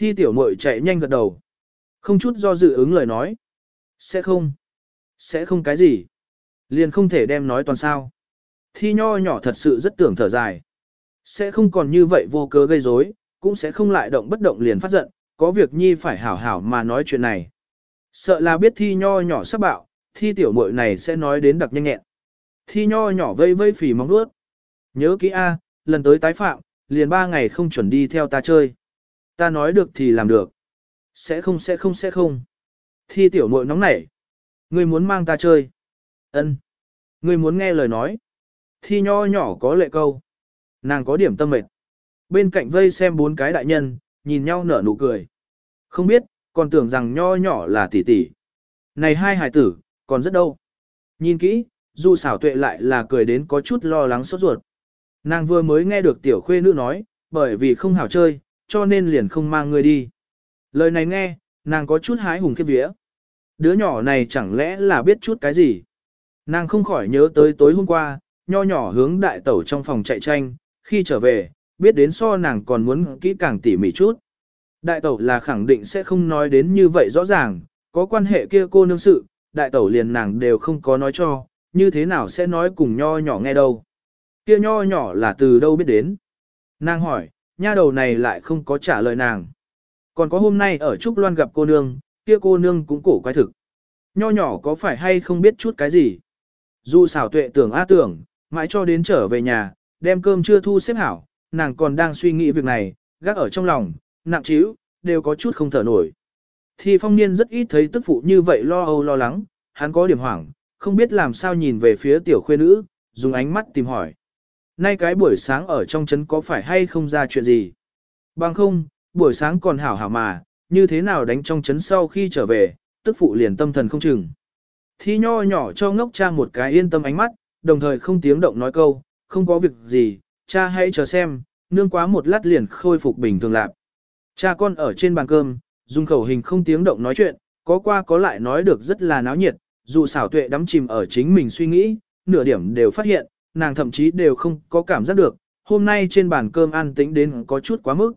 Thi tiểu muội chạy nhanh gật đầu. Không chút do dự ứng lời nói. Sẽ không. Sẽ không cái gì. Liền không thể đem nói toàn sao. Thi nho nhỏ thật sự rất tưởng thở dài. Sẽ không còn như vậy vô cớ gây rối, cũng sẽ không lại động bất động liền phát giận, có việc nhi phải hảo hảo mà nói chuyện này. Sợ là biết thi nho nhỏ sắp bạo, thi tiểu muội này sẽ nói đến đặc nhanh nhẹn. Thi nho nhỏ vây vây phì móng nuốt. Nhớ kỹ A, lần tới tái phạm, liền ba ngày không chuẩn đi theo ta chơi. Ta nói được thì làm được. Sẽ không sẽ không sẽ không. Thi tiểu muội nóng nảy. Ngươi muốn mang ta chơi. Ân. Ngươi muốn nghe lời nói. Thi nho nhỏ có lệ câu. Nàng có điểm tâm mệt. Bên cạnh vây xem bốn cái đại nhân, nhìn nhau nở nụ cười. Không biết, còn tưởng rằng nho nhỏ là tỷ tỷ. Này hai hài tử, còn rất đâu. Nhìn kỹ, dù xảo tuệ lại là cười đến có chút lo lắng sốt ruột. Nàng vừa mới nghe được tiểu khuê nữ nói, bởi vì không hảo chơi, cho nên liền không mang ngươi đi. Lời này nghe, nàng có chút hái hùng khiếp vía. Đứa nhỏ này chẳng lẽ là biết chút cái gì? Nàng không khỏi nhớ tới tối hôm qua, nho nhỏ hướng đại tẩu trong phòng chạy tranh, khi trở về, biết đến so nàng còn muốn kỹ càng tỉ mỉ chút. Đại tẩu là khẳng định sẽ không nói đến như vậy rõ ràng, có quan hệ kia cô nương sự, đại tẩu liền nàng đều không có nói cho, như thế nào sẽ nói cùng nho nhỏ nghe đâu. Kia nho nhỏ là từ đâu biết đến. Nàng hỏi, nha đầu này lại không có trả lời nàng. Còn có hôm nay ở Trúc Loan gặp cô nương, kia cô nương cũng cổ quái thực. Nho nhỏ có phải hay không biết chút cái gì? Dù xảo tuệ tưởng a tưởng, mãi cho đến trở về nhà, đem cơm chưa thu xếp hảo, nàng còn đang suy nghĩ việc này, gác ở trong lòng, nặng trĩu, đều có chút không thở nổi. Thì phong niên rất ít thấy tức phụ như vậy lo âu lo lắng, hắn có điểm hoảng, không biết làm sao nhìn về phía tiểu khuê nữ, dùng ánh mắt tìm hỏi. Nay cái buổi sáng ở trong trấn có phải hay không ra chuyện gì? Bằng không, buổi sáng còn hảo hảo mà, như thế nào đánh trong trấn sau khi trở về, tức phụ liền tâm thần không chừng. Thi nho nhỏ cho ngốc cha một cái yên tâm ánh mắt, đồng thời không tiếng động nói câu, không có việc gì, cha hãy chờ xem, nương quá một lát liền khôi phục bình thường lạc. Cha con ở trên bàn cơm, dùng khẩu hình không tiếng động nói chuyện, có qua có lại nói được rất là náo nhiệt, dù xảo tuệ đắm chìm ở chính mình suy nghĩ, nửa điểm đều phát hiện, nàng thậm chí đều không có cảm giác được, hôm nay trên bàn cơm ăn tính đến có chút quá mức.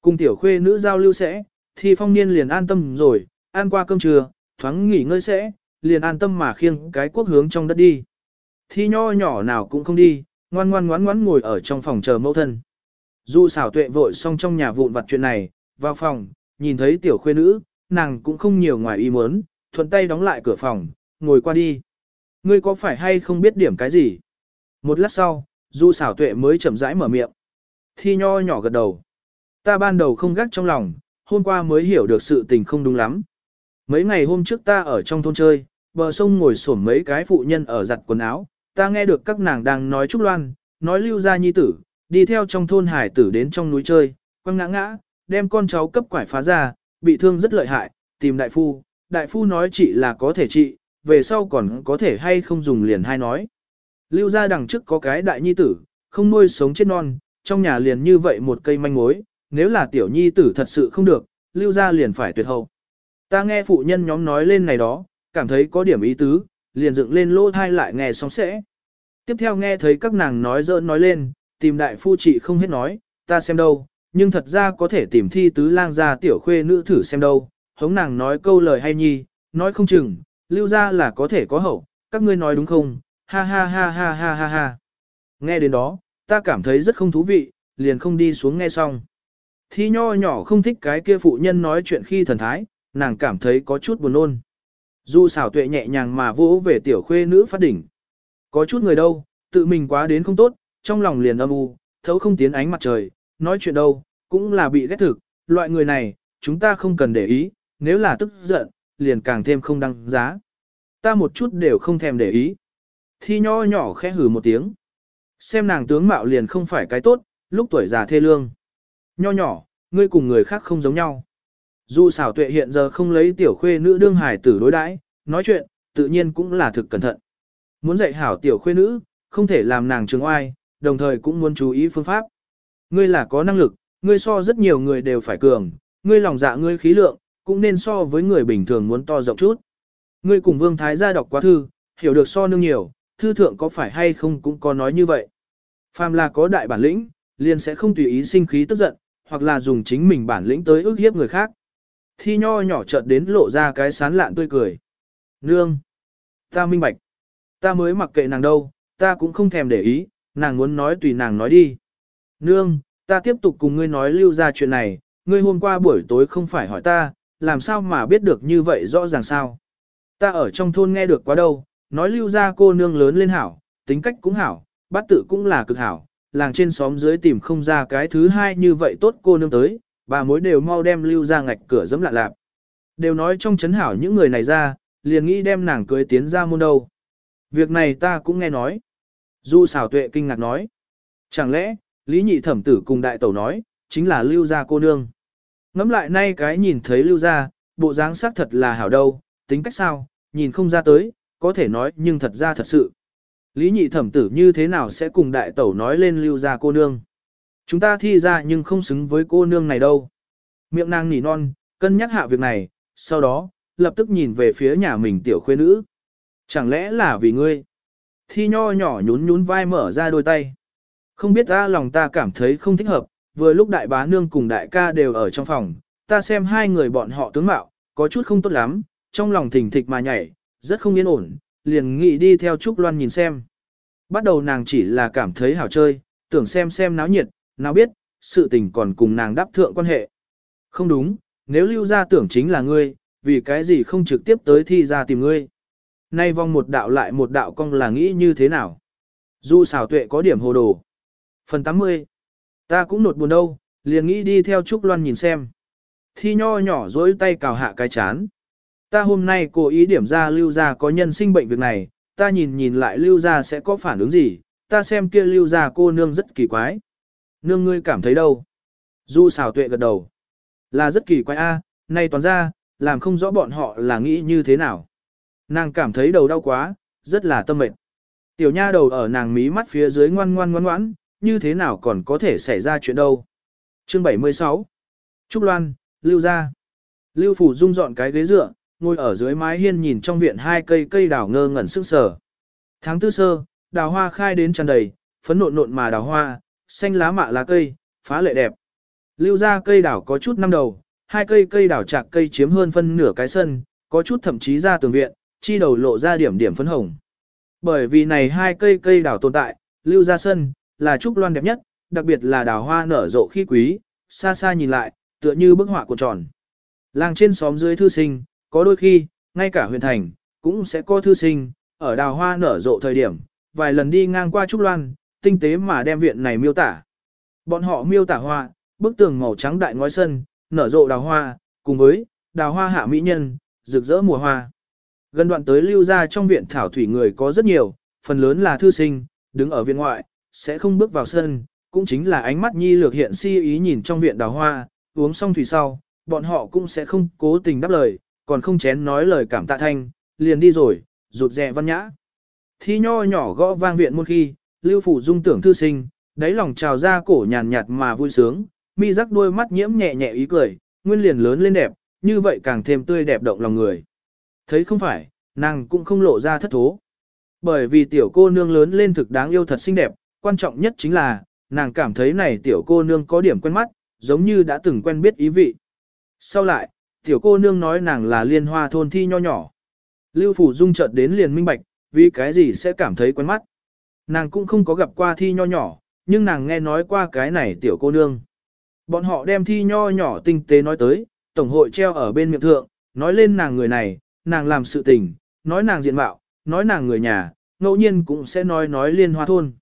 Cùng tiểu khuê nữ giao lưu sẽ, thì phong niên liền an tâm rồi, ăn qua cơm trưa, thoáng nghỉ ngơi sẽ, liền an tâm mà khiêng cái quốc hướng trong đất đi. Thi nho nhỏ nào cũng không đi, ngoan ngoan ngoan ngoan ngồi ở trong phòng chờ mẫu thân. Dù xảo tuệ vội xong trong nhà vụn vặt chuyện này, vào phòng, nhìn thấy tiểu khuê nữ, nàng cũng không nhiều ngoài ý muốn, thuận tay đóng lại cửa phòng, ngồi qua đi. Ngươi có phải hay không biết điểm cái gì? Một lát sau, du xảo tuệ mới chậm rãi mở miệng. Thi nho nhỏ gật đầu. Ta ban đầu không gác trong lòng, hôm qua mới hiểu được sự tình không đúng lắm. Mấy ngày hôm trước ta ở trong thôn chơi, bờ sông ngồi xổm mấy cái phụ nhân ở giặt quần áo, ta nghe được các nàng đang nói Trúc Loan, nói lưu gia nhi tử, đi theo trong thôn hải tử đến trong núi chơi, quăng ngã ngã, đem con cháu cấp quải phá ra, bị thương rất lợi hại, tìm đại phu, đại phu nói chị là có thể trị, về sau còn có thể hay không dùng liền hay nói. Lưu gia đằng trước có cái đại nhi tử, không nuôi sống chết non, trong nhà liền như vậy một cây manh mối, nếu là tiểu nhi tử thật sự không được, lưu gia liền phải tuyệt hậu. Ta nghe phụ nhân nhóm nói lên này đó, cảm thấy có điểm ý tứ, liền dựng lên lỗ thai lại nghe xong sẽ. Tiếp theo nghe thấy các nàng nói dỡn nói lên, tìm đại phu trị không hết nói, ta xem đâu, nhưng thật ra có thể tìm thi tứ lang gia tiểu khuê nữ thử xem đâu, hống nàng nói câu lời hay nhi, nói không chừng, lưu gia là có thể có hậu, các ngươi nói đúng không, ha ha ha ha ha ha ha. Nghe đến đó, ta cảm thấy rất không thú vị, liền không đi xuống nghe xong. Thi nho nhỏ không thích cái kia phụ nhân nói chuyện khi thần thái, nàng cảm thấy có chút buồn nôn. Du xảo tuệ nhẹ nhàng mà vỗ về tiểu khuê nữ phát đỉnh. Có chút người đâu, tự mình quá đến không tốt, trong lòng liền âm u, thấu không tiến ánh mặt trời, nói chuyện đâu, cũng là bị ghét thực, loại người này, chúng ta không cần để ý, nếu là tức giận, liền càng thêm không đăng giá. Ta một chút đều không thèm để ý. Thi nho nhỏ khẽ hử một tiếng. Xem nàng tướng mạo liền không phải cái tốt, lúc tuổi già thê lương. Nho nhỏ, ngươi cùng người khác không giống nhau. Dù xảo tuệ hiện giờ không lấy tiểu khuê nữ đương hải tử đối đãi, nói chuyện, tự nhiên cũng là thực cẩn thận. Muốn dạy hảo tiểu khuê nữ, không thể làm nàng trường oai, đồng thời cũng muốn chú ý phương pháp. Ngươi là có năng lực, ngươi so rất nhiều người đều phải cường, ngươi lòng dạ ngươi khí lượng, cũng nên so với người bình thường muốn to rộng chút. Ngươi cùng Vương Thái gia đọc quá thư, hiểu được so nương nhiều, thư thượng có phải hay không cũng có nói như vậy. Phàm là có đại bản lĩnh, liền sẽ không tùy ý sinh khí tức giận, hoặc là dùng chính mình bản lĩnh tới ức hiếp người khác. Thi nho nhỏ chợt đến lộ ra cái sán lạn tươi cười. Nương! Ta minh bạch. Ta mới mặc kệ nàng đâu, ta cũng không thèm để ý, nàng muốn nói tùy nàng nói đi. Nương, ta tiếp tục cùng ngươi nói lưu ra chuyện này, ngươi hôm qua buổi tối không phải hỏi ta, làm sao mà biết được như vậy rõ ràng sao. Ta ở trong thôn nghe được quá đâu, nói lưu ra cô nương lớn lên hảo, tính cách cũng hảo, bát tự cũng là cực hảo, làng trên xóm dưới tìm không ra cái thứ hai như vậy tốt cô nương tới, bà mối đều mau đem lưu ra ngạch cửa dẫm lạ lạp. Đều nói trong chấn hảo những người này ra, liền nghĩ đem nàng cưới tiến ra môn đâu. Việc này ta cũng nghe nói. Du xảo tuệ kinh ngạc nói. Chẳng lẽ, Lý nhị thẩm tử cùng đại tẩu nói, chính là lưu gia cô nương. Ngắm lại nay cái nhìn thấy lưu gia, bộ dáng sắc thật là hảo đâu, tính cách sao, nhìn không ra tới, có thể nói nhưng thật ra thật sự. Lý nhị thẩm tử như thế nào sẽ cùng đại tẩu nói lên lưu ra cô nương. Chúng ta thi ra nhưng không xứng với cô nương này đâu. Miệng nàng nỉ non, cân nhắc hạ việc này, sau đó, lập tức nhìn về phía nhà mình tiểu khuê nữ. Chẳng lẽ là vì ngươi? Thi nho nhỏ nhún nhún vai mở ra đôi tay. Không biết ta lòng ta cảm thấy không thích hợp, vừa lúc đại bá nương cùng đại ca đều ở trong phòng, ta xem hai người bọn họ tướng mạo, có chút không tốt lắm, trong lòng thỉnh thịch mà nhảy, rất không yên ổn, liền nghĩ đi theo Trúc Loan nhìn xem. Bắt đầu nàng chỉ là cảm thấy hảo chơi, tưởng xem xem náo nhiệt, nào biết, sự tình còn cùng nàng đáp thượng quan hệ. Không đúng, nếu lưu ra tưởng chính là ngươi, vì cái gì không trực tiếp tới thi ra tìm ngươi. Nay vong một đạo lại một đạo cong là nghĩ như thế nào? Dù xảo tuệ có điểm hồ đồ. Phần 80. Ta cũng nột buồn đâu, liền nghĩ đi theo Trúc Loan nhìn xem. Thi nho nhỏ dối tay cào hạ cái chán. Ta hôm nay cố ý điểm ra lưu gia có nhân sinh bệnh việc này, ta nhìn nhìn lại lưu gia sẽ có phản ứng gì, ta xem kia lưu gia cô nương rất kỳ quái. Nương ngươi cảm thấy đâu? Du xảo tuệ gật đầu. Là rất kỳ quái a, nay toàn ra, làm không rõ bọn họ là nghĩ như thế nào. Nàng cảm thấy đầu đau quá, rất là tâm mệt. Tiểu nha đầu ở nàng mí mắt phía dưới ngoan ngoan ngoan ngoãn, như thế nào còn có thể xảy ra chuyện đâu. Chương 76 Trúc Loan, Lưu gia, Lưu Phủ Dung dọn cái ghế dựa, ngồi ở dưới mái hiên nhìn trong viện hai cây cây đào ngơ ngẩn sức sở. Tháng tư sơ, đào hoa khai đến tràn đầy, phấn nộn nộn mà đào hoa, xanh lá mạ lá cây, phá lệ đẹp. Lưu ra cây đào có chút năm đầu, hai cây cây đào chạc cây chiếm hơn phân nửa cái sân, có chút thậm chí ra tường viện, chi đầu lộ ra điểm điểm phấn hồng. Bởi vì này hai cây cây đào tồn tại, lưu ra sân, là trúc loan đẹp nhất, đặc biệt là đào hoa nở rộ khi quý, xa xa nhìn lại, tựa như bức họa của tròn. Làng trên xóm dưới thư sinh, có đôi khi, ngay cả huyện thành, cũng sẽ có thư sinh, ở đào hoa nở rộ thời điểm, vài lần đi ngang qua trúc loan, tinh tế mà đem viện này miêu tả. Bọn họ miêu tả hoa, bức tường màu trắng đại ngói sân, nở rộ đào hoa, cùng với đào hoa hạ mỹ nhân, rực rỡ mùa hoa. Gần đoạn tới lưu ra trong viện thảo thủy người có rất nhiều, phần lớn là thư sinh, đứng ở viện ngoại, sẽ không bước vào sân, cũng chính là ánh mắt nhi lược hiện si ý nhìn trong viện đào hoa, uống xong thủy sau, bọn họ cũng sẽ không cố tình đáp lời, còn không chén nói lời cảm tạ thanh, liền đi rồi, rụt rè văn nhã. Thi nho nhỏ gõ vang viện một khi, lưu phủ dung tưởng thư sinh, đáy lòng trào ra cổ nhàn nhạt mà vui sướng, mi rắc đôi mắt nhiễm nhẹ nhẹ ý cười, nguyên liền lớn lên đẹp, như vậy càng thêm tươi đẹp động lòng người. Thấy không phải, nàng cũng không lộ ra thất thố. Bởi vì tiểu cô nương lớn lên thực đáng yêu thật xinh đẹp, quan trọng nhất chính là, nàng cảm thấy này tiểu cô nương có điểm quen mắt, giống như đã từng quen biết ý vị. Sau lại, tiểu cô nương nói nàng là liên hoa thôn thi nho nhỏ. Lưu Phủ Dung chợt đến liền minh bạch, vì cái gì sẽ cảm thấy quen mắt. Nàng cũng không có gặp qua thi nho nhỏ, nhưng nàng nghe nói qua cái này tiểu cô nương. Bọn họ đem thi nho nhỏ tinh tế nói tới, tổng hội treo ở bên miệng thượng, nói lên nàng người này, nàng làm sự tình, nói nàng diện mạo, nói nàng người nhà, ngẫu nhiên cũng sẽ nói nói liên hoa thôn.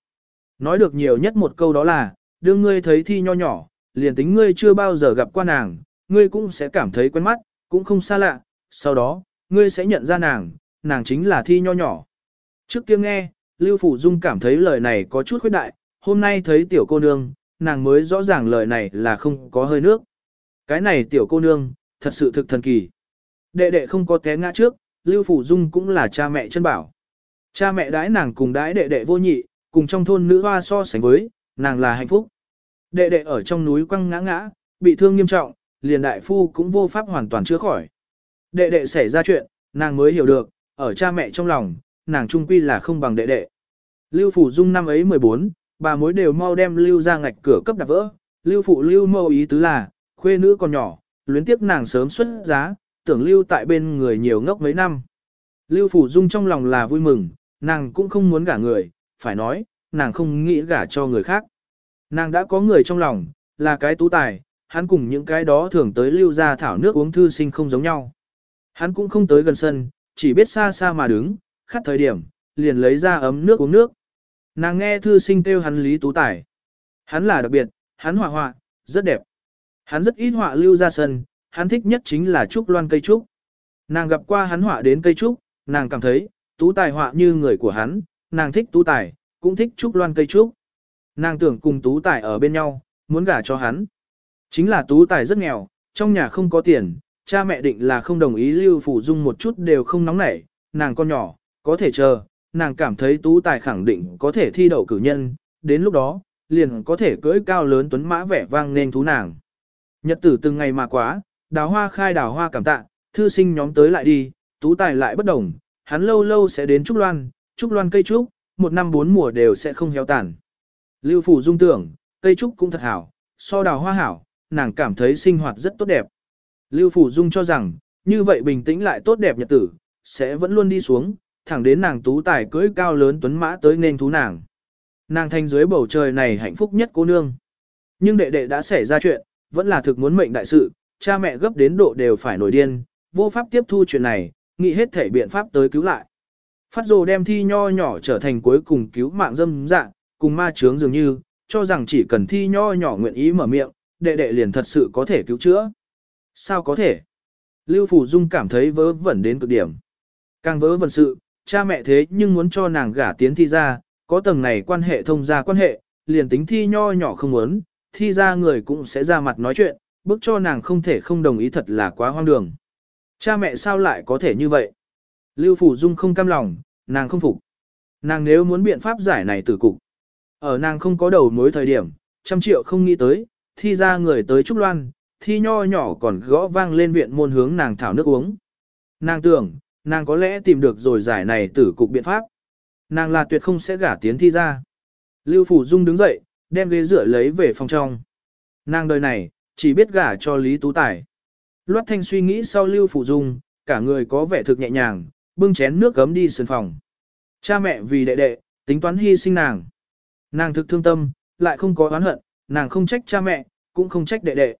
Nói được nhiều nhất một câu đó là, đương ngươi thấy thi nho nhỏ, liền tính ngươi chưa bao giờ gặp qua nàng, ngươi cũng sẽ cảm thấy quen mắt, cũng không xa lạ, sau đó, ngươi sẽ nhận ra nàng, nàng chính là thi nho nhỏ. Trước kia nghe, Lưu Phủ Dung cảm thấy lời này có chút khuyết đại, hôm nay thấy tiểu cô nương, nàng mới rõ ràng lời này là không có hơi nước. Cái này tiểu cô nương, thật sự thực thần kỳ. Đệ đệ không có té ngã trước, Lưu Phủ Dung cũng là cha mẹ chân bảo. Cha mẹ đãi nàng cùng đãi đệ đệ vô nhị, cùng trong thôn nữ hoa so sánh với, nàng là hạnh phúc. Đệ đệ ở trong núi quăng ngã ngã, bị thương nghiêm trọng, liền đại phu cũng vô pháp hoàn toàn chữa khỏi. Đệ đệ xảy ra chuyện, nàng mới hiểu được, ở cha mẹ trong lòng, nàng trung quy là không bằng đệ đệ. Lưu Phủ Dung năm ấy 14, bà mối đều mau đem lưu ra ngạch cửa cấp đạp vỡ, lưu phụ lưu mâu ý tứ là, khuê nữ còn nhỏ, luyến tiếc nàng sớm xuất giá, tưởng lưu tại bên người nhiều ngốc mấy năm. Lưu Phủ Dung trong lòng là vui mừng, nàng cũng không muốn gả người, phải nói, nàng không nghĩ gả cho người khác. Nàng đã có người trong lòng, là cái tú tài, hắn cùng những cái đó thường tới lưu ra thảo nước uống thư sinh không giống nhau. Hắn cũng không tới gần sân, chỉ biết xa xa mà đứng, khát thời điểm, liền lấy ra ấm nước uống nước. Nàng nghe thư sinh kêu hắn lý tú tài. Hắn là đặc biệt, hắn họa họa, rất đẹp. Hắn rất ít họa lưu ra sân, hắn thích nhất chính là trúc loan cây trúc. Nàng gặp qua hắn họa đến cây trúc, nàng cảm thấy, tú tài họa như người của hắn, nàng thích tú tài, cũng thích trúc loan cây trúc. Nàng tưởng cùng tú tài ở bên nhau, muốn gả cho hắn. Chính là tú tài rất nghèo, trong nhà không có tiền, cha mẹ định là không đồng ý lưu phủ dung một chút đều không nóng nảy, nàng con nhỏ, có thể chờ, nàng cảm thấy tú tài khẳng định có thể thi đậu cử nhân, đến lúc đó, liền có thể cưỡi cao lớn tuấn mã vẻ vang nên thú nàng. Nhật tử từng ngày mà quá, đào hoa khai đào hoa cảm tạ, thư sinh nhóm tới lại đi, tú tài lại bất đồng, hắn lâu lâu sẽ đến Trúc Loan, Trúc Loan cây trúc, một năm bốn mùa đều sẽ không héo tàn. Lưu Phủ dung tưởng, cây trúc cũng thật hảo, so đào hoa hảo, nàng cảm thấy sinh hoạt rất tốt đẹp. Lưu Phủ dung cho rằng, như vậy bình tĩnh lại tốt đẹp nhật tử, sẽ vẫn luôn đi xuống, thẳng đến nàng tú tài cưỡi cao lớn tuấn mã tới nên thú nàng. Nàng thanh dưới bầu trời này hạnh phúc nhất cô nương. Nhưng đệ đệ đã xảy ra chuyện, vẫn là thực muốn mệnh đại sự, cha mẹ gấp đến độ đều phải nổi điên, vô pháp tiếp thu chuyện này, nghĩ hết thể biện pháp tới cứu lại. Phát rồ đem thi nho nhỏ trở thành cuối cùng cứu mạng dâm dạ, cùng ma chướng dường như, cho rằng chỉ cần thi nho nhỏ nguyện ý mở miệng, đệ đệ liền thật sự có thể cứu chữa. Sao có thể? Lưu Phủ Dung cảm thấy vớ vẩn đến cực điểm. Càng vớ vẩn sự, cha mẹ thế nhưng muốn cho nàng gả tiến thi ra, có tầng này quan hệ thông gia quan hệ, liền tính thi nho nhỏ không muốn, thi ra người cũng sẽ ra mặt nói chuyện, bức cho nàng không thể không đồng ý thật là quá hoang đường. Cha mẹ sao lại có thể như vậy? Lưu Phủ Dung không cam lòng, nàng không phục. Nàng nếu muốn biện pháp giải này từ cục. Ở nàng không có đầu mối thời điểm, trăm triệu không nghĩ tới, thi ra người tới Trúc Loan, thi nho nhỏ còn gõ vang lên viện môn hướng nàng thảo nước uống. Nàng tưởng, nàng có lẽ tìm được rồi giải này tử cục biện pháp. Nàng là tuyệt không sẽ gả tiến thi ra. Lưu Phủ Dung đứng dậy, đem ghế rửa lấy về phòng trong. Nàng đời này, chỉ biết gả cho Lý Tú Tài. Loát thanh suy nghĩ sau Lưu Phủ Dung, cả người có vẻ thực nhẹ nhàng, bưng chén nước gấm đi sân phòng. Cha mẹ vì đệ đệ, tính toán hy sinh nàng. Nàng thực thương tâm, lại không có oán hận, nàng không trách cha mẹ, cũng không trách đệ đệ.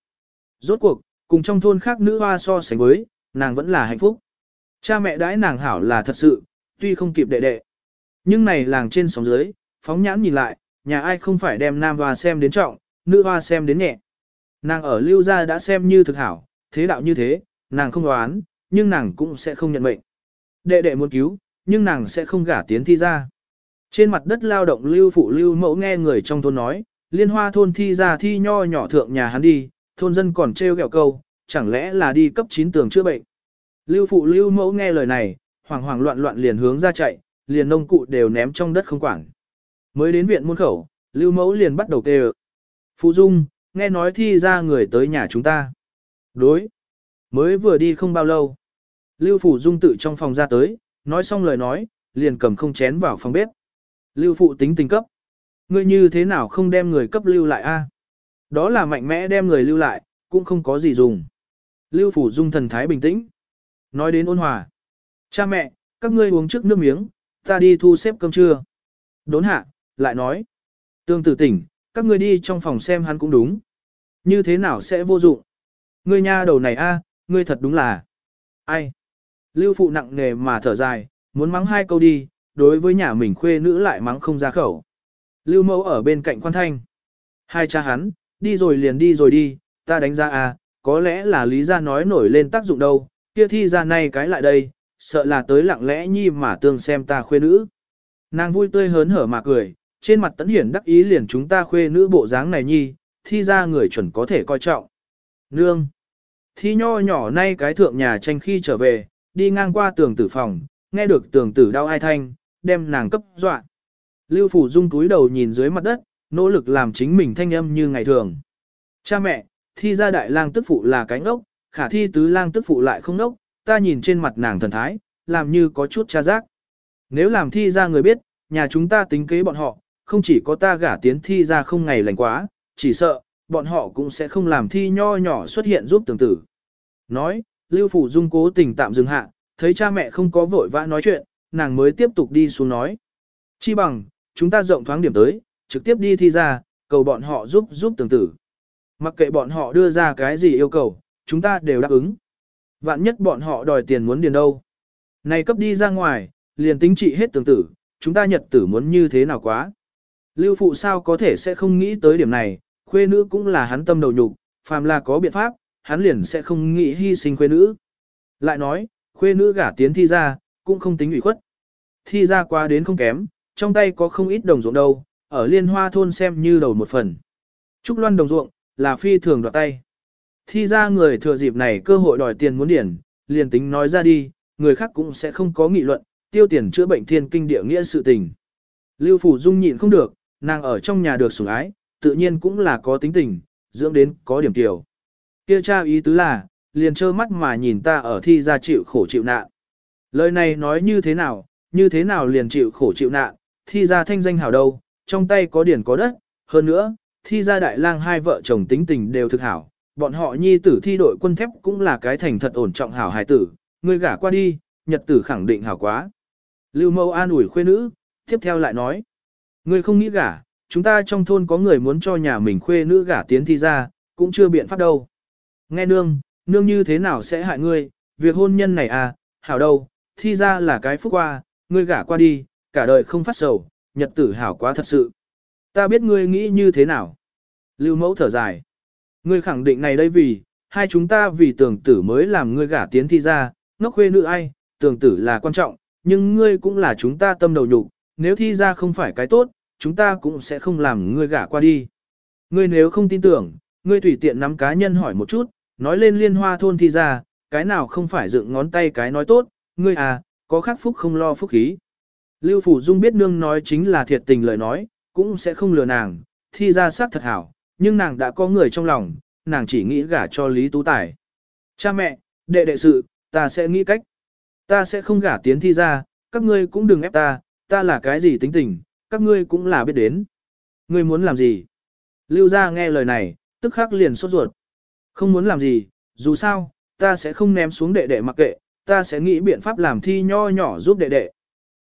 Rốt cuộc, cùng trong thôn khác nữ hoa so sánh với, nàng vẫn là hạnh phúc. Cha mẹ đãi nàng hảo là thật sự, tuy không kịp đệ đệ. Nhưng này làng trên sóng dưới, phóng nhãn nhìn lại, nhà ai không phải đem nam hoa xem đến trọng, nữ hoa xem đến nhẹ. Nàng ở lưu gia đã xem như thực hảo, thế đạo như thế, nàng không đoán, nhưng nàng cũng sẽ không nhận mệnh. Đệ đệ muốn cứu, nhưng nàng sẽ không gả tiến thi ra. Trên mặt đất lao động lưu phụ lưu mẫu nghe người trong thôn nói, liên hoa thôn thi ra thi nho nhỏ thượng nhà hắn đi, thôn dân còn trêu ghẹo câu, chẳng lẽ là đi cấp 9 tường chữa bệnh. Lưu phụ lưu mẫu nghe lời này, hoảng hoảng loạn loạn liền hướng ra chạy, liền nông cụ đều ném trong đất không quản. Mới đến viện môn khẩu, lưu mẫu liền bắt đầu kêu. Phụ dung, nghe nói thi ra người tới nhà chúng ta. Đối. Mới vừa đi không bao lâu. Lưu Phụ Dung tự trong phòng ra tới, nói xong lời nói, liền cầm không chén vào phòng bếp. Lưu Phụ tính tình cấp. Ngươi như thế nào không đem người cấp lưu lại a? Đó là mạnh mẽ đem người lưu lại, cũng không có gì dùng. Lưu Phủ Dung thần thái bình tĩnh. Nói đến ôn hòa. Cha mẹ, các ngươi uống trước nước miếng, ta đi thu xếp cơm trưa. Đốn hạ, lại nói. Tương tử tỉnh, các ngươi đi trong phòng xem hắn cũng đúng. Như thế nào sẽ vô dụng? Ngươi nha đầu này a, ngươi thật đúng là. Ai? Lưu phụ nặng nề mà thở dài, muốn mắng hai câu đi, đối với nhà mình khuê nữ lại mắng không ra khẩu. Lưu mẫu ở bên cạnh quan thanh. Hai cha hắn, đi rồi liền đi rồi đi, ta đánh ra à, có lẽ là lý ra nói nổi lên tác dụng đâu, kia thi ra nay cái lại đây, sợ là tới lặng lẽ nhi mà tương xem ta khuê nữ. Nàng vui tươi hớn hở mà cười, trên mặt tấn hiển đắc ý liền chúng ta khuê nữ bộ dáng này nhi, thi ra người chuẩn có thể coi trọng. Nương! Thi nho nhỏ nay cái thượng nhà tranh khi trở về, đi ngang qua tường tử phòng, nghe được tường tử đau ai thanh, đem nàng cấp dọa. Lưu Phủ Dung túi đầu nhìn dưới mặt đất, nỗ lực làm chính mình thanh âm như ngày thường. Cha mẹ, thi ra đại lang tức phụ là cái ngốc, khả thi tứ lang tức phụ lại không ngốc, ta nhìn trên mặt nàng thần thái, làm như có chút cha giác. Nếu làm thi ra người biết, nhà chúng ta tính kế bọn họ, không chỉ có ta gả tiến thi ra không ngày lành quá, chỉ sợ, bọn họ cũng sẽ không làm thi nho nhỏ xuất hiện giúp tưởng tử. Nói, Lưu Phủ Dung cố tình tạm dừng hạ, thấy cha mẹ không có vội vã nói chuyện, nàng mới tiếp tục đi xuống nói. Chi bằng, chúng ta rộng thoáng điểm tới, trực tiếp đi thi ra, cầu bọn họ giúp giúp tưởng tử. Mặc kệ bọn họ đưa ra cái gì yêu cầu, chúng ta đều đáp ứng. Vạn nhất bọn họ đòi tiền muốn điền đâu. Này cấp đi ra ngoài, liền tính trị hết tưởng tử, chúng ta nhật tử muốn như thế nào quá. Lưu phụ sao có thể sẽ không nghĩ tới điểm này, khuê nữ cũng là hắn tâm đầu nhục, phàm là có biện pháp, hắn liền sẽ không nghĩ hy sinh khuê nữ. Lại nói, khuê nữ gả tiến thi ra, cũng không tính ủy khuất. Thi ra qua đến không kém, trong tay có không ít đồng ruộng đâu, ở liên hoa thôn xem như đầu một phần. Trúc loan đồng ruộng, là phi thường đoạt tay. Thi ra người thừa dịp này cơ hội đòi tiền muốn điển, liền tính nói ra đi, người khác cũng sẽ không có nghị luận, tiêu tiền chữa bệnh thiên kinh địa nghĩa sự tình. Lưu Phủ Dung nhịn không được, nàng ở trong nhà được sủng ái, tự nhiên cũng là có tính tình, dưỡng đến có điểm tiểu. Kia cha ý tứ là, liền trơ mắt mà nhìn ta ở thi ra chịu khổ chịu nạn. Lời này nói như thế nào, như thế nào liền chịu khổ chịu nạn, thi ra thanh danh hảo đâu, trong tay có điển có đất, hơn nữa, thi ra đại lang hai vợ chồng tính tình đều thực hảo, bọn họ nhi tử thi đội quân thép cũng là cái thành thật ổn trọng hảo hài tử, người gả qua đi, nhật tử khẳng định hảo quá. Lưu mâu an ủi khuê nữ, tiếp theo lại nói, người không nghĩ gả, chúng ta trong thôn có người muốn cho nhà mình khuê nữ gả tiến thi ra, cũng chưa biện pháp đâu. Nghe nương, nương như thế nào sẽ hại ngươi, việc hôn nhân này à, hảo đâu, thi ra là cái phúc qua, ngươi gả qua đi, cả đời không phát sầu, nhật tử hảo quá thật sự. Ta biết ngươi nghĩ như thế nào. Lưu mẫu thở dài. Ngươi khẳng định này đây vì, hai chúng ta vì tưởng tử mới làm ngươi gả tiến thi ra, ngốc khuê nữ ai, tưởng tử là quan trọng, nhưng ngươi cũng là chúng ta tâm đầu nhục, nếu thi ra không phải cái tốt, chúng ta cũng sẽ không làm ngươi gả qua đi. Ngươi nếu không tin tưởng, ngươi tùy tiện nắm cá nhân hỏi một chút, nói lên liên hoa thôn thi ra, cái nào không phải dựng ngón tay cái nói tốt, ngươi à, có khắc phúc không lo phúc khí. Lưu Phủ Dung biết nương nói chính là thiệt tình lời nói, cũng sẽ không lừa nàng, thi ra sát thật hảo, nhưng nàng đã có người trong lòng, nàng chỉ nghĩ gả cho Lý Tú Tài. Cha mẹ, đệ đệ sự, ta sẽ nghĩ cách. Ta sẽ không gả tiến thi ra, các ngươi cũng đừng ép ta, ta là cái gì tính tình, các ngươi cũng là biết đến. Ngươi muốn làm gì? Lưu gia nghe lời này, tức khắc liền sốt ruột. Không muốn làm gì, dù sao, ta sẽ không ném xuống đệ đệ mặc kệ, ta sẽ nghĩ biện pháp làm thi nho nhỏ giúp đệ đệ.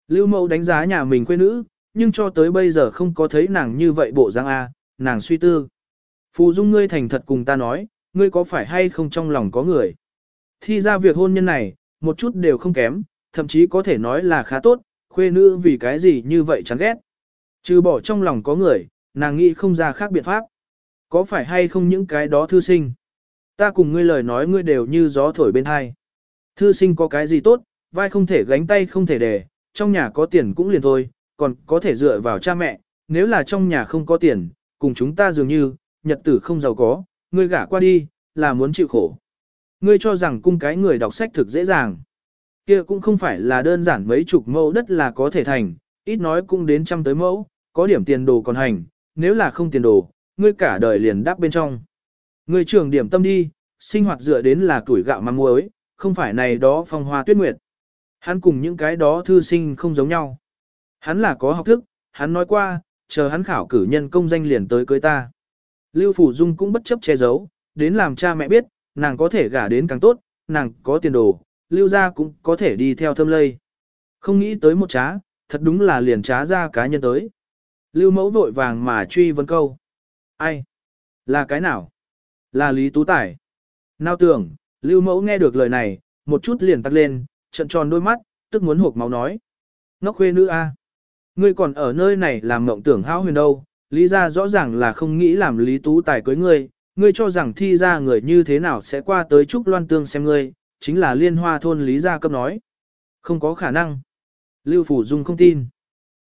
Lưu mẫu đánh giá nhà mình quê nữ, nhưng cho tới bây giờ không có thấy nàng như vậy bộ dáng A, nàng suy tư. Phù dung ngươi thành thật cùng ta nói, ngươi có phải hay không trong lòng có người. Thì ra việc hôn nhân này, một chút đều không kém, thậm chí có thể nói là khá tốt, khuê nữ vì cái gì như vậy chán ghét. Trừ bỏ trong lòng có người, nàng nghĩ không ra khác biện pháp. Có phải hay không những cái đó thư sinh? Ta cùng ngươi lời nói ngươi đều như gió thổi bên hai. Thư sinh có cái gì tốt, vai không thể gánh tay không thể để, trong nhà có tiền cũng liền thôi, còn có thể dựa vào cha mẹ, nếu là trong nhà không có tiền, cùng chúng ta dường như, nhật tử không giàu có, ngươi gả qua đi, là muốn chịu khổ. Ngươi cho rằng cung cái người đọc sách thực dễ dàng. kia cũng không phải là đơn giản mấy chục mẫu đất là có thể thành, ít nói cũng đến trăm tới mẫu, có điểm tiền đồ còn hành, nếu là không tiền đồ, ngươi cả đời liền đáp bên trong. Ngươi trưởng điểm tâm đi, sinh hoạt dựa đến là tuổi gạo măng muối, không phải này đó phong hoa tuyết nguyệt. Hắn cùng những cái đó thư sinh không giống nhau. Hắn là có học thức, hắn nói qua, chờ hắn khảo cử nhân công danh liền tới cưới ta. Lưu Phủ Dung cũng bất chấp che giấu, đến làm cha mẹ biết, nàng có thể gả đến càng tốt, nàng có tiền đồ, Lưu gia cũng có thể đi theo thâm lây. Không nghĩ tới một trá, thật đúng là liền trá ra cá nhân tới. Lưu mẫu vội vàng mà truy vấn câu. Ai? Là cái nào? Là Lý Tú Tài. Nào tưởng, Lưu mẫu nghe được lời này, một chút liền tắt lên, trận tròn đôi mắt, tức muốn hộp máu nói. Ngốc khuê nữ a, Ngươi còn ở nơi này làm mộng tưởng hão huyền đâu, lý ra rõ ràng là không nghĩ làm Lý Tú Tài cưới ngươi, ngươi cho rằng thi ra người như thế nào sẽ qua tới Trúc Loan Tương xem ngươi, chính là liên hoa thôn Lý Gia cấp nói. Không có khả năng. Lưu Phủ Dung không tin.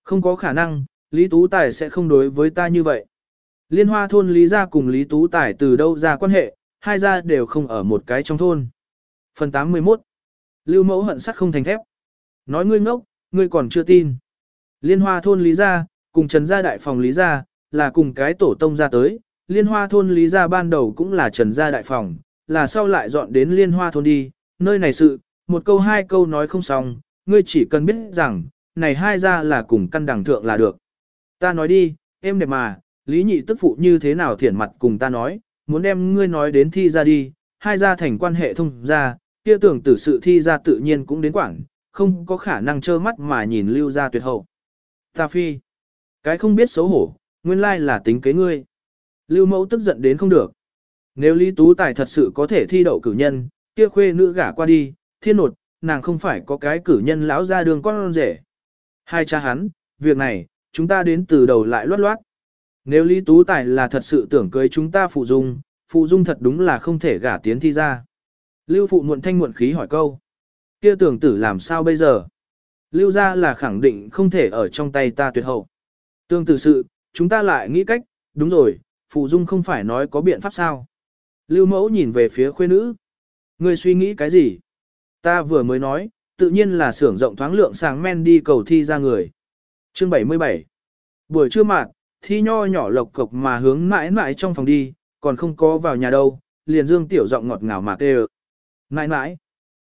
Không có khả năng, Lý Tú Tài sẽ không đối với ta như vậy. Liên hoa thôn Lý Gia cùng Lý Tú Tài từ đâu ra quan hệ, hai gia đều không ở một cái trong thôn. Phần 81 Lưu mẫu hận sắt không thành thép. Nói ngươi ngốc, ngươi còn chưa tin. Liên hoa thôn Lý Gia, cùng Trần Gia đại phòng Lý Gia, là cùng cái tổ tông ra tới. Liên hoa thôn Lý Gia ban đầu cũng là Trần Gia đại phòng, là sau lại dọn đến liên hoa thôn đi. Nơi này sự, một câu hai câu nói không xong, ngươi chỉ cần biết rằng, này hai gia là cùng căn đẳng thượng là được. Ta nói đi, em đẹp mà, lý nhị tức phụ như thế nào thiển mặt cùng ta nói, muốn đem ngươi nói đến thi ra đi, hai gia thành quan hệ thông ra, kia tưởng tử sự thi ra tự nhiên cũng đến quảng, không có khả năng trơ mắt mà nhìn lưu ra tuyệt hậu. Ta phi, cái không biết xấu hổ, nguyên lai là tính kế ngươi. Lưu mẫu tức giận đến không được. Nếu Lý Tú Tài thật sự có thể thi đậu cử nhân, kia khuê nữ gả qua đi, thiên nột, nàng không phải có cái cử nhân lão ra đường con rể. Hai cha hắn, việc này, chúng ta đến từ đầu lại loát loát. Nếu Lý Tú Tài là thật sự tưởng cưới chúng ta phụ dung, phụ dung thật đúng là không thể gả tiến thi ra. Lưu phụ muộn thanh muộn khí hỏi câu. kia tưởng tử làm sao bây giờ? Lưu ra là khẳng định không thể ở trong tay ta tuyệt hậu. Tương tự sự, chúng ta lại nghĩ cách, đúng rồi, phụ dung không phải nói có biện pháp sao? Lưu mẫu nhìn về phía khuê nữ. Ngươi suy nghĩ cái gì? Ta vừa mới nói, tự nhiên là xưởng rộng thoáng lượng sáng men đi cầu thi ra người. Chương 77 Buổi trưa mạn, thi nho nhỏ lộc cộc mà hướng mãi mãi trong phòng đi, còn không có vào nhà đâu, liền dương tiểu giọng ngọt ngào mà kêu. Nãi nãi.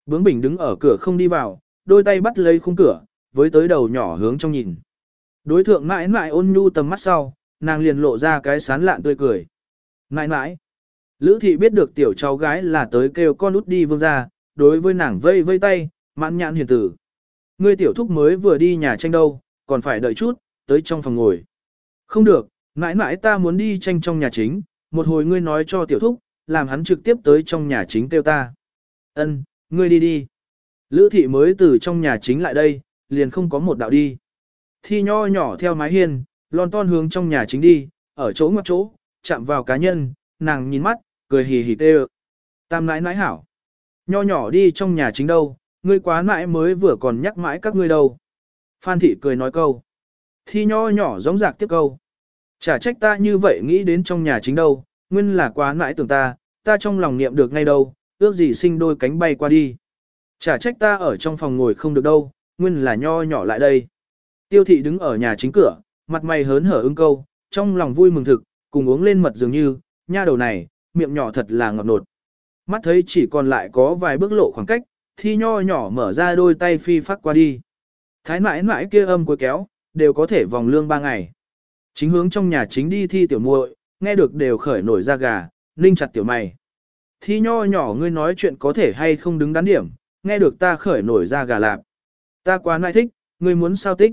Bướng bình đứng ở cửa không đi vào, đôi tay bắt lấy khung cửa, với tới đầu nhỏ hướng trong nhìn. Đối thượng nãi nãi ôn nhu tầm mắt sau, nàng liền lộ ra cái sán lạn tươi cười. Nãi nãi. Lữ thị biết được tiểu cháu gái là tới kêu con út đi vương ra, đối với nàng vây vây tay, mãn nhãn hiền tử. Ngươi tiểu thúc mới vừa đi nhà tranh đâu, còn phải đợi chút, tới trong phòng ngồi. Không được, mãi mãi ta muốn đi tranh trong nhà chính, một hồi ngươi nói cho tiểu thúc, làm hắn trực tiếp tới trong nhà chính kêu ta. Ân, ngươi đi đi. Lữ thị mới từ trong nhà chính lại đây, liền không có một đạo đi. Thi nho nhỏ theo mái hiên, lon ton hướng trong nhà chính đi, ở chỗ ngoặc chỗ, chạm vào cá nhân, nàng nhìn mắt, cười hì hì tê Tam nãi nãi hảo. Nho nhỏ đi trong nhà chính đâu, ngươi quá nãi mới vừa còn nhắc mãi các ngươi đâu. Phan thị cười nói câu. Thi nho nhỏ giống giạc tiếp câu. Chả trách ta như vậy nghĩ đến trong nhà chính đâu, nguyên là quá nãi tưởng ta, ta trong lòng niệm được ngay đâu, ước gì sinh đôi cánh bay qua đi. Chả trách ta ở trong phòng ngồi không được đâu, nguyên là nho nhỏ lại đây. Tiêu thị đứng ở nhà chính cửa, mặt mày hớn hở ưng câu, trong lòng vui mừng thực, cùng uống lên mật dường như, nha đầu này, miệng nhỏ thật là ngọt nột. Mắt thấy chỉ còn lại có vài bước lộ khoảng cách, thi nho nhỏ mở ra đôi tay phi phát qua đi. Thái mãi mãi kia âm cuối kéo, đều có thể vòng lương ba ngày. Chính hướng trong nhà chính đi thi tiểu muội, nghe được đều khởi nổi ra gà, ninh chặt tiểu mày. Thi nho nhỏ ngươi nói chuyện có thể hay không đứng đắn điểm, nghe được ta khởi nổi ra gà lạp. Ta quá nại thích, ngươi muốn sao tích.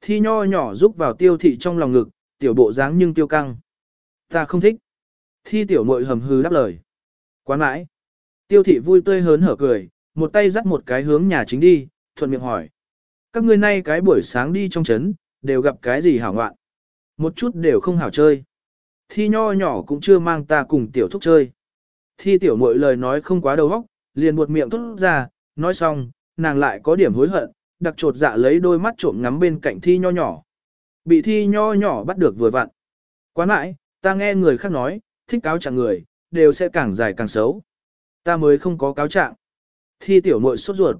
Thi nho nhỏ rúc vào tiêu thị trong lòng ngực, tiểu bộ dáng nhưng tiêu căng. Ta không thích. Thi tiểu mội hầm hư đáp lời. Quán mãi. Tiêu thị vui tươi hớn hở cười, một tay dắt một cái hướng nhà chính đi, thuận miệng hỏi. Các ngươi nay cái buổi sáng đi trong trấn, đều gặp cái gì hảo ngoạn. Một chút đều không hảo chơi. Thi nho nhỏ cũng chưa mang ta cùng tiểu thúc chơi. Thi tiểu mội lời nói không quá đầu óc, liền buột miệng thốt ra, nói xong, nàng lại có điểm hối hận, đặc trột dạ lấy đôi mắt trộm ngắm bên cạnh thi nho nhỏ. Bị thi nho nhỏ bắt được vừa vặn. Quá mãi, ta nghe người khác nói, thích cáo trạng người, đều sẽ càng dài càng xấu. Ta mới không có cáo trạng. Thi tiểu mội sốt ruột.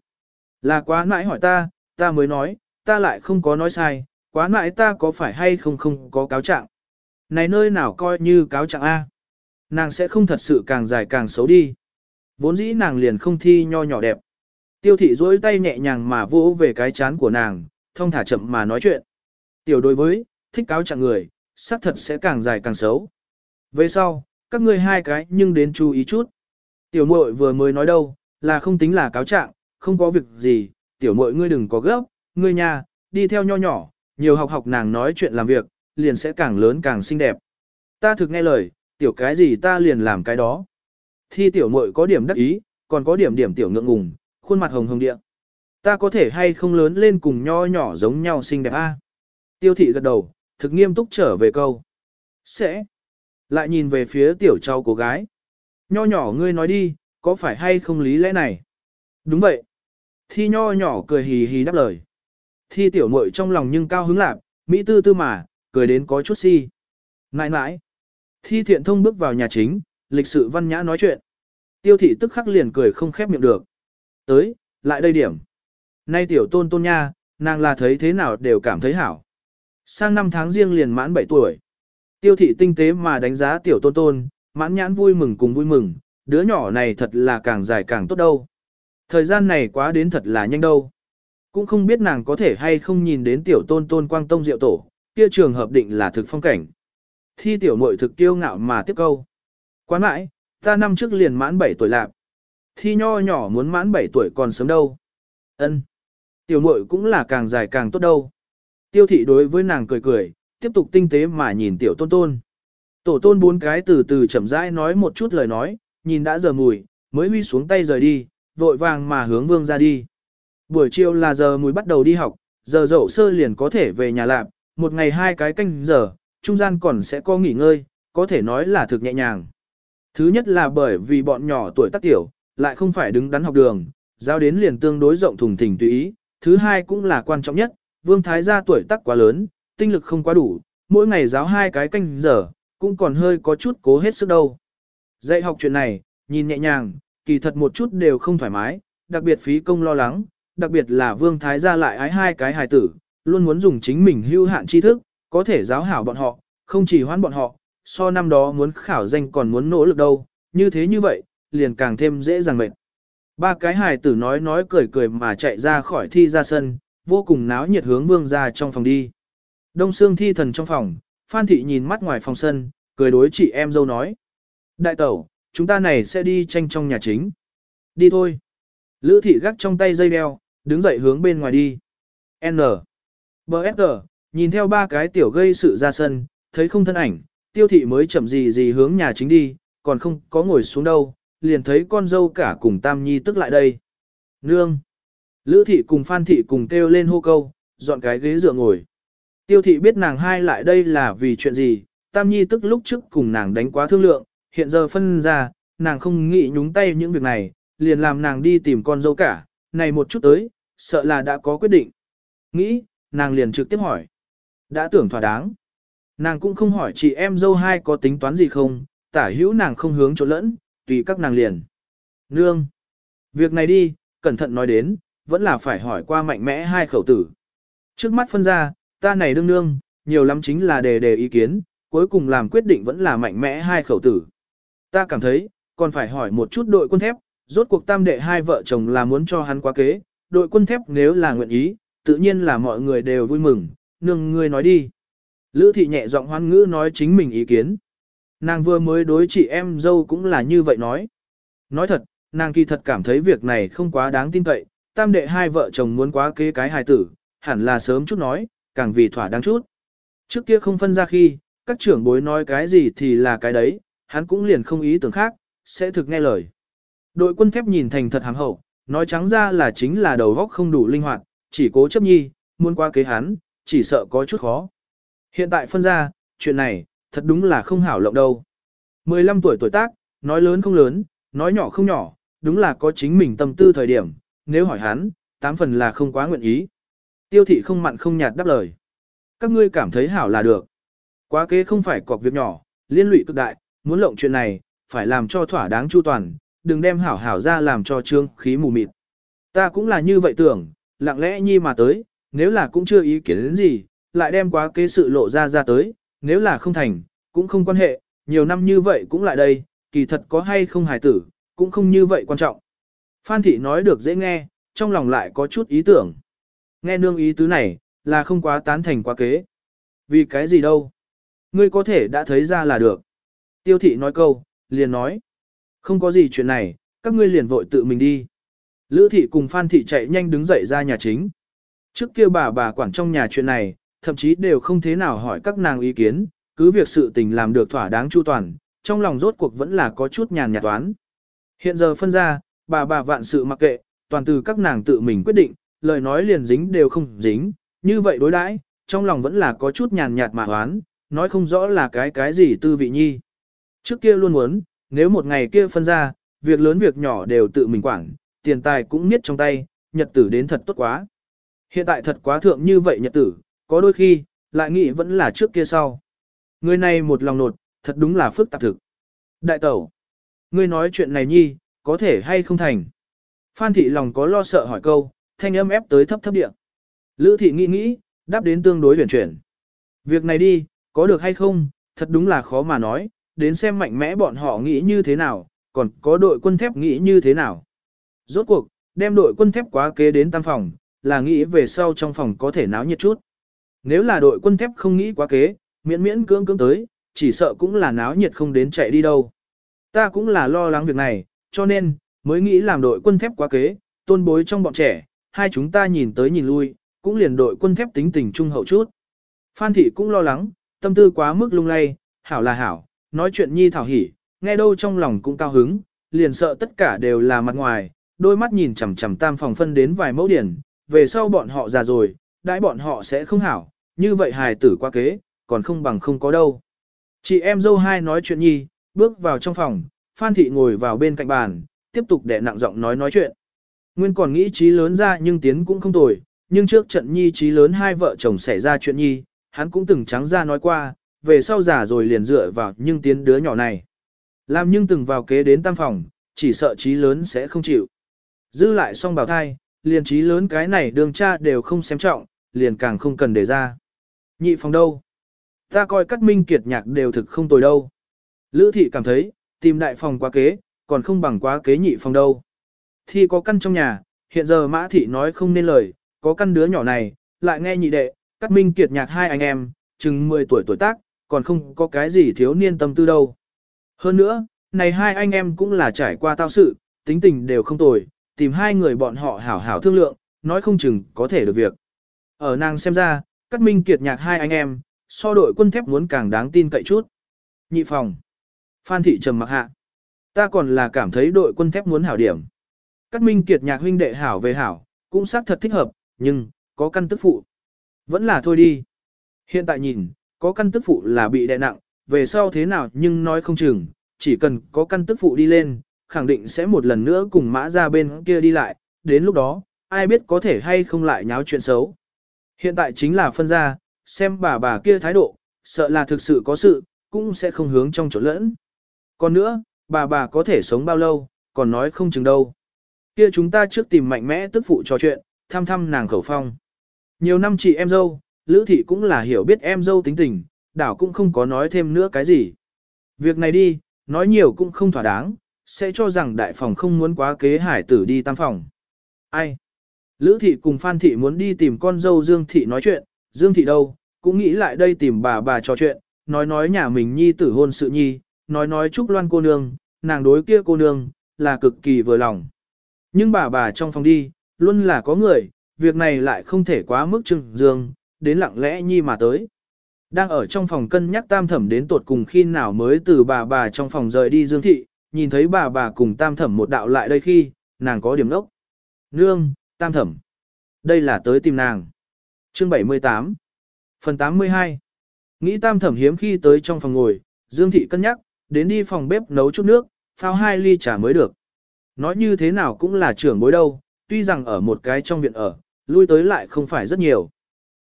Là quá mãi hỏi ta, ta mới nói, ta lại không có nói sai, quá mãi ta có phải hay không không có cáo trạng. Này nơi nào coi như cáo trạng A. Nàng sẽ không thật sự càng dài càng xấu đi. Vốn dĩ nàng liền không thi nho nhỏ đẹp. Tiêu thị duỗi tay nhẹ nhàng mà vỗ về cái chán của nàng, thông thả chậm mà nói chuyện. Tiểu đối với, thích cáo trạng người, xác thật sẽ càng dài càng xấu. Về sau, các ngươi hai cái nhưng đến chú ý chút. Tiểu muội vừa mới nói đâu, là không tính là cáo trạng, không có việc gì, tiểu muội ngươi đừng có gấp, ngươi nhà, đi theo nho nhỏ, nhiều học học nàng nói chuyện làm việc, liền sẽ càng lớn càng xinh đẹp. Ta thực nghe lời, tiểu cái gì ta liền làm cái đó. Thi tiểu muội có điểm đắc ý, còn có điểm điểm tiểu ngượng ngùng, khuôn mặt hồng hồng địa. Ta có thể hay không lớn lên cùng nho nhỏ giống nhau xinh đẹp a? Tiêu thị gật đầu, thực nghiêm túc trở về câu. Sẽ. Lại nhìn về phía tiểu cháu cô gái. Nho nhỏ ngươi nói đi, có phải hay không lý lẽ này? Đúng vậy. Thi nho nhỏ cười hì hì đáp lời. Thi tiểu muội trong lòng nhưng cao hứng lạc, Mỹ tư tư mà, cười đến có chút si. Nãi nãi. Thi thiện thông bước vào nhà chính, lịch sự văn nhã nói chuyện. Tiêu thị tức khắc liền cười không khép miệng được. Tới, lại đây điểm. Nay tiểu tôn tôn nha, nàng là thấy thế nào đều cảm thấy hảo. Sang năm tháng riêng liền mãn 7 tuổi. Tiêu thị tinh tế mà đánh giá tiểu tôn tôn, mãn nhãn vui mừng cùng vui mừng, đứa nhỏ này thật là càng dài càng tốt đâu. Thời gian này quá đến thật là nhanh đâu. Cũng không biết nàng có thể hay không nhìn đến tiểu tôn tôn quang tông diệu tổ, kia trường hợp định là thực phong cảnh. Thi tiểu muội thực kiêu ngạo mà tiếp câu. Quán mãi, ta năm trước liền mãn 7 tuổi lạc. Thi nho nhỏ muốn mãn 7 tuổi còn sớm đâu. Ân, Tiểu muội cũng là càng dài càng tốt đâu. Tiêu thị đối với nàng cười cười, tiếp tục tinh tế mà nhìn tiểu tôn tôn. Tổ tôn bốn cái từ từ chậm rãi nói một chút lời nói, nhìn đã giờ mùi, mới huy xuống tay rời đi, vội vàng mà hướng vương ra đi. Buổi chiều là giờ mùi bắt đầu đi học, giờ dậu sơ liền có thể về nhà lạp, một ngày hai cái canh giờ, trung gian còn sẽ có nghỉ ngơi, có thể nói là thực nhẹ nhàng. Thứ nhất là bởi vì bọn nhỏ tuổi tác tiểu, lại không phải đứng đắn học đường, giao đến liền tương đối rộng thùng thình tùy ý. Thứ hai cũng là quan trọng nhất, vương thái gia tuổi tác quá lớn, tinh lực không quá đủ, mỗi ngày giáo hai cái canh giờ, cũng còn hơi có chút cố hết sức đâu. Dạy học chuyện này, nhìn nhẹ nhàng, kỳ thật một chút đều không thoải mái, đặc biệt phí công lo lắng, đặc biệt là vương thái gia lại ái hai cái hài tử, luôn muốn dùng chính mình hưu hạn tri thức, có thể giáo hảo bọn họ, không chỉ hoán bọn họ, so năm đó muốn khảo danh còn muốn nỗ lực đâu, như thế như vậy, liền càng thêm dễ dàng mệt. Ba cái hài tử nói nói cười cười mà chạy ra khỏi thi ra sân, vô cùng náo nhiệt hướng vương ra trong phòng đi. Đông xương thi thần trong phòng, Phan Thị nhìn mắt ngoài phòng sân, cười đối chị em dâu nói. Đại tẩu, chúng ta này sẽ đi tranh trong nhà chính. Đi thôi. Lữ thị gắt trong tay dây đeo, đứng dậy hướng bên ngoài đi. N. B. Nhìn theo ba cái tiểu gây sự ra sân, thấy không thân ảnh, tiêu thị mới chậm gì gì hướng nhà chính đi, còn không có ngồi xuống đâu, liền thấy con dâu cả cùng Tam Nhi tức lại đây. Nương! Lữ thị cùng Phan thị cùng kêu lên hô câu, dọn cái ghế dựa ngồi. Tiêu thị biết nàng hai lại đây là vì chuyện gì, Tam Nhi tức lúc trước cùng nàng đánh quá thương lượng, hiện giờ phân ra, nàng không nghĩ nhúng tay những việc này, liền làm nàng đi tìm con dâu cả, này một chút tới, sợ là đã có quyết định. Nghĩ, nàng liền trực tiếp hỏi. Đã tưởng thỏa đáng. Nàng cũng không hỏi chị em dâu hai có tính toán gì không, tả hữu nàng không hướng chỗ lẫn, tùy các nàng liền. Nương. Việc này đi, cẩn thận nói đến, vẫn là phải hỏi qua mạnh mẽ hai khẩu tử. Trước mắt phân ra, ta này đương nương, nhiều lắm chính là đề đề ý kiến, cuối cùng làm quyết định vẫn là mạnh mẽ hai khẩu tử. Ta cảm thấy, còn phải hỏi một chút đội quân thép, rốt cuộc tam đệ hai vợ chồng là muốn cho hắn quá kế, đội quân thép nếu là nguyện ý, tự nhiên là mọi người đều vui mừng, nương ngươi nói đi. Lữ thị nhẹ giọng hoan ngữ nói chính mình ý kiến. Nàng vừa mới đối chị em dâu cũng là như vậy nói. Nói thật, nàng kỳ thật cảm thấy việc này không quá đáng tin cậy, tam đệ hai vợ chồng muốn quá kế cái hài tử, hẳn là sớm chút nói, càng vì thỏa đáng chút. Trước kia không phân ra khi, các trưởng bối nói cái gì thì là cái đấy, hắn cũng liền không ý tưởng khác, sẽ thực nghe lời. Đội quân thép nhìn thành thật hàm hậu, nói trắng ra là chính là đầu góc không đủ linh hoạt, chỉ cố chấp nhi, muốn qua kế hắn, chỉ sợ có chút khó. Hiện tại phân ra, chuyện này, thật đúng là không hảo lộng đâu. 15 tuổi tuổi tác, nói lớn không lớn, nói nhỏ không nhỏ, đúng là có chính mình tâm tư thời điểm, nếu hỏi hắn, tám phần là không quá nguyện ý. Tiêu thị không mặn không nhạt đáp lời. Các ngươi cảm thấy hảo là được. Quá kế không phải cọc việc nhỏ, liên lụy cực đại, muốn lộng chuyện này, phải làm cho thỏa đáng chu toàn, đừng đem hảo hảo ra làm cho trương khí mù mịt. Ta cũng là như vậy tưởng, lặng lẽ nhi mà tới, nếu là cũng chưa ý kiến đến gì, lại đem quá kế sự lộ ra ra tới, nếu là không thành, cũng không quan hệ, nhiều năm như vậy cũng lại đây, kỳ thật có hay không hài tử, cũng không như vậy quan trọng. Phan thị nói được dễ nghe, trong lòng lại có chút ý tưởng. Nghe nương ý tứ này, là không quá tán thành quá kế. Vì cái gì đâu? Ngươi có thể đã thấy ra là được. Tiêu thị nói câu, liền nói. Không có gì chuyện này, các ngươi liền vội tự mình đi. Lữ thị cùng Phan thị chạy nhanh đứng dậy ra nhà chính. Trước kia bà bà quản trong nhà chuyện này, thậm chí đều không thế nào hỏi các nàng ý kiến, cứ việc sự tình làm được thỏa đáng chu toàn, trong lòng rốt cuộc vẫn là có chút nhàn nhạt toán. Hiện giờ phân ra, bà bà vạn sự mặc kệ, toàn từ các nàng tự mình quyết định, lời nói liền dính đều không dính, như vậy đối đãi, trong lòng vẫn là có chút nhàn nhạt mà hoán, nói không rõ là cái cái gì tư vị nhi. Trước kia luôn muốn, nếu một ngày kia phân ra, việc lớn việc nhỏ đều tự mình quản, tiền tài cũng niết trong tay, nhật tử đến thật tốt quá. Hiện tại thật quá thượng như vậy nhật tử, có đôi khi, lại nghĩ vẫn là trước kia sau. Người này một lòng nột, thật đúng là phức tạp thực. Đại tẩu, ngươi nói chuyện này nhi, có thể hay không thành. Phan thị lòng có lo sợ hỏi câu, thanh âm ép tới thấp thấp địa. Lữ thị nghĩ nghĩ, đáp đến tương đối huyền chuyển. Việc này đi, có được hay không, thật đúng là khó mà nói, đến xem mạnh mẽ bọn họ nghĩ như thế nào, còn có đội quân thép nghĩ như thế nào. Rốt cuộc, đem đội quân thép quá kế đến tam phòng, là nghĩ về sau trong phòng có thể náo nhiệt chút. Nếu là đội quân thép không nghĩ quá kế, miễn miễn cưỡng cưỡng tới, chỉ sợ cũng là náo nhiệt không đến chạy đi đâu. Ta cũng là lo lắng việc này, cho nên, mới nghĩ làm đội quân thép quá kế, tôn bối trong bọn trẻ, hai chúng ta nhìn tới nhìn lui, cũng liền đội quân thép tính tình trung hậu chút. Phan thị cũng lo lắng, tâm tư quá mức lung lay, hảo là hảo, nói chuyện nhi thảo hỉ, nghe đâu trong lòng cũng cao hứng, liền sợ tất cả đều là mặt ngoài, đôi mắt nhìn chằm chằm tam phòng phân đến vài mẫu điển, về sau bọn họ già rồi, đãi bọn họ sẽ không hảo, như vậy hài tử qua kế, còn không bằng không có đâu. Chị em dâu hai nói chuyện nhi, bước vào trong phòng, Phan Thị ngồi vào bên cạnh bàn, tiếp tục để nặng giọng nói nói chuyện. Nguyên còn nghĩ trí lớn ra nhưng tiến cũng không tồi, nhưng trước trận nhi trí lớn hai vợ chồng xảy ra chuyện nhi, hắn cũng từng trắng ra nói qua, về sau già rồi liền dựa vào nhưng tiến đứa nhỏ này. Làm nhưng từng vào kế đến tam phòng, chỉ sợ trí lớn sẽ không chịu. Dư lại xong bảo thai, liền trí lớn cái này đường cha đều không xem trọng, liền càng không cần để ra. Nhị phòng đâu? Ta coi cắt minh kiệt nhạc đều thực không tồi đâu. Lữ thị cảm thấy, tìm đại phòng quá kế, còn không bằng quá kế nhị phòng đâu. Thi có căn trong nhà, hiện giờ mã thị nói không nên lời, có căn đứa nhỏ này, lại nghe nhị đệ, cắt minh kiệt nhạc hai anh em, chừng 10 tuổi tuổi tác, còn không có cái gì thiếu niên tâm tư đâu. Hơn nữa, này hai anh em cũng là trải qua tao sự, tính tình đều không tồi, tìm hai người bọn họ hảo hảo thương lượng, nói không chừng có thể được việc. Ở nàng xem ra, Cát minh kiệt nhạc hai anh em, so đội quân thép muốn càng đáng tin cậy chút. Nhị phòng. Phan thị trầm mặc hạ. Ta còn là cảm thấy đội quân thép muốn hảo điểm. Cát minh kiệt nhạc huynh đệ hảo về hảo, cũng xác thật thích hợp, nhưng, có căn tức phụ. Vẫn là thôi đi. Hiện tại nhìn, có căn tức phụ là bị đè nặng, về sau thế nào nhưng nói không chừng, chỉ cần có căn tức phụ đi lên, khẳng định sẽ một lần nữa cùng mã ra bên kia đi lại, đến lúc đó, ai biết có thể hay không lại nháo chuyện xấu. Hiện tại chính là phân ra, xem bà bà kia thái độ, sợ là thực sự có sự, cũng sẽ không hướng trong chỗ lẫn. Còn nữa, bà bà có thể sống bao lâu, còn nói không chừng đâu. Kia chúng ta trước tìm mạnh mẽ tức phụ trò chuyện, thăm thăm nàng khẩu phong. Nhiều năm chị em dâu, Lữ Thị cũng là hiểu biết em dâu tính tình, đảo cũng không có nói thêm nữa cái gì. Việc này đi, nói nhiều cũng không thỏa đáng, sẽ cho rằng đại phòng không muốn quá kế hải tử đi tam phòng. Ai? Lữ Thị cùng Phan Thị muốn đi tìm con dâu Dương Thị nói chuyện, Dương Thị đâu, cũng nghĩ lại đây tìm bà bà trò chuyện, nói nói nhà mình nhi tử hôn sự nhi, nói nói chúc Loan cô nương, nàng đối kia cô nương, là cực kỳ vừa lòng. Nhưng bà bà trong phòng đi, luôn là có người, việc này lại không thể quá mức trừng dương, đến lặng lẽ nhi mà tới. Đang ở trong phòng cân nhắc tam thẩm đến tột cùng khi nào mới từ bà bà trong phòng rời đi Dương Thị, nhìn thấy bà bà cùng tam thẩm một đạo lại đây khi, nàng có điểm đốc. Nương, tam thẩm. Đây là tới tìm nàng. Chương 78 Phần 82 Nghĩ tam thẩm hiếm khi tới trong phòng ngồi, Dương Thị cân nhắc, đến đi phòng bếp nấu chút nước, phao hai ly trà mới được. Nói như thế nào cũng là trưởng bối đâu, tuy rằng ở một cái trong viện ở, lui tới lại không phải rất nhiều.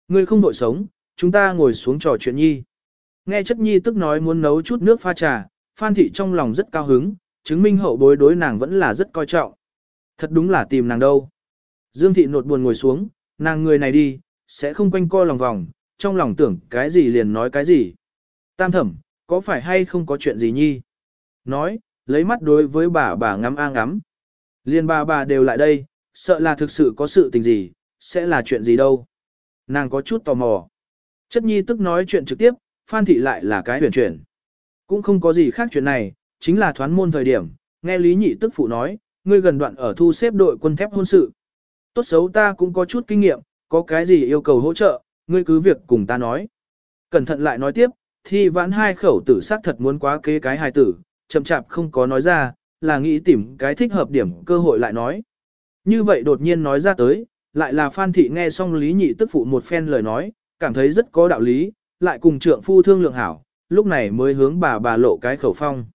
Ngươi không đội sống, chúng ta ngồi xuống trò chuyện nhi. Nghe chất nhi tức nói muốn nấu chút nước pha trà, Phan Thị trong lòng rất cao hứng, chứng minh hậu bối đối nàng vẫn là rất coi trọng. Thật đúng là tìm nàng đâu. Dương Thị nột buồn ngồi xuống, nàng người này đi, sẽ không quanh co lòng vòng, trong lòng tưởng cái gì liền nói cái gì. Tam thẩm, có phải hay không có chuyện gì nhi? Nói, lấy mắt đối với bà bà ngắm a ngắm. Liên bà bà đều lại đây, sợ là thực sự có sự tình gì, sẽ là chuyện gì đâu. Nàng có chút tò mò. Chất nhi tức nói chuyện trực tiếp, Phan Thị lại là cái huyền chuyển. Cũng không có gì khác chuyện này, chính là thoán môn thời điểm, nghe Lý Nhị tức phụ nói, ngươi gần đoạn ở thu xếp đội quân thép hôn sự. Tốt xấu ta cũng có chút kinh nghiệm, có cái gì yêu cầu hỗ trợ, ngươi cứ việc cùng ta nói. Cẩn thận lại nói tiếp, thì vãn hai khẩu tử xác thật muốn quá kế cái hài tử, chậm chạp không có nói ra, là nghĩ tìm cái thích hợp điểm cơ hội lại nói. Như vậy đột nhiên nói ra tới, lại là Phan Thị nghe xong Lý Nhị tức phụ một phen lời nói, cảm thấy rất có đạo lý, lại cùng trượng phu thương lượng hảo, lúc này mới hướng bà bà lộ cái khẩu phong.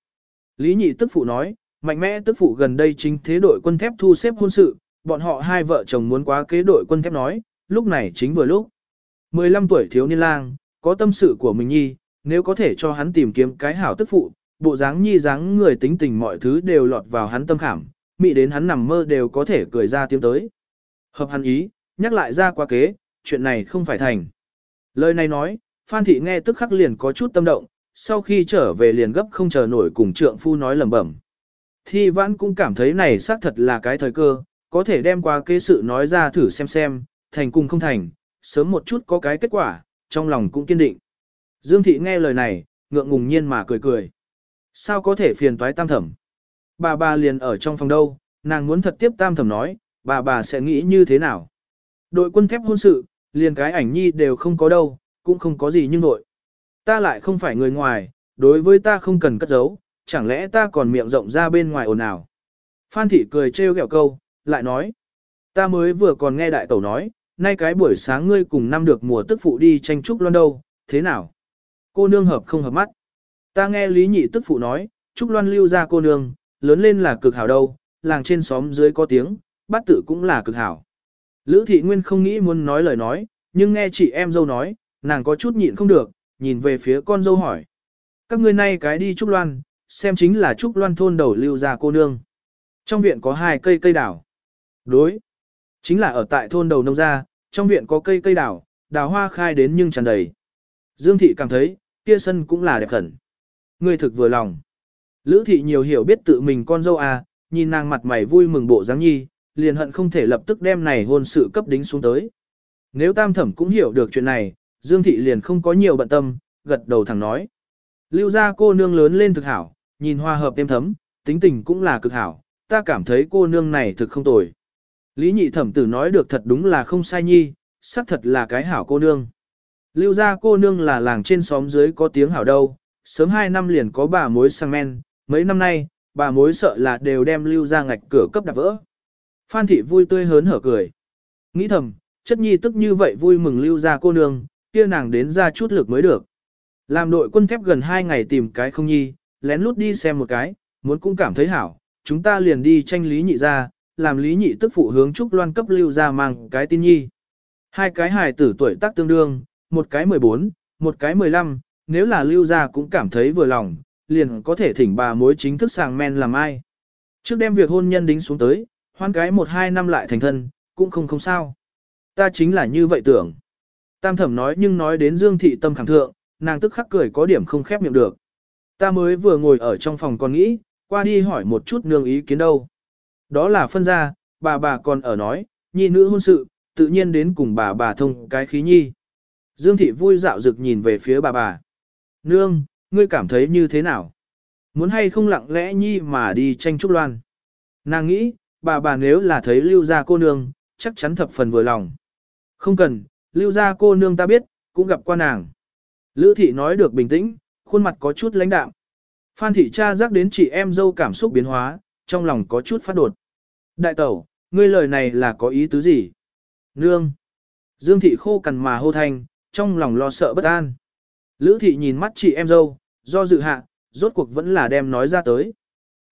Lý Nhị tức phụ nói, mạnh mẽ tức phụ gần đây chính thế đội quân thép thu xếp hôn sự, bọn họ hai vợ chồng muốn quá kế đội quân thép nói, lúc này chính vừa lúc. 15 tuổi thiếu niên lang, có tâm sự của mình nhi, nếu có thể cho hắn tìm kiếm cái hảo tức phụ, bộ dáng nhi dáng người tính tình mọi thứ đều lọt vào hắn tâm khảm, mị đến hắn nằm mơ đều có thể cười ra tiếng tới. Hợp hắn ý, nhắc lại ra qua kế, chuyện này không phải thành. Lời này nói, Phan Thị nghe tức khắc liền có chút tâm động, sau khi trở về liền gấp không chờ nổi cùng trượng phu nói lẩm bẩm. Thi vãn cũng cảm thấy này xác thật là cái thời cơ, có thể đem qua kế sự nói ra thử xem xem, thành cùng không thành, sớm một chút có cái kết quả, trong lòng cũng kiên định. Dương Thị nghe lời này, ngượng ngùng nhiên mà cười cười. Sao có thể phiền toái tam thẩm? Bà bà liền ở trong phòng đâu, nàng muốn thật tiếp tam thẩm nói, bà bà sẽ nghĩ như thế nào? Đội quân thép hôn sự, liền cái ảnh nhi đều không có đâu, cũng không có gì nhưng nội. Ta lại không phải người ngoài, đối với ta không cần cất giấu, chẳng lẽ ta còn miệng rộng ra bên ngoài ồn ào. Phan thị cười trêu ghẹo câu, lại nói. Ta mới vừa còn nghe đại tẩu nói, nay cái buổi sáng ngươi cùng năm được mùa tức phụ đi tranh trúc loan đâu, thế nào? Cô nương hợp không hợp mắt. Ta nghe Lý Nhị tức phụ nói, trúc loan lưu ra cô nương, lớn lên là cực hảo đâu, làng trên xóm dưới có tiếng, bát tự cũng là cực hảo. Lữ thị nguyên không nghĩ muốn nói lời nói, nhưng nghe chị em dâu nói, nàng có chút nhịn không được, nhìn về phía con dâu hỏi. Các ngươi nay cái đi Trúc Loan, xem chính là Trúc Loan thôn đầu lưu ra cô nương. Trong viện có hai cây cây đào. Đối. Chính là ở tại thôn đầu nông gia, trong viện có cây cây đào, đào hoa khai đến nhưng tràn đầy. Dương thị cảm thấy, kia sân cũng là đẹp khẩn. Ngươi thực vừa lòng. Lữ thị nhiều hiểu biết tự mình con dâu à, nhìn nàng mặt mày vui mừng bộ dáng nhi, liền hận không thể lập tức đem này hôn sự cấp đính xuống tới. Nếu tam thẩm cũng hiểu được chuyện này, Dương thị liền không có nhiều bận tâm, gật đầu thẳng nói. Lưu gia cô nương lớn lên thực hảo, nhìn hòa hợp êm thấm, tính tình cũng là cực hảo, ta cảm thấy cô nương này thực không tồi. Lý nhị thẩm tử nói được thật đúng là không sai nhi, xác thật là cái hảo cô nương. Lưu gia cô nương là làng trên xóm dưới có tiếng hảo đâu, sớm hai năm liền có bà mối sang men, mấy năm nay, bà mối sợ là đều đem lưu gia ngạch cửa cấp đạp vỡ. Phan thị vui tươi hớn hở cười. Nghĩ thầm, chất nhi tức như vậy vui mừng lưu gia cô nương, kia nàng đến ra chút lực mới được. Làm đội quân thép gần hai ngày tìm cái không nhi, lén lút đi xem một cái, muốn cũng cảm thấy hảo, chúng ta liền đi tranh lý nhị ra, làm lý nhị tức phụ hướng Trúc Loan cấp lưu ra mang cái tin nhi. Hai cái hài tử tuổi tác tương đương, một cái 14, một cái 15, nếu là lưu ra cũng cảm thấy vừa lòng, liền có thể thỉnh bà mối chính thức sàng men làm ai. Trước đem việc hôn nhân đính xuống tới, hoan cái một hai năm lại thành thân, cũng không không sao. Ta chính là như vậy tưởng. Tam thẩm nói nhưng nói đến Dương Thị tâm khẳng thượng, nàng tức khắc cười có điểm không khép miệng được. Ta mới vừa ngồi ở trong phòng còn nghĩ, qua đi hỏi một chút nương ý kiến đâu. Đó là phân ra, bà bà còn ở nói, nhi nữ hôn sự, tự nhiên đến cùng bà bà thông cái khí nhi. Dương Thị vui dạo dực nhìn về phía bà bà. Nương, ngươi cảm thấy như thế nào? Muốn hay không lặng lẽ nhi mà đi tranh trúc loan? Nàng nghĩ, bà bà nếu là thấy lưu gia cô nương, chắc chắn thập phần vừa lòng. Không cần, lưu gia cô nương ta biết, cũng gặp qua nàng. Lữ thị nói được bình tĩnh, khuôn mặt có chút lãnh đạm. Phan thị cha giác đến chị em dâu cảm xúc biến hóa, trong lòng có chút phát đột. Đại tẩu, ngươi lời này là có ý tứ gì? Nương. Dương thị khô cằn mà hô thanh, trong lòng lo sợ bất an. Lữ thị nhìn mắt chị em dâu, do dự hạ, rốt cuộc vẫn là đem nói ra tới.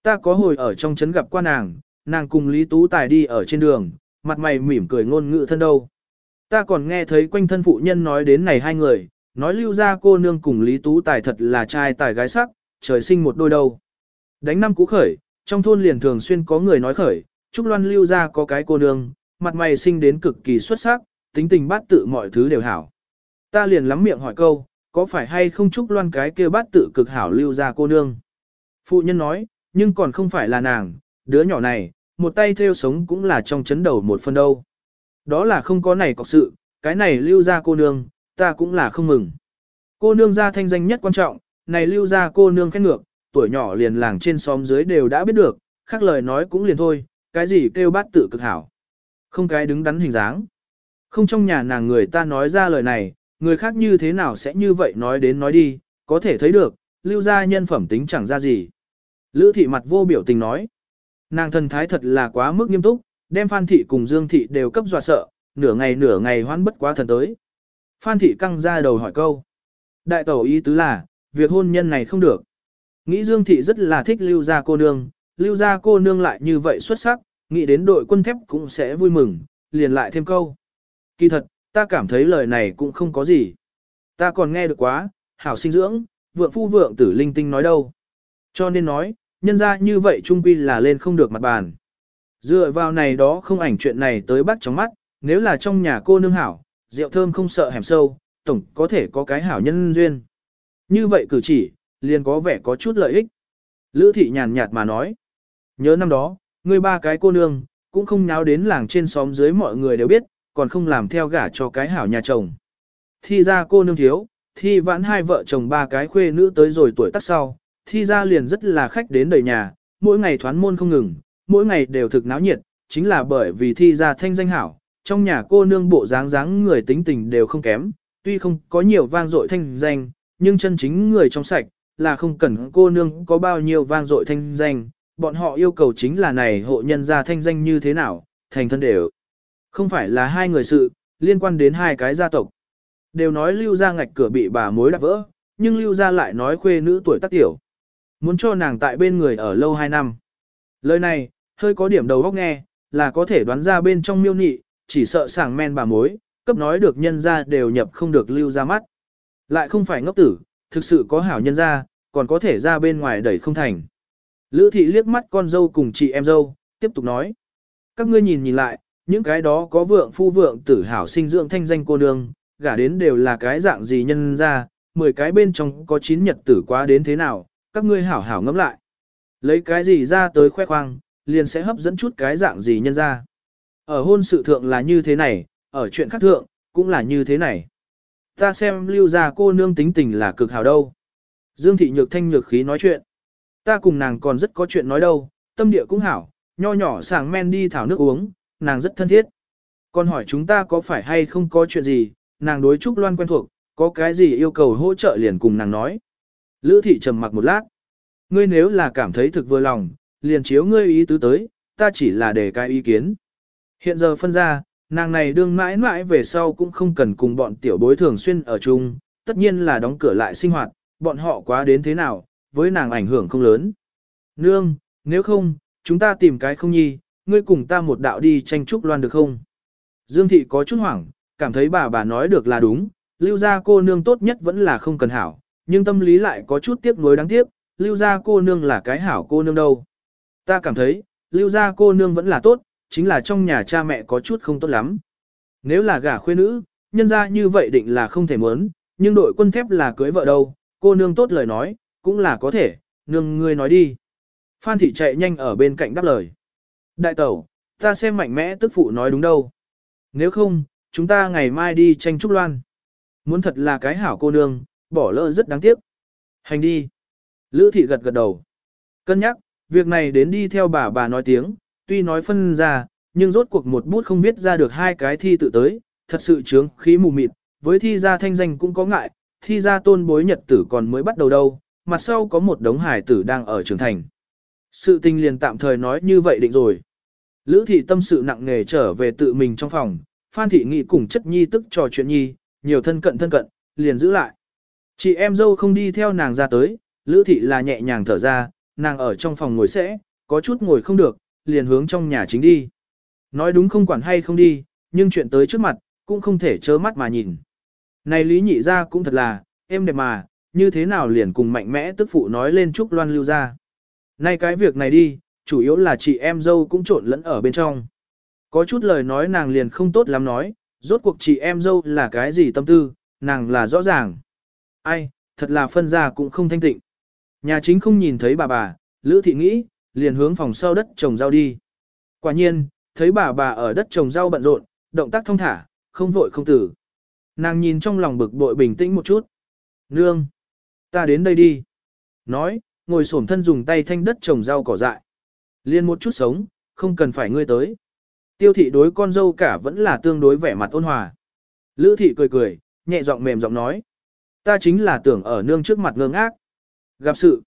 Ta có hồi ở trong trấn gặp qua nàng, nàng cùng Lý Tú Tài đi ở trên đường, mặt mày mỉm cười ngôn ngữ thân đâu. Ta còn nghe thấy quanh thân phụ nhân nói đến này hai người, nói lưu ra cô nương cùng Lý Tú Tài thật là trai tài gái sắc, trời sinh một đôi đâu. Đánh năm cũ khởi, trong thôn liền thường xuyên có người nói khởi, Trúc Loan lưu ra có cái cô nương, mặt mày sinh đến cực kỳ xuất sắc, tính tình bát tự mọi thứ đều hảo. Ta liền lắm miệng hỏi câu, có phải hay không Trúc Loan cái kia bát tự cực hảo lưu ra cô nương? Phụ nhân nói, nhưng còn không phải là nàng, đứa nhỏ này, một tay theo sống cũng là trong chấn đầu một phần đâu. Đó là không có này cọc sự, cái này lưu ra cô nương, ta cũng là không mừng. Cô nương ra thanh danh nhất quan trọng, này lưu ra cô nương khen ngược, tuổi nhỏ liền làng trên xóm dưới đều đã biết được, khác lời nói cũng liền thôi, cái gì kêu bát tự cực hảo. Không cái đứng đắn hình dáng. Không trong nhà nàng người ta nói ra lời này, người khác như thế nào sẽ như vậy nói đến nói đi, có thể thấy được, lưu ra nhân phẩm tính chẳng ra gì. Lữ thị mặt vô biểu tình nói. Nàng thần thái thật là quá mức nghiêm túc, đem Phan thị cùng Dương thị đều cấp dọa sợ, nửa ngày nửa ngày hoan bất quá thần tới. Phan thị căng ra đầu hỏi câu. Đại tẩu ý tứ là, việc hôn nhân này không được. Nghĩ Dương thị rất là thích lưu gia cô nương, lưu gia cô nương lại như vậy xuất sắc, nghĩ đến đội quân thép cũng sẽ vui mừng, liền lại thêm câu. Kỳ thật, ta cảm thấy lời này cũng không có gì. Ta còn nghe được quá, hảo sinh dưỡng, vượng phu vượng tử linh tinh nói đâu. Cho nên nói, nhân ra như vậy trung quy là lên không được mặt bàn. Dựa vào này đó không ảnh chuyện này tới bắt trong mắt, nếu là trong nhà cô nương hảo, rượu thơm không sợ hẻm sâu, tổng có thể có cái hảo nhân duyên. Như vậy cử chỉ, liền có vẻ có chút lợi ích. Lữ thị nhàn nhạt mà nói. Nhớ năm đó, người ba cái cô nương, cũng không nháo đến làng trên xóm dưới mọi người đều biết, còn không làm theo gả cho cái hảo nhà chồng. Thi ra cô nương thiếu, thi vãn hai vợ chồng ba cái khuê nữ tới rồi tuổi tác sau, thi ra liền rất là khách đến đầy nhà, mỗi ngày thoán môn không ngừng, mỗi ngày đều thực náo nhiệt, chính là bởi vì thi ra thanh danh hảo, trong nhà cô nương bộ dáng dáng người tính tình đều không kém, tuy không có nhiều vang dội thanh danh, nhưng chân chính người trong sạch, là không cần cô nương có bao nhiêu vang dội thanh danh, bọn họ yêu cầu chính là này hộ nhân gia thanh danh như thế nào, thành thân đều. Không phải là hai người sự, liên quan đến hai cái gia tộc. Đều nói lưu gia ngạch cửa bị bà mối đạp vỡ, nhưng lưu gia lại nói khuê nữ tuổi tác tiểu. Muốn cho nàng tại bên người ở lâu hai năm. Lời này, hơi có điểm đầu góc nghe, là có thể đoán ra bên trong miêu nị, chỉ sợ sảng men bà mối, cấp nói được nhân ra đều nhập không được lưu ra mắt. Lại không phải ngốc tử, thực sự có hảo nhân ra, còn có thể ra bên ngoài đẩy không thành. Lữ thị liếc mắt con dâu cùng chị em dâu, tiếp tục nói. Các ngươi nhìn nhìn lại, những cái đó có vượng phu vượng tử hảo sinh dưỡng thanh danh cô nương, gả đến đều là cái dạng gì nhân ra, 10 cái bên trong có 9 nhật tử quá đến thế nào, các ngươi hảo hảo ngẫm lại. Lấy cái gì ra tới khoe khoang, liền sẽ hấp dẫn chút cái dạng gì nhân ra. Ở hôn sự thượng là như thế này, ở chuyện khác thượng, cũng là như thế này. Ta xem lưu ra cô nương tính tình là cực hảo đâu. Dương thị nhược thanh nhược khí nói chuyện. Ta cùng nàng còn rất có chuyện nói đâu, tâm địa cũng hảo, nho nhỏ sàng men đi thảo nước uống, nàng rất thân thiết. Còn hỏi chúng ta có phải hay không có chuyện gì, nàng đối Trúc Loan quen thuộc, có cái gì yêu cầu hỗ trợ liền cùng nàng nói. Lữ thị trầm mặc một lát. Ngươi nếu là cảm thấy thực vừa lòng, liền chiếu ngươi ý tứ tới, ta chỉ là để cái ý kiến. Hiện giờ phân ra, nàng này đương mãi mãi về sau cũng không cần cùng bọn tiểu bối thường xuyên ở chung, tất nhiên là đóng cửa lại sinh hoạt, bọn họ quá đến thế nào, với nàng ảnh hưởng không lớn. Nương, nếu không, chúng ta tìm cái không nhi, ngươi cùng ta một đạo đi tranh trúc loan được không? Dương thị có chút hoảng, cảm thấy bà bà nói được là đúng, lưu gia cô nương tốt nhất vẫn là không cần hảo, nhưng tâm lý lại có chút tiếc nuối đáng tiếc, lưu gia cô nương là cái hảo cô nương đâu. Ta cảm thấy, lưu gia cô nương vẫn là tốt, chính là trong nhà cha mẹ có chút không tốt lắm. Nếu là gả khuê nữ, nhân ra như vậy định là không thể muốn, nhưng đội quân thép là cưới vợ đâu, cô nương tốt lời nói, cũng là có thể, nương ngươi nói đi. Phan thị chạy nhanh ở bên cạnh đáp lời. Đại tẩu, ta xem mạnh mẽ tức phụ nói đúng đâu. Nếu không, chúng ta ngày mai đi tranh trúc loan. Muốn thật là cái hảo cô nương, bỏ lỡ rất đáng tiếc. Hành đi. Lữ thị gật gật đầu. Cân nhắc, việc này đến đi theo bà bà nói tiếng, tuy nói phân ra, nhưng rốt cuộc một bút không viết ra được hai cái thi tự tới, thật sự chướng khí mù mịt, với thi ra thanh danh cũng có ngại, thi ra tôn bối nhật tử còn mới bắt đầu đâu, mặt sau có một đống hải tử đang ở trưởng thành. Sự tình liền tạm thời nói như vậy định rồi. Lữ thị tâm sự nặng nề trở về tự mình trong phòng, Phan thị nghị cùng chất nhi tức trò chuyện nhi, nhiều thân cận thân cận, liền giữ lại. Chị em dâu không đi theo nàng ra tới, Lữ thị là nhẹ nhàng thở ra, nàng ở trong phòng ngồi sẽ, có chút ngồi không được, liền hướng trong nhà chính đi. Nói đúng không quản hay không đi, nhưng chuyện tới trước mặt, cũng không thể chớ mắt mà nhìn. Này lý nhị ra cũng thật là, em đẹp mà, như thế nào liền cùng mạnh mẽ tức phụ nói lên Trúc Loan lưu ra. Nay cái việc này đi, chủ yếu là chị em dâu cũng trộn lẫn ở bên trong. Có chút lời nói nàng liền không tốt lắm nói, rốt cuộc chị em dâu là cái gì tâm tư, nàng là rõ ràng. Ai, thật là phân ra cũng không thanh tịnh. Nhà chính không nhìn thấy bà bà, Lữ Thị nghĩ, liền hướng phòng sau đất trồng rau đi. Quả nhiên, thấy bà bà ở đất trồng rau bận rộn, động tác thông thả, không vội không tử. Nàng nhìn trong lòng bực bội bình tĩnh một chút. Nương! Ta đến đây đi. Nói, ngồi xổm thân dùng tay thanh đất trồng rau cỏ dại. Liên một chút sống, không cần phải ngươi tới. Tiêu thị đối con dâu cả vẫn là tương đối vẻ mặt ôn hòa. Lữ thị cười cười, nhẹ giọng mềm giọng nói. Ta chính là tưởng ở nương trước mặt ngơ ngác. Gặp sự.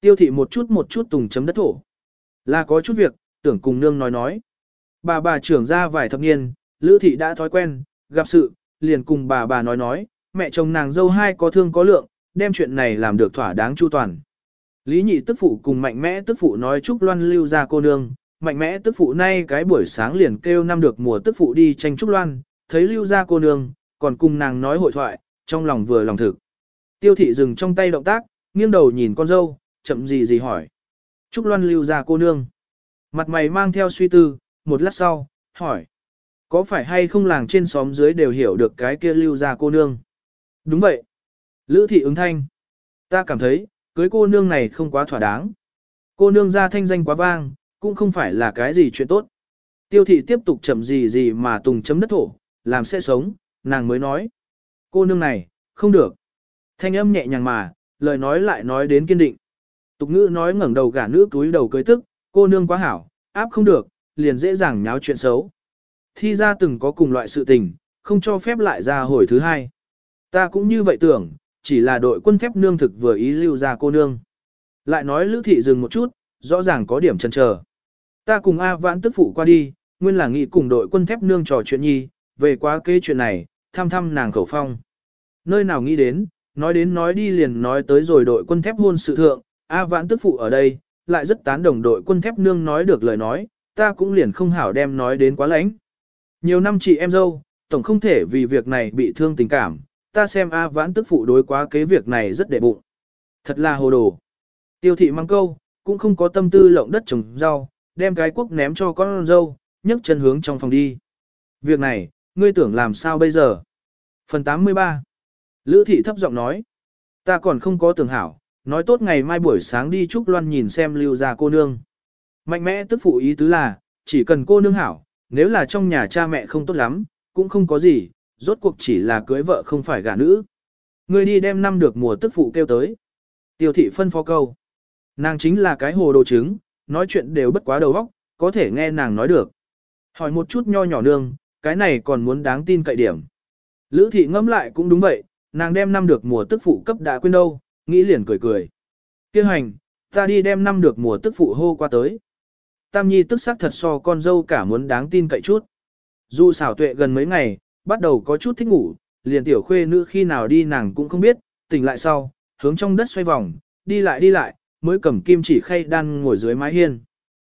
Tiêu thị một chút một chút tùng chấm đất thổ. Là có chút việc, tưởng cùng nương nói nói. Bà bà trưởng ra vài thập niên, Lữ thị đã thói quen, gặp sự, liền cùng bà bà nói nói, mẹ chồng nàng dâu hai có thương có lượng, đem chuyện này làm được thỏa đáng chu toàn. Lý nhị tức phụ cùng mạnh mẽ tức phụ nói chúc loan lưu ra cô nương, mạnh mẽ tức phụ nay cái buổi sáng liền kêu năm được mùa tức phụ đi tranh trúc loan, thấy lưu ra cô nương, còn cùng nàng nói hội thoại, trong lòng vừa lòng thực. Tiêu thị dừng trong tay động tác, nghiêng đầu nhìn con dâu, chậm gì gì hỏi. Trúc loan lưu ra cô nương. Mặt mày mang theo suy tư, một lát sau, hỏi. Có phải hay không làng trên xóm dưới đều hiểu được cái kia lưu ra cô nương? Đúng vậy. Lữ thị ứng thanh. Ta cảm thấy, cưới cô nương này không quá thỏa đáng. Cô nương ra thanh danh quá vang, cũng không phải là cái gì chuyện tốt. Tiêu thị tiếp tục chậm gì gì mà tùng chấm đất thổ, làm sẽ sống, nàng mới nói. Cô nương này, không được. Thanh âm nhẹ nhàng mà, lời nói lại nói đến kiên định. Tục ngữ nói ngẩng đầu gả nữ túi đầu cưới tức, cô nương quá hảo, áp không được, liền dễ dàng nháo chuyện xấu. Thi ra từng có cùng loại sự tình, không cho phép lại ra hồi thứ hai. Ta cũng như vậy tưởng, chỉ là đội quân thép nương thực vừa ý lưu ra cô nương. Lại nói lữ thị dừng một chút, rõ ràng có điểm chần chờ. Ta cùng A vãn tức phụ qua đi, nguyên là nghĩ cùng đội quân thép nương trò chuyện nhi, về quá kế chuyện này, thăm thăm nàng khẩu phong. Nơi nào nghĩ đến, nói đến nói đi liền nói tới rồi đội quân thép hôn sự thượng, A vãn tức phụ ở đây, lại rất tán đồng đội quân thép nương nói được lời nói, ta cũng liền không hảo đem nói đến quá lãnh. Nhiều năm chị em dâu, tổng không thể vì việc này bị thương tình cảm, ta xem A vãn tức phụ đối quá kế việc này rất đệ bụng. Thật là hồ đồ. Tiêu thị mang câu, cũng không có tâm tư lộng đất trồng rau, đem cái quốc ném cho con dâu, nhấc chân hướng trong phòng đi. Việc này, ngươi tưởng làm sao bây giờ? Phần 83 Lữ thị thấp giọng nói, ta còn không có tưởng hảo, nói tốt ngày mai buổi sáng đi Trúc Loan nhìn xem lưu ra cô nương. Mạnh mẽ tức phụ ý tứ là, chỉ cần cô nương hảo, nếu là trong nhà cha mẹ không tốt lắm, cũng không có gì, rốt cuộc chỉ là cưới vợ không phải gả nữ. Ngươi đi đem năm được mùa tức phụ kêu tới. Tiêu thị phân phó câu. Nàng chính là cái hồ đồ trứng, nói chuyện đều bất quá đầu óc, có thể nghe nàng nói được. Hỏi một chút nho nhỏ nương, cái này còn muốn đáng tin cậy điểm. Lữ thị ngẫm lại cũng đúng vậy, nàng đem năm được mùa tức phụ cấp đã quên đâu, nghĩ liền cười cười. Kêu hành, ta đi đem năm được mùa tức phụ hô qua tới. Tam Nhi tức sắc thật so con dâu cả muốn đáng tin cậy chút. Dù xảo tuệ gần mấy ngày, bắt đầu có chút thích ngủ, liền tiểu khuê nữ khi nào đi nàng cũng không biết, tỉnh lại sau, hướng trong đất xoay vòng, đi lại đi lại, mới cầm kim chỉ khay đan ngồi dưới mái hiên.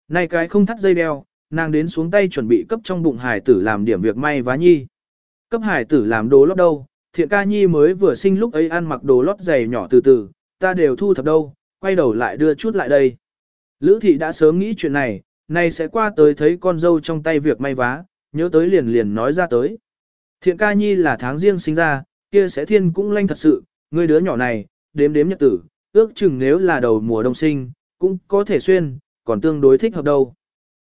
Này cái không thắt dây đeo, nàng đến xuống tay chuẩn bị cấp trong bụng hải tử làm điểm việc may vá nhi. Cấp hải tử làm đồ lót đâu, thiện ca nhi mới vừa sinh lúc ấy ăn mặc đồ lót dày nhỏ từ từ, ta đều thu thập đâu, quay đầu lại đưa chút lại đây. Lữ thị đã sớm nghĩ chuyện này, nay sẽ qua tới thấy con dâu trong tay việc may vá, nhớ tới liền liền nói ra tới. Thiện ca nhi là tháng riêng sinh ra, kia sẽ thiên cũng lanh thật sự, người đứa nhỏ này, đếm đếm nhật tử, ước chừng nếu là đầu mùa đông sinh, cũng có thể xuyên, còn tương đối thích hợp đâu.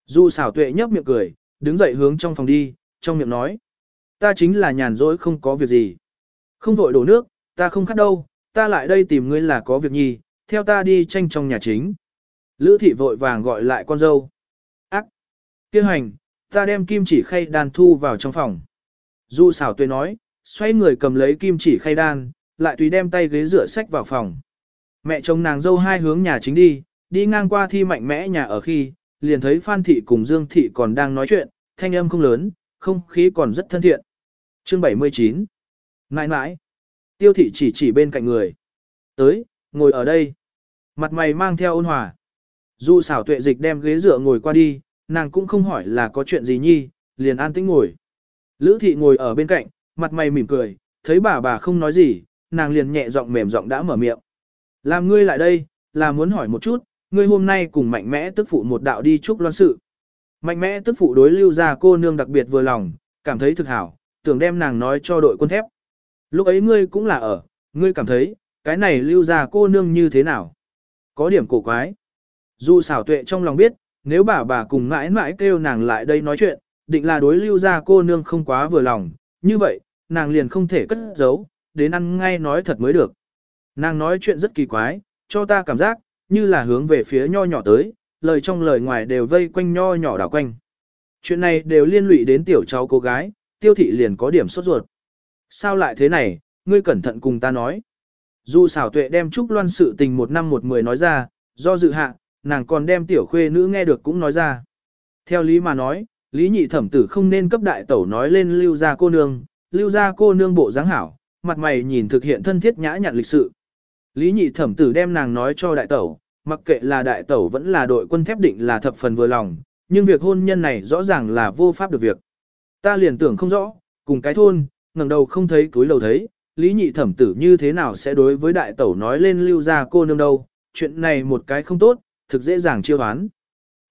Du xảo tuệ nhấp miệng cười, đứng dậy hướng trong phòng đi, trong miệng nói. Ta chính là nhàn rỗi không có việc gì. Không vội đổ nước, ta không khát đâu, ta lại đây tìm ngươi là có việc nhi, theo ta đi tranh trong nhà chính. Lữ thị vội vàng gọi lại con dâu. Ác! Kêu hành, ta đem kim chỉ khay đan thu vào trong phòng. Du xảo tuyên nói, xoay người cầm lấy kim chỉ khay đan, lại tùy đem tay ghế rửa sách vào phòng. Mẹ chồng nàng dâu hai hướng nhà chính đi, đi ngang qua thi mạnh mẽ nhà ở khi, liền thấy Phan Thị cùng Dương Thị còn đang nói chuyện, thanh âm không lớn, không khí còn rất thân thiện. Chương 79 Nãi nãi Tiêu Thị chỉ chỉ bên cạnh người. Tới, ngồi ở đây. Mặt mày mang theo ôn hòa. Dù xảo tuệ dịch đem ghế dựa ngồi qua đi, nàng cũng không hỏi là có chuyện gì nhi, liền an tĩnh ngồi. Lữ Thị ngồi ở bên cạnh, mặt mày mỉm cười, thấy bà bà không nói gì, nàng liền nhẹ giọng mềm giọng đã mở miệng. Làm ngươi lại đây, là muốn hỏi một chút, ngươi hôm nay cùng mạnh mẽ tức phụ một đạo đi chúc loan sự. Mạnh mẽ tức phụ đối lưu ra cô nương đặc biệt vừa lòng, cảm thấy thực hảo, tưởng đem nàng nói cho đội quân thép. Lúc ấy ngươi cũng là ở, ngươi cảm thấy, cái này lưu ra cô nương như thế nào? Có điểm cổ quái. Dù xảo tuệ trong lòng biết, nếu bà bà cùng mãi mãi kêu nàng lại đây nói chuyện, định là đối lưu ra cô nương không quá vừa lòng, như vậy, nàng liền không thể cất giấu, đến ăn ngay nói thật mới được. Nàng nói chuyện rất kỳ quái, cho ta cảm giác, như là hướng về phía nho nhỏ tới, lời trong lời ngoài đều vây quanh nho nhỏ đảo quanh. Chuyện này đều liên lụy đến tiểu cháu cô gái, tiêu thị liền có điểm sốt ruột. Sao lại thế này, ngươi cẩn thận cùng ta nói. Dù xảo tuệ đem Trúc Loan sự tình một năm một mười nói ra, do dự hạ, nàng còn đem tiểu khuê nữ nghe được cũng nói ra. Theo lý mà nói, lý nhị thẩm tử không nên cấp đại tẩu nói lên lưu gia cô nương, lưu gia cô nương bộ dáng hảo, mặt mày nhìn thực hiện thân thiết nhã nhặn lịch sự. Lý nhị thẩm tử đem nàng nói cho đại tẩu, mặc kệ là đại tẩu vẫn là đội quân thép định là thập phần vừa lòng, nhưng việc hôn nhân này rõ ràng là vô pháp được việc. Ta liền tưởng không rõ, cùng cái thôn, ngẩng đầu không thấy túi đầu thấy, lý nhị thẩm tử như thế nào sẽ đối với đại tẩu nói lên lưu ra cô nương đâu, chuyện này một cái không tốt, thực dễ dàng chiêu đoán.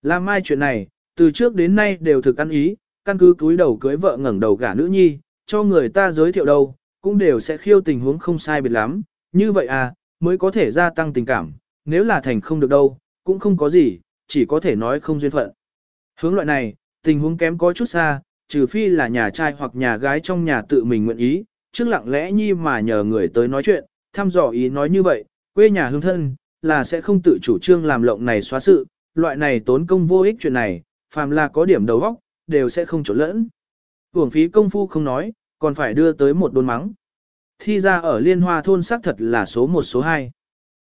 Làm mai chuyện này, từ trước đến nay đều thực ăn ý, căn cứ túi đầu cưới vợ ngẩng đầu gả nữ nhi, cho người ta giới thiệu đâu, cũng đều sẽ khiêu tình huống không sai biệt lắm, như vậy à, mới có thể gia tăng tình cảm, nếu là thành không được đâu, cũng không có gì, chỉ có thể nói không duyên phận. Hướng loại này, tình huống kém có chút xa, trừ phi là nhà trai hoặc nhà gái trong nhà tự mình nguyện ý, trước lặng lẽ nhi mà nhờ người tới nói chuyện, thăm dò ý nói như vậy, quê nhà hương thân, là sẽ không tự chủ trương làm lộng này xóa sự, loại này tốn công vô ích chuyện này, phàm là có điểm đầu óc, đều sẽ không trộn lẫn. Hưởng phí công phu không nói, còn phải đưa tới một đôn mắng. Thi ra ở liên hoa thôn xác thật là số 1 số 2.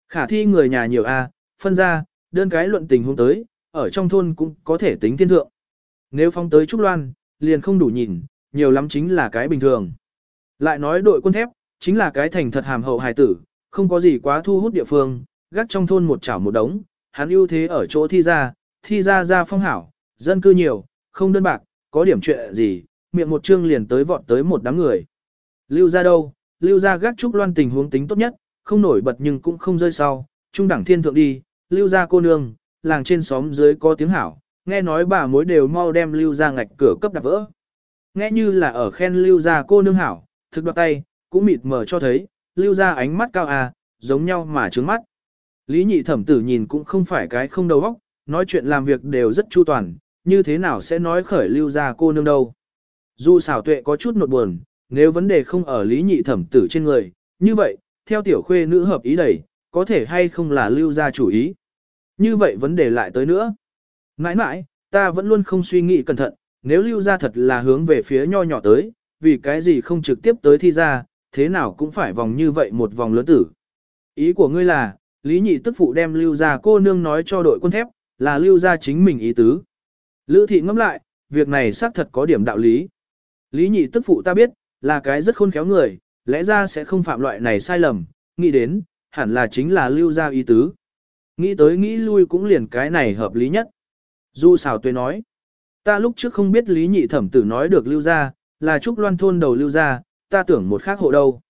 Khả thi người nhà nhiều A, phân ra, đơn cái luận tình hôm tới, ở trong thôn cũng có thể tính thiên thượng. Nếu phong tới Trúc Loan, liền không đủ nhìn, nhiều lắm chính là cái bình thường. Lại nói đội quân thép, chính là cái thành thật hàm hậu hài tử, không có gì quá thu hút địa phương, gác trong thôn một chảo một đống, hắn ưu thế ở chỗ thi ra, thi ra ra phong hảo, dân cư nhiều, không đơn bạc, có điểm chuyện gì, miệng một chương liền tới vọt tới một đám người. Lưu ra đâu, lưu ra gác trúc loan tình huống tính tốt nhất, không nổi bật nhưng cũng không rơi sau, trung đẳng thiên thượng đi, lưu ra cô nương, làng trên xóm dưới có tiếng hảo, nghe nói bà mối đều mau đem lưu ra ngạch cửa cấp đạp vỡ. Nghe như là ở khen lưu ra cô nương hảo, thực đoạt tay, cũng mịt mờ cho thấy, lưu ra ánh mắt cao à, giống nhau mà trướng mắt. Lý nhị thẩm tử nhìn cũng không phải cái không đầu óc, nói chuyện làm việc đều rất chu toàn, như thế nào sẽ nói khởi lưu ra cô nương đâu. Dù xảo tuệ có chút nột buồn, nếu vấn đề không ở lý nhị thẩm tử trên người, như vậy, theo tiểu khuê nữ hợp ý đẩy, có thể hay không là lưu ra chủ ý. Như vậy vấn đề lại tới nữa. Mãi mãi, ta vẫn luôn không suy nghĩ cẩn thận, nếu lưu ra thật là hướng về phía nho nhỏ tới, vì cái gì không trực tiếp tới thi ra, thế nào cũng phải vòng như vậy một vòng lớn tử. Ý của ngươi là, Lý Nhị tức phụ đem lưu ra cô nương nói cho đội quân thép, là lưu ra chính mình ý tứ. Lữ thị ngẫm lại, việc này xác thật có điểm đạo lý. Lý Nhị tức phụ ta biết, là cái rất khôn khéo người, lẽ ra sẽ không phạm loại này sai lầm, nghĩ đến, hẳn là chính là lưu ra ý tứ. Nghĩ tới nghĩ lui cũng liền cái này hợp lý nhất. Du xào tuế nói, ta lúc trước không biết Lý Nhị thẩm tử nói được lưu ra, là Trúc Loan thôn đầu lưu ra, ta tưởng một khác hộ đâu.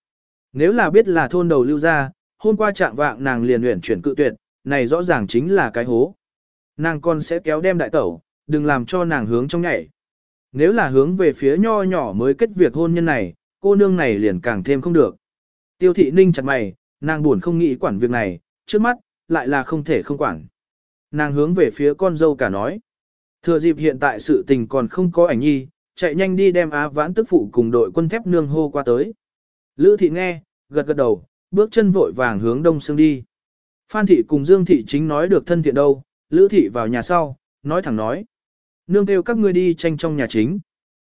Nếu là biết là thôn đầu lưu ra, hôm qua trạng vạng nàng liền luyện chuyển cự tuyệt, này rõ ràng chính là cái hố. Nàng con sẽ kéo đem đại tẩu, đừng làm cho nàng hướng trong nhảy. Nếu là hướng về phía nho nhỏ mới kết việc hôn nhân này, cô nương này liền càng thêm không được. Tiêu thị ninh chặt mày, nàng buồn không nghĩ quản việc này, trước mắt, lại là không thể không quản. Nàng hướng về phía con dâu cả nói. Thừa dịp hiện tại sự tình còn không có ảnh nhi, chạy nhanh đi đem Á Vãn tức phụ cùng đội quân thép nương hô qua tới. Lữ thị nghe, gật gật đầu, bước chân vội vàng hướng đông sương đi. Phan thị cùng Dương thị chính nói được thân thiện đâu, Lữ thị vào nhà sau, nói thẳng nói. Nương kêu các ngươi đi tranh trong nhà chính.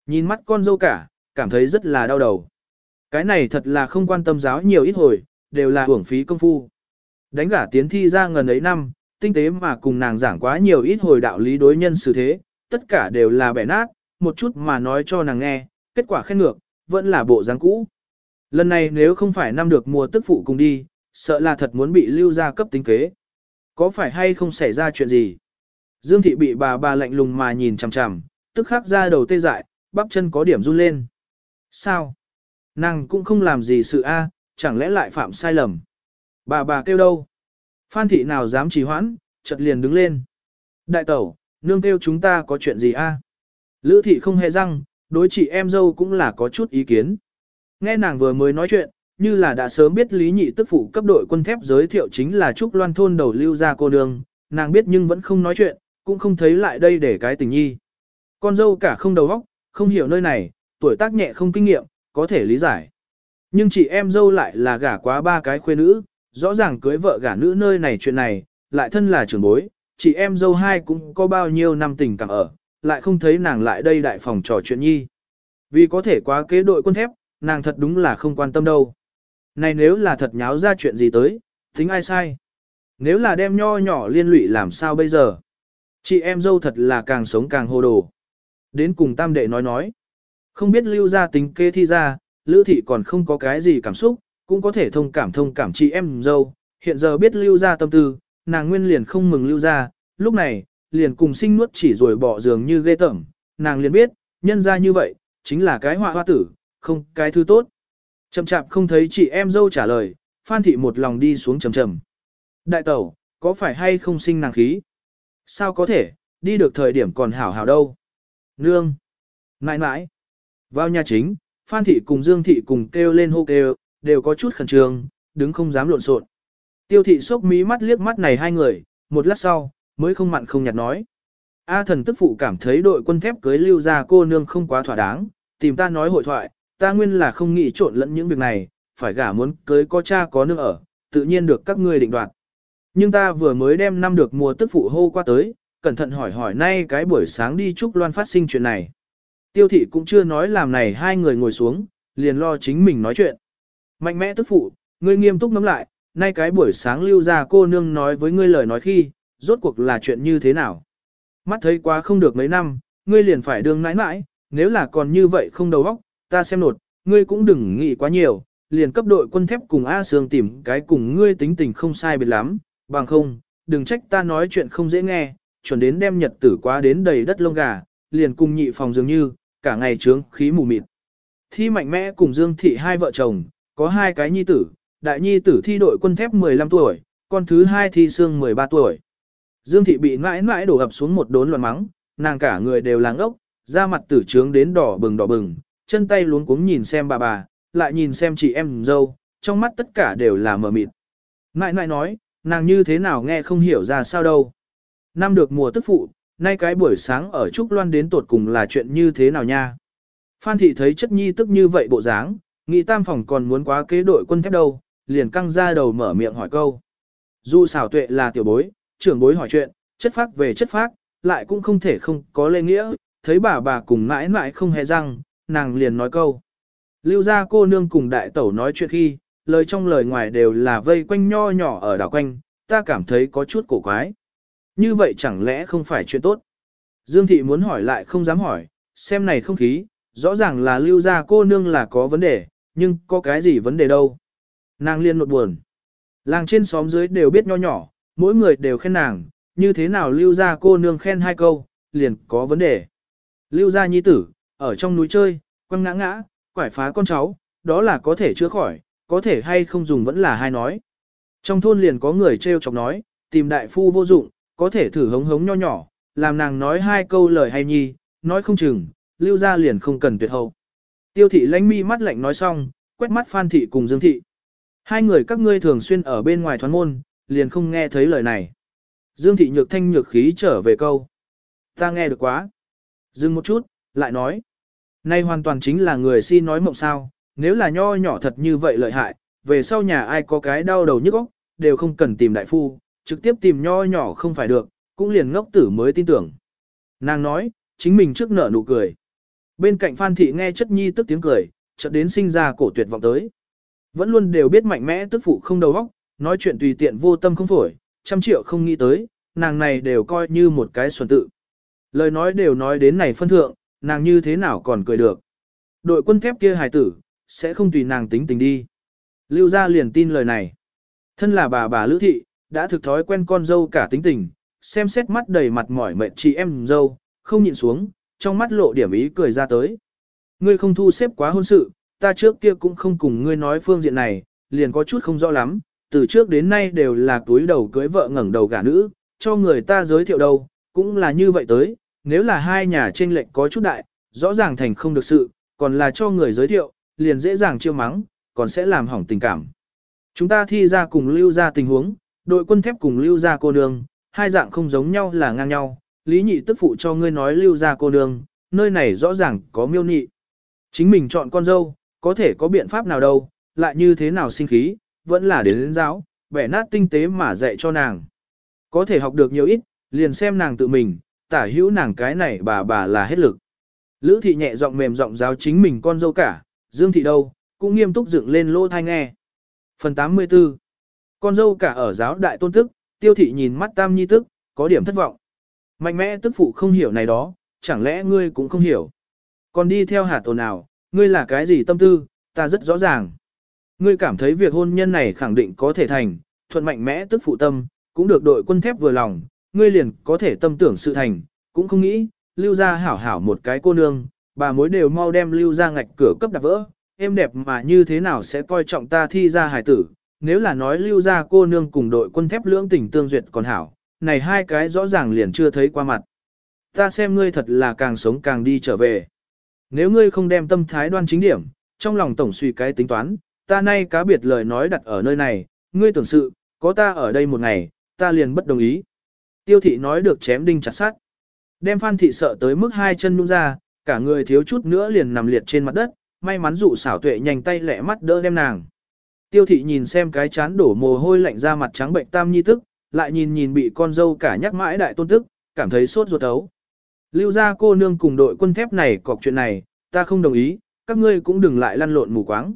Nhìn mắt con dâu cả, cảm thấy rất là đau đầu. Cái này thật là không quan tâm giáo nhiều ít hồi, đều là hưởng phí công phu. Đánh gả tiến thi ra ngần ấy năm, tinh tế mà cùng nàng giảng quá nhiều ít hồi đạo lý đối nhân xử thế, tất cả đều là bẻ nát, một chút mà nói cho nàng nghe, kết quả khen ngược, vẫn là bộ dáng cũ. Lần này nếu không phải năm được mùa tức phụ cùng đi, sợ là thật muốn bị lưu ra cấp tính kế. Có phải hay không xảy ra chuyện gì? Dương thị bị bà bà lạnh lùng mà nhìn chằm chằm, tức khắc ra đầu tê dại, bắp chân có điểm run lên. Sao? Nàng cũng không làm gì sự a, chẳng lẽ lại phạm sai lầm? Bà bà kêu đâu? Phan thị nào dám trì hoãn, chợt liền đứng lên. Đại tẩu, nương kêu chúng ta có chuyện gì a? Lữ thị không hề răng, đối chị em dâu cũng là có chút ý kiến. Nghe nàng vừa mới nói chuyện, như là đã sớm biết Lý Nhị tức phụ cấp đội quân thép giới thiệu chính là Trúc Loan thôn đầu lưu ra cô nương, nàng biết nhưng vẫn không nói chuyện, cũng không thấy lại đây để cái tình nhi. Con dâu cả không đầu óc, không hiểu nơi này, tuổi tác nhẹ không kinh nghiệm, có thể lý giải. Nhưng chị em dâu lại là gả quá ba cái khuê nữ, rõ ràng cưới vợ gả nữ nơi này chuyện này, lại thân là trưởng bối, chị em dâu hai cũng có bao nhiêu năm tình cảm ở, lại không thấy nàng lại đây đại phòng trò chuyện nhi. Vì có thể quá kế đội quân thép, nàng thật đúng là không quan tâm đâu. Này nếu là thật nháo ra chuyện gì tới, tính ai sai? Nếu là đem nho nhỏ liên lụy làm sao bây giờ? Chị em dâu thật là càng sống càng hồ đồ. Đến cùng tam đệ nói nói. Không biết lưu ra tính kê thi ra, lữ thị còn không có cái gì cảm xúc, cũng có thể thông cảm thông cảm chị em dâu. Hiện giờ biết lưu ra tâm tư, nàng nguyên liền không mừng lưu ra, lúc này, liền cùng sinh nuốt chỉ rồi bỏ giường như ghê tởm, nàng liền biết, nhân ra như vậy, chính là cái họa hoa tử, không cái thứ tốt. Chậm chạp không thấy chị em dâu trả lời, Phan thị một lòng đi xuống trầm trầm. Đại tẩu, có phải hay không sinh nàng khí? Sao có thể, đi được thời điểm còn hảo hảo đâu? Nương! Nãi nãi! Vào nhà chính, Phan thị cùng Dương thị cùng kêu lên hô kêu, đều có chút khẩn trương, đứng không dám lộn xộn. Tiêu thị sốc mí mắt liếc mắt này hai người, một lát sau, mới không mặn không nhạt nói. A thần tức phụ cảm thấy đội quân thép cưới lưu ra cô nương không quá thỏa đáng, tìm ta nói hội thoại, ta nguyên là không nghĩ trộn lẫn những việc này, phải gả muốn cưới có cha có nương ở, tự nhiên được các ngươi định đoạt. Nhưng ta vừa mới đem năm được mùa tức phụ hô qua tới, cẩn thận hỏi hỏi nay cái buổi sáng đi Trúc Loan phát sinh chuyện này. Tiêu thị cũng chưa nói làm này hai người ngồi xuống, liền lo chính mình nói chuyện. Mạnh mẽ tức phụ, ngươi nghiêm túc ngắm lại, nay cái buổi sáng lưu ra cô nương nói với ngươi lời nói khi, rốt cuộc là chuyện như thế nào. Mắt thấy quá không được mấy năm, ngươi liền phải đương nãi nãi, nếu là còn như vậy không đầu óc, ta xem nột, ngươi cũng đừng nghĩ quá nhiều, liền cấp đội quân thép cùng A Sương tìm cái cùng ngươi tính tình không sai biệt lắm, bằng không, đừng trách ta nói chuyện không dễ nghe, chuẩn đến đem nhật tử quá đến đầy đất lông gà, liền cùng nhị phòng dường như, cả ngày trướng khí mù mịt. Thi mạnh mẽ cùng Dương Thị hai vợ chồng, có hai cái nhi tử, đại nhi tử thi đội quân thép 15 tuổi, con thứ hai thi xương 13 tuổi. Dương Thị bị mãi mãi đổ ập xuống một đốn loạn mắng, nàng cả người đều làng ốc, da mặt tử trướng đến đỏ bừng đỏ bừng, chân tay luống cuống nhìn xem bà bà, lại nhìn xem chị em dâu, trong mắt tất cả đều là mờ mịt. Mãi mãi nói, nàng như thế nào nghe không hiểu ra sao đâu. Năm được mùa tức phụ, nay cái buổi sáng ở Trúc Loan đến tột cùng là chuyện như thế nào nha. Phan thị thấy chất nhi tức như vậy bộ dáng, nghĩ tam phòng còn muốn quá kế đội quân thép đâu, liền căng ra đầu mở miệng hỏi câu. Dù xảo tuệ là tiểu bối, trưởng bối hỏi chuyện, chất phác về chất phác, lại cũng không thể không có lê nghĩa, thấy bà bà cùng mãi mãi không hề răng, nàng liền nói câu. Lưu ra cô nương cùng đại tẩu nói chuyện khi, lời trong lời ngoài đều là vây quanh nho nhỏ ở đảo quanh, ta cảm thấy có chút cổ quái. Như vậy chẳng lẽ không phải chuyện tốt? Dương thị muốn hỏi lại không dám hỏi, xem này không khí, rõ ràng là lưu ra cô nương là có vấn đề, nhưng có cái gì vấn đề đâu. Nàng liên nột buồn. Làng trên xóm dưới đều biết nho nhỏ, mỗi người đều khen nàng, như thế nào lưu ra cô nương khen hai câu, liền có vấn đề. Lưu ra nhi tử, ở trong núi chơi, quăng ngã ngã, quải phá con cháu, đó là có thể chữa khỏi, có thể hay không dùng vẫn là hai nói. Trong thôn liền có người trêu chọc nói, tìm đại phu vô dụng, có thể thử hống hống nho nhỏ, làm nàng nói hai câu lời hay nhi, nói không chừng, lưu ra liền không cần tuyệt hậu. Tiêu thị lánh mi mắt lạnh nói xong, quét mắt Phan thị cùng Dương thị. Hai người các ngươi thường xuyên ở bên ngoài thoán môn, liền không nghe thấy lời này. Dương thị nhược thanh nhược khí trở về câu. Ta nghe được quá. Dừng một chút, lại nói. Nay hoàn toàn chính là người si nói mộng sao, nếu là nho nhỏ thật như vậy lợi hại, về sau nhà ai có cái đau đầu nhức óc, đều không cần tìm đại phu, trực tiếp tìm nho nhỏ không phải được, cũng liền ngốc tử mới tin tưởng. Nàng nói, chính mình trước nở nụ cười. Bên cạnh Phan Thị nghe chất nhi tức tiếng cười, chợt đến sinh ra cổ tuyệt vọng tới. Vẫn luôn đều biết mạnh mẽ tức phụ không đầu óc, nói chuyện tùy tiện vô tâm không phổi, trăm triệu không nghĩ tới, nàng này đều coi như một cái xuân tự. Lời nói đều nói đến này phân thượng, nàng như thế nào còn cười được. Đội quân thép kia hài tử, sẽ không tùy nàng tính tình đi. Lưu gia liền tin lời này. Thân là bà bà Lữ Thị, đã thực thói quen con dâu cả tính tình, xem xét mắt đầy mặt mỏi mệt chị em dâu, không nhịn xuống, trong mắt lộ điểm ý cười ra tới. Ngươi không thu xếp quá hôn sự, ta trước kia cũng không cùng ngươi nói phương diện này, liền có chút không rõ lắm, từ trước đến nay đều là túi đầu cưới vợ ngẩng đầu gả nữ, cho người ta giới thiệu đâu, cũng là như vậy tới, nếu là hai nhà trên lệnh có chút đại, rõ ràng thành không được sự, còn là cho người giới thiệu, liền dễ dàng chiêu mắng, còn sẽ làm hỏng tình cảm. Chúng ta thi ra cùng lưu ra tình huống, đội quân thép cùng lưu ra cô nương, hai dạng không giống nhau là ngang nhau, lý nhị tức phụ cho ngươi nói lưu ra cô nương, nơi này rõ ràng có miêu nhị. Chính mình chọn con dâu, có thể có biện pháp nào đâu, lại như thế nào sinh khí, vẫn là đến đến giáo, bẻ nát tinh tế mà dạy cho nàng. Có thể học được nhiều ít, liền xem nàng tự mình, tả hữu nàng cái này bà bà là hết lực. Lữ thị nhẹ giọng mềm giọng giáo chính mình con dâu cả, Dương thị đâu, cũng nghiêm túc dựng lên lỗ thai nghe. Phần 84 Con dâu cả ở giáo đại tôn tức, tiêu thị nhìn mắt tam nhi tức, có điểm thất vọng. Mạnh mẽ tức phụ không hiểu này đó, chẳng lẽ ngươi cũng không hiểu. Còn đi theo hạt ồn nào, ngươi là cái gì tâm tư, ta rất rõ ràng. Ngươi cảm thấy việc hôn nhân này khẳng định có thể thành, thuận mạnh mẽ tức phụ tâm, cũng được đội quân thép vừa lòng, ngươi liền có thể tâm tưởng sự thành, cũng không nghĩ, lưu ra hảo hảo một cái cô nương, bà mối đều mau đem lưu ra ngạch cửa cấp đạp vỡ, em đẹp mà như thế nào sẽ coi trọng ta thi ra hài tử, nếu là nói lưu ra cô nương cùng đội quân thép lưỡng tình tương duyệt còn hảo, này hai cái rõ ràng liền chưa thấy qua mặt. Ta xem ngươi thật là càng sống càng đi trở về. Nếu ngươi không đem tâm thái đoan chính điểm, trong lòng tổng suy cái tính toán, ta nay cá biệt lời nói đặt ở nơi này, ngươi tưởng sự, có ta ở đây một ngày, ta liền bất đồng ý. Tiêu thị nói được chém đinh chặt sát. Đem phan thị sợ tới mức hai chân nhung ra, cả người thiếu chút nữa liền nằm liệt trên mặt đất, may mắn dụ xảo tuệ nhanh tay lẹ mắt đỡ đem nàng. Tiêu thị nhìn xem cái chán đổ mồ hôi lạnh ra mặt trắng bệnh tam nhi tức, lại nhìn nhìn bị con dâu cả nhắc mãi đại tôn tức, cảm thấy sốt ruột ấu. Lưu ra cô nương cùng đội quân thép này cọc chuyện này, ta không đồng ý, các ngươi cũng đừng lại lăn lộn mù quáng.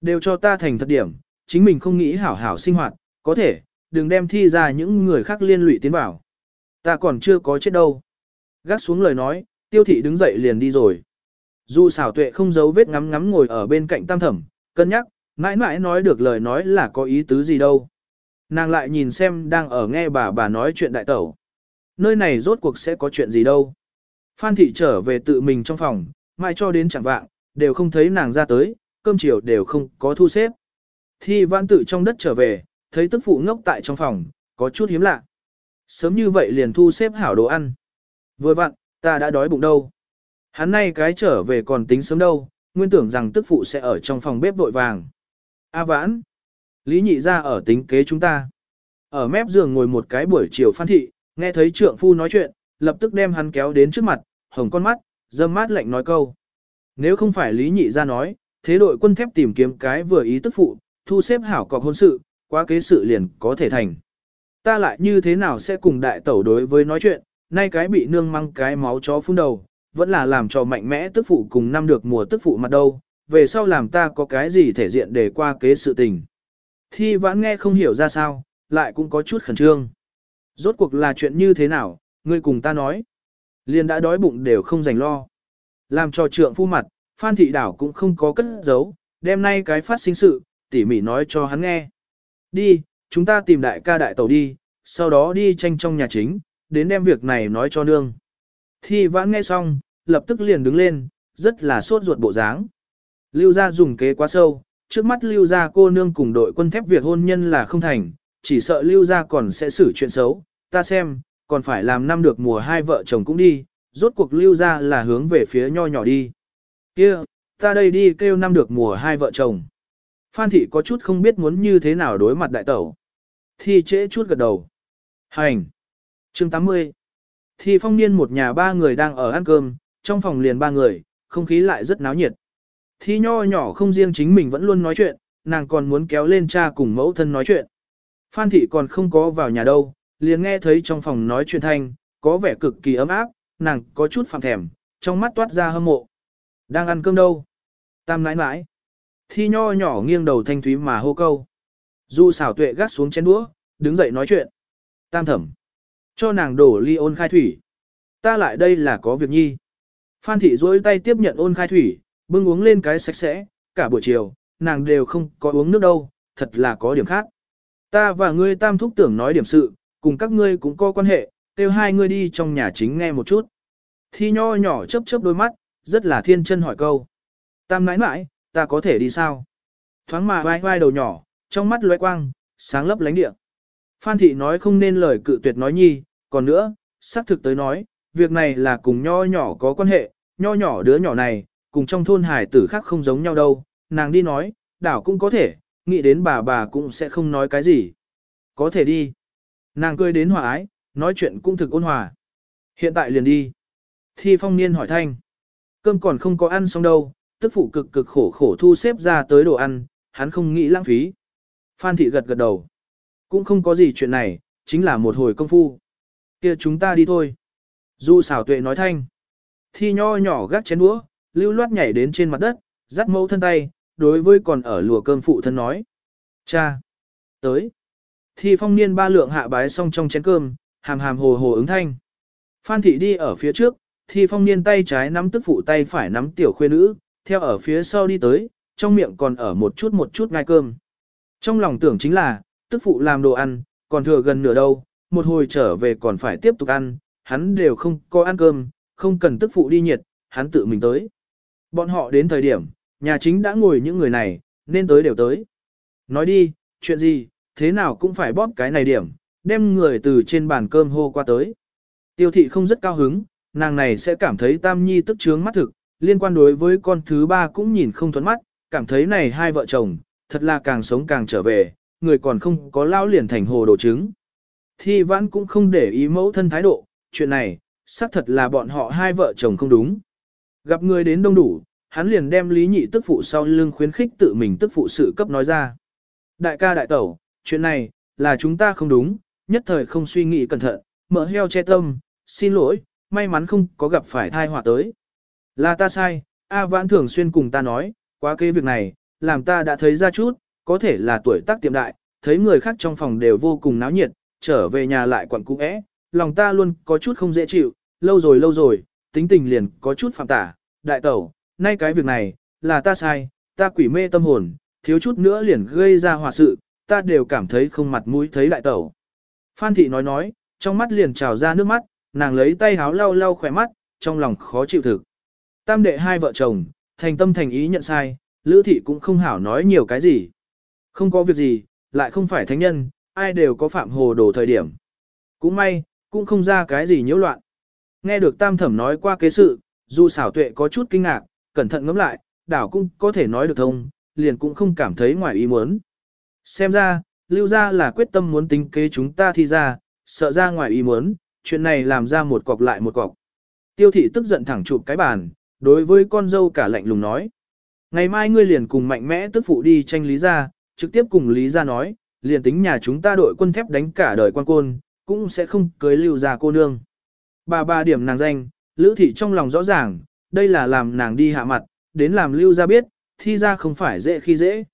Đều cho ta thành thật điểm, chính mình không nghĩ hảo hảo sinh hoạt, có thể, đừng đem thi ra những người khác liên lụy tiến vào. Ta còn chưa có chết đâu. Gác xuống lời nói, tiêu thị đứng dậy liền đi rồi. Dù xảo tuệ không giấu vết ngắm ngắm ngồi ở bên cạnh tam thẩm, cân nhắc, mãi mãi nói được lời nói là có ý tứ gì đâu. Nàng lại nhìn xem đang ở nghe bà bà nói chuyện đại tẩu. Nơi này rốt cuộc sẽ có chuyện gì đâu. Phan thị trở về tự mình trong phòng, mãi cho đến chẳng vạng, đều không thấy nàng ra tới, cơm chiều đều không có thu xếp. Thi văn tự trong đất trở về, thấy tức phụ ngốc tại trong phòng, có chút hiếm lạ. Sớm như vậy liền thu xếp hảo đồ ăn. Vừa vặn, ta đã đói bụng đâu. Hắn nay cái trở về còn tính sớm đâu, nguyên tưởng rằng tức phụ sẽ ở trong phòng bếp vội vàng. A vãn. Lý nhị ra ở tính kế chúng ta. Ở mép giường ngồi một cái buổi chiều phan thị, nghe thấy trượng phu nói chuyện, lập tức đem hắn kéo đến trước mặt, hồng con mắt, dâm mát lạnh nói câu. Nếu không phải Lý nhị ra nói, thế đội quân thép tìm kiếm cái vừa ý tức phụ, thu xếp hảo cọc hôn sự, quá kế sự liền có thể thành. Ta lại như thế nào sẽ cùng đại tẩu đối với nói chuyện, nay cái bị nương mang cái máu chó phun đầu, vẫn là làm cho mạnh mẽ tức phụ cùng năm được mùa tức phụ mặt đâu, về sau làm ta có cái gì thể diện để qua kế sự tình. Thi vãn nghe không hiểu ra sao, lại cũng có chút khẩn trương. Rốt cuộc là chuyện như thế nào, ngươi cùng ta nói. Liên đã đói bụng đều không dành lo. Làm cho trượng phu mặt, Phan Thị Đảo cũng không có cất giấu, đêm nay cái phát sinh sự, tỉ mỉ nói cho hắn nghe. Đi, chúng ta tìm đại ca đại tàu đi, sau đó đi tranh trong nhà chính, đến đem việc này nói cho nương. Thi vãn nghe xong, lập tức liền đứng lên, rất là sốt ruột bộ dáng. Lưu gia dùng kế quá sâu, trước mắt lưu gia cô nương cùng đội quân thép việc hôn nhân là không thành, chỉ sợ lưu gia còn sẽ xử chuyện xấu, ta xem, còn phải làm năm được mùa hai vợ chồng cũng đi, rốt cuộc lưu gia là hướng về phía nho nhỏ đi. kia ta đây đi kêu năm được mùa hai vợ chồng. Phan thị có chút không biết muốn như thế nào đối mặt đại tẩu. Thi trễ chút gật đầu. Hành. chương 80. Thi phong niên một nhà ba người đang ở ăn cơm, trong phòng liền ba người, không khí lại rất náo nhiệt. Thi nho nhỏ không riêng chính mình vẫn luôn nói chuyện, nàng còn muốn kéo lên cha cùng mẫu thân nói chuyện. Phan thị còn không có vào nhà đâu, liền nghe thấy trong phòng nói chuyện thanh, có vẻ cực kỳ ấm áp, nàng có chút phạm thèm, trong mắt toát ra hâm mộ. Đang ăn cơm đâu? Tam nãi nãi. Thi nho nhỏ nghiêng đầu thanh thúy mà hô câu. Du xảo tuệ gắt xuống chén đũa, đứng dậy nói chuyện. Tam thẩm. Cho nàng đổ ly ôn khai thủy. Ta lại đây là có việc nhi. Phan thị duỗi tay tiếp nhận ôn khai thủy, bưng uống lên cái sạch sẽ, cả buổi chiều, nàng đều không có uống nước đâu, thật là có điểm khác. Ta và ngươi tam thúc tưởng nói điểm sự, cùng các ngươi cũng có quan hệ, kêu hai ngươi đi trong nhà chính nghe một chút. Thi nho nhỏ chớp chớp đôi mắt, rất là thiên chân hỏi câu. Tam nãi nãi, ta có thể đi sao? Thoáng mà vai vai đầu nhỏ, trong mắt lóe quang, sáng lấp lánh địa. Phan thị nói không nên lời cự tuyệt nói nhi, còn nữa, xác thực tới nói, việc này là cùng nho nhỏ có quan hệ, nho nhỏ đứa nhỏ này, cùng trong thôn hải tử khác không giống nhau đâu, nàng đi nói, đảo cũng có thể, nghĩ đến bà bà cũng sẽ không nói cái gì. Có thể đi. Nàng cười đến hòa ái, nói chuyện cũng thực ôn hòa. Hiện tại liền đi. Thi phong niên hỏi thanh. Cơm còn không có ăn xong đâu, tức phụ cực cực khổ khổ thu xếp ra tới đồ ăn, hắn không nghĩ lãng phí. Phan thị gật gật đầu. Cũng không có gì chuyện này, chính là một hồi công phu. kia chúng ta đi thôi. Du xảo tuệ nói thanh. Thi nho nhỏ gác chén đũa, lưu loát nhảy đến trên mặt đất, dắt mẫu thân tay, đối với còn ở lùa cơm phụ thân nói. Cha! Tới! thì phong niên ba lượng hạ bái xong trong chén cơm, hàm hàm hồ hồ ứng thanh. Phan thị đi ở phía trước, thì phong niên tay trái nắm tức phụ tay phải nắm tiểu khuê nữ, theo ở phía sau đi tới, trong miệng còn ở một chút một chút ngai cơm. Trong lòng tưởng chính là, tức phụ làm đồ ăn, còn thừa gần nửa đâu, một hồi trở về còn phải tiếp tục ăn, hắn đều không có ăn cơm, không cần tức phụ đi nhiệt, hắn tự mình tới. Bọn họ đến thời điểm, nhà chính đã ngồi những người này, nên tới đều tới. Nói đi, chuyện gì, thế nào cũng phải bóp cái này điểm, đem người từ trên bàn cơm hô qua tới. Tiêu thị không rất cao hứng, nàng này sẽ cảm thấy tam nhi tức trướng mắt thực, liên quan đối với con thứ ba cũng nhìn không thuẫn mắt, cảm thấy này hai vợ chồng, thật là càng sống càng trở về, người còn không có lao liền thành hồ đồ trứng. Thi vãn cũng không để ý mẫu thân thái độ, chuyện này, xác thật là bọn họ hai vợ chồng không đúng. Gặp người đến đông đủ, hắn liền đem lý nhị tức phụ sau lưng khuyến khích tự mình tức phụ sự cấp nói ra. Đại ca đại tẩu, chuyện này, là chúng ta không đúng, nhất thời không suy nghĩ cẩn thận, mở heo che tâm, xin lỗi, may mắn không có gặp phải thai họa tới. Là ta sai, A Vãn thường xuyên cùng ta nói, quá kế việc này, làm ta đã thấy ra chút, có thể là tuổi tác tiệm đại, thấy người khác trong phòng đều vô cùng náo nhiệt, trở về nhà lại quặn cũ lòng ta luôn có chút không dễ chịu, lâu rồi lâu rồi, tính tình liền có chút phạm tả, đại tẩu, nay cái việc này, là ta sai, ta quỷ mê tâm hồn, thiếu chút nữa liền gây ra hòa sự, ta đều cảm thấy không mặt mũi thấy đại tẩu. Phan thị nói nói, trong mắt liền trào ra nước mắt, nàng lấy tay háo lau lau khỏe mắt, trong lòng khó chịu thực. Tam đệ hai vợ chồng, thành tâm thành ý nhận sai, Lữ thị cũng không hảo nói nhiều cái gì. Không có việc gì, lại không phải thánh nhân, ai đều có phạm hồ đồ thời điểm. Cũng may, cũng không ra cái gì nhiễu loạn. Nghe được tam thẩm nói qua kế sự, dù xảo tuệ có chút kinh ngạc, cẩn thận ngẫm lại, đảo cũng có thể nói được thông, liền cũng không cảm thấy ngoài ý muốn. Xem ra, lưu ra là quyết tâm muốn tính kế chúng ta thi ra, sợ ra ngoài ý muốn, chuyện này làm ra một cọc lại một cọc. Tiêu thị tức giận thẳng chụp cái bàn, đối với con dâu cả lạnh lùng nói. Ngày mai ngươi liền cùng mạnh mẽ tức phụ đi tranh lý ra, trực tiếp cùng lý ra nói, liền tính nhà chúng ta đội quân thép đánh cả đời quan côn, cũng sẽ không cưới lưu ra cô nương. Bà ba điểm nàng danh, lữ thị trong lòng rõ ràng, đây là làm nàng đi hạ mặt, đến làm lưu ra biết, thi ra không phải dễ khi dễ.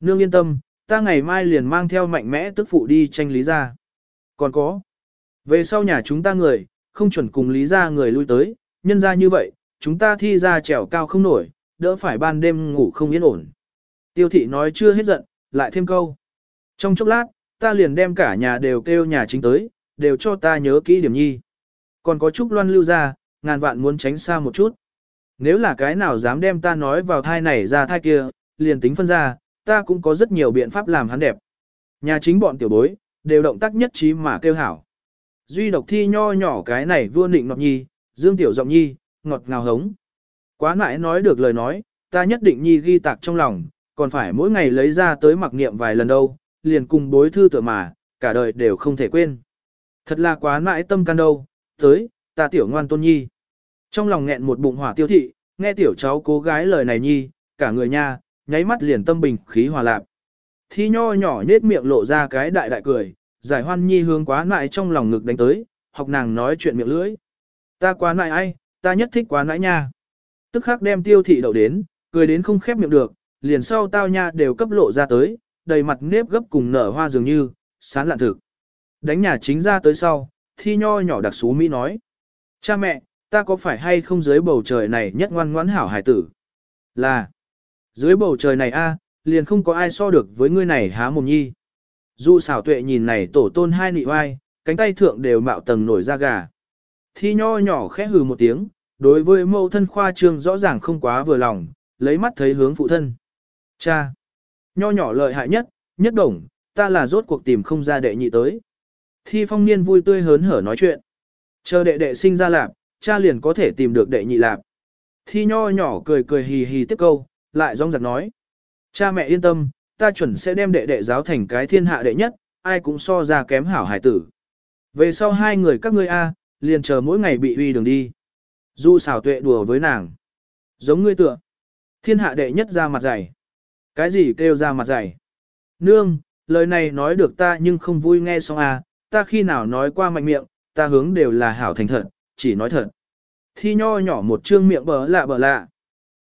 Nương yên tâm, ta ngày mai liền mang theo mạnh mẽ tức phụ đi tranh lý ra. Còn có, về sau nhà chúng ta người, không chuẩn cùng lý ra người lui tới, nhân ra như vậy, chúng ta thi ra trèo cao không nổi, đỡ phải ban đêm ngủ không yên ổn. Tiêu thị nói chưa hết giận, lại thêm câu. Trong chốc lát, ta liền đem cả nhà đều kêu nhà chính tới, đều cho ta nhớ kỹ điểm nhi. Còn có trúc loan lưu ra, ngàn vạn muốn tránh xa một chút. Nếu là cái nào dám đem ta nói vào thai này ra thai kia, liền tính phân ra, ta cũng có rất nhiều biện pháp làm hắn đẹp. Nhà chính bọn tiểu bối, đều động tác nhất trí mà kêu hảo. Duy độc thi nho nhỏ cái này vua nịnh ngọt nhi, dương tiểu giọng nhi, ngọt ngào hống. Quá mãi nói được lời nói, ta nhất định nhi ghi tạc trong lòng, còn phải mỗi ngày lấy ra tới mặc niệm vài lần đâu, liền cùng bối thư tựa mà, cả đời đều không thể quên. Thật là quá mãi tâm can đâu, tới, ta tiểu ngoan tôn nhi. Trong lòng nghẹn một bụng hỏa tiêu thị, nghe tiểu cháu cố gái lời này nhi, cả người nha, nháy mắt liền tâm bình khí hòa lạc. Thi nho nhỏ nết miệng lộ ra cái đại đại cười, giải hoan nhi hướng quá nại trong lòng ngực đánh tới, học nàng nói chuyện miệng lưỡi. Ta quá nại ai, ta nhất thích quá nại nha. Tức khắc đem tiêu thị đậu đến, cười đến không khép miệng được, liền sau tao nha đều cấp lộ ra tới, đầy mặt nếp gấp cùng nở hoa dường như, sán lạn thực. Đánh nhà chính ra tới sau, thi nho nhỏ đặc xú Mỹ nói. Cha mẹ, ta có phải hay không dưới bầu trời này nhất ngoan ngoãn hảo hải tử? Là, dưới bầu trời này a, liền không có ai so được với ngươi này há mồm nhi. Dụ xảo tuệ nhìn này tổ tôn hai nị oai, cánh tay thượng đều mạo tầng nổi da gà. Thi nho nhỏ khẽ hừ một tiếng, đối với mẫu thân khoa trương rõ ràng không quá vừa lòng, lấy mắt thấy hướng phụ thân. Cha! Nho nhỏ lợi hại nhất, nhất đồng, ta là rốt cuộc tìm không ra đệ nhị tới. Thi phong niên vui tươi hớn hở nói chuyện. Chờ đệ đệ sinh ra lạp, cha liền có thể tìm được đệ nhị lạp. Thi nho nhỏ cười cười hì hì tiếp câu, lại rong giặc nói. Cha mẹ yên tâm, ta chuẩn sẽ đem đệ đệ giáo thành cái thiên hạ đệ nhất, ai cũng so ra kém hảo hải tử. Về sau hai người các ngươi A, liền chờ mỗi ngày bị uy đường đi. Du xảo tuệ đùa với nàng. Giống ngươi tựa. Thiên hạ đệ nhất ra mặt dày. Cái gì kêu ra mặt dày? Nương, lời này nói được ta nhưng không vui nghe xong à, ta khi nào nói qua mạnh miệng, ta hướng đều là hảo thành thật, chỉ nói thật. Thi nho nhỏ một trương miệng bờ lạ bờ lạ.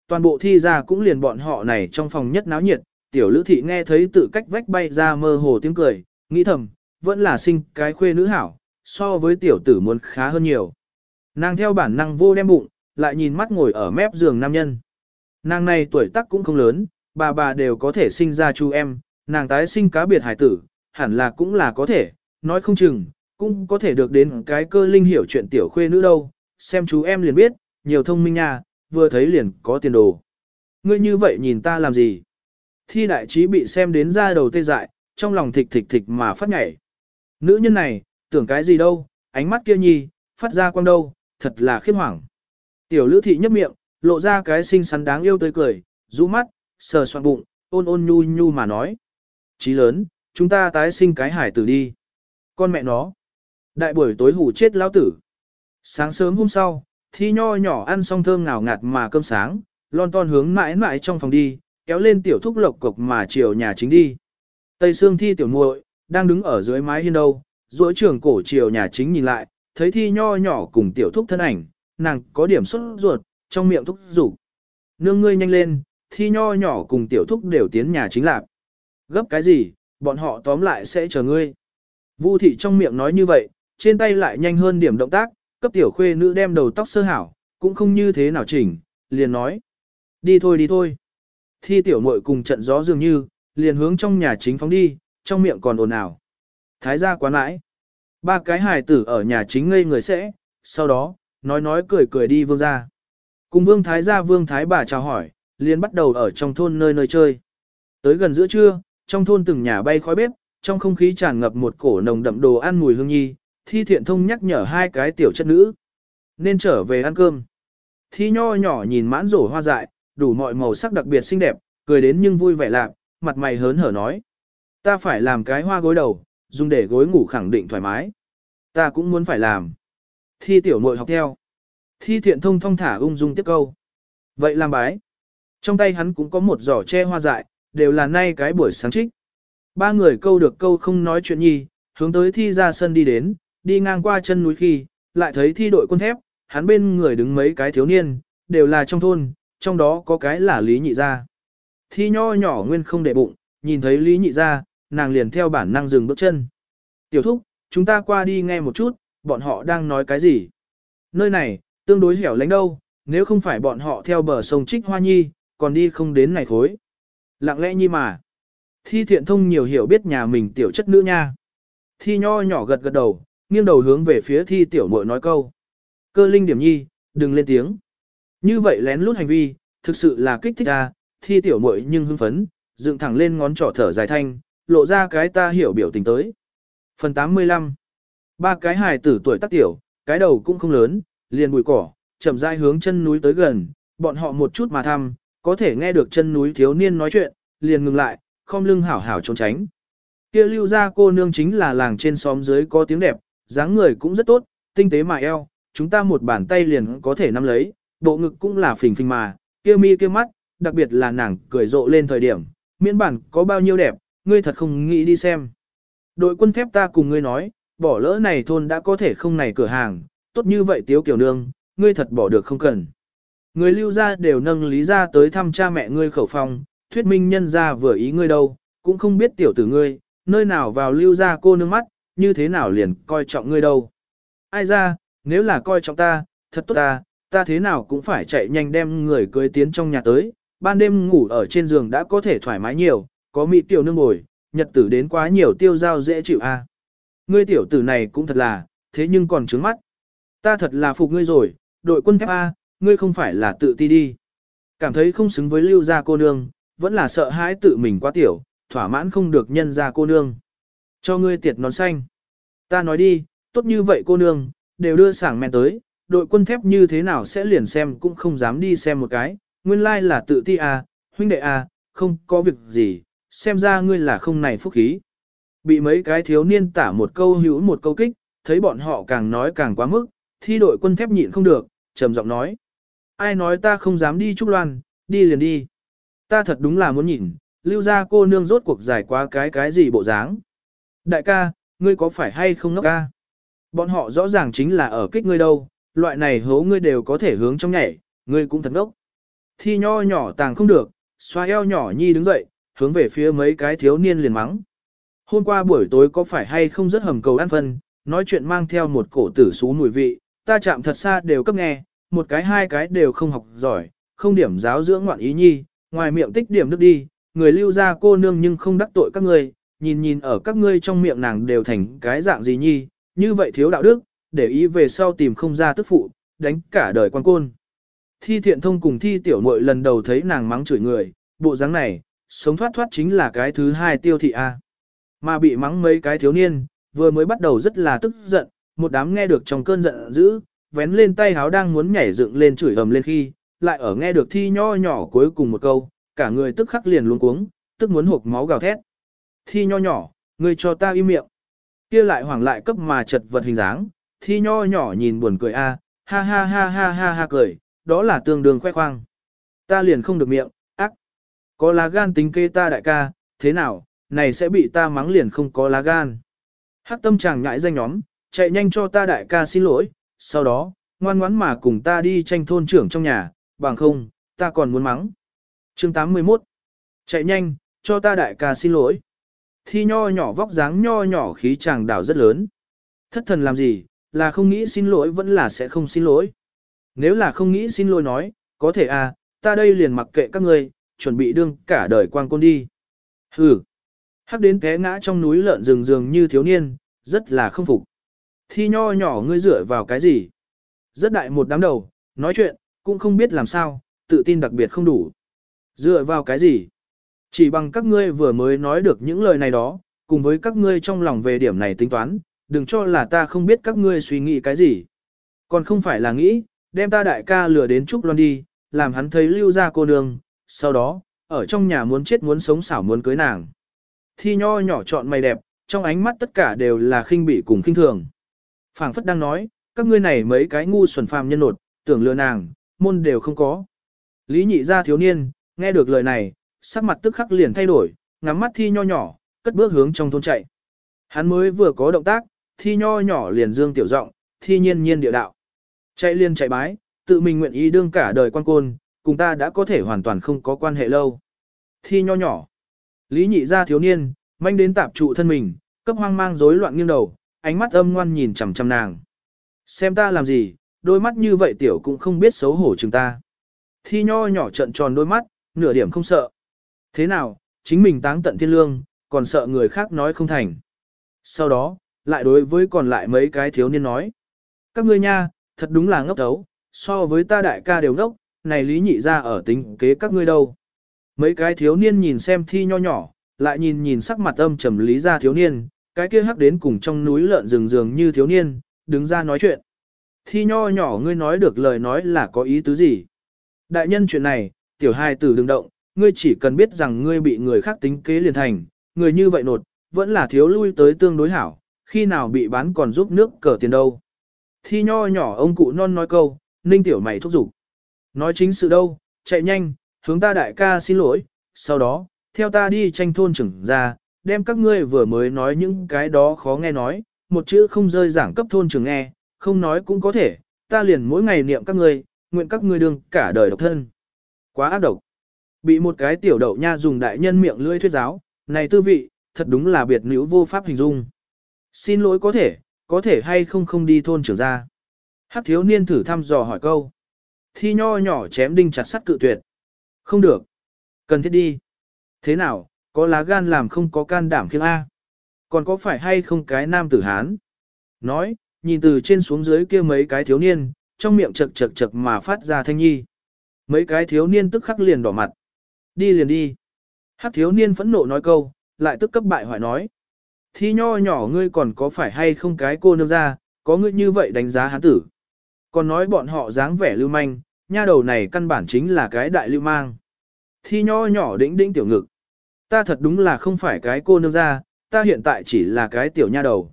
Toàn bộ thi ra cũng liền bọn họ này trong phòng nhất náo nhiệt, tiểu lữ thị nghe thấy tự cách vách bay ra mơ hồ tiếng cười, nghĩ thầm, vẫn là sinh cái khuê nữ hảo, so với tiểu tử muốn khá hơn nhiều. Nàng theo bản năng vô đem bụng, lại nhìn mắt ngồi ở mép giường nam nhân. Nàng này tuổi tác cũng không lớn, bà bà đều có thể sinh ra chú em, nàng tái sinh cá biệt hải tử, hẳn là cũng là có thể, nói không chừng, cũng có thể được đến cái cơ linh hiểu chuyện tiểu khuê nữ đâu, xem chú em liền biết, nhiều thông minh nha, vừa thấy liền có tiền đồ. Ngươi như vậy nhìn ta làm gì? Thi đại trí bị xem đến ra đầu tê dại, trong lòng thịch thịch thịch mà phát nhảy. Nữ nhân này, tưởng cái gì đâu, ánh mắt kia nhi, phát ra quang đâu, thật là khiếp hoảng. Tiểu lữ thị nhấp miệng, lộ ra cái xinh xắn đáng yêu tươi cười, rũ mắt, sờ soạn bụng, ôn ôn nhu nhu mà nói. Chí lớn, chúng ta tái sinh cái hải tử đi. Con mẹ nó. Đại buổi tối hủ chết lão tử. Sáng sớm hôm sau, thi nho nhỏ ăn xong thơm ngào ngạt mà cơm sáng, lon ton hướng mãi mãi trong phòng đi, kéo lên tiểu thúc lộc cục mà chiều nhà chính đi. Tây Sương thi tiểu muội đang đứng ở dưới mái hiên đâu, duỗi trường cổ chiều nhà chính nhìn lại, thấy thi nho nhỏ cùng tiểu thúc thân ảnh, nàng có điểm xuất ruột, trong miệng thúc rủ. Nương ngươi nhanh lên, thi nho nhỏ cùng tiểu thúc đều tiến nhà chính lạc. Gấp cái gì, bọn họ tóm lại sẽ chờ ngươi. Vu thị trong miệng nói như vậy, trên tay lại nhanh hơn điểm động tác, cấp tiểu khuê nữ đem đầu tóc sơ hảo, cũng không như thế nào chỉnh, liền nói. Đi thôi đi thôi. Thi tiểu muội cùng trận gió dường như, liền hướng trong nhà chính phóng đi, trong miệng còn ồn ào. Thái gia quán mãi. Ba cái hài tử ở nhà chính ngây người sẽ, sau đó, nói nói cười cười đi vương ra. Cùng vương thái gia vương thái bà chào hỏi, liền bắt đầu ở trong thôn nơi nơi chơi. Tới gần giữa trưa, trong thôn từng nhà bay khói bếp, trong không khí tràn ngập một cổ nồng đậm đồ ăn mùi hương nhi, thi thiện thông nhắc nhở hai cái tiểu chất nữ. Nên trở về ăn cơm. Thi nho nhỏ nhìn mãn rổ hoa dại, đủ mọi màu sắc đặc biệt xinh đẹp, cười đến nhưng vui vẻ lạc, mặt mày hớn hở nói. Ta phải làm cái hoa gối đầu, dùng để gối ngủ khẳng định thoải mái. Ta cũng muốn phải làm. Thi tiểu muội học theo. Thi thiện thông thong thả ung dung tiếp câu. Vậy làm bái. Trong tay hắn cũng có một giỏ che hoa dại, đều là nay cái buổi sáng trích. Ba người câu được câu không nói chuyện nhi, hướng tới thi ra sân đi đến, đi ngang qua chân núi khi, lại thấy thi đội quân thép, hắn bên người đứng mấy cái thiếu niên, đều là trong thôn, trong đó có cái là Lý Nhị Gia. Thi nho nhỏ nguyên không để bụng, nhìn thấy Lý Nhị Gia, nàng liền theo bản năng dừng bước chân. Tiểu thúc, chúng ta qua đi nghe một chút, bọn họ đang nói cái gì? Nơi này, tương đối hẻo lánh đâu, nếu không phải bọn họ theo bờ sông Trích Hoa Nhi, còn đi không đến này khối. Lặng lẽ nhi mà. Thi thiện thông nhiều hiểu biết nhà mình tiểu chất nữ nha. Thi nho nhỏ gật gật đầu, nghiêng đầu hướng về phía thi tiểu muội nói câu. Cơ linh điểm nhi, đừng lên tiếng. Như vậy lén lút hành vi, thực sự là kích thích ta, thi tiểu muội nhưng hưng phấn, dựng thẳng lên ngón trỏ thở dài thanh, lộ ra cái ta hiểu biểu tình tới. Phần 85 Ba cái hài tử tuổi tác tiểu, cái đầu cũng không lớn, liền bụi cỏ, chậm rãi hướng chân núi tới gần, bọn họ một chút mà thăm, có thể nghe được chân núi thiếu niên nói chuyện, liền ngừng lại, không lưng hảo hảo trốn tránh. Kia lưu ra cô nương chính là làng trên xóm dưới có tiếng đẹp, dáng người cũng rất tốt, tinh tế mà eo, chúng ta một bàn tay liền có thể nắm lấy, bộ ngực cũng là phình phình mà, kia mi kia mắt, đặc biệt là nàng cười rộ lên thời điểm, miễn bản có bao nhiêu đẹp, ngươi thật không nghĩ đi xem. Đội quân thép ta cùng ngươi nói, bỏ lỡ này thôn đã có thể không này cửa hàng, tốt như vậy tiếu kiểu nương, ngươi thật bỏ được không cần. Người lưu ra đều nâng lý ra tới thăm cha mẹ ngươi khẩu phong, thuyết minh nhân ra vừa ý ngươi đâu, cũng không biết tiểu tử ngươi, nơi nào vào lưu ra cô nương mắt, như thế nào liền coi trọng ngươi đâu. Ai ra, nếu là coi trọng ta, thật tốt ta, ta thế nào cũng phải chạy nhanh đem người cưới tiến trong nhà tới, ban đêm ngủ ở trên giường đã có thể thoải mái nhiều, có mỹ tiểu nương ngồi, nhật tử đến quá nhiều tiêu giao dễ chịu a. Ngươi tiểu tử này cũng thật là, thế nhưng còn trướng mắt. Ta thật là phục ngươi rồi, đội quân thép A, ngươi không phải là tự ti đi. Cảm thấy không xứng với lưu gia cô nương, vẫn là sợ hãi tự mình quá tiểu, thỏa mãn không được nhân gia cô nương. Cho ngươi tiệt nón xanh. Ta nói đi, tốt như vậy cô nương, đều đưa sảng mẹ tới, đội quân thép như thế nào sẽ liền xem cũng không dám đi xem một cái, nguyên lai là tự ti à, huynh đệ à, không có việc gì, xem ra ngươi là không này phúc khí. Bị mấy cái thiếu niên tả một câu hữu một câu kích, thấy bọn họ càng nói càng quá mức, thi đội quân thép nhịn không được, trầm giọng nói. Ai nói ta không dám đi Trúc Loan, đi liền đi. Ta thật đúng là muốn nhìn, lưu ra cô nương rốt cuộc dài quá cái cái gì bộ dáng. Đại ca, ngươi có phải hay không ngốc ca? Bọn họ rõ ràng chính là ở kích ngươi đâu, loại này hố ngươi đều có thể hướng trong nhảy, ngươi cũng thật ngốc. Thi nho nhỏ tàng không được, xoa eo nhỏ nhi đứng dậy, hướng về phía mấy cái thiếu niên liền mắng. Hôm qua buổi tối có phải hay không rất hầm cầu ăn phân, nói chuyện mang theo một cổ tử xú mùi vị, ta chạm thật xa đều cấp nghe, một cái hai cái đều không học giỏi, không điểm giáo dưỡng ngoạn ý nhi, ngoài miệng tích điểm đức đi, người lưu ra cô nương nhưng không đắc tội các ngươi, nhìn nhìn ở các ngươi trong miệng nàng đều thành cái dạng gì nhi, như vậy thiếu đạo đức, để ý về sau tìm không ra tức phụ, đánh cả đời quan côn. Thi thiện thông cùng thi tiểu muội lần đầu thấy nàng mắng chửi người, bộ dáng này, sống thoát thoát chính là cái thứ hai tiêu thị A. Mà bị mắng mấy cái thiếu niên, vừa mới bắt đầu rất là tức giận, một đám nghe được trong cơn giận dữ, vén lên tay háo đang muốn nhảy dựng lên chửi ầm lên khi, lại ở nghe được thi nho nhỏ cuối cùng một câu, cả người tức khắc liền luống cuống, tức muốn hộp máu gào thét. Thi nho nhỏ, ngươi cho ta im miệng. Kia lại hoảng lại cấp mà chật vật hình dáng, thi nho nhỏ nhìn buồn cười a, ha ha ha ha ha ha cười, đó là tương đương khoe khoang. Ta liền không được miệng, ác. Có lá gan tính kê ta đại ca, thế nào, này sẽ bị ta mắng liền không có lá gan. Hắc tâm chàng ngại danh nhóm, chạy nhanh cho ta đại ca xin lỗi, sau đó, ngoan ngoãn mà cùng ta đi tranh thôn trưởng trong nhà, bằng không, ta còn muốn mắng. Chương 81 Chạy nhanh, cho ta đại ca xin lỗi. Thi nho nhỏ vóc dáng nho nhỏ khí chàng đảo rất lớn. Thất thần làm gì, là không nghĩ xin lỗi vẫn là sẽ không xin lỗi. Nếu là không nghĩ xin lỗi nói, có thể à, ta đây liền mặc kệ các ngươi, chuẩn bị đương cả đời quang côn đi. Hừ. Hắc đến té ngã trong núi lợn rừng rừng như thiếu niên, rất là không phục. Thi nho nhỏ ngươi dựa vào cái gì? Rất đại một đám đầu, nói chuyện, cũng không biết làm sao, tự tin đặc biệt không đủ. Dựa vào cái gì? Chỉ bằng các ngươi vừa mới nói được những lời này đó, cùng với các ngươi trong lòng về điểm này tính toán, đừng cho là ta không biết các ngươi suy nghĩ cái gì. Còn không phải là nghĩ, đem ta đại ca lừa đến Trúc Loan đi, làm hắn thấy lưu ra cô nương, sau đó, ở trong nhà muốn chết muốn sống xảo muốn cưới nàng. Thi nho nhỏ chọn mày đẹp, trong ánh mắt tất cả đều là khinh bỉ cùng khinh thường. phảng phất đang nói, các ngươi này mấy cái ngu xuẩn phàm nhân nột, tưởng lừa nàng, môn đều không có. Lý nhị gia thiếu niên, nghe được lời này, sắc mặt tức khắc liền thay đổi, ngắm mắt thi nho nhỏ, cất bước hướng trong thôn chạy. Hắn mới vừa có động tác, thi nho nhỏ liền dương tiểu giọng, thi nhiên nhiên địa đạo. Chạy liền chạy bái, tự mình nguyện ý đương cả đời quan côn, cùng ta đã có thể hoàn toàn không có quan hệ lâu. Thi nho nhỏ. Lý nhị gia thiếu niên, manh đến tạp trụ thân mình, cấp hoang mang rối loạn nghiêng đầu, ánh mắt âm ngoan nhìn chằm chằm nàng. Xem ta làm gì, đôi mắt như vậy tiểu cũng không biết xấu hổ chừng ta. Thi nho nhỏ trận tròn đôi mắt, nửa điểm không sợ. Thế nào, chính mình táng tận thiên lương, còn sợ người khác nói không thành. Sau đó, lại đối với còn lại mấy cái thiếu niên nói. Các ngươi nha, thật đúng là ngốc đấu, so với ta đại ca đều ngốc, này lý nhị ra ở tính kế các ngươi đâu. Mấy cái thiếu niên nhìn xem thi nho nhỏ, lại nhìn nhìn sắc mặt âm trầm lý ra thiếu niên, cái kia hắc đến cùng trong núi lợn rừng rừng như thiếu niên, đứng ra nói chuyện. Thi nho nhỏ ngươi nói được lời nói là có ý tứ gì? Đại nhân chuyện này, tiểu hai tử đừng động, ngươi chỉ cần biết rằng ngươi bị người khác tính kế liền thành, người như vậy nột, vẫn là thiếu lui tới tương đối hảo, khi nào bị bán còn giúp nước cờ tiền đâu. Thi nho nhỏ ông cụ non nói câu, ninh tiểu mày thúc giục. Nói chính sự đâu, chạy nhanh, hướng ta đại ca xin lỗi, sau đó, theo ta đi tranh thôn trưởng ra, đem các ngươi vừa mới nói những cái đó khó nghe nói, một chữ không rơi giảng cấp thôn trưởng nghe, không nói cũng có thể, ta liền mỗi ngày niệm các ngươi, nguyện các ngươi đương cả đời độc thân. Quá ác độc. Bị một cái tiểu đậu nha dùng đại nhân miệng lưỡi thuyết giáo, này tư vị, thật đúng là biệt nữ vô pháp hình dung. Xin lỗi có thể, có thể hay không không đi thôn trưởng ra. Hắc thiếu niên thử thăm dò hỏi câu. Thi nho nhỏ chém đinh chặt sắt cự tuyệt. Không được. Cần thiết đi. Thế nào, có lá gan làm không có can đảm khiêng A. Còn có phải hay không cái nam tử Hán? Nói, nhìn từ trên xuống dưới kia mấy cái thiếu niên, trong miệng chật chật chật mà phát ra thanh nhi. Mấy cái thiếu niên tức khắc liền đỏ mặt. Đi liền đi. hát thiếu niên phẫn nộ nói câu, lại tức cấp bại hoại nói. Thi nho nhỏ ngươi còn có phải hay không cái cô nương ra, có ngươi như vậy đánh giá hán tử. Còn nói bọn họ dáng vẻ lưu manh, nha đầu này căn bản chính là cái đại lưu mang. Thi nho nhỏ đĩnh đĩnh tiểu ngực. Ta thật đúng là không phải cái cô nương ra, ta hiện tại chỉ là cái tiểu nha đầu.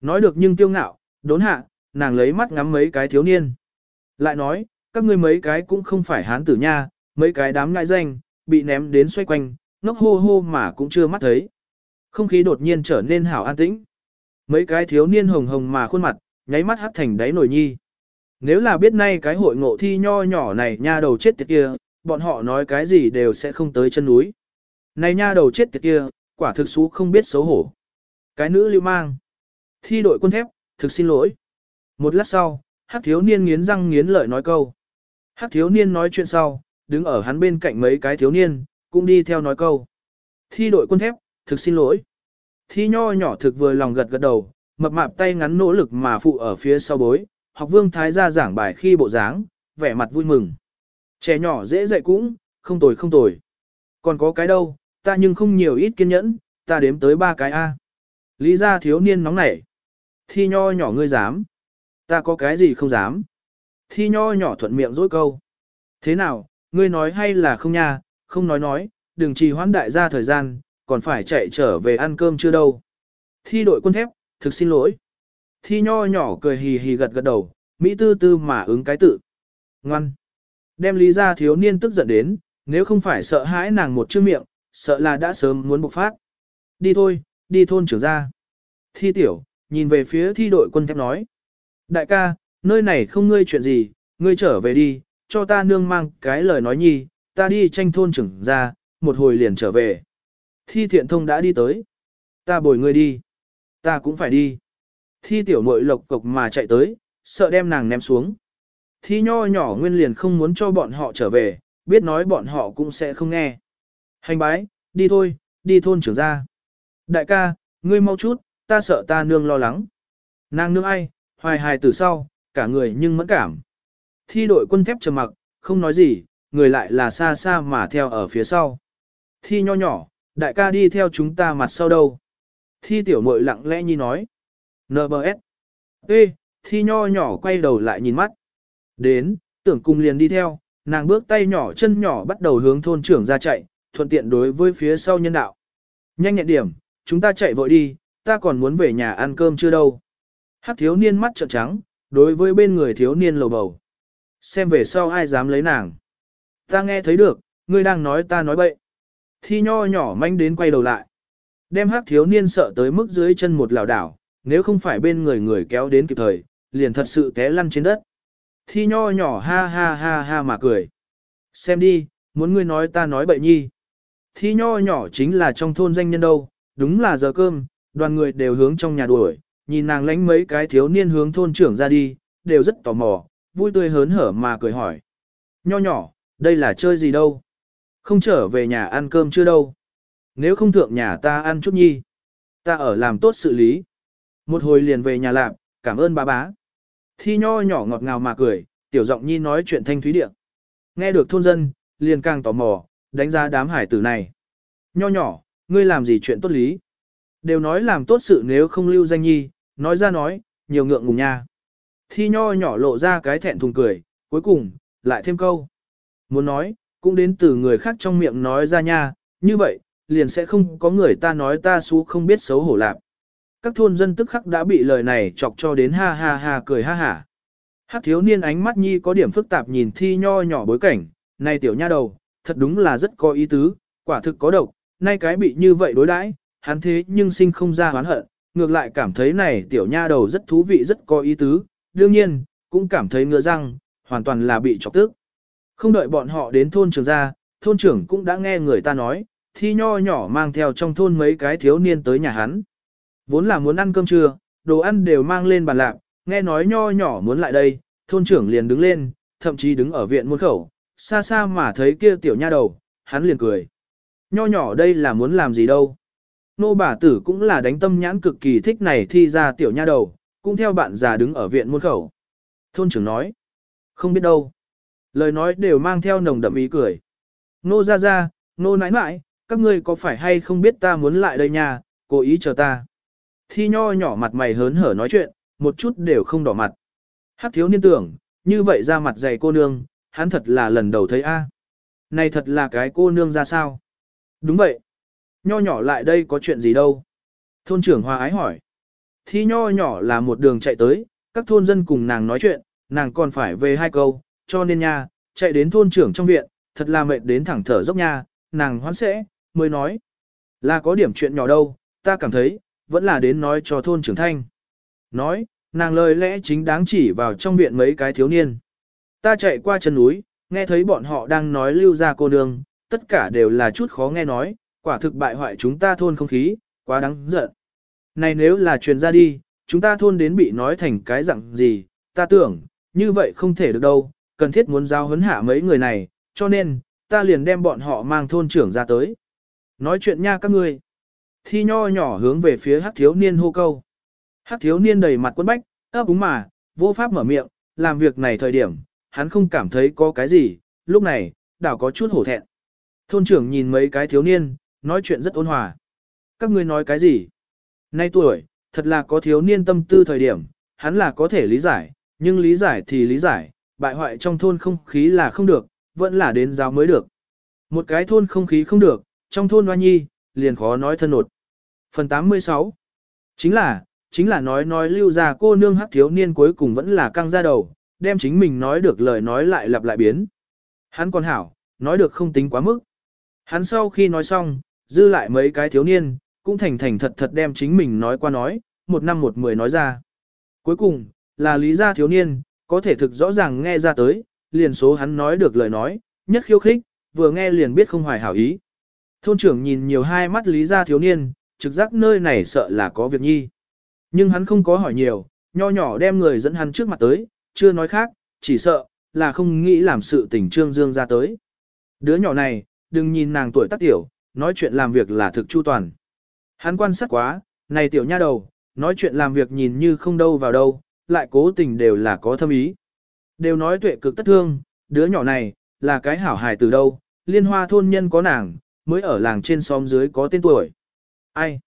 Nói được nhưng tiêu ngạo, đốn hạ, nàng lấy mắt ngắm mấy cái thiếu niên. Lại nói, các ngươi mấy cái cũng không phải hán tử nha, mấy cái đám ngại danh, bị ném đến xoay quanh, ngốc hô hô mà cũng chưa mắt thấy. Không khí đột nhiên trở nên hảo an tĩnh. Mấy cái thiếu niên hồng hồng mà khuôn mặt, nháy mắt hắt thành đáy nổi nhi. Nếu là biết nay cái hội ngộ thi nho nhỏ này nha đầu chết tiệt kia, bọn họ nói cái gì đều sẽ không tới chân núi. Này nha đầu chết tiệt kia, quả thực xú không biết xấu hổ. Cái nữ lưu mang. Thi đội quân thép, thực xin lỗi. Một lát sau, hát thiếu niên nghiến răng nghiến lợi nói câu. Hát thiếu niên nói chuyện sau, đứng ở hắn bên cạnh mấy cái thiếu niên, cũng đi theo nói câu. Thi đội quân thép, thực xin lỗi. Thi nho nhỏ thực vừa lòng gật gật đầu, mập mạp tay ngắn nỗ lực mà phụ ở phía sau bối, học vương thái gia giảng bài khi bộ dáng, vẻ mặt vui mừng. Trẻ nhỏ dễ dạy cũng, không tồi không tồi. Còn có cái đâu, ta nhưng không nhiều ít kiên nhẫn, ta đếm tới ba cái A. Lý gia thiếu niên nóng nảy. Thi nho nhỏ ngươi dám. Ta có cái gì không dám. Thi nho nhỏ thuận miệng dối câu. Thế nào, ngươi nói hay là không nha, không nói nói, đừng trì hoãn đại gia thời gian, còn phải chạy trở về ăn cơm chưa đâu. Thi đội quân thép, thực xin lỗi. Thi nho nhỏ cười hì hì gật gật đầu, Mỹ tư tư mà ứng cái tự. Ngoan. Đem lý ra thiếu niên tức giận đến, nếu không phải sợ hãi nàng một chữ miệng, sợ là đã sớm muốn bộc phát. đi thôi, đi thôn trưởng ra. Thi tiểu, nhìn về phía thi đội quân thép nói. Đại ca, nơi này không ngươi chuyện gì, ngươi trở về đi, cho ta nương mang cái lời nói nhi, ta đi tranh thôn trưởng ra, một hồi liền trở về. Thi thiện thông đã đi tới. Ta bồi ngươi đi. Ta cũng phải đi. Thi tiểu mội lộc cộc mà chạy tới, sợ đem nàng ném xuống. Thi nho nhỏ nguyên liền không muốn cho bọn họ trở về, biết nói bọn họ cũng sẽ không nghe. Hành bái, đi thôi, đi thôn trưởng ra. Đại ca, ngươi mau chút, ta sợ ta nương lo lắng. Nàng nương ai, hoài hài từ sau, cả người nhưng mẫn cảm. Thi đội quân thép trầm mặc, không nói gì, người lại là xa xa mà theo ở phía sau. Thi nho nhỏ, đại ca đi theo chúng ta mặt sau đâu. Thi tiểu muội lặng lẽ nhi nói. NBS. Ê, thi nho nhỏ quay đầu lại nhìn mắt. Đến, tưởng cùng liền đi theo, nàng bước tay nhỏ chân nhỏ bắt đầu hướng thôn trưởng ra chạy, thuận tiện đối với phía sau nhân đạo. Nhanh nhẹn điểm, chúng ta chạy vội đi, ta còn muốn về nhà ăn cơm chưa đâu. Hắc thiếu niên mắt trợn trắng, đối với bên người thiếu niên lầu bầu. Xem về sau ai dám lấy nàng. Ta nghe thấy được, ngươi đang nói ta nói bậy. Thi nho nhỏ manh đến quay đầu lại. Đem hắc thiếu niên sợ tới mức dưới chân một lảo đảo, nếu không phải bên người người kéo đến kịp thời, liền thật sự té lăn trên đất. Thi nho nhỏ ha ha ha ha mà cười. Xem đi, muốn ngươi nói ta nói bậy nhi. Thi nho nhỏ chính là trong thôn danh nhân đâu, đúng là giờ cơm, đoàn người đều hướng trong nhà đuổi, nhìn nàng lánh mấy cái thiếu niên hướng thôn trưởng ra đi, đều rất tò mò, vui tươi hớn hở mà cười hỏi. Nho nhỏ, đây là chơi gì đâu? Không trở về nhà ăn cơm chưa đâu? Nếu không thượng nhà ta ăn chút nhi, ta ở làm tốt sự lý. Một hồi liền về nhà làm, cảm ơn bà bá. Thi nho nhỏ ngọt ngào mà cười, tiểu giọng nhi nói chuyện thanh thúy điện. Nghe được thôn dân, liền càng tò mò, đánh giá đám hải tử này. Nho nhỏ, ngươi làm gì chuyện tốt lý? Đều nói làm tốt sự nếu không lưu danh nhi, nói ra nói, nhiều ngượng ngùng nha. Thi nho nhỏ lộ ra cái thẹn thùng cười, cuối cùng, lại thêm câu. Muốn nói, cũng đến từ người khác trong miệng nói ra nha, như vậy, liền sẽ không có người ta nói ta xú không biết xấu hổ lạc. Các thôn dân tức khắc đã bị lời này chọc cho đến ha ha ha cười ha hả. Hát thiếu niên ánh mắt nhi có điểm phức tạp nhìn thi nho nhỏ bối cảnh, này tiểu nha đầu, thật đúng là rất có ý tứ, quả thực có độc, nay cái bị như vậy đối đãi, hắn thế nhưng sinh không ra oán hận, ngược lại cảm thấy này tiểu nha đầu rất thú vị rất có ý tứ, đương nhiên, cũng cảm thấy ngựa răng, hoàn toàn là bị chọc tức. Không đợi bọn họ đến thôn trưởng ra, thôn trưởng cũng đã nghe người ta nói, thi nho nhỏ mang theo trong thôn mấy cái thiếu niên tới nhà hắn. Vốn là muốn ăn cơm trưa, đồ ăn đều mang lên bàn lạc, nghe nói nho nhỏ muốn lại đây, thôn trưởng liền đứng lên, thậm chí đứng ở viện muôn khẩu, xa xa mà thấy kia tiểu nha đầu, hắn liền cười. Nho nhỏ đây là muốn làm gì đâu. Nô bà tử cũng là đánh tâm nhãn cực kỳ thích này thi ra tiểu nha đầu, cũng theo bạn già đứng ở viện môn khẩu. Thôn trưởng nói, không biết đâu. Lời nói đều mang theo nồng đậm ý cười. Nô ra ra, nô nãi nãi, các ngươi có phải hay không biết ta muốn lại đây nha, cố ý chờ ta. Thi nho nhỏ mặt mày hớn hở nói chuyện, một chút đều không đỏ mặt. Hát thiếu niên tưởng, như vậy ra mặt dày cô nương, hắn thật là lần đầu thấy a. Này thật là cái cô nương ra sao? Đúng vậy. Nho nhỏ lại đây có chuyện gì đâu? Thôn trưởng hòa ái hỏi. Thi nho nhỏ là một đường chạy tới, các thôn dân cùng nàng nói chuyện, nàng còn phải về hai câu, cho nên nha, chạy đến thôn trưởng trong viện, thật là mệt đến thẳng thở dốc nha, nàng hoán sẽ, mới nói. Là có điểm chuyện nhỏ đâu, ta cảm thấy, vẫn là đến nói cho thôn trưởng thanh. Nói, nàng lời lẽ chính đáng chỉ vào trong viện mấy cái thiếu niên. Ta chạy qua chân núi, nghe thấy bọn họ đang nói lưu ra cô nương, tất cả đều là chút khó nghe nói, quả thực bại hoại chúng ta thôn không khí, quá đáng giận. Này nếu là truyền ra đi, chúng ta thôn đến bị nói thành cái dạng gì, ta tưởng, như vậy không thể được đâu, cần thiết muốn giao huấn hạ mấy người này, cho nên, ta liền đem bọn họ mang thôn trưởng ra tới. Nói chuyện nha các ngươi. Thi nho nhỏ hướng về phía hắc thiếu niên hô câu. Hắc thiếu niên đầy mặt quân bách, ấp úng mà, vô pháp mở miệng, làm việc này thời điểm, hắn không cảm thấy có cái gì, lúc này, đảo có chút hổ thẹn. Thôn trưởng nhìn mấy cái thiếu niên, nói chuyện rất ôn hòa. Các ngươi nói cái gì? Nay tuổi, thật là có thiếu niên tâm tư thời điểm, hắn là có thể lý giải, nhưng lý giải thì lý giải, bại hoại trong thôn không khí là không được, vẫn là đến giáo mới được. Một cái thôn không khí không được, trong thôn hoa nhi, liền khó nói thân nột. Phần 86 Chính là, chính là nói nói lưu ra cô nương hát thiếu niên cuối cùng vẫn là căng ra đầu, đem chính mình nói được lời nói lại lặp lại biến. Hắn còn hảo, nói được không tính quá mức. Hắn sau khi nói xong, dư lại mấy cái thiếu niên, cũng thành thành thật thật đem chính mình nói qua nói, một năm một mười nói ra. Cuối cùng, là lý gia thiếu niên, có thể thực rõ ràng nghe ra tới, liền số hắn nói được lời nói, nhất khiêu khích, vừa nghe liền biết không hoài hảo ý. Thôn trưởng nhìn nhiều hai mắt lý gia thiếu niên, trực giác nơi này sợ là có việc nhi. Nhưng hắn không có hỏi nhiều, nho nhỏ đem người dẫn hắn trước mặt tới, chưa nói khác, chỉ sợ, là không nghĩ làm sự tình trương dương ra tới. Đứa nhỏ này, đừng nhìn nàng tuổi tác tiểu, nói chuyện làm việc là thực chu toàn. Hắn quan sát quá, này tiểu nha đầu, nói chuyện làm việc nhìn như không đâu vào đâu, lại cố tình đều là có thâm ý. Đều nói tuệ cực tất thương, đứa nhỏ này, là cái hảo hài từ đâu, liên hoa thôn nhân có nàng, mới ở làng trên xóm dưới có tên tuổi. Ai?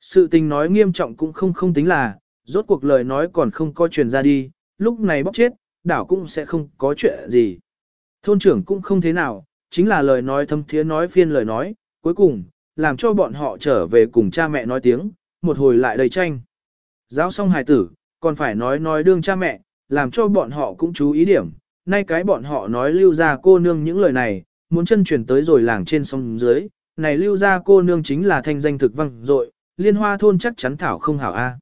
Sự tình nói nghiêm trọng cũng không không tính là, rốt cuộc lời nói còn không có truyền ra đi, lúc này bóc chết, đảo cũng sẽ không có chuyện gì. Thôn trưởng cũng không thế nào, chính là lời nói thâm thiế nói phiên lời nói, cuối cùng, làm cho bọn họ trở về cùng cha mẹ nói tiếng, một hồi lại đầy tranh. Giáo xong hài tử, còn phải nói nói đương cha mẹ, làm cho bọn họ cũng chú ý điểm, nay cái bọn họ nói lưu ra cô nương những lời này, muốn chân chuyển tới rồi làng trên sông dưới, này lưu ra cô nương chính là thanh danh thực văng dội liên hoa thôn chắc chắn thảo không hảo a.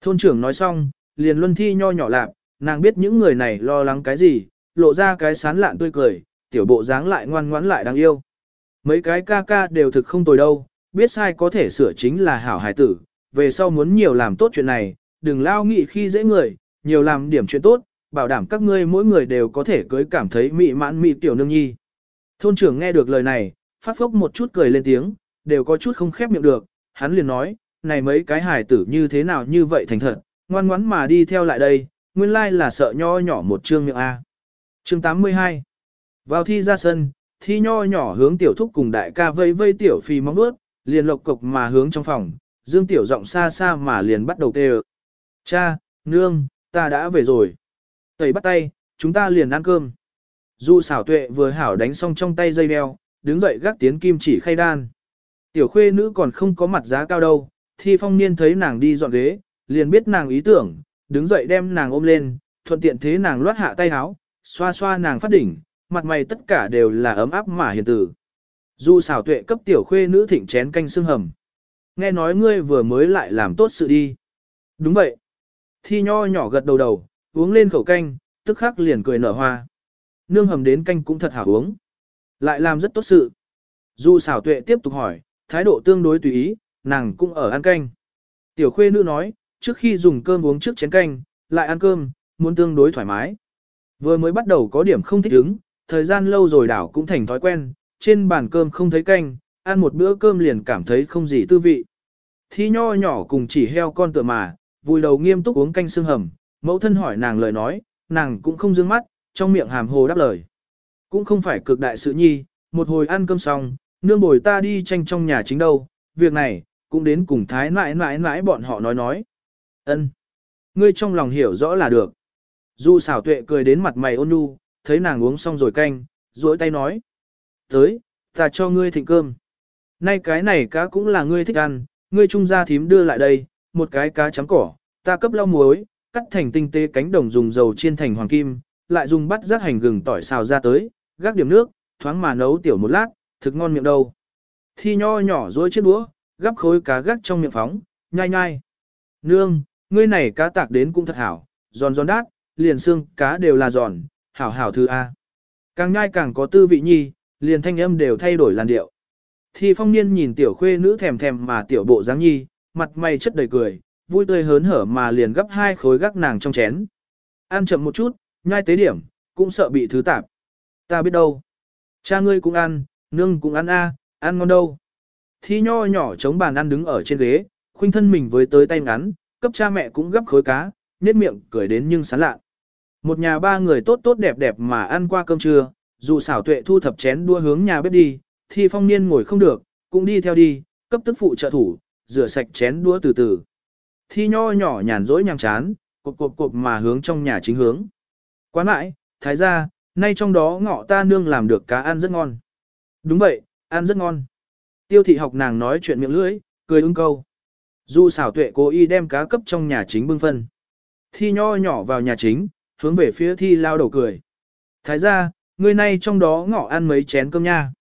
Thôn trưởng nói xong, liền luân thi nho nhỏ lạp, nàng biết những người này lo lắng cái gì, lộ ra cái sán lạn tươi cười, tiểu bộ dáng lại ngoan ngoãn lại đáng yêu. Mấy cái ca ca đều thực không tồi đâu, biết sai có thể sửa chính là hảo hài tử, về sau muốn nhiều làm tốt chuyện này, đừng lao nghị khi dễ người, nhiều làm điểm chuyện tốt, bảo đảm các ngươi mỗi người đều có thể cưới cảm thấy mị mãn mị tiểu nương nhi. Thôn trưởng nghe được lời này, phát phốc một chút cười lên tiếng, đều có chút không khép miệng được, hắn liền nói, này mấy cái hài tử như thế nào như vậy thành thật, ngoan ngoãn mà đi theo lại đây, nguyên lai là sợ nho nhỏ một chương miệng A. Chương 82 Vào thi ra sân, thi nho nhỏ hướng tiểu thúc cùng đại ca vây vây tiểu phi móng nuốt, liền lộc cục mà hướng trong phòng, dương tiểu giọng xa xa mà liền bắt đầu kêu. Cha, nương, ta đã về rồi. Tẩy bắt tay, chúng ta liền ăn cơm. Du xảo tuệ vừa hảo đánh xong trong tay dây đeo, đứng dậy gác tiến kim chỉ khay đan. Tiểu khuê nữ còn không có mặt giá cao đâu, thi phong niên thấy nàng đi dọn ghế, liền biết nàng ý tưởng, đứng dậy đem nàng ôm lên, thuận tiện thế nàng loát hạ tay háo, xoa xoa nàng phát đỉnh, mặt mày tất cả đều là ấm áp mà hiền tử. Dù xảo tuệ cấp tiểu khuê nữ thịnh chén canh xương hầm. Nghe nói ngươi vừa mới lại làm tốt sự đi. Đúng vậy. Thi nho nhỏ gật đầu đầu, uống lên khẩu canh, tức khắc liền cười nở hoa. Nương hầm đến canh cũng thật hảo uống. Lại làm rất tốt sự. Dù xảo tuệ tiếp tục hỏi, thái độ tương đối tùy ý, nàng cũng ở ăn canh. Tiểu khuê nữ nói, trước khi dùng cơm uống trước chén canh, lại ăn cơm, muốn tương đối thoải mái. Vừa mới bắt đầu có điểm không thích ứng, thời gian lâu rồi đảo cũng thành thói quen, trên bàn cơm không thấy canh, ăn một bữa cơm liền cảm thấy không gì tư vị. Thi nho nhỏ cùng chỉ heo con tựa mà, vùi đầu nghiêm túc uống canh xương hầm, mẫu thân hỏi nàng lời nói, nàng cũng không dương mắt, trong miệng hàm hồ đáp lời. Cũng không phải cực đại sự nhi, một hồi ăn cơm xong, nương bồi ta đi tranh trong nhà chính đâu, việc này, cũng đến cùng thái nãi nãi nãi bọn họ nói nói. ân Ngươi trong lòng hiểu rõ là được. Dù xảo tuệ cười đến mặt mày ôn nhu, thấy nàng uống xong rồi canh, duỗi tay nói. Tới, ta cho ngươi thịnh cơm. Nay cái này cá cũng là ngươi thích ăn, ngươi trung gia thím đưa lại đây, một cái cá chấm cỏ, ta cấp lau muối, cắt thành tinh tế cánh đồng dùng dầu chiên thành hoàng kim, lại dùng bắt rác hành gừng tỏi xào ra tới, gác điểm nước, thoáng mà nấu tiểu một lát, thực ngon miệng đâu. Thi nho nhỏ dối chiếc đũa, gắp khối cá gác trong miệng phóng, nhai nhai. Nương, ngươi này cá tạc đến cũng thật hảo, giòn giòn đát, liền xương cá đều là giòn, hảo hảo thư A. Càng nhai càng có tư vị nhi, liền thanh âm đều thay đổi làn điệu. thì phong niên nhìn tiểu khuê nữ thèm thèm mà tiểu bộ dáng nhi, mặt mày chất đầy cười, vui tươi hớn hở mà liền gấp hai khối gác nàng trong chén. Ăn chậm một chút, nhai tế điểm, cũng sợ bị thứ tạp. Ta biết đâu. Cha ngươi cũng ăn, nương cũng ăn a, ăn ngon đâu. Thi nho nhỏ chống bàn ăn đứng ở trên ghế, khuynh thân mình với tới tay ngắn, cấp cha mẹ cũng gấp khối cá, nết miệng cười đến nhưng sán lạ. Một nhà ba người tốt tốt đẹp đẹp mà ăn qua cơm trưa, dù xảo tuệ thu thập chén đua hướng nhà bếp đi, thì phong niên ngồi không được, cũng đi theo đi, cấp tức phụ trợ thủ, rửa sạch chén đũa từ từ. Thi nho nhỏ nhàn rỗi nhàng chán, cộp cộp cộp mà hướng trong nhà chính hướng. Quán lại, thái gia, nay trong đó ngọ ta nương làm được cá ăn rất ngon. Đúng vậy, ăn rất ngon. Tiêu thị học nàng nói chuyện miệng lưỡi, cười ưng câu. Dù xảo tuệ cố ý đem cá cấp trong nhà chính bưng phân. Thi nho nhỏ vào nhà chính, hướng về phía thi lao đầu cười. Thái gia, người nay trong đó ngọ ăn mấy chén cơm nha.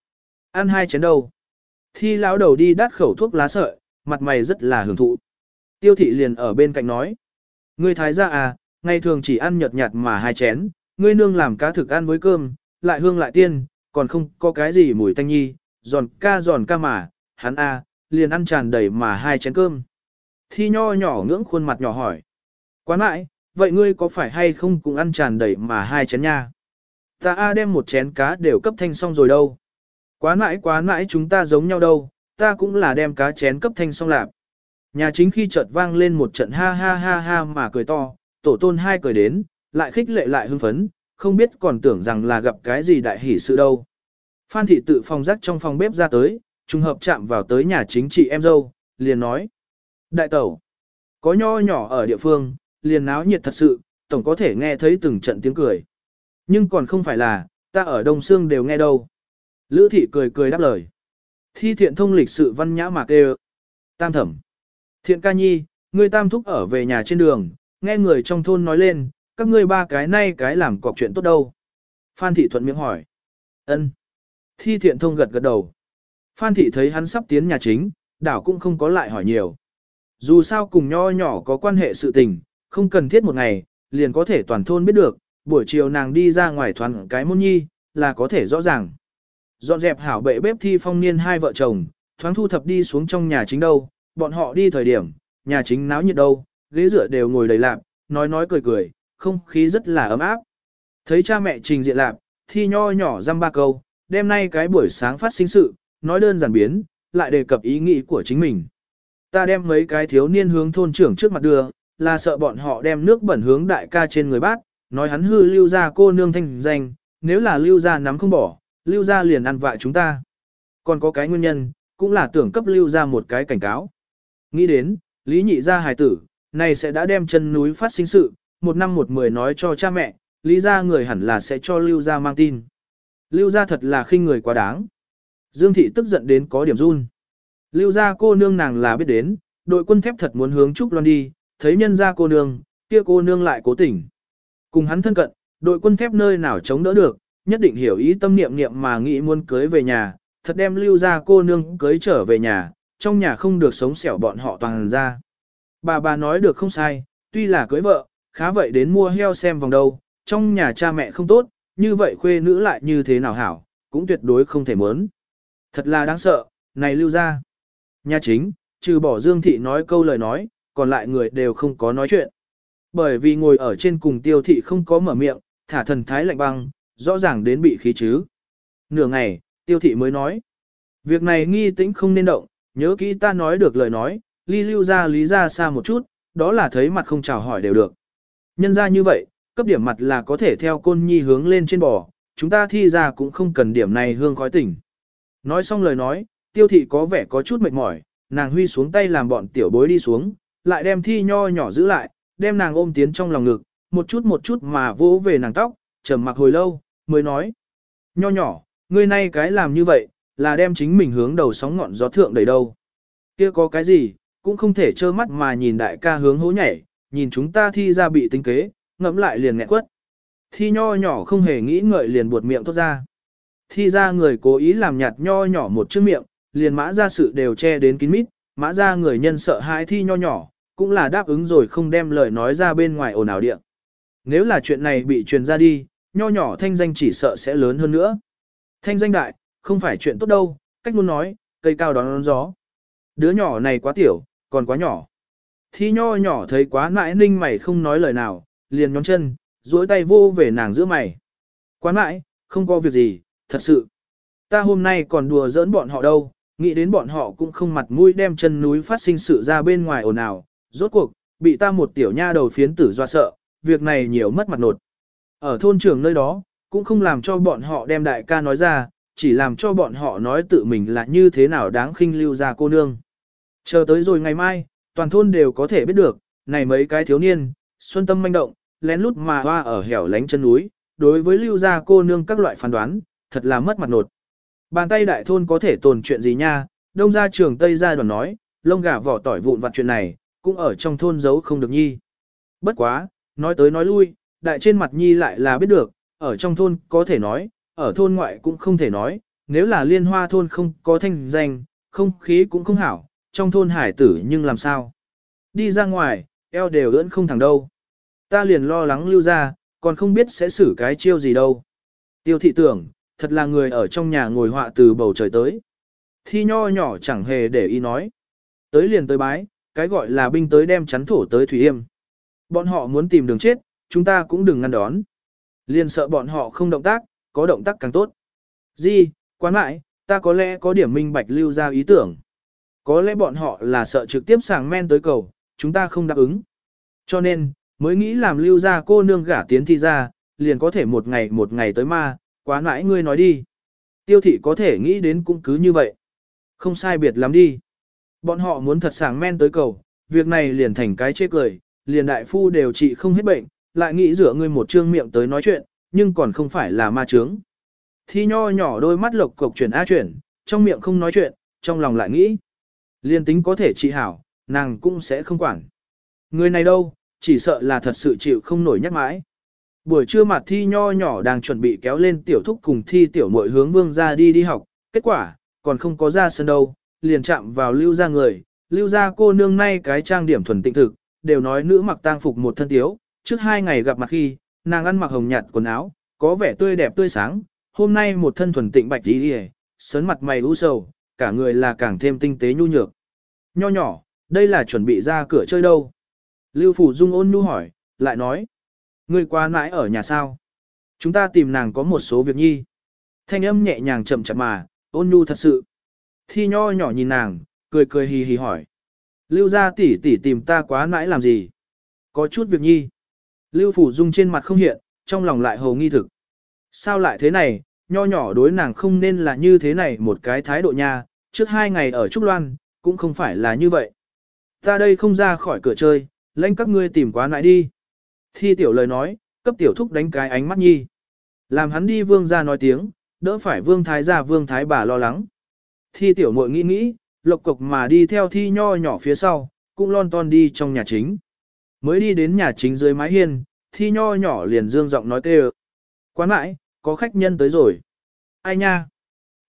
Ăn hai chén đâu. Thi lão đầu đi đắt khẩu thuốc lá sợi, mặt mày rất là hưởng thụ. Tiêu thị liền ở bên cạnh nói. Ngươi thái gia à, ngày thường chỉ ăn nhợt nhạt mà hai chén, ngươi nương làm cá thực ăn với cơm, lại hương lại tiên, còn không có cái gì mùi tanh nhi, giòn ca giòn ca mà, hắn à, liền ăn tràn đầy mà hai chén cơm. Thi nho nhỏ ngưỡng khuôn mặt nhỏ hỏi. Quán mãi, vậy ngươi có phải hay không cũng ăn tràn đầy mà hai chén nha? Ta a đem một chén cá đều cấp thanh xong rồi đâu. Quá mãi quá mãi chúng ta giống nhau đâu, ta cũng là đem cá chén cấp thanh xong lạp. Nhà chính khi chợt vang lên một trận ha ha ha ha mà cười to, tổ tôn hai cười đến, lại khích lệ lại hưng phấn, không biết còn tưởng rằng là gặp cái gì đại hỷ sự đâu. Phan thị tự phòng rắc trong phòng bếp ra tới, trùng hợp chạm vào tới nhà chính chị em dâu, liền nói. Đại tẩu, có nho nhỏ ở địa phương, liền náo nhiệt thật sự, tổng có thể nghe thấy từng trận tiếng cười. Nhưng còn không phải là, ta ở Đông Sương đều nghe đâu. Lữ thị cười cười đáp lời. Thi thiện thông lịch sự văn nhã mà kêu. Tam thẩm. Thiện ca nhi, ngươi tam thúc ở về nhà trên đường, nghe người trong thôn nói lên, các ngươi ba cái nay cái làm cọc chuyện tốt đâu. Phan thị thuận miệng hỏi. ân. Thi thiện thông gật gật đầu. Phan thị thấy hắn sắp tiến nhà chính, đảo cũng không có lại hỏi nhiều. Dù sao cùng nho nhỏ có quan hệ sự tình, không cần thiết một ngày, liền có thể toàn thôn biết được, buổi chiều nàng đi ra ngoài thoáng cái môn nhi, là có thể rõ ràng. Dọn dẹp hảo bệ bếp thi phong niên hai vợ chồng, thoáng thu thập đi xuống trong nhà chính đâu, bọn họ đi thời điểm, nhà chính náo nhiệt đâu, ghế rửa đều ngồi đầy lạp, nói nói cười cười, không khí rất là ấm áp. Thấy cha mẹ trình diện lạp, thi nho nhỏ dăm ba câu, đêm nay cái buổi sáng phát sinh sự, nói đơn giản biến, lại đề cập ý nghĩ của chính mình. Ta đem mấy cái thiếu niên hướng thôn trưởng trước mặt đưa, là sợ bọn họ đem nước bẩn hướng đại ca trên người bác, nói hắn hư lưu ra cô nương thanh danh, nếu là lưu ra nắm không bỏ, lưu ra liền ăn vạ chúng ta. Còn có cái nguyên nhân, cũng là tưởng cấp lưu ra một cái cảnh cáo. Nghĩ đến, lý nhị gia hài tử, này sẽ đã đem chân núi phát sinh sự, một năm một mười nói cho cha mẹ, lý ra người hẳn là sẽ cho lưu ra mang tin. Lưu ra thật là khinh người quá đáng. Dương thị tức giận đến có điểm run. Lưu ra cô nương nàng là biết đến, đội quân thép thật muốn hướng Trúc Loan đi, thấy nhân ra cô nương, kia cô nương lại cố tình. Cùng hắn thân cận, đội quân thép nơi nào chống đỡ được, nhất định hiểu ý tâm niệm niệm mà nghĩ muốn cưới về nhà, thật đem lưu ra cô nương cưới trở về nhà, trong nhà không được sống xẻo bọn họ toàn ra. Bà bà nói được không sai, tuy là cưới vợ, khá vậy đến mua heo xem vòng đâu, trong nhà cha mẹ không tốt, như vậy khuê nữ lại như thế nào hảo, cũng tuyệt đối không thể muốn. Thật là đáng sợ, này lưu ra. Nhà chính, trừ bỏ Dương Thị nói câu lời nói, còn lại người đều không có nói chuyện. Bởi vì ngồi ở trên cùng tiêu thị không có mở miệng, thả thần thái lạnh băng, rõ ràng đến bị khí chứ. Nửa ngày, tiêu thị mới nói. Việc này nghi tĩnh không nên động, nhớ kỹ ta nói được lời nói, ly lưu ra lý ra xa một chút, đó là thấy mặt không chào hỏi đều được. Nhân ra như vậy, cấp điểm mặt là có thể theo côn nhi hướng lên trên bò, chúng ta thi ra cũng không cần điểm này hương khói tỉnh. Nói xong lời nói, tiêu thị có vẻ có chút mệt mỏi, nàng huy xuống tay làm bọn tiểu bối đi xuống, lại đem thi nho nhỏ giữ lại, đem nàng ôm tiến trong lòng ngực, một chút một chút mà vỗ về nàng tóc, trầm mặc hồi lâu, mới nói. Nho nhỏ, ngươi nay cái làm như vậy, là đem chính mình hướng đầu sóng ngọn gió thượng đầy đâu. Kia có cái gì, cũng không thể trơ mắt mà nhìn đại ca hướng hố nhảy, nhìn chúng ta thi ra bị tính kế, ngẫm lại liền nghẹn quất. Thi nho nhỏ không hề nghĩ ngợi liền buột miệng tốt ra. Thi ra người cố ý làm nhạt nho nhỏ một chiếc miệng, liền mã ra sự đều che đến kín mít, mã ra người nhân sợ hãi thi nho nhỏ, cũng là đáp ứng rồi không đem lời nói ra bên ngoài ồn ào điện. Nếu là chuyện này bị truyền ra đi, nho nhỏ thanh danh chỉ sợ sẽ lớn hơn nữa. Thanh danh đại, không phải chuyện tốt đâu, cách luôn nói, cây cao đón gió. Đứa nhỏ này quá tiểu, còn quá nhỏ. Thi nho nhỏ thấy quá mãi ninh mày không nói lời nào, liền nhón chân, duỗi tay vô về nàng giữa mày. Quá mãi, không có việc gì, thật sự. Ta hôm nay còn đùa giỡn bọn họ đâu, nghĩ đến bọn họ cũng không mặt mũi đem chân núi phát sinh sự ra bên ngoài ồn ào, rốt cuộc, bị ta một tiểu nha đầu phiến tử doa sợ, việc này nhiều mất mặt nột. Ở thôn trường nơi đó, cũng không làm cho bọn họ đem đại ca nói ra, chỉ làm cho bọn họ nói tự mình là như thế nào đáng khinh lưu ra cô nương. Chờ tới rồi ngày mai, toàn thôn đều có thể biết được, này mấy cái thiếu niên, xuân tâm manh động, lén lút mà hoa ở hẻo lánh chân núi, đối với lưu ra cô nương các loại phán đoán, thật là mất mặt nột. Bàn tay đại thôn có thể tồn chuyện gì nha, đông ra trường Tây ra đoàn nói, lông gà vỏ tỏi vụn vặt chuyện này, cũng ở trong thôn giấu không được nhi. Bất quá, nói tới nói lui, đại trên mặt nhi lại là biết được, ở trong thôn có thể nói, ở thôn ngoại cũng không thể nói, nếu là liên hoa thôn không có thanh danh, không khí cũng không hảo, trong thôn hải tử nhưng làm sao? Đi ra ngoài, eo đều ưỡn không thẳng đâu. Ta liền lo lắng lưu ra, còn không biết sẽ xử cái chiêu gì đâu. Tiêu thị tưởng, thật là người ở trong nhà ngồi họa từ bầu trời tới. Thi nho nhỏ chẳng hề để ý nói. Tới liền tới bái, cái gọi là binh tới đem chắn thổ tới Thủy Yêm. Bọn họ muốn tìm đường chết, chúng ta cũng đừng ngăn đón. Liền sợ bọn họ không động tác, có động tác càng tốt. Di, quán mại, ta có lẽ có điểm minh bạch lưu ra ý tưởng. Có lẽ bọn họ là sợ trực tiếp sàng men tới cầu, chúng ta không đáp ứng. Cho nên, mới nghĩ làm lưu ra cô nương gả tiến thi ra, liền có thể một ngày một ngày tới ma, quá nãi ngươi nói đi. Tiêu thị có thể nghĩ đến cũng cứ như vậy. Không sai biệt lắm đi. Bọn họ muốn thật sàng men tới cầu, việc này liền thành cái chê cười, liền đại phu đều trị không hết bệnh, lại nghĩ rửa ngươi một trương miệng tới nói chuyện, nhưng còn không phải là ma trướng. Thi nho nhỏ đôi mắt lộc cộc chuyển a chuyển, trong miệng không nói chuyện, trong lòng lại nghĩ. Liên tính có thể trị hảo, nàng cũng sẽ không quản. Người này đâu, chỉ sợ là thật sự chịu không nổi nhắc mãi. Buổi trưa mặt thi nho nhỏ đang chuẩn bị kéo lên tiểu thúc cùng thi tiểu muội hướng vương ra đi đi học, kết quả, còn không có ra sân đâu, liền chạm vào lưu ra người, lưu ra cô nương nay cái trang điểm thuần tịnh thực, đều nói nữ mặc tang phục một thân tiếu, trước hai ngày gặp mặt khi, nàng ăn mặc hồng nhạt quần áo, có vẻ tươi đẹp tươi sáng, hôm nay một thân thuần tịnh bạch đi đi sớn mặt mày u sầu, cả người là càng thêm tinh tế nhu nhược. Nho nhỏ, đây là chuẩn bị ra cửa chơi đâu? Lưu Phủ Dung ôn nhu hỏi, lại nói. Người qua nãi ở nhà sao? Chúng ta tìm nàng có một số việc nhi. Thanh âm nhẹ nhàng chậm chậm mà, ôn nhu thật sự. Thi nho nhỏ nhìn nàng, cười cười hì hì hỏi. Lưu ra tỷ tỷ tìm ta quá nãi làm gì? Có chút việc nhi. Lưu Phủ Dung trên mặt không hiện, trong lòng lại hầu nghi thực. Sao lại thế này, nho nhỏ đối nàng không nên là như thế này một cái thái độ nha, trước hai ngày ở Trúc Loan, cũng không phải là như vậy. Ta đây không ra khỏi cửa chơi, lãnh các ngươi tìm quá nãi đi. Thi tiểu lời nói, cấp tiểu thúc đánh cái ánh mắt nhi. Làm hắn đi vương ra nói tiếng, đỡ phải vương thái gia vương thái bà lo lắng. Thi tiểu muội nghĩ nghĩ, lộc cục mà đi theo thi nho nhỏ phía sau, cũng lon ton đi trong nhà chính. Mới đi đến nhà chính dưới mái hiên, thi nho nhỏ liền dương giọng nói kêu. Quán mãi, có khách nhân tới rồi. Ai nha?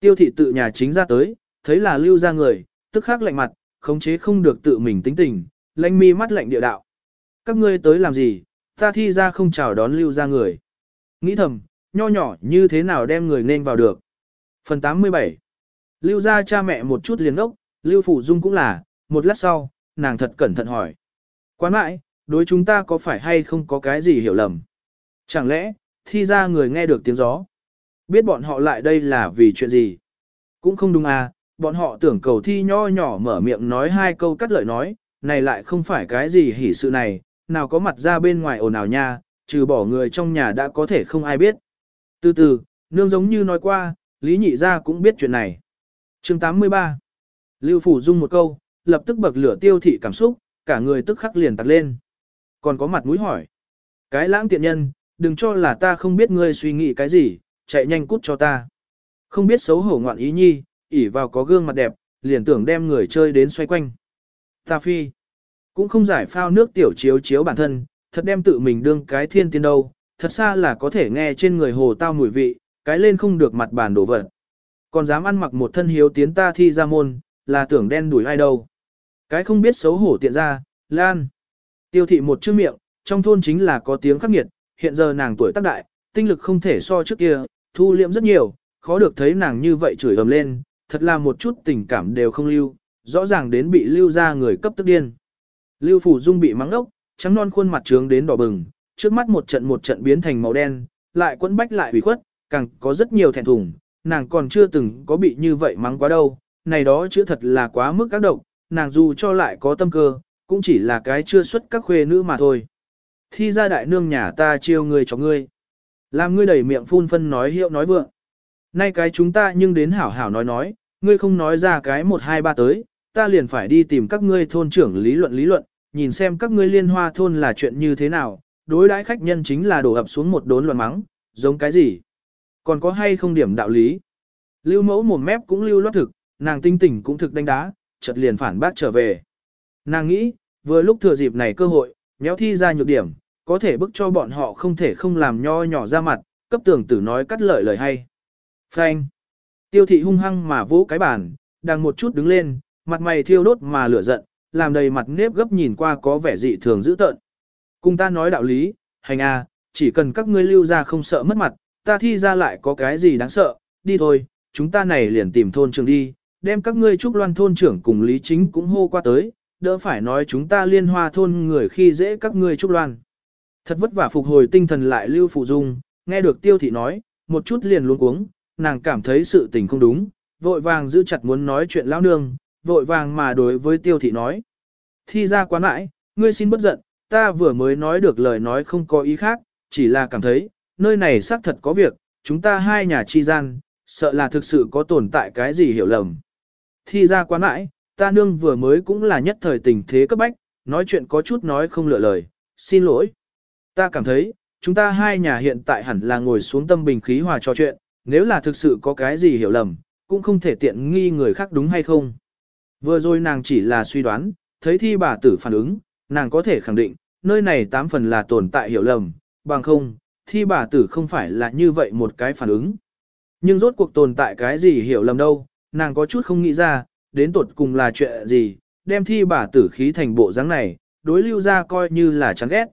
Tiêu thị tự nhà chính ra tới, thấy là lưu ra người, tức khắc lạnh mặt, khống chế không được tự mình tính tình, lanh mi mắt lạnh địa đạo. Các ngươi tới làm gì, ta thi ra không chào đón lưu ra người. Nghĩ thầm, nho nhỏ như thế nào đem người nên vào được. Phần 87 Lưu ra cha mẹ một chút liền ốc, Lưu Phủ Dung cũng là, một lát sau, nàng thật cẩn thận hỏi. Quán mãi, đối chúng ta có phải hay không có cái gì hiểu lầm? Chẳng lẽ, thi ra người nghe được tiếng gió? Biết bọn họ lại đây là vì chuyện gì? Cũng không đúng à, bọn họ tưởng cầu thi nho nhỏ mở miệng nói hai câu cắt lợi nói, này lại không phải cái gì hỉ sự này, nào có mặt ra bên ngoài ồn ào nha, trừ bỏ người trong nhà đã có thể không ai biết. Từ từ, nương giống như nói qua, Lý Nhị Gia cũng biết chuyện này chương 83 Lưu Phủ Dung một câu, lập tức bậc lửa tiêu thị cảm xúc, cả người tức khắc liền tạt lên. Còn có mặt mũi hỏi. Cái lãng tiện nhân, đừng cho là ta không biết ngươi suy nghĩ cái gì, chạy nhanh cút cho ta. Không biết xấu hổ ngoạn ý nhi, ỉ vào có gương mặt đẹp, liền tưởng đem người chơi đến xoay quanh. Ta phi, cũng không giải phao nước tiểu chiếu chiếu bản thân, thật đem tự mình đương cái thiên tiên đâu, thật xa là có thể nghe trên người hồ tao mùi vị, cái lên không được mặt bàn đổ vật. Còn dám ăn mặc một thân hiếu tiến ta thi ra môn, là tưởng đen đuổi ai đâu. Cái không biết xấu hổ tiện ra, lan. Tiêu thị một chữ miệng, trong thôn chính là có tiếng khắc nghiệt, hiện giờ nàng tuổi tác đại, tinh lực không thể so trước kia, thu liệm rất nhiều, khó được thấy nàng như vậy chửi ầm lên, thật là một chút tình cảm đều không lưu, rõ ràng đến bị lưu ra người cấp tức điên. Lưu Phủ Dung bị mắng ốc, trắng non khuôn mặt trướng đến đỏ bừng, trước mắt một trận một trận biến thành màu đen, lại quấn bách lại ủy khuất, càng có rất nhiều thẹn thùng, nàng còn chưa từng có bị như vậy mắng quá đâu, này đó chữ thật là quá mức các độc, nàng dù cho lại có tâm cơ, cũng chỉ là cái chưa xuất các khuê nữ mà thôi. Thi ra đại nương nhà ta chiêu người cho ngươi. Làm ngươi đầy miệng phun phân nói hiệu nói vượng. Nay cái chúng ta nhưng đến hảo hảo nói nói, ngươi không nói ra cái một hai ba tới, ta liền phải đi tìm các ngươi thôn trưởng lý luận lý luận, nhìn xem các ngươi liên hoa thôn là chuyện như thế nào, đối đãi khách nhân chính là đổ ập xuống một đốn loạn mắng, giống cái gì? Còn có hay không điểm đạo lý? Lưu mẫu mồm mép cũng lưu loát thực, nàng tinh tỉnh cũng thực đánh đá, chợt liền phản bác trở về. Nàng nghĩ, vừa lúc thừa dịp này cơ hội, nhéo thi ra nhược điểm, có thể bức cho bọn họ không thể không làm nho nhỏ ra mặt, cấp tưởng tử nói cắt lợi lời hay. Phanh. Tiêu thị hung hăng mà vỗ cái bàn, đang một chút đứng lên, mặt mày thiêu đốt mà lửa giận, làm đầy mặt nếp gấp nhìn qua có vẻ dị thường dữ tợn. Cùng ta nói đạo lý, hành a, chỉ cần các ngươi lưu ra không sợ mất mặt, ta thi ra lại có cái gì đáng sợ, đi thôi, chúng ta này liền tìm thôn trưởng đi, đem các ngươi trúc loan thôn trưởng cùng Lý Chính cũng hô qua tới, đỡ phải nói chúng ta liên hoa thôn người khi dễ các ngươi trúc loan. Thật vất vả phục hồi tinh thần lại lưu phụ dung, nghe được tiêu thị nói, một chút liền luống cuống, nàng cảm thấy sự tình không đúng, vội vàng giữ chặt muốn nói chuyện lão nương, vội vàng mà đối với tiêu thị nói. Thi ra quá mãi, ngươi xin bất giận, ta vừa mới nói được lời nói không có ý khác, chỉ là cảm thấy, nơi này xác thật có việc, chúng ta hai nhà chi gian, sợ là thực sự có tồn tại cái gì hiểu lầm. Thi ra quá mãi, ta nương vừa mới cũng là nhất thời tình thế cấp bách, nói chuyện có chút nói không lựa lời, xin lỗi. Ta cảm thấy, chúng ta hai nhà hiện tại hẳn là ngồi xuống tâm bình khí hòa trò chuyện, nếu là thực sự có cái gì hiểu lầm, cũng không thể tiện nghi người khác đúng hay không. Vừa rồi nàng chỉ là suy đoán, thấy thi bà tử phản ứng, nàng có thể khẳng định, nơi này tám phần là tồn tại hiểu lầm, bằng không, thi bà tử không phải là như vậy một cái phản ứng. Nhưng rốt cuộc tồn tại cái gì hiểu lầm đâu, nàng có chút không nghĩ ra, đến tột cùng là chuyện gì, đem thi bà tử khí thành bộ dáng này, đối lưu ra coi như là chán ghét.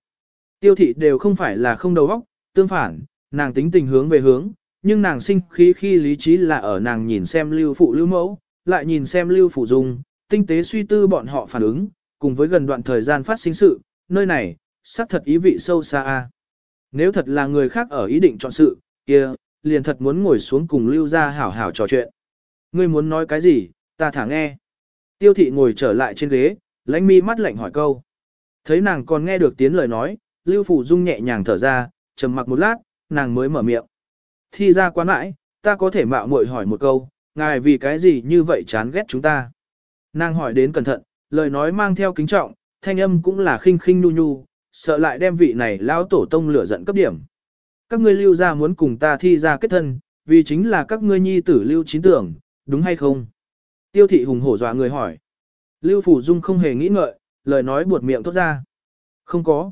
Tiêu thị đều không phải là không đầu óc, tương phản, nàng tính tình hướng về hướng, nhưng nàng sinh khí khi lý trí là ở nàng nhìn xem lưu phụ lưu mẫu, lại nhìn xem lưu phụ dung, tinh tế suy tư bọn họ phản ứng, cùng với gần đoạn thời gian phát sinh sự, nơi này, xác thật ý vị sâu xa a. Nếu thật là người khác ở ý định chọn sự, kia, liền thật muốn ngồi xuống cùng lưu ra hảo hảo trò chuyện. Ngươi muốn nói cái gì, ta thả nghe. Tiêu thị ngồi trở lại trên ghế, lãnh mi mắt lạnh hỏi câu. Thấy nàng còn nghe được tiếng lời nói, lưu phụ dung nhẹ nhàng thở ra, trầm mặc một lát, nàng mới mở miệng. Thi ra quán mãi, ta có thể mạo muội hỏi một câu, ngài vì cái gì như vậy chán ghét chúng ta. Nàng hỏi đến cẩn thận, lời nói mang theo kính trọng, thanh âm cũng là khinh khinh nhu nhu, sợ lại đem vị này lão tổ tông lửa giận cấp điểm. Các ngươi lưu ra muốn cùng ta thi ra kết thân, vì chính là các ngươi nhi tử lưu chín tưởng, đúng hay không? Tiêu thị hùng hổ dọa người hỏi. Lưu Phủ Dung không hề nghĩ ngợi, lời nói buột miệng thốt ra. Không có.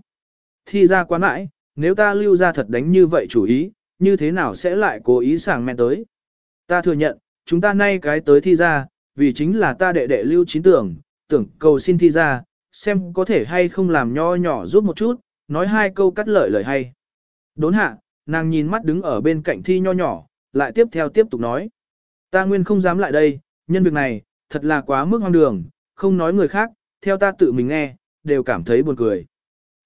Thi ra quá mãi, nếu ta lưu ra thật đánh như vậy chủ ý, như thế nào sẽ lại cố ý sàng men tới? Ta thừa nhận, chúng ta nay cái tới thi ra, vì chính là ta đệ đệ lưu chín tưởng, tưởng cầu xin thi ra, xem có thể hay không làm nho nhỏ giúp một chút, nói hai câu cắt lợi lời hay. Đốn hạ, nàng nhìn mắt đứng ở bên cạnh thi nho nhỏ, lại tiếp theo tiếp tục nói. Ta nguyên không dám lại đây, nhân việc này, thật là quá mức hoang đường, không nói người khác, theo ta tự mình nghe, đều cảm thấy buồn cười.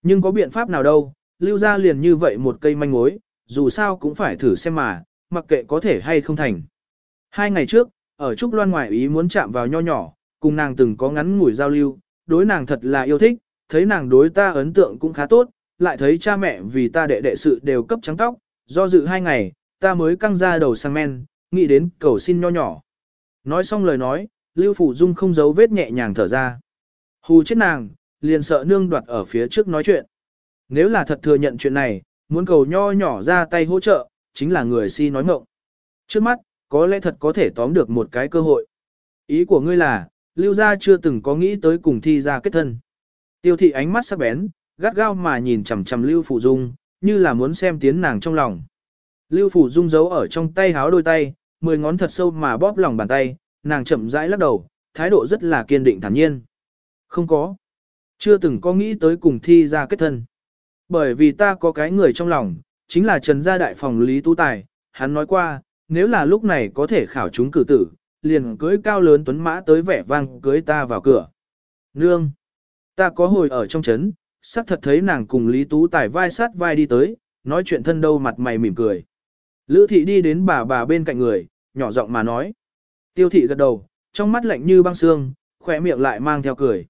Nhưng có biện pháp nào đâu, lưu ra liền như vậy một cây manh mối, dù sao cũng phải thử xem mà, mặc kệ có thể hay không thành. Hai ngày trước, ở Trúc Loan ngoại ý muốn chạm vào nho nhỏ, cùng nàng từng có ngắn ngủi giao lưu, đối nàng thật là yêu thích, thấy nàng đối ta ấn tượng cũng khá tốt, lại thấy cha mẹ vì ta đệ đệ sự đều cấp trắng tóc, do dự hai ngày, ta mới căng ra đầu sang men, nghĩ đến cầu xin nho nhỏ. Nói xong lời nói, Lưu Phủ Dung không giấu vết nhẹ nhàng thở ra. Hù chết nàng, liền sợ nương đoạt ở phía trước nói chuyện. Nếu là thật thừa nhận chuyện này, muốn cầu nho nhỏ ra tay hỗ trợ, chính là người si nói ngộng. Trước mắt, có lẽ thật có thể tóm được một cái cơ hội. Ý của ngươi là, Lưu gia chưa từng có nghĩ tới cùng thi ra kết thân. Tiêu thị ánh mắt sắc bén, gắt gao mà nhìn chằm chằm Lưu Phủ Dung, như là muốn xem tiến nàng trong lòng. Lưu Phủ Dung giấu ở trong tay háo đôi tay, mười ngón thật sâu mà bóp lòng bàn tay, nàng chậm rãi lắc đầu, thái độ rất là kiên định thản nhiên. Không có. Chưa từng có nghĩ tới cùng thi ra kết thân. Bởi vì ta có cái người trong lòng, chính là Trần Gia Đại Phòng Lý Tú Tài, hắn nói qua, nếu là lúc này có thể khảo chúng cử tử, liền cưới cao lớn tuấn mã tới vẻ vang cưới ta vào cửa. Nương! Ta có hồi ở trong trấn sắc thật thấy nàng cùng Lý Tú Tài vai sát vai đi tới, nói chuyện thân đâu mặt mày mỉm cười. Lữ thị đi đến bà bà bên cạnh người, nhỏ giọng mà nói. Tiêu thị gật đầu, trong mắt lạnh như băng xương, khỏe miệng lại mang theo cười.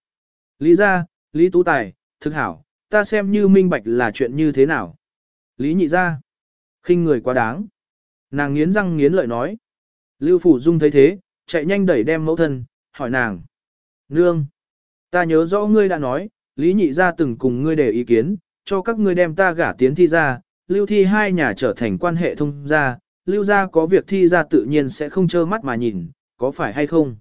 Lý ra, Lý Tú Tài, thực hảo, ta xem như minh bạch là chuyện như thế nào. Lý nhị ra, khinh người quá đáng. Nàng nghiến răng nghiến lợi nói. Lưu Phủ Dung thấy thế, chạy nhanh đẩy đem mẫu thân, hỏi nàng. Nương, ta nhớ rõ ngươi đã nói, Lý nhị ra từng cùng ngươi để ý kiến, cho các ngươi đem ta gả tiến thi ra, lưu thi hai nhà trở thành quan hệ thông gia, lưu gia có việc thi ra tự nhiên sẽ không trơ mắt mà nhìn, có phải hay không?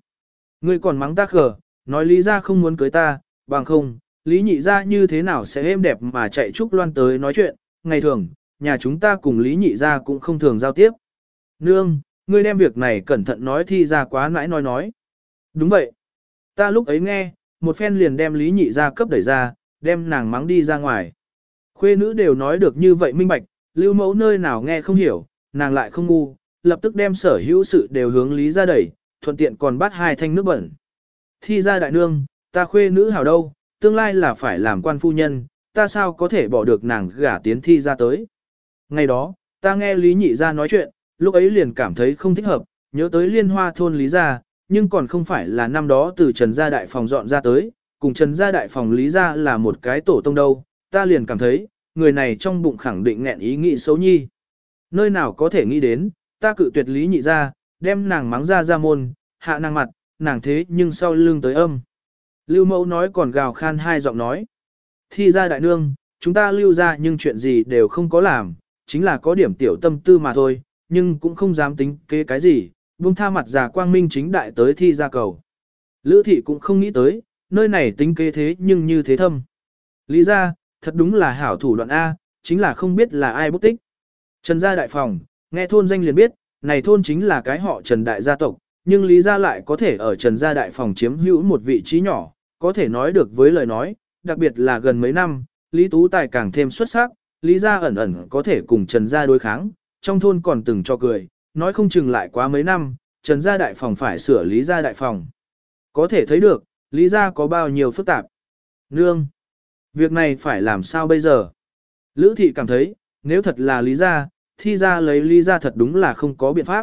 Ngươi còn mắng ta khờ, nói lý gia không muốn cưới ta, bằng không, lý nhị gia như thế nào sẽ êm đẹp mà chạy trúc loan tới nói chuyện, ngày thường, nhà chúng ta cùng lý nhị gia cũng không thường giao tiếp. Nương, ngươi đem việc này cẩn thận nói thi ra quá nãi nói nói. Đúng vậy. Ta lúc ấy nghe, một phen liền đem Lý Nhị ra cấp đẩy ra, đem nàng mắng đi ra ngoài. Khuê nữ đều nói được như vậy minh bạch, lưu mẫu nơi nào nghe không hiểu, nàng lại không ngu, lập tức đem sở hữu sự đều hướng Lý ra đẩy, thuận tiện còn bắt hai thanh nước bẩn. Thi ra đại nương, ta khuê nữ hảo đâu, tương lai là phải làm quan phu nhân, ta sao có thể bỏ được nàng gả tiến thi ra tới. Ngày đó, ta nghe Lý Nhị ra nói chuyện, lúc ấy liền cảm thấy không thích hợp, nhớ tới liên hoa thôn Lý gia, nhưng còn không phải là năm đó từ Trần Gia Đại Phòng dọn ra tới, cùng Trần Gia Đại Phòng Lý gia là một cái tổ tông đâu, ta liền cảm thấy, người này trong bụng khẳng định nghẹn ý nghĩ xấu nhi. Nơi nào có thể nghĩ đến, ta cự tuyệt Lý Nhị gia đem nàng mắng ra ra môn, hạ nàng mặt, nàng thế nhưng sau lưng tới âm. Lưu mẫu nói còn gào khan hai giọng nói. Thi ra đại nương, chúng ta lưu ra nhưng chuyện gì đều không có làm, chính là có điểm tiểu tâm tư mà thôi, nhưng cũng không dám tính kế cái gì, buông tha mặt già quang minh chính đại tới thi ra cầu. Lữ thị cũng không nghĩ tới, nơi này tính kế thế nhưng như thế thâm. Lý ra, thật đúng là hảo thủ đoạn A, chính là không biết là ai bút tích. Trần gia đại phòng, nghe thôn danh liền biết, này thôn chính là cái họ Trần đại gia tộc, nhưng Lý gia lại có thể ở Trần gia đại phòng chiếm hữu một vị trí nhỏ, có thể nói được với lời nói, đặc biệt là gần mấy năm, Lý Tú Tài càng thêm xuất sắc, Lý gia ẩn ẩn có thể cùng Trần gia đối kháng, trong thôn còn từng cho cười, nói không chừng lại quá mấy năm, Trần gia đại phòng phải sửa Lý gia đại phòng. Có thể thấy được, Lý gia có bao nhiêu phức tạp. Nương, việc này phải làm sao bây giờ? Lữ thị cảm thấy, nếu thật là Lý gia, thi ra lấy Lý gia thật đúng là không có biện pháp.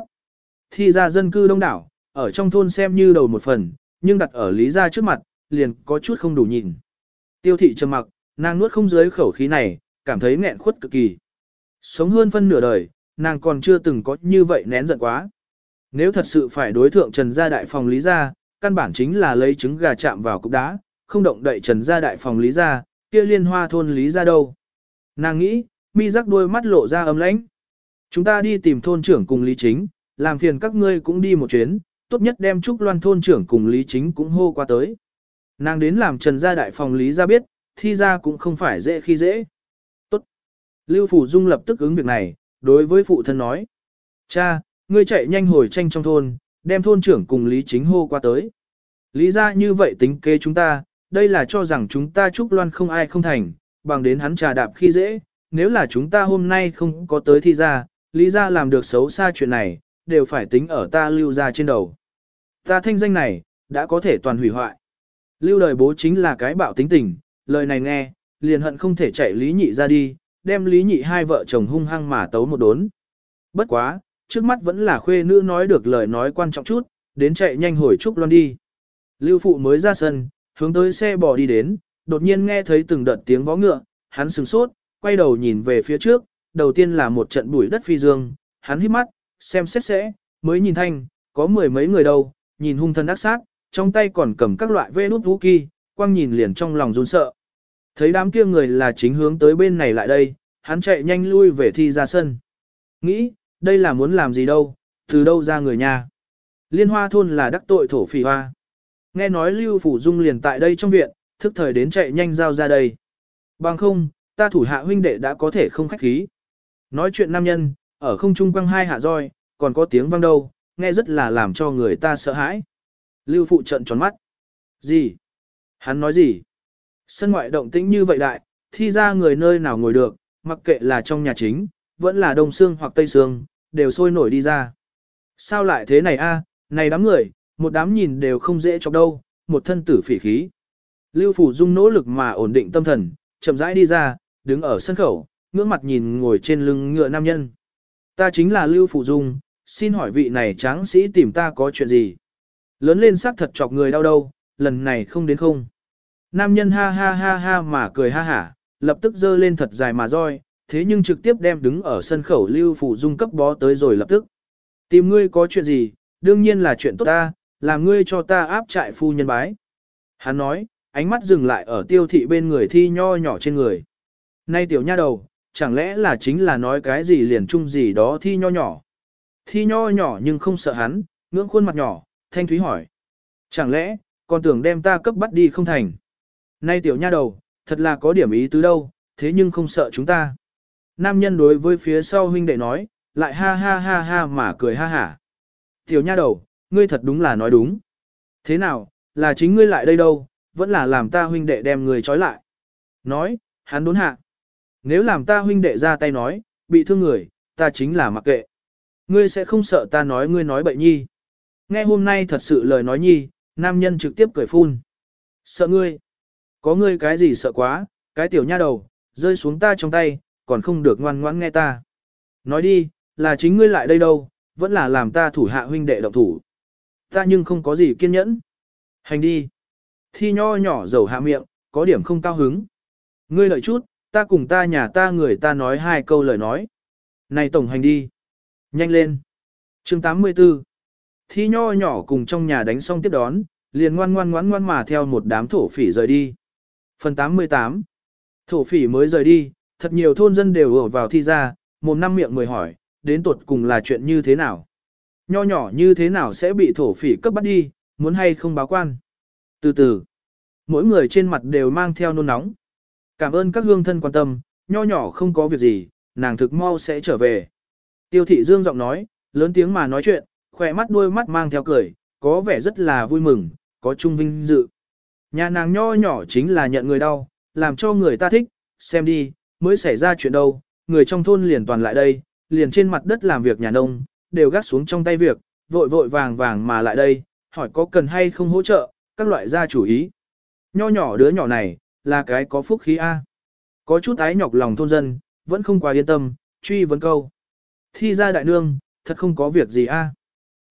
Thi ra dân cư đông đảo, ở trong thôn xem như đầu một phần, nhưng đặt ở Lý gia trước mặt, liền có chút không đủ nhìn. Tiêu thị trầm mặc, nàng nuốt không dưới khẩu khí này, cảm thấy nghẹn khuất cực kỳ. Sống hơn phân nửa đời, nàng còn chưa từng có như vậy nén giận quá. Nếu thật sự phải đối thượng Trần gia đại phòng Lý gia, căn bản chính là lấy trứng gà chạm vào cục đá, không động đậy Trần gia đại phòng Lý gia, kia liên hoa thôn Lý gia đâu. Nàng nghĩ, mi rắc đôi mắt lộ ra ấm lãnh. Chúng ta đi tìm thôn trưởng cùng Lý Chính, làm phiền các ngươi cũng đi một chuyến, tốt nhất đem Trúc Loan thôn trưởng cùng Lý Chính cũng hô qua tới. Nàng đến làm Trần gia đại phòng Lý gia biết, thi ra cũng không phải dễ khi dễ. Tốt. Lưu Phủ Dung lập tức ứng việc này, đối với phụ thân nói. Cha, ngươi chạy nhanh hồi tranh trong thôn, đem thôn trưởng cùng Lý Chính hô qua tới. Lý ra như vậy tính kế chúng ta, đây là cho rằng chúng ta Trúc Loan không ai không thành, bằng đến hắn trà đạp khi dễ, nếu là chúng ta hôm nay không có tới thi ra, Lý ra làm được xấu xa chuyện này, đều phải tính ở ta lưu ra trên đầu. Ta thanh danh này, đã có thể toàn hủy hoại. Lưu đời bố chính là cái bạo tính tình, lời này nghe, liền hận không thể chạy Lý Nhị ra đi, đem Lý Nhị hai vợ chồng hung hăng mà tấu một đốn. Bất quá, trước mắt vẫn là khuê nữ nói được lời nói quan trọng chút, đến chạy nhanh hồi Trúc Loan đi. Lưu Phụ mới ra sân, hướng tới xe bò đi đến, đột nhiên nghe thấy từng đợt tiếng vó ngựa, hắn sừng sốt, quay đầu nhìn về phía trước, đầu tiên là một trận bụi đất phi dương, hắn hít mắt, xem xét sẽ, mới nhìn thanh, có mười mấy người đâu, nhìn hung thân ác sát, trong tay còn cầm các loại vê nút vũ kỳ, quang nhìn liền trong lòng run sợ. Thấy đám kia người là chính hướng tới bên này lại đây, hắn chạy nhanh lui về thi ra sân. Nghĩ, đây là muốn làm gì đâu, từ đâu ra người nhà. Liên hoa thôn là đắc tội thổ phỉ hoa. Nghe nói Lưu Phủ Dung liền tại đây trong viện, thức thời đến chạy nhanh giao ra đây. Bằng không, ta thủ hạ huynh đệ đã có thể không khách khí. Nói chuyện nam nhân, ở không trung quăng hai hạ roi, còn có tiếng vang đâu, nghe rất là làm cho người ta sợ hãi. Lưu Phụ trận tròn mắt. Gì? Hắn nói gì? Sân ngoại động tĩnh như vậy đại, thi ra người nơi nào ngồi được, mặc kệ là trong nhà chính, vẫn là đông xương hoặc tây xương, đều sôi nổi đi ra. Sao lại thế này a? này đám người, một đám nhìn đều không dễ chọc đâu, một thân tử phỉ khí. Lưu Phủ Dung nỗ lực mà ổn định tâm thần, chậm rãi đi ra, đứng ở sân khẩu, ngưỡng mặt nhìn ngồi trên lưng ngựa nam nhân. Ta chính là Lưu Phủ Dung, xin hỏi vị này tráng sĩ tìm ta có chuyện gì? Lớn lên sắc thật chọc người đau đâu, lần này không đến không. Nam nhân ha ha ha ha mà cười ha hả, lập tức dơ lên thật dài mà roi, thế nhưng trực tiếp đem đứng ở sân khẩu Lưu Phủ Dung cấp bó tới rồi lập tức. Tìm ngươi có chuyện gì, đương nhiên là chuyện tốt ta, làm ngươi cho ta áp trại phu nhân bái. Hắn nói, ánh mắt dừng lại ở tiêu thị bên người thi nho nhỏ trên người. Nay tiểu nha đầu, chẳng lẽ là chính là nói cái gì liền chung gì đó thi nho nhỏ. Thi nho nhỏ nhưng không sợ hắn, ngưỡng khuôn mặt nhỏ, thanh thúy hỏi. Chẳng lẽ, còn tưởng đem ta cấp bắt đi không thành. Nay tiểu nha đầu, thật là có điểm ý tứ đâu, thế nhưng không sợ chúng ta. Nam nhân đối với phía sau huynh đệ nói, lại ha ha ha ha mà cười ha hả. Tiểu nha đầu, ngươi thật đúng là nói đúng. Thế nào, là chính ngươi lại đây đâu, vẫn là làm ta huynh đệ đem người trói lại. Nói, hắn đốn hạ. Nếu làm ta huynh đệ ra tay nói, bị thương người, ta chính là mặc kệ. Ngươi sẽ không sợ ta nói ngươi nói bậy nhi. Nghe hôm nay thật sự lời nói nhi, nam nhân trực tiếp cười phun. Sợ ngươi. Có ngươi cái gì sợ quá, cái tiểu nha đầu, rơi xuống ta trong tay, còn không được ngoan ngoãn nghe ta. Nói đi, là chính ngươi lại đây đâu, vẫn là làm ta thủ hạ huynh đệ động thủ. Ta nhưng không có gì kiên nhẫn. Hành đi. Thi nho nhỏ dầu hạ miệng, có điểm không cao hứng. Ngươi lợi chút, ta cùng ta nhà ta người ta nói hai câu lời nói. Này tổng hành đi. Nhanh lên. chương 84. Thi nho nhỏ cùng trong nhà đánh xong tiếp đón, liền ngoan ngoan ngoan ngoan mà theo một đám thổ phỉ rời đi. Phần 88. Thổ phỉ mới rời đi, thật nhiều thôn dân đều ở vào thi ra, một năm miệng mười hỏi, đến tuột cùng là chuyện như thế nào. Nho nhỏ như thế nào sẽ bị thổ phỉ cấp bắt đi, muốn hay không báo quan. Từ từ, mỗi người trên mặt đều mang theo nôn nóng. Cảm ơn các hương thân quan tâm, nho nhỏ không có việc gì, nàng thực mau sẽ trở về. Tiêu thị dương giọng nói, lớn tiếng mà nói chuyện, khỏe mắt đuôi mắt mang theo cười, có vẻ rất là vui mừng, có trung vinh dự. Nhà nàng nho nhỏ chính là nhận người đau, làm cho người ta thích, xem đi, mới xảy ra chuyện đâu, người trong thôn liền toàn lại đây, liền trên mặt đất làm việc nhà nông, đều gác xuống trong tay việc, vội vội vàng vàng mà lại đây, hỏi có cần hay không hỗ trợ, các loại gia chủ ý. Nho nhỏ đứa nhỏ này, là cái có phúc khí A. Có chút ái nhọc lòng thôn dân, vẫn không quá yên tâm, truy vấn câu. Thi ra đại nương, thật không có việc gì A.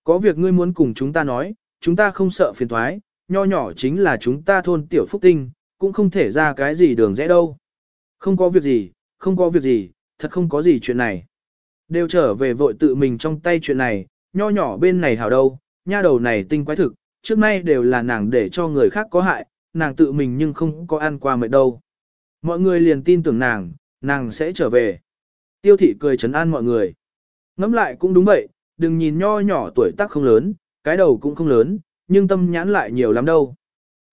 Có việc ngươi muốn cùng chúng ta nói, chúng ta không sợ phiền thoái, nho nhỏ chính là chúng ta thôn tiểu phúc tinh, cũng không thể ra cái gì đường rẽ đâu. Không có việc gì, không có việc gì, thật không có gì chuyện này. Đều trở về vội tự mình trong tay chuyện này, nho nhỏ bên này hảo đâu, nha đầu này tinh quái thực, trước nay đều là nàng để cho người khác có hại, nàng tự mình nhưng không có ăn qua mệt đâu. Mọi người liền tin tưởng nàng, nàng sẽ trở về. Tiêu thị cười trấn an mọi người. Ngắm lại cũng đúng vậy, đừng nhìn nho nhỏ tuổi tác không lớn, cái đầu cũng không lớn, nhưng tâm nhãn lại nhiều lắm đâu.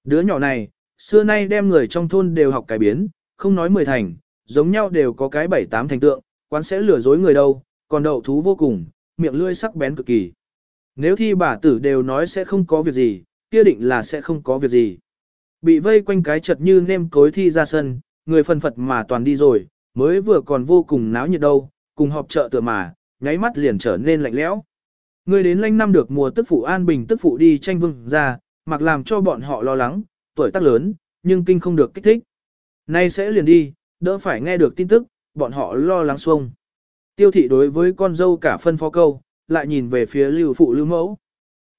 Đứa nhỏ này, xưa nay đem người trong thôn đều học cái biến, không nói mười thành, giống nhau đều có cái bảy tám thành tượng, quán sẽ lừa dối người đâu, còn đậu thú vô cùng, miệng lưỡi sắc bén cực kỳ. Nếu thi bà tử đều nói sẽ không có việc gì, kia định là sẽ không có việc gì. Bị vây quanh cái chật như nêm cối thi ra sân, người phân phật mà toàn đi rồi, mới vừa còn vô cùng náo nhiệt đâu, cùng họp chợ tựa mà, nháy mắt liền trở nên lạnh lẽo. Ngươi đến lanh năm được mùa tức phụ an bình tức phụ đi tranh vương ra, mặc làm cho bọn họ lo lắng, tuổi tác lớn, nhưng kinh không được kích thích. Nay sẽ liền đi, đỡ phải nghe được tin tức, bọn họ lo lắng xuông. Tiêu thị đối với con dâu cả phân phó câu, lại nhìn về phía lưu phụ lưu mẫu.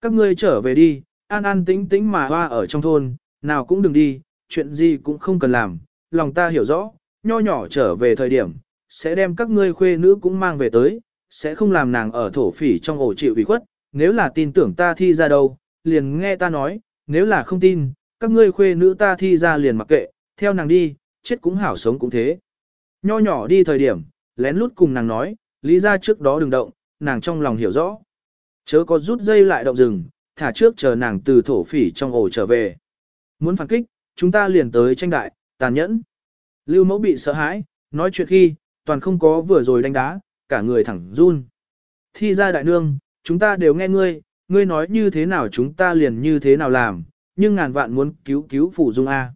Các ngươi trở về đi, an an tĩnh tĩnh mà hoa ở trong thôn, nào cũng đừng đi, chuyện gì cũng không cần làm, lòng ta hiểu rõ, nho nhỏ trở về thời điểm, sẽ đem các ngươi khuê nữ cũng mang về tới, sẽ không làm nàng ở thổ phỉ trong ổ chịu ủy khuất, nếu là tin tưởng ta thi ra đâu, liền nghe ta nói, nếu là không tin, các ngươi khuê nữ ta thi ra liền mặc kệ, theo nàng đi, chết cũng hảo sống cũng thế. Nho nhỏ đi thời điểm, lén lút cùng nàng nói, lý ra trước đó đừng động, nàng trong lòng hiểu rõ. Chớ có rút dây lại động rừng, thả trước chờ nàng từ thổ phỉ trong ổ trở về. Muốn phản kích, chúng ta liền tới tranh đại, tàn nhẫn. Lưu mẫu bị sợ hãi, nói chuyện khi, toàn không có vừa rồi đánh đá, cả người thẳng run. Thi ra đại nương, chúng ta đều nghe ngươi, ngươi nói như thế nào chúng ta liền như thế nào làm, nhưng ngàn vạn muốn cứu cứu phủ dung A.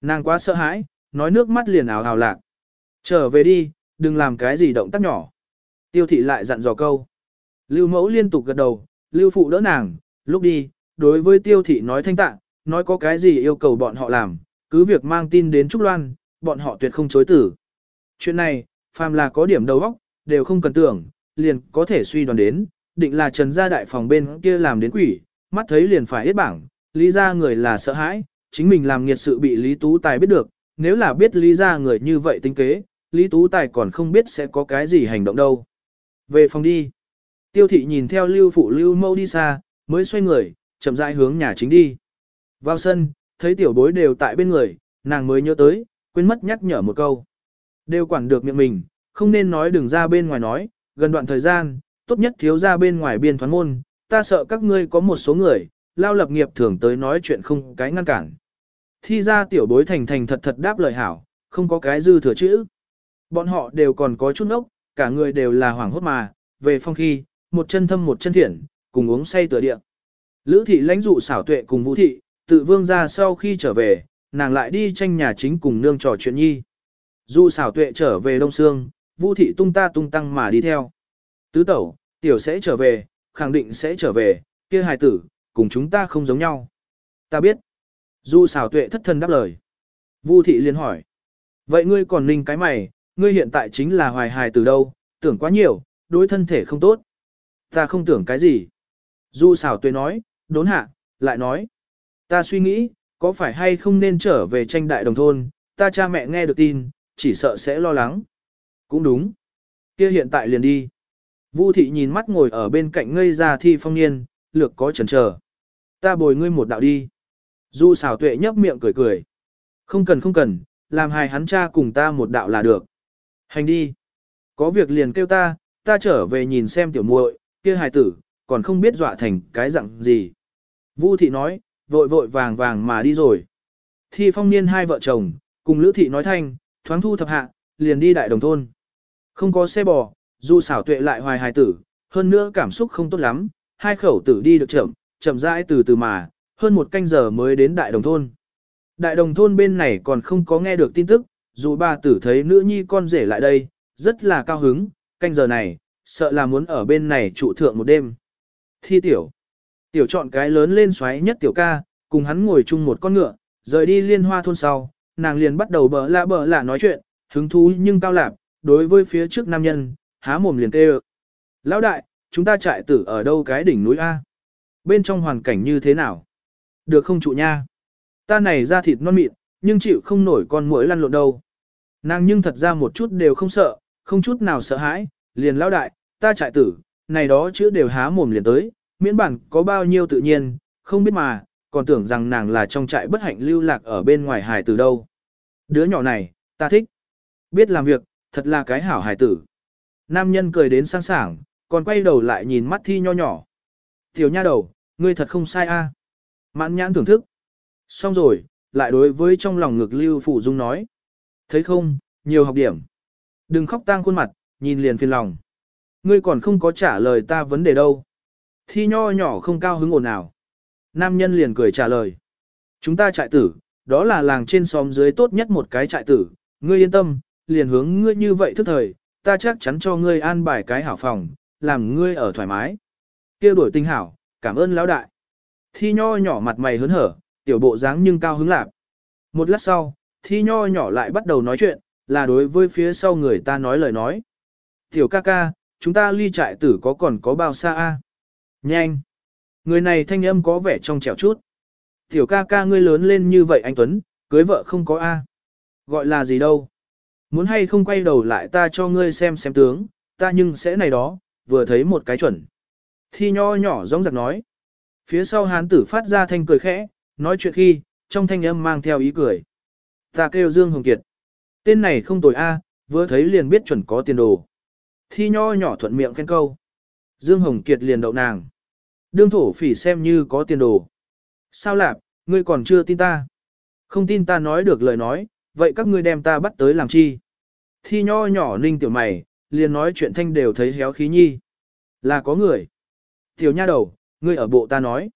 Nàng quá sợ hãi, nói nước mắt liền ảo hào lạc. Trở về đi, đừng làm cái gì động tác nhỏ. Tiêu thị lại dặn dò câu. Lưu mẫu liên tục gật đầu, lưu phụ đỡ nàng, lúc đi, đối với tiêu thị nói thanh tạng, nói có cái gì yêu cầu bọn họ làm, cứ việc mang tin đến Trúc Loan, bọn họ tuyệt không chối tử. Chuyện này, phàm là có điểm đầu óc, đều không cần tưởng, liền có thể suy đoán đến, định là Trần gia đại phòng bên kia làm đến quỷ, mắt thấy liền phải hết bảng, lý ra người là sợ hãi, chính mình làm nghiệt sự bị Lý Tú Tài biết được, nếu là biết lý ra người như vậy tính kế, Lý Tú Tài còn không biết sẽ có cái gì hành động đâu. Về phòng đi. Tiêu thị nhìn theo lưu phụ lưu mâu đi xa, mới xoay người, chậm rãi hướng nhà chính đi. Vào sân, thấy tiểu bối đều tại bên người, nàng mới nhớ tới, quên mất nhắc nhở một câu. Đều quản được miệng mình, không nên nói đừng ra bên ngoài nói, gần đoạn thời gian, tốt nhất thiếu ra bên ngoài biên thoán môn, ta sợ các ngươi có một số người, lao lập nghiệp thường tới nói chuyện không cái ngăn cản. Thi ra tiểu bối thành thành thật thật đáp lời hảo, không có cái dư thừa chữ. Bọn họ đều còn có chút ốc, cả người đều là hoảng hốt mà, về phong khi, một chân thâm một chân thiện, cùng uống say tựa địa. Lữ thị lãnh dụ xảo tuệ cùng vũ thị, tự vương ra sau khi trở về, nàng lại đi tranh nhà chính cùng nương trò chuyện nhi. dụ xảo tuệ trở về Đông Sương, Vu thị tung ta tung tăng mà đi theo. Tứ tẩu, tiểu sẽ trở về, khẳng định sẽ trở về, kia hài tử, cùng chúng ta không giống nhau. Ta biết. Du xảo tuệ thất thần đáp lời. Vu thị liền hỏi. Vậy ngươi còn ninh cái mày, ngươi hiện tại chính là hoài hài từ đâu, tưởng quá nhiều, đối thân thể không tốt. Ta không tưởng cái gì. Du xảo tuệ nói, đốn hạ, lại nói. Ta suy nghĩ, có phải hay không nên trở về tranh đại đồng thôn, ta cha mẹ nghe được tin, chỉ sợ sẽ lo lắng. Cũng đúng. Kia hiện tại liền đi. Vu thị nhìn mắt ngồi ở bên cạnh ngây ra thi phong niên, lược có chần chờ. Ta bồi ngươi một đạo đi. Du xảo tuệ nhấp miệng cười cười. Không cần không cần, làm hài hắn cha cùng ta một đạo là được. Hành đi. Có việc liền kêu ta, ta trở về nhìn xem tiểu muội, kia hài tử, còn không biết dọa thành cái dạng gì. Vu thị nói, vội vội vàng vàng mà đi rồi. Thi phong niên hai vợ chồng, cùng lữ thị nói thanh, thoáng thu thập hạ, liền đi đại đồng thôn. Không có xe bò, dù xảo tuệ lại hoài hài tử, hơn nữa cảm xúc không tốt lắm, hai khẩu tử đi được chậm, chậm rãi từ từ mà, hơn một canh giờ mới đến đại đồng thôn. Đại đồng thôn bên này còn không có nghe được tin tức, dù bà tử thấy nữ nhi con rể lại đây, rất là cao hứng, canh giờ này, sợ là muốn ở bên này trụ thượng một đêm. Thi tiểu. Tiểu chọn cái lớn lên xoáy nhất tiểu ca, cùng hắn ngồi chung một con ngựa, rời đi liên hoa thôn sau, nàng liền bắt đầu bờ lạ bờ lạ nói chuyện, hứng thú nhưng cao lạp, đối với phía trước nam nhân, há mồm liền kêu. Lão đại, chúng ta trại tử ở đâu cái đỉnh núi A? Bên trong hoàn cảnh như thế nào? Được không trụ nha? Ta này ra thịt non mịn, nhưng chịu không nổi con muỗi lăn lộn đâu. Nàng nhưng thật ra một chút đều không sợ, không chút nào sợ hãi, liền lão đại, ta trại tử, này đó chữ đều há mồm liền tới, miễn bản có bao nhiêu tự nhiên, không biết mà, còn tưởng rằng nàng là trong trại bất hạnh lưu lạc ở bên ngoài hải từ đâu. Đứa nhỏ này, ta thích. Biết làm việc, thật là cái hảo hài tử. Nam nhân cười đến sang sảng, còn quay đầu lại nhìn mắt thi nho nhỏ. Tiểu nha đầu, ngươi thật không sai a. Mãn nhãn thưởng thức. Xong rồi, lại đối với trong lòng ngực Lưu Phụ Dung nói. Thấy không, nhiều học điểm. Đừng khóc tang khuôn mặt, nhìn liền phiền lòng. Ngươi còn không có trả lời ta vấn đề đâu. Thi nho nhỏ không cao hứng ồn nào. Nam nhân liền cười trả lời. Chúng ta trại tử, đó là làng trên xóm dưới tốt nhất một cái trại tử. Ngươi yên tâm, liền hướng ngươi như vậy thức thời, ta chắc chắn cho ngươi an bài cái hảo phòng, làm ngươi ở thoải mái. kia đổi tinh hảo, cảm ơn lão đại. Thi nho nhỏ mặt mày hớn hở, tiểu bộ dáng nhưng cao hứng lạc. Một lát sau, thi nho nhỏ lại bắt đầu nói chuyện, là đối với phía sau người ta nói lời nói. Tiểu ca ca, chúng ta ly trại tử có còn có bao xa a? Nhanh! Người này thanh âm có vẻ trong trẻo chút. Tiểu ca ca ngươi lớn lên như vậy anh Tuấn, cưới vợ không có a? Gọi là gì đâu? Muốn hay không quay đầu lại ta cho ngươi xem xem tướng, ta nhưng sẽ này đó, vừa thấy một cái chuẩn. Thi nho nhỏ giống giặc nói. Phía sau hán tử phát ra thanh cười khẽ, nói chuyện khi, trong thanh âm mang theo ý cười. Ta kêu Dương Hồng Kiệt. Tên này không tồi a, vừa thấy liền biết chuẩn có tiền đồ. Thi nho nhỏ thuận miệng khen câu. Dương Hồng Kiệt liền đậu nàng. Đương thổ phỉ xem như có tiền đồ. Sao lạp, ngươi còn chưa tin ta? Không tin ta nói được lời nói, vậy các ngươi đem ta bắt tới làm chi? Thi nho nhỏ ninh tiểu mày, liền nói chuyện thanh đều thấy héo khí nhi. Là có người. Tiểu nha đầu, ngươi ở bộ ta nói.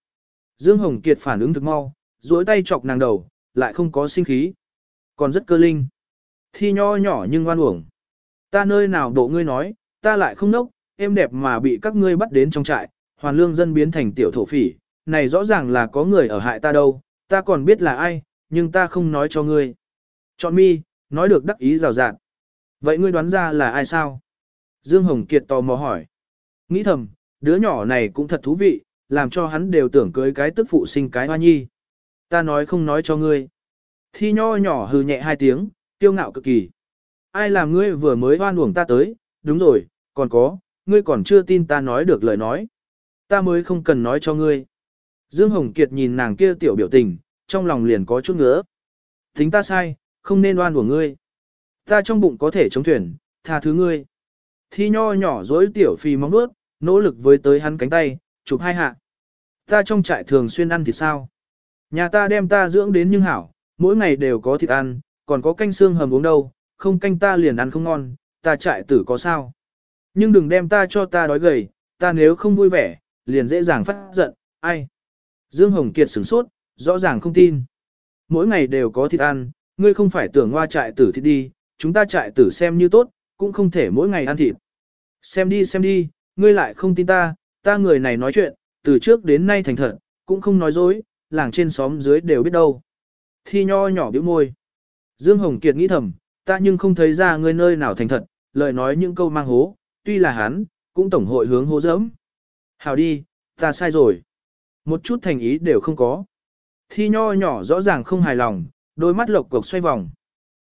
Dương Hồng Kiệt phản ứng thực mau, duỗi tay chọc nàng đầu, lại không có sinh khí. Còn rất cơ linh. Thi nho nhỏ nhưng ngoan uổng. Ta nơi nào độ ngươi nói, ta lại không nốc, em đẹp mà bị các ngươi bắt đến trong trại, hoàn lương dân biến thành tiểu thổ phỉ. Này rõ ràng là có người ở hại ta đâu, ta còn biết là ai, nhưng ta không nói cho ngươi. Chọn mi, nói được đắc ý rào rạt. Vậy ngươi đoán ra là ai sao? Dương Hồng Kiệt tò mò hỏi. Nghĩ thầm, đứa nhỏ này cũng thật thú vị, làm cho hắn đều tưởng cưới cái tức phụ sinh cái hoa nhi. Ta nói không nói cho ngươi. Thi nho nhỏ hừ nhẹ hai tiếng, tiêu ngạo cực kỳ. Ai làm ngươi vừa mới hoan uổng ta tới, đúng rồi, còn có, ngươi còn chưa tin ta nói được lời nói. Ta mới không cần nói cho ngươi. Dương Hồng Kiệt nhìn nàng kia tiểu biểu tình, trong lòng liền có chút ngứa. Tính ta sai, không nên oan của ngươi. Ta trong bụng có thể chống thuyền, tha thứ ngươi. Thi nho nhỏ dối tiểu phi móng nuốt, nỗ lực với tới hắn cánh tay, chụp hai hạ. Ta trong trại thường xuyên ăn thịt sao. Nhà ta đem ta dưỡng đến nhưng hảo, mỗi ngày đều có thịt ăn, còn có canh xương hầm uống đâu, không canh ta liền ăn không ngon, ta trại tử có sao. Nhưng đừng đem ta cho ta đói gầy, ta nếu không vui vẻ, liền dễ dàng phát giận, ai. Dương Hồng Kiệt sửng sốt, Rõ ràng không tin. Mỗi ngày đều có thịt ăn, ngươi không phải tưởng hoa trại tử thịt đi, chúng ta trại tử xem như tốt, cũng không thể mỗi ngày ăn thịt. Xem đi xem đi, ngươi lại không tin ta, ta người này nói chuyện, từ trước đến nay thành thật, cũng không nói dối, làng trên xóm dưới đều biết đâu. Thi nho nhỏ biểu môi. Dương Hồng Kiệt nghĩ thầm, ta nhưng không thấy ra ngươi nơi nào thành thật, lời nói những câu mang hố, tuy là hắn, cũng tổng hội hướng hố dẫm. Hào đi, ta sai rồi. Một chút thành ý đều không có. Thi nho nhỏ rõ ràng không hài lòng, đôi mắt lộc cộc xoay vòng.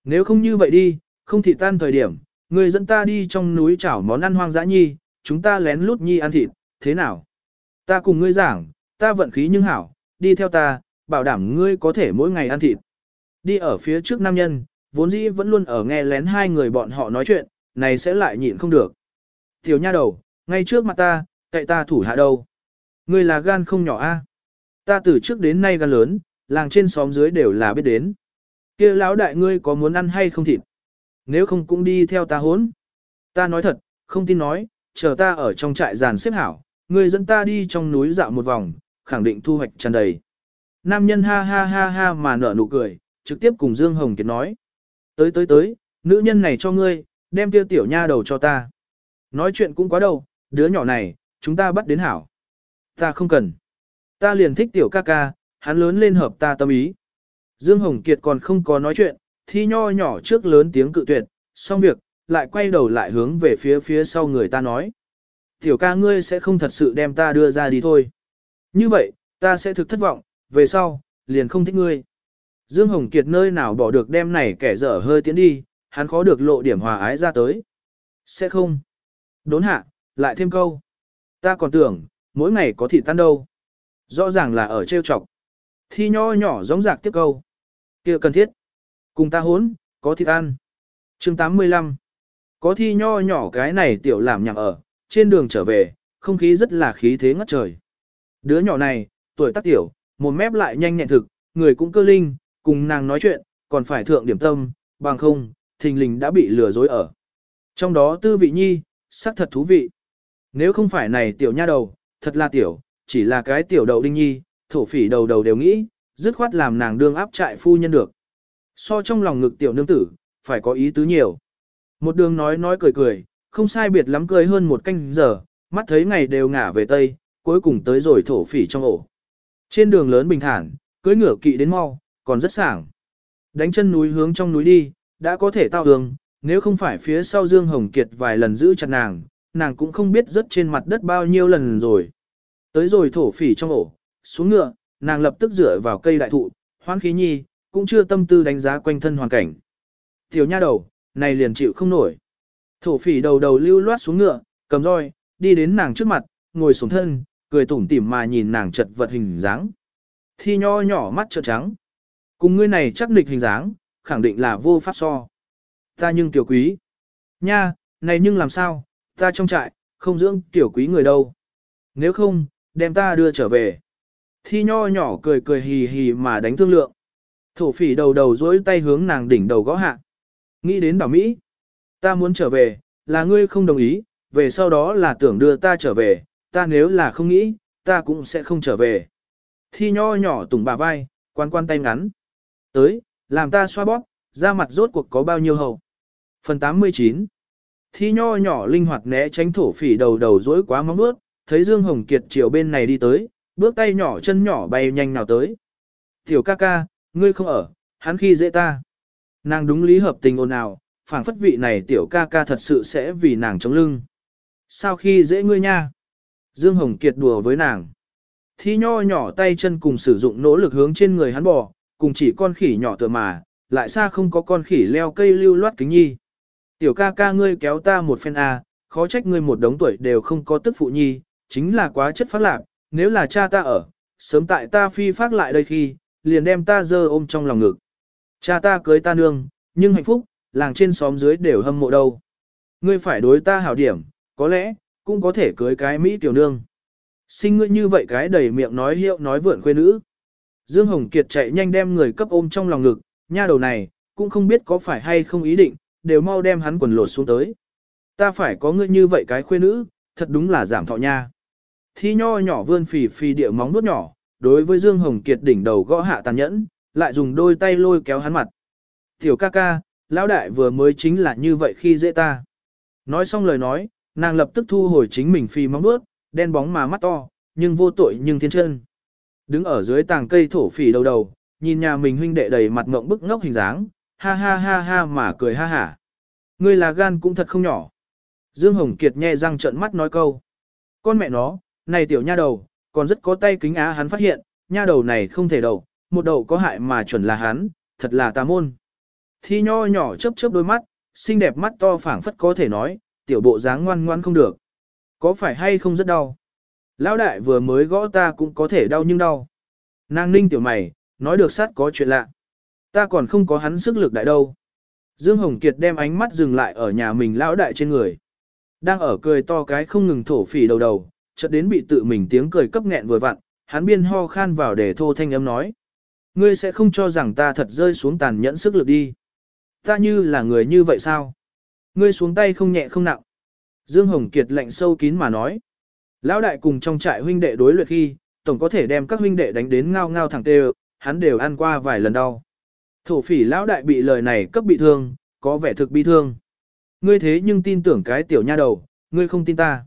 Nếu không như vậy đi, không thị tan thời điểm, người dẫn ta đi trong núi chảo món ăn hoang dã nhi, chúng ta lén lút nhi ăn thịt, thế nào? Ta cùng ngươi giảng, ta vận khí nhưng hảo, đi theo ta, bảo đảm ngươi có thể mỗi ngày ăn thịt. Đi ở phía trước nam nhân, vốn dĩ vẫn luôn ở nghe lén hai người bọn họ nói chuyện, này sẽ lại nhịn không được. Tiểu nha đầu, ngay trước mặt ta, cậy ta thủ hạ đâu. Ngươi là gan không nhỏ a. Ta từ trước đến nay gan lớn, làng trên xóm dưới đều là biết đến. kia lão đại ngươi có muốn ăn hay không thịt? Nếu không cũng đi theo ta hốn. Ta nói thật, không tin nói, chờ ta ở trong trại giàn xếp hảo, ngươi dẫn ta đi trong núi dạo một vòng, khẳng định thu hoạch tràn đầy. Nam nhân ha ha ha ha mà nở nụ cười, trực tiếp cùng Dương Hồng Kiệt nói. Tới tới tới, nữ nhân này cho ngươi, đem tiêu tiểu nha đầu cho ta. Nói chuyện cũng quá đâu, đứa nhỏ này, chúng ta bắt đến hảo. Ta không cần. Ta liền thích tiểu ca ca, hắn lớn lên hợp ta tâm ý. Dương Hồng Kiệt còn không có nói chuyện, thi nho nhỏ trước lớn tiếng cự tuyệt, xong việc, lại quay đầu lại hướng về phía phía sau người ta nói. Tiểu ca ngươi sẽ không thật sự đem ta đưa ra đi thôi. Như vậy, ta sẽ thực thất vọng, về sau, liền không thích ngươi. Dương Hồng Kiệt nơi nào bỏ được đem này kẻ dở hơi tiến đi, hắn khó được lộ điểm hòa ái ra tới. Sẽ không. Đốn hạ, lại thêm câu. Ta còn tưởng, mỗi ngày có thịt tan đâu. Rõ ràng là ở trêu chọc. Thi nho nhỏ giống giặc tiếp câu. kia cần thiết. Cùng ta hốn, có thịt ăn. chương 85. Có thi nho nhỏ cái này tiểu làm nhạc ở, trên đường trở về, không khí rất là khí thế ngất trời. Đứa nhỏ này, tuổi tác tiểu, một mép lại nhanh nhẹn thực, người cũng cơ linh, cùng nàng nói chuyện, còn phải thượng điểm tâm, bằng không, thình lình đã bị lừa dối ở. Trong đó tư vị nhi, sắc thật thú vị. Nếu không phải này tiểu nha đầu, thật là tiểu, chỉ là cái tiểu đầu đinh nhi, thổ phỉ đầu đầu đều nghĩ, dứt khoát làm nàng đương áp trại phu nhân được. So trong lòng ngực tiểu nương tử, phải có ý tứ nhiều. Một đường nói nói cười cười, không sai biệt lắm cười hơn một canh giờ, mắt thấy ngày đều ngả về tây, cuối cùng tới rồi thổ phỉ trong ổ. Trên đường lớn bình thản, cưới ngựa kỵ đến mau, còn rất sảng. Đánh chân núi hướng trong núi đi, đã có thể tao đường, nếu không phải phía sau Dương Hồng Kiệt vài lần giữ chặt nàng, nàng cũng không biết rớt trên mặt đất bao nhiêu lần rồi. Tới rồi thổ phỉ trong ổ, xuống ngựa, nàng lập tức dựa vào cây đại thụ, hoan khí nhi, cũng chưa tâm tư đánh giá quanh thân hoàn cảnh. Tiểu nha đầu, này liền chịu không nổi. Thổ phỉ đầu đầu lưu loát xuống ngựa, cầm roi, đi đến nàng trước mặt, ngồi xuống thân, cười tủm tỉm mà nhìn nàng chật vật hình dáng. Thi nho nhỏ mắt trợn trắng. Cùng ngươi này chắc nịch hình dáng, khẳng định là vô pháp so. Ta nhưng tiểu quý. Nha, này nhưng làm sao, ta trong trại, không dưỡng tiểu quý người đâu. Nếu không, đem ta đưa trở về. Thi nho nhỏ cười cười hì hì mà đánh thương lượng. Thổ phỉ đầu đầu dối tay hướng nàng đỉnh đầu gõ hạ. Nghĩ đến bảo Mỹ. Ta muốn trở về, là ngươi không đồng ý, về sau đó là tưởng đưa ta trở về, ta nếu là không nghĩ, ta cũng sẽ không trở về. Thi nho nhỏ tùng bà vai, quan quan tay ngắn. Tới, làm ta xoa bóp, da mặt rốt cuộc có bao nhiêu hầu. Phần 89 Thi nho nhỏ linh hoạt né tránh thổ phỉ đầu đầu dối quá móng bước, thấy Dương Hồng Kiệt chiều bên này đi tới, bước tay nhỏ chân nhỏ bay nhanh nào tới. Tiểu ca ca, ngươi không ở, hắn khi dễ ta. Nàng đúng lý hợp tình ồn ào, phảng phất vị này tiểu ca ca thật sự sẽ vì nàng chống lưng. Sao khi dễ ngươi nha? Dương Hồng Kiệt đùa với nàng. Thi nho nhỏ tay chân cùng sử dụng nỗ lực hướng trên người hắn bò, cùng chỉ con khỉ nhỏ tựa mà, lại xa không có con khỉ leo cây lưu loát kính nhi. Tiểu ca ca ngươi kéo ta một phen A, khó trách ngươi một đống tuổi đều không có tức phụ nhi, chính là quá chất phát lạc, nếu là cha ta ở, sớm tại ta phi phát lại đây khi, liền đem ta dơ ôm trong lòng ngực. Cha ta cưới ta nương, nhưng hạnh phúc, làng trên xóm dưới đều hâm mộ đâu. Ngươi phải đối ta hảo điểm, có lẽ, cũng có thể cưới cái Mỹ tiểu nương. Sinh ngươi như vậy cái đầy miệng nói hiệu nói vượn quê nữ. Dương Hồng Kiệt chạy nhanh đem người cấp ôm trong lòng ngực, nha đầu này, cũng không biết có phải hay không ý định, đều mau đem hắn quần lột xuống tới. Ta phải có ngươi như vậy cái khuê nữ, thật đúng là giảm thọ nha. Thi nho nhỏ vươn phì phì địa móng nuốt nhỏ, đối với Dương Hồng Kiệt đỉnh đầu gõ hạ tàn nhẫn, lại dùng đôi tay lôi kéo hắn mặt. Tiểu ca ca, lão đại vừa mới chính là như vậy khi dễ ta. Nói xong lời nói, nàng lập tức thu hồi chính mình phì móng nuốt, đen bóng mà mắt to, nhưng vô tội nhưng thiên chân. Đứng ở dưới tàng cây thổ phỉ đầu đầu, nhìn nhà mình huynh đệ đầy mặt ngộng bức ngốc hình dáng, ha ha ha ha mà cười ha hả. Ngươi là gan cũng thật không nhỏ. Dương Hồng Kiệt nhe răng trợn mắt nói câu. Con mẹ nó, này tiểu nha đầu, còn rất có tay kính á hắn phát hiện, nha đầu này không thể đầu, một đầu có hại mà chuẩn là hắn, thật là tà môn. Thi nho nhỏ chớp chớp đôi mắt, xinh đẹp mắt to phảng phất có thể nói, tiểu bộ dáng ngoan ngoan không được. Có phải hay không rất đau? Lão đại vừa mới gõ ta cũng có thể đau nhưng đau. Nàng ninh tiểu mày, nói được sát có chuyện lạ. Ta còn không có hắn sức lực đại đâu. Dương Hồng Kiệt đem ánh mắt dừng lại ở nhà mình lão đại trên người. Đang ở cười to cái không ngừng thổ phỉ đầu đầu, chợt đến bị tự mình tiếng cười cấp nghẹn vừa vặn, hắn biên ho khan vào để thô thanh âm nói. Ngươi sẽ không cho rằng ta thật rơi xuống tàn nhẫn sức lực đi. Ta như là người như vậy sao? Ngươi xuống tay không nhẹ không nặng. Dương Hồng Kiệt lạnh sâu kín mà nói. Lão đại cùng trong trại huynh đệ đối luyện khi, tổng có thể đem các huynh đệ đánh đến ngao ngao thẳng tê hắn đều ăn qua vài lần đau. Thổ phỉ lão đại bị lời này cấp bị thương, có vẻ thực bi thương. Ngươi thế nhưng tin tưởng cái tiểu nha đầu, ngươi không tin ta.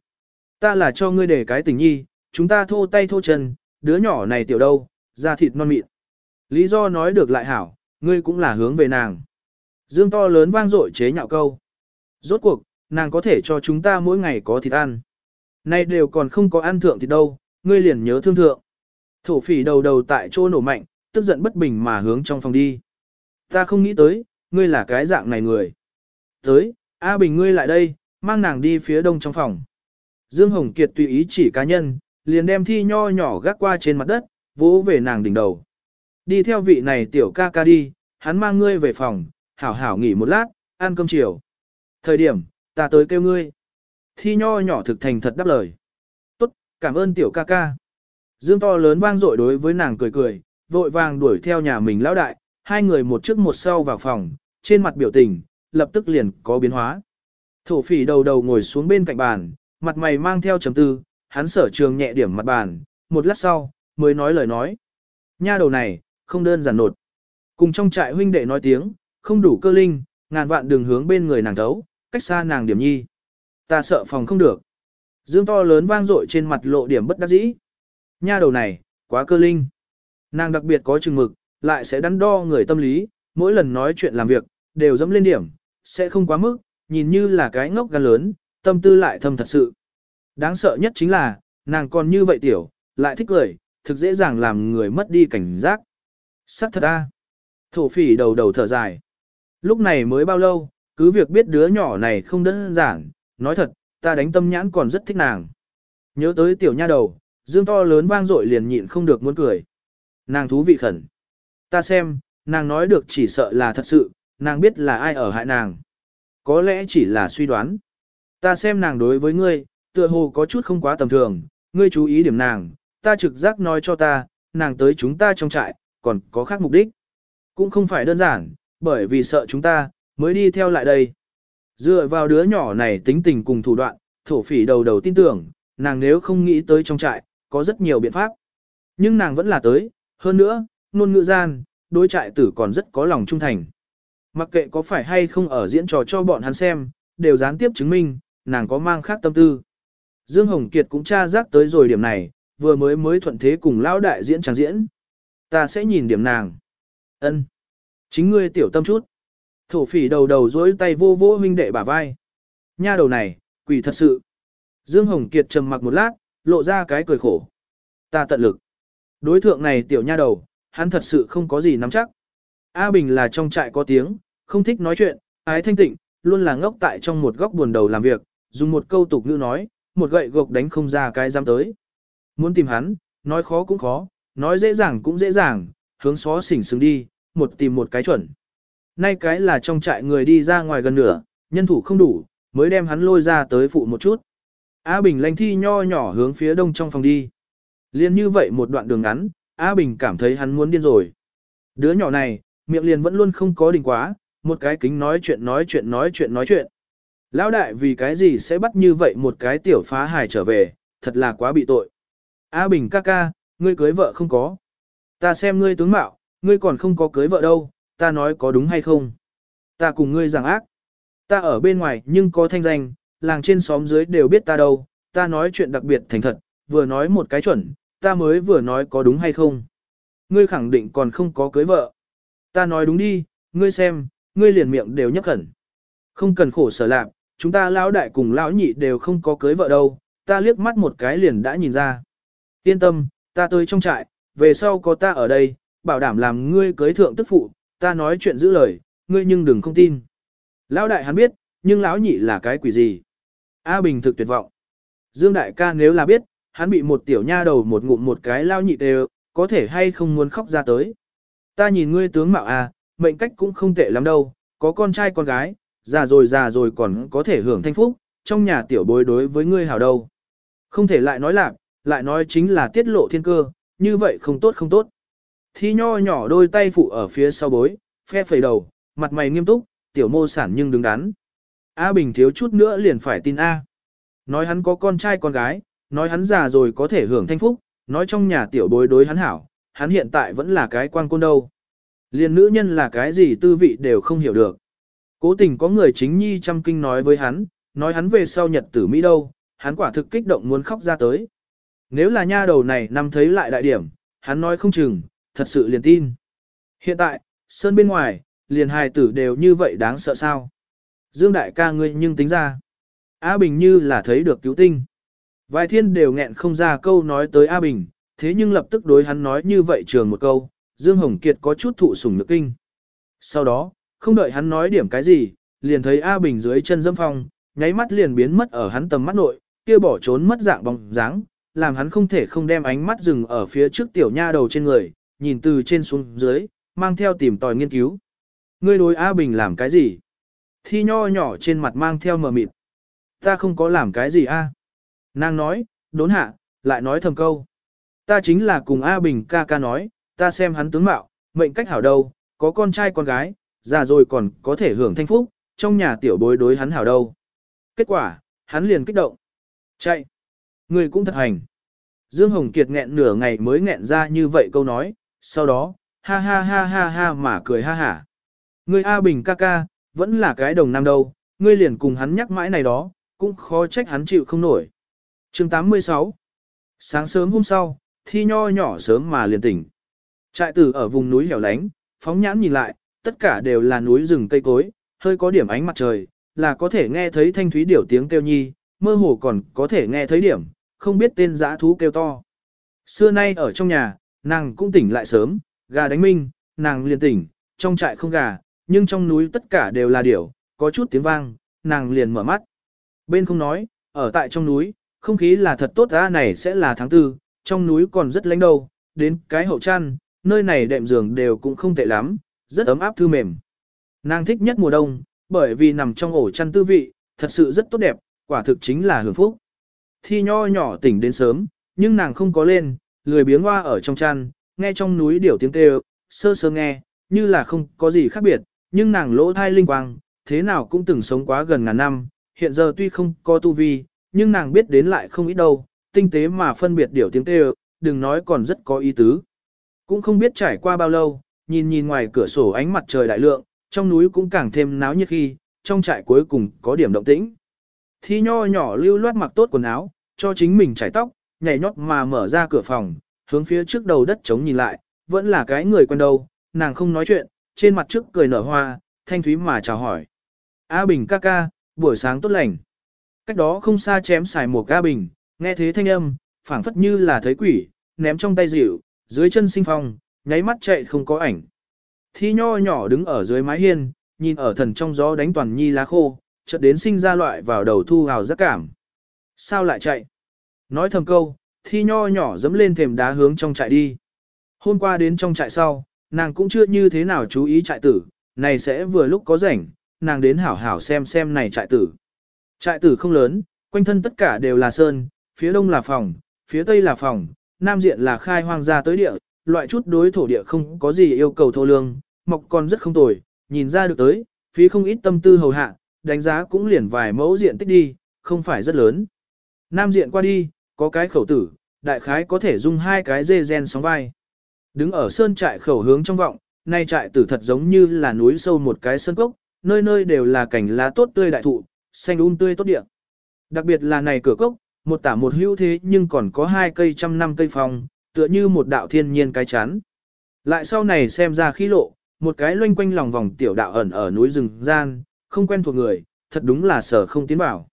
Ta là cho ngươi để cái tình nhi, chúng ta thô tay thô chân, đứa nhỏ này tiểu đâu, da thịt non mịn. Lý do nói được lại hảo, ngươi cũng là hướng về nàng. Dương to lớn vang dội chế nhạo câu. Rốt cuộc, nàng có thể cho chúng ta mỗi ngày có thịt ăn. Nay đều còn không có ăn thượng thì đâu, ngươi liền nhớ thương thượng. Thổ phỉ đầu đầu tại chỗ nổ mạnh, tức giận bất bình mà hướng trong phòng đi. Ta không nghĩ tới, ngươi là cái dạng này người. Tới, A Bình ngươi lại đây, mang nàng đi phía đông trong phòng. Dương Hồng Kiệt tùy ý chỉ cá nhân, liền đem thi nho nhỏ gác qua trên mặt đất, vỗ về nàng đỉnh đầu. Đi theo vị này tiểu ca ca đi, hắn mang ngươi về phòng, hảo hảo nghỉ một lát, ăn cơm chiều. Thời điểm, ta tới kêu ngươi. Thi nho nhỏ thực thành thật đáp lời. Tốt, cảm ơn tiểu ca ca. Dương to lớn vang dội đối với nàng cười cười, vội vàng đuổi theo nhà mình lão đại, hai người một trước một sau vào phòng, trên mặt biểu tình, lập tức liền có biến hóa. Thổ phỉ đầu đầu ngồi xuống bên cạnh bàn, mặt mày mang theo trầm tư, hắn sở trường nhẹ điểm mặt bàn, một lát sau, mới nói lời nói. Nha đầu này, không đơn giản nột. Cùng trong trại huynh đệ nói tiếng, không đủ cơ linh, ngàn vạn đường hướng bên người nàng thấu, cách xa nàng điểm nhi. Ta sợ phòng không được. Dương to lớn vang dội trên mặt lộ điểm bất đắc dĩ. Nha đầu này, quá cơ linh. Nàng đặc biệt có chừng mực, lại sẽ đắn đo người tâm lý, mỗi lần nói chuyện làm việc, đều dẫm lên điểm, sẽ không quá mức, nhìn như là cái ngốc gan lớn, tâm tư lại thâm thật sự. Đáng sợ nhất chính là, nàng còn như vậy tiểu, lại thích cười, thực dễ dàng làm người mất đi cảnh giác. Sắc thật a. Thổ phỉ đầu đầu thở dài. Lúc này mới bao lâu, cứ việc biết đứa nhỏ này không đơn giản, nói thật, ta đánh tâm nhãn còn rất thích nàng. Nhớ tới tiểu nha đầu, dương to lớn vang dội liền nhịn không được muốn cười. Nàng thú vị khẩn. Ta xem, nàng nói được chỉ sợ là thật sự, nàng biết là ai ở hại nàng. Có lẽ chỉ là suy đoán. Ta xem nàng đối với ngươi, tựa hồ có chút không quá tầm thường, ngươi chú ý điểm nàng, ta trực giác nói cho ta, nàng tới chúng ta trong trại, còn có khác mục đích. Cũng không phải đơn giản, bởi vì sợ chúng ta, mới đi theo lại đây. Dựa vào đứa nhỏ này tính tình cùng thủ đoạn, thổ phỉ đầu đầu tin tưởng, nàng nếu không nghĩ tới trong trại, có rất nhiều biện pháp. Nhưng nàng vẫn là tới, hơn nữa, nôn ngữ gian, đối trại tử còn rất có lòng trung thành. Mặc kệ có phải hay không ở diễn trò cho bọn hắn xem, đều gián tiếp chứng minh, nàng có mang khác tâm tư. Dương Hồng Kiệt cũng tra giác tới rồi điểm này, vừa mới mới thuận thế cùng lão đại diễn trang diễn. Ta sẽ nhìn điểm nàng. Ân, Chính ngươi tiểu tâm chút. Thổ phỉ đầu đầu dối tay vô vô huynh đệ bả vai. Nha đầu này, quỷ thật sự. Dương Hồng Kiệt trầm mặc một lát, lộ ra cái cười khổ. Ta tận lực. Đối thượng này tiểu nha đầu, hắn thật sự không có gì nắm chắc. A Bình là trong trại có tiếng, không thích nói chuyện, ái thanh tịnh, luôn là ngốc tại trong một góc buồn đầu làm việc, dùng một câu tục ngữ nói, một gậy gộc đánh không ra cái giam tới. Muốn tìm hắn, nói khó cũng khó, nói dễ dàng cũng dễ dàng, hướng xó xỉnh xứng đi, một tìm một cái chuẩn. Nay cái là trong trại người đi ra ngoài gần nửa, nhân thủ không đủ, mới đem hắn lôi ra tới phụ một chút. A Bình lanh thi nho nhỏ hướng phía đông trong phòng đi. Liên như vậy một đoạn đường ngắn, A Bình cảm thấy hắn muốn điên rồi. Đứa nhỏ này, miệng liền vẫn luôn không có đỉnh quá, một cái kính nói chuyện nói chuyện nói chuyện nói chuyện. Lão đại vì cái gì sẽ bắt như vậy một cái tiểu phá hài trở về, thật là quá bị tội. A Bình ca ca, ngươi cưới vợ không có. Ta xem ngươi tướng mạo, ngươi còn không có cưới vợ đâu, ta nói có đúng hay không. Ta cùng ngươi giảng ác. Ta ở bên ngoài nhưng có thanh danh, làng trên xóm dưới đều biết ta đâu, ta nói chuyện đặc biệt thành thật, vừa nói một cái chuẩn, ta mới vừa nói có đúng hay không. Ngươi khẳng định còn không có cưới vợ. Ta nói đúng đi, ngươi xem, ngươi liền miệng đều nhấc khẩn. Không cần khổ sở lạc, chúng ta lão đại cùng lão nhị đều không có cưới vợ đâu, ta liếc mắt một cái liền đã nhìn ra. Yên tâm, ta tới trong trại, về sau có ta ở đây, bảo đảm làm ngươi cưới thượng tức phụ, ta nói chuyện giữ lời, ngươi nhưng đừng không tin. Lão đại hắn biết, nhưng lão nhị là cái quỷ gì? A Bình thực tuyệt vọng. Dương đại ca nếu là biết, hắn bị một tiểu nha đầu một ngụm một cái lao nhị đều, có thể hay không muốn khóc ra tới. Ta nhìn ngươi tướng mạo à, mệnh cách cũng không tệ lắm đâu, có con trai con gái, già rồi già rồi còn có thể hưởng thanh phúc, trong nhà tiểu bối đối với ngươi hảo đâu. Không thể lại nói lạc, lại nói chính là tiết lộ thiên cơ, như vậy không tốt không tốt. Thi nho nhỏ đôi tay phụ ở phía sau bối, phe phẩy đầu, mặt mày nghiêm túc, tiểu mô sản nhưng đứng đắn. A Bình thiếu chút nữa liền phải tin A. Nói hắn có con trai con gái, nói hắn già rồi có thể hưởng thanh phúc, nói trong nhà tiểu bối đối hắn hảo, hắn hiện tại vẫn là cái quan côn đâu. liền nữ nhân là cái gì tư vị đều không hiểu được. Cố tình có người chính nhi chăm kinh nói với hắn, nói hắn về sau nhật tử Mỹ đâu, hắn quả thực kích động muốn khóc ra tới. Nếu là nha đầu này năm thấy lại đại điểm, hắn nói không chừng, thật sự liền tin. Hiện tại, sơn bên ngoài, liền hài tử đều như vậy đáng sợ sao. Dương đại ca ngươi nhưng tính ra. A Bình như là thấy được cứu tinh. Vài thiên đều nghẹn không ra câu nói tới A Bình, thế nhưng lập tức đối hắn nói như vậy trường một câu, Dương Hồng Kiệt có chút thụ sủng nhược kinh. Sau đó, không đợi hắn nói điểm cái gì, liền thấy A Bình dưới chân dâm phong, nháy mắt liền biến mất ở hắn tầm mắt nội, kia bỏ trốn mất dạng bóng dáng, làm hắn không thể không đem ánh mắt dừng ở phía trước tiểu nha đầu trên người, nhìn từ trên xuống dưới, mang theo tìm tòi nghiên cứu. Ngươi đối A Bình làm cái gì? Thi nho nhỏ trên mặt mang theo mờ mịt. Ta không có làm cái gì a? Nàng nói, đốn hạ, lại nói thầm câu. Ta chính là cùng A Bình ca ca nói, ta xem hắn tướng mạo, mệnh cách hảo đâu, có con trai con gái, già rồi còn có thể hưởng thanh phúc, trong nhà tiểu bối đối hắn hảo đâu. Kết quả, hắn liền kích động. Chạy. Người cũng thật hành. Dương Hồng Kiệt nghẹn nửa ngày mới nghẹn ra như vậy câu nói, sau đó, ha ha ha ha ha mà cười ha hả. Người A Bình ca ca, vẫn là cái đồng nam đâu, ngươi liền cùng hắn nhắc mãi này đó, cũng khó trách hắn chịu không nổi. chương 86 Sáng sớm hôm sau, thi nho nhỏ sớm mà liền tỉnh. Trại tử ở vùng núi hẻo lánh, phóng nhãn nhìn lại, tất cả đều là núi rừng cây cối, hơi có điểm ánh mặt trời, là có thể nghe thấy thanh thúy điểu tiếng kêu nhi, mơ hồ còn có thể nghe thấy điểm, không biết tên dã thú kêu to. Xưa nay ở trong nhà, nàng cũng tỉnh lại sớm, gà đánh minh, nàng liền tỉnh, trong trại không gà, nhưng trong núi tất cả đều là điểu, có chút tiếng vang, nàng liền mở mắt. Bên không nói, ở tại trong núi, không khí là thật tốt ra này sẽ là tháng tư, trong núi còn rất lạnh đâu, đến cái hậu chăn, nơi này đệm giường đều cũng không tệ lắm, rất ấm áp thư mềm. Nàng thích nhất mùa đông, bởi vì nằm trong ổ chăn tư vị, thật sự rất tốt đẹp, quả thực chính là hưởng phúc. Thi nho nhỏ tỉnh đến sớm, nhưng nàng không có lên, lười biếng hoa ở trong chăn, nghe trong núi điểu tiếng kêu, sơ sơ nghe, như là không có gì khác biệt, nhưng nàng lỗ thai linh quang, thế nào cũng từng sống quá gần ngàn năm, hiện giờ tuy không có tu vi, nhưng nàng biết đến lại không ít đâu, tinh tế mà phân biệt điểu tiếng kêu, đừng nói còn rất có ý tứ. Cũng không biết trải qua bao lâu, nhìn nhìn ngoài cửa sổ ánh mặt trời đại lượng, trong núi cũng càng thêm náo nhiệt khi, trong trại cuối cùng có điểm động tĩnh. Thi nho nhỏ lưu loát mặc tốt quần áo, cho chính mình chải tóc, nhảy nhót mà mở ra cửa phòng, hướng phía trước đầu đất trống nhìn lại, vẫn là cái người quen đâu, nàng không nói chuyện, trên mặt trước cười nở hoa, thanh thúy mà chào hỏi. A Bình ca ca, buổi sáng tốt lành. Cách đó không xa chém xài một A Bình, nghe thế thanh âm, phảng phất như là thấy quỷ, ném trong tay dịu, dưới chân sinh phong, nháy mắt chạy không có ảnh. Thi nho nhỏ đứng ở dưới mái hiên, nhìn ở thần trong gió đánh toàn nhi lá khô, chợt đến sinh ra loại vào đầu thu hào rất cảm. Sao lại chạy? Nói thầm câu, thi nho nhỏ dẫm lên thềm đá hướng trong trại đi. Hôm qua đến trong trại sau, nàng cũng chưa như thế nào chú ý trại tử, này sẽ vừa lúc có rảnh, nàng đến hảo hảo xem xem này trại tử. Trại tử không lớn, quanh thân tất cả đều là sơn, phía đông là phòng, phía tây là phòng, nam diện là khai hoang ra tới địa, loại chút đối thổ địa không có gì yêu cầu thô lương, mọc còn rất không tồi, nhìn ra được tới, phía không ít tâm tư hầu hạ, đánh giá cũng liền vài mẫu diện tích đi, không phải rất lớn. Nam diện qua đi, có cái khẩu tử, đại khái có thể dung hai cái dê gen sóng vai. Đứng ở sơn trại khẩu hướng trong vọng, nay trại tử thật giống như là núi sâu một cái sơn cốc, nơi nơi đều là cảnh lá tốt tươi đại thụ, xanh um tươi tốt địa. Đặc biệt là này cửa cốc, một tả một hữu thế nhưng còn có hai cây trăm năm cây phong, tựa như một đạo thiên nhiên cái chắn. Lại sau này xem ra khí lộ, một cái loanh quanh lòng vòng tiểu đạo ẩn ở núi rừng gian, không quen thuộc người, thật đúng là sở không tiến bảo.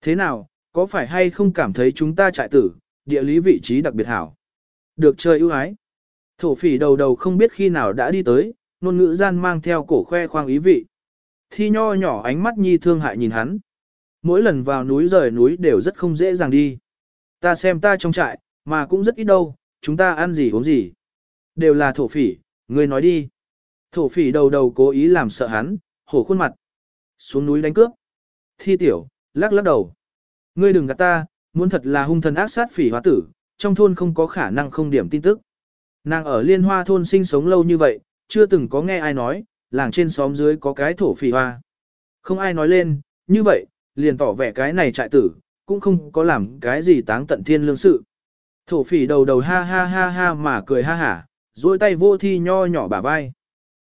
Thế nào, có phải hay không cảm thấy chúng ta trại tử, địa lý vị trí đặc biệt hảo? Được chơi ưu ái. Thổ phỉ đầu đầu không biết khi nào đã đi tới, nôn ngữ gian mang theo cổ khoe khoang ý vị. Thi nho nhỏ ánh mắt nhi thương hại nhìn hắn. Mỗi lần vào núi rời núi đều rất không dễ dàng đi. Ta xem ta trong trại, mà cũng rất ít đâu, chúng ta ăn gì uống gì. Đều là thổ phỉ, ngươi nói đi. Thổ phỉ đầu đầu cố ý làm sợ hắn, hổ khuôn mặt. Xuống núi đánh cướp. Thi tiểu, lắc lắc đầu. Ngươi đừng gạt ta, muốn thật là hung thần ác sát phỉ hóa tử, trong thôn không có khả năng không điểm tin tức. Nàng ở liên hoa thôn sinh sống lâu như vậy, chưa từng có nghe ai nói, làng trên xóm dưới có cái thổ phỉ hoa. Không ai nói lên, như vậy, liền tỏ vẻ cái này trại tử, cũng không có làm cái gì táng tận thiên lương sự. Thổ phỉ đầu đầu ha ha ha ha mà cười ha hả, duỗi tay vô thi nho nhỏ bả vai.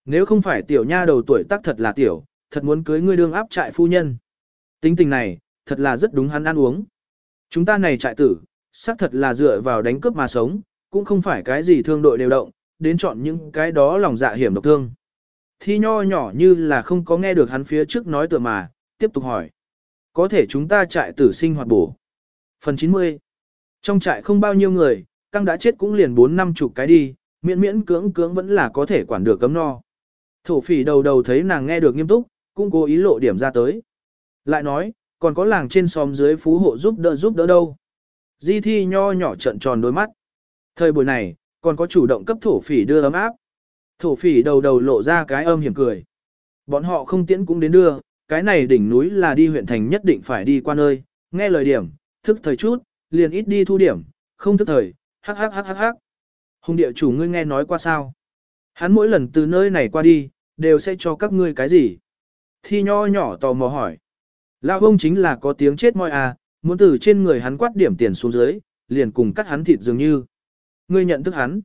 Nếu không phải tiểu nha đầu tuổi tác thật là tiểu, thật muốn cưới ngươi đương áp trại phu nhân. Tính tình này, thật là rất đúng hắn ăn uống. Chúng ta này trại tử, xác thật là dựa vào đánh cướp mà sống, cũng không phải cái gì thương đội đều động, đến chọn những cái đó lòng dạ hiểm độc thương. Thi nho nhỏ như là không có nghe được hắn phía trước nói tựa mà, tiếp tục hỏi. Có thể chúng ta trại tử sinh hoạt bổ. Phần 90 trong trại không bao nhiêu người, căng đã chết cũng liền 4 năm chục cái đi, miễn miễn cưỡng cưỡng vẫn là có thể quản được cấm no. Thổ phỉ đầu đầu thấy nàng nghe được nghiêm túc, cũng cố ý lộ điểm ra tới. Lại nói, còn có làng trên xóm dưới phú hộ giúp đỡ giúp đỡ đâu. Di thi nho nhỏ trận tròn đôi mắt. Thời buổi này, còn có chủ động cấp thổ phỉ đưa ấm áp. Thổ phỉ đầu đầu lộ ra cái âm hiểm cười. Bọn họ không tiễn cũng đến đưa, cái này đỉnh núi là đi huyện thành nhất định phải đi qua nơi, nghe lời điểm, thức thời chút, liền ít đi thu điểm, không thức thời, hắc hắc hắc hắc hắc. Hùng địa chủ ngươi nghe nói qua sao? Hắn mỗi lần từ nơi này qua đi, đều sẽ cho các ngươi cái gì? Thi nho nhỏ tò mò hỏi. Lão ông chính là có tiếng chết moi à, muốn từ trên người hắn quát điểm tiền xuống dưới, liền cùng cắt hắn thịt dường như. Ngươi nhận thức hắn.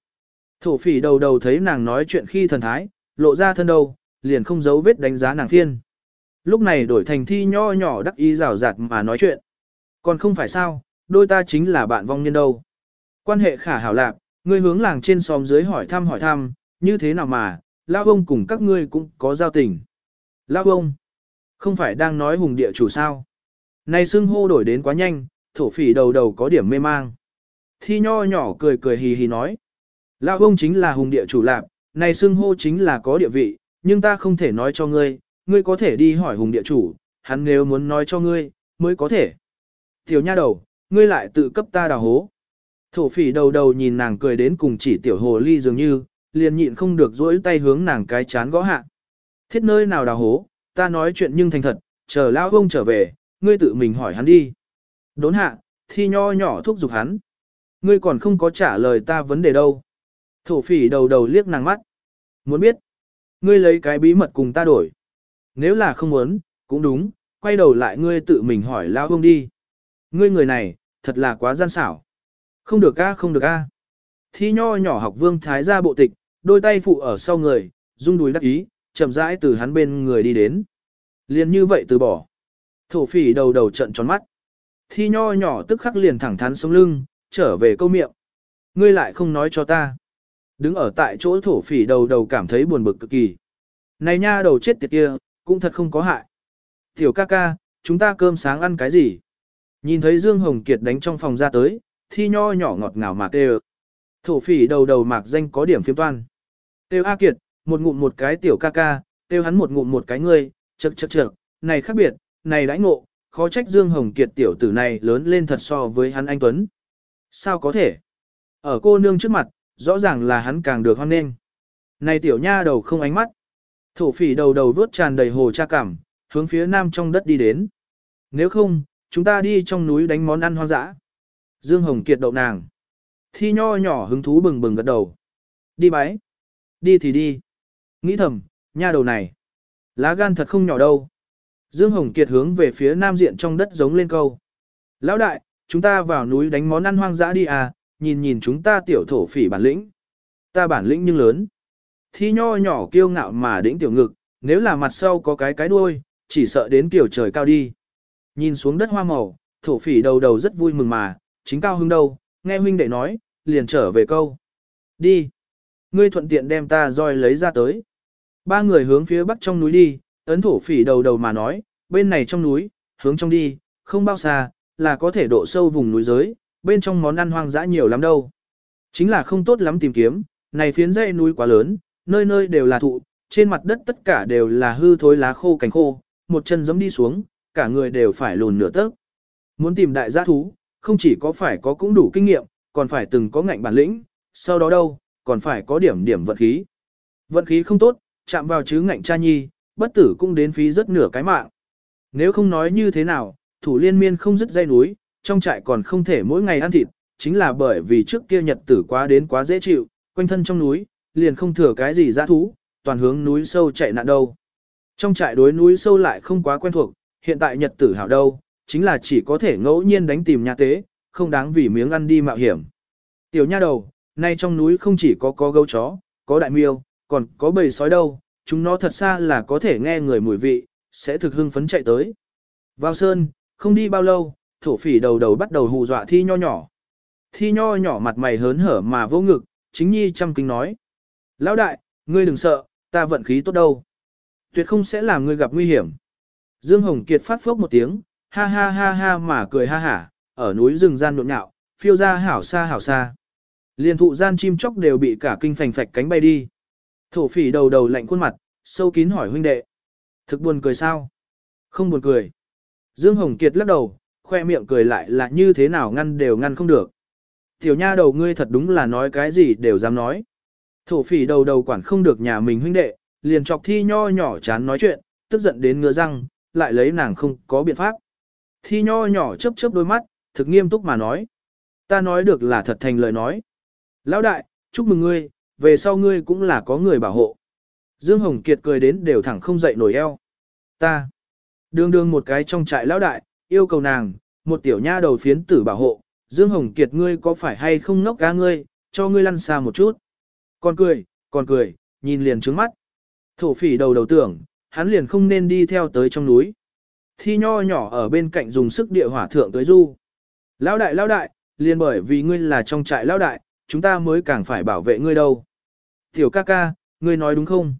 Thổ phỉ đầu đầu thấy nàng nói chuyện khi thần thái, lộ ra thân đầu, liền không giấu vết đánh giá nàng thiên. Lúc này đổi thành thi nho nhỏ đắc ý rào rạt mà nói chuyện. Còn không phải sao, đôi ta chính là bạn vong nhân đâu. Quan hệ khả hảo lạc, ngươi hướng làng trên xóm dưới hỏi thăm hỏi thăm, như thế nào mà, lao ông cùng các ngươi cũng có giao tình. Lao ông, không phải đang nói hùng địa chủ sao. Này xưng hô đổi đến quá nhanh, thổ phỉ đầu đầu có điểm mê mang. Thi nho nhỏ cười cười hì hì nói. Lao ông chính là hùng địa chủ lạc, này xưng hô chính là có địa vị, nhưng ta không thể nói cho ngươi, ngươi có thể đi hỏi hùng địa chủ, hắn nếu muốn nói cho ngươi, mới có thể. Tiểu nha đầu, ngươi lại tự cấp ta đào hố. Thổ phỉ đầu đầu nhìn nàng cười đến cùng chỉ tiểu hồ ly dường như, liền nhịn không được dỗi tay hướng nàng cái chán gõ hạ. Thiết nơi nào đào hố, ta nói chuyện nhưng thành thật, chờ lao ông trở về, ngươi tự mình hỏi hắn đi. Đốn hạ, thi nho nhỏ thúc giục hắn. Ngươi còn không có trả lời ta vấn đề đâu. Thổ phỉ đầu đầu liếc nàng mắt. Muốn biết, ngươi lấy cái bí mật cùng ta đổi. Nếu là không muốn, cũng đúng, quay đầu lại ngươi tự mình hỏi lao ông đi. Ngươi người này, thật là quá gian xảo. Không được a không được a. Thi nho nhỏ học vương thái gia bộ tịch, đôi tay phụ ở sau người, rung đùi đắc ý, chậm rãi từ hắn bên người đi đến. Liền như vậy từ bỏ. Thổ phỉ đầu đầu trận tròn mắt. Thi nho nhỏ tức khắc liền thẳng thắn sống lưng, trở về câu miệng. Ngươi lại không nói cho ta. Đứng ở tại chỗ thổ phỉ đầu đầu cảm thấy buồn bực cực kỳ. Này nha đầu chết tiệt kia, cũng thật không có hại. Tiểu ca ca, chúng ta cơm sáng ăn cái gì? Nhìn thấy Dương Hồng Kiệt đánh trong phòng ra tới, thi nho nhỏ ngọt ngào mạc đều. Thổ phỉ đầu đầu mạc danh có điểm phiếm toan. Tiêu A Kiệt, một ngụm một cái tiểu ca ca, tiêu hắn một ngụm một cái ngươi, chật chật chật, này khác biệt, này đãi ngộ, khó trách Dương Hồng Kiệt tiểu tử này lớn lên thật so với hắn anh Tuấn. Sao có thể? Ở cô nương trước mặt, rõ ràng là hắn càng được hoan nghênh. Này tiểu nha đầu không ánh mắt. Thổ phỉ đầu đầu vớt tràn đầy hồ cha cảm, hướng phía nam trong đất đi đến. Nếu không, chúng ta đi trong núi đánh món ăn hoang dã. Dương Hồng Kiệt đậu nàng. Thi nho nhỏ hứng thú bừng bừng gật đầu. Đi bái. Đi thì đi. Nghĩ thầm, nha đầu này. Lá gan thật không nhỏ đâu. Dương Hồng Kiệt hướng về phía nam diện trong đất giống lên câu. Lão đại, chúng ta vào núi đánh món ăn hoang dã đi à, nhìn nhìn chúng ta tiểu thổ phỉ bản lĩnh. Ta bản lĩnh nhưng lớn. Thi nho nhỏ kiêu ngạo mà đĩnh tiểu ngực, nếu là mặt sau có cái cái đuôi, chỉ sợ đến kiểu trời cao đi. Nhìn xuống đất hoa màu, thổ phỉ đầu đầu rất vui mừng mà, chính cao hứng đâu, nghe huynh đệ nói, liền trở về câu. Đi. Ngươi thuận tiện đem ta roi lấy ra tới. Ba người hướng phía bắc trong núi đi, ấn thổ phỉ đầu đầu mà nói, bên này trong núi, hướng trong đi, không bao xa, là có thể độ sâu vùng núi giới, bên trong món ăn hoang dã nhiều lắm đâu. Chính là không tốt lắm tìm kiếm, này phiến dãy núi quá lớn, nơi nơi đều là thụ, trên mặt đất tất cả đều là hư thối lá khô cánh khô, một chân giẫm đi xuống, cả người đều phải lùn nửa tấc. Muốn tìm đại gia thú, không chỉ có phải có cũng đủ kinh nghiệm, còn phải từng có ngạnh bản lĩnh, sau đó đâu, còn phải có điểm điểm vận khí. Vận khí không tốt, chạm vào chứ ngạnh cha nhi, bất tử cũng đến phí rất nửa cái mạng. Nếu không nói như thế nào, thủ liên miên không dứt dây núi, trong trại còn không thể mỗi ngày ăn thịt, chính là bởi vì trước kia nhật tử quá đến quá dễ chịu, quanh thân trong núi, liền không thừa cái gì dã thú, toàn hướng núi sâu chạy nạn đâu. Trong trại đối núi sâu lại không quá quen thuộc, hiện tại nhật tử hảo đâu, chính là chỉ có thể ngẫu nhiên đánh tìm nhà tế, không đáng vì miếng ăn đi mạo hiểm. Tiểu nha đầu, nay trong núi không chỉ có có gấu chó, có đại miêu, còn có bầy sói đâu, chúng nó thật xa là có thể nghe người mùi vị, sẽ thực hưng phấn chạy tới. Vào sơn, không đi bao lâu, thổ phỉ đầu đầu bắt đầu hù dọa thi nho nhỏ. Thi nho nhỏ mặt mày hớn hở mà vô ngực, chính nhi chăm kính nói. Lão đại, ngươi đừng sợ, ta vận khí tốt đâu. Tuyệt không sẽ làm ngươi gặp nguy hiểm. Dương Hồng Kiệt phát phốc một tiếng, ha ha ha ha mà cười ha hả, ở núi rừng gian nhộn nhạo, phiêu ra hảo xa hảo xa. Liên thụ gian chim chóc đều bị cả kinh phành phạch cánh bay đi. Thổ phỉ đầu đầu lạnh khuôn mặt, sâu kín hỏi huynh đệ. Thực buồn cười sao? Không buồn cười. Dương Hồng Kiệt lắc đầu, khoe miệng cười lại là như thế nào ngăn đều ngăn không được. Tiểu nha đầu ngươi thật đúng là nói cái gì đều dám nói. Thổ phỉ đầu đầu quản không được nhà mình huynh đệ, liền chọc thi nho nhỏ chán nói chuyện, tức giận đến ngứa răng, lại lấy nàng không có biện pháp. Thi nho nhỏ chớp chớp đôi mắt, thực nghiêm túc mà nói. Ta nói được là thật thành lời nói. Lão đại, chúc mừng ngươi, về sau ngươi cũng là có người bảo hộ. Dương Hồng Kiệt cười đến đều thẳng không dậy nổi eo. Ta, đương đương một cái trong trại lão đại, yêu cầu nàng, một tiểu nha đầu phiến tử bảo hộ. Dương Hồng Kiệt ngươi có phải hay không nốc ca ngươi, cho ngươi lăn xa một chút. Còn cười, còn cười, nhìn liền trướng mắt. Thổ phỉ đầu đầu tưởng, hắn liền không nên đi theo tới trong núi. Thi nho nhỏ ở bên cạnh dùng sức địa hỏa thượng tới du. Lão đại lão đại, liền bởi vì ngươi là trong trại lão đại, chúng ta mới càng phải bảo vệ ngươi đâu. Tiểu ca ca, ngươi nói đúng không?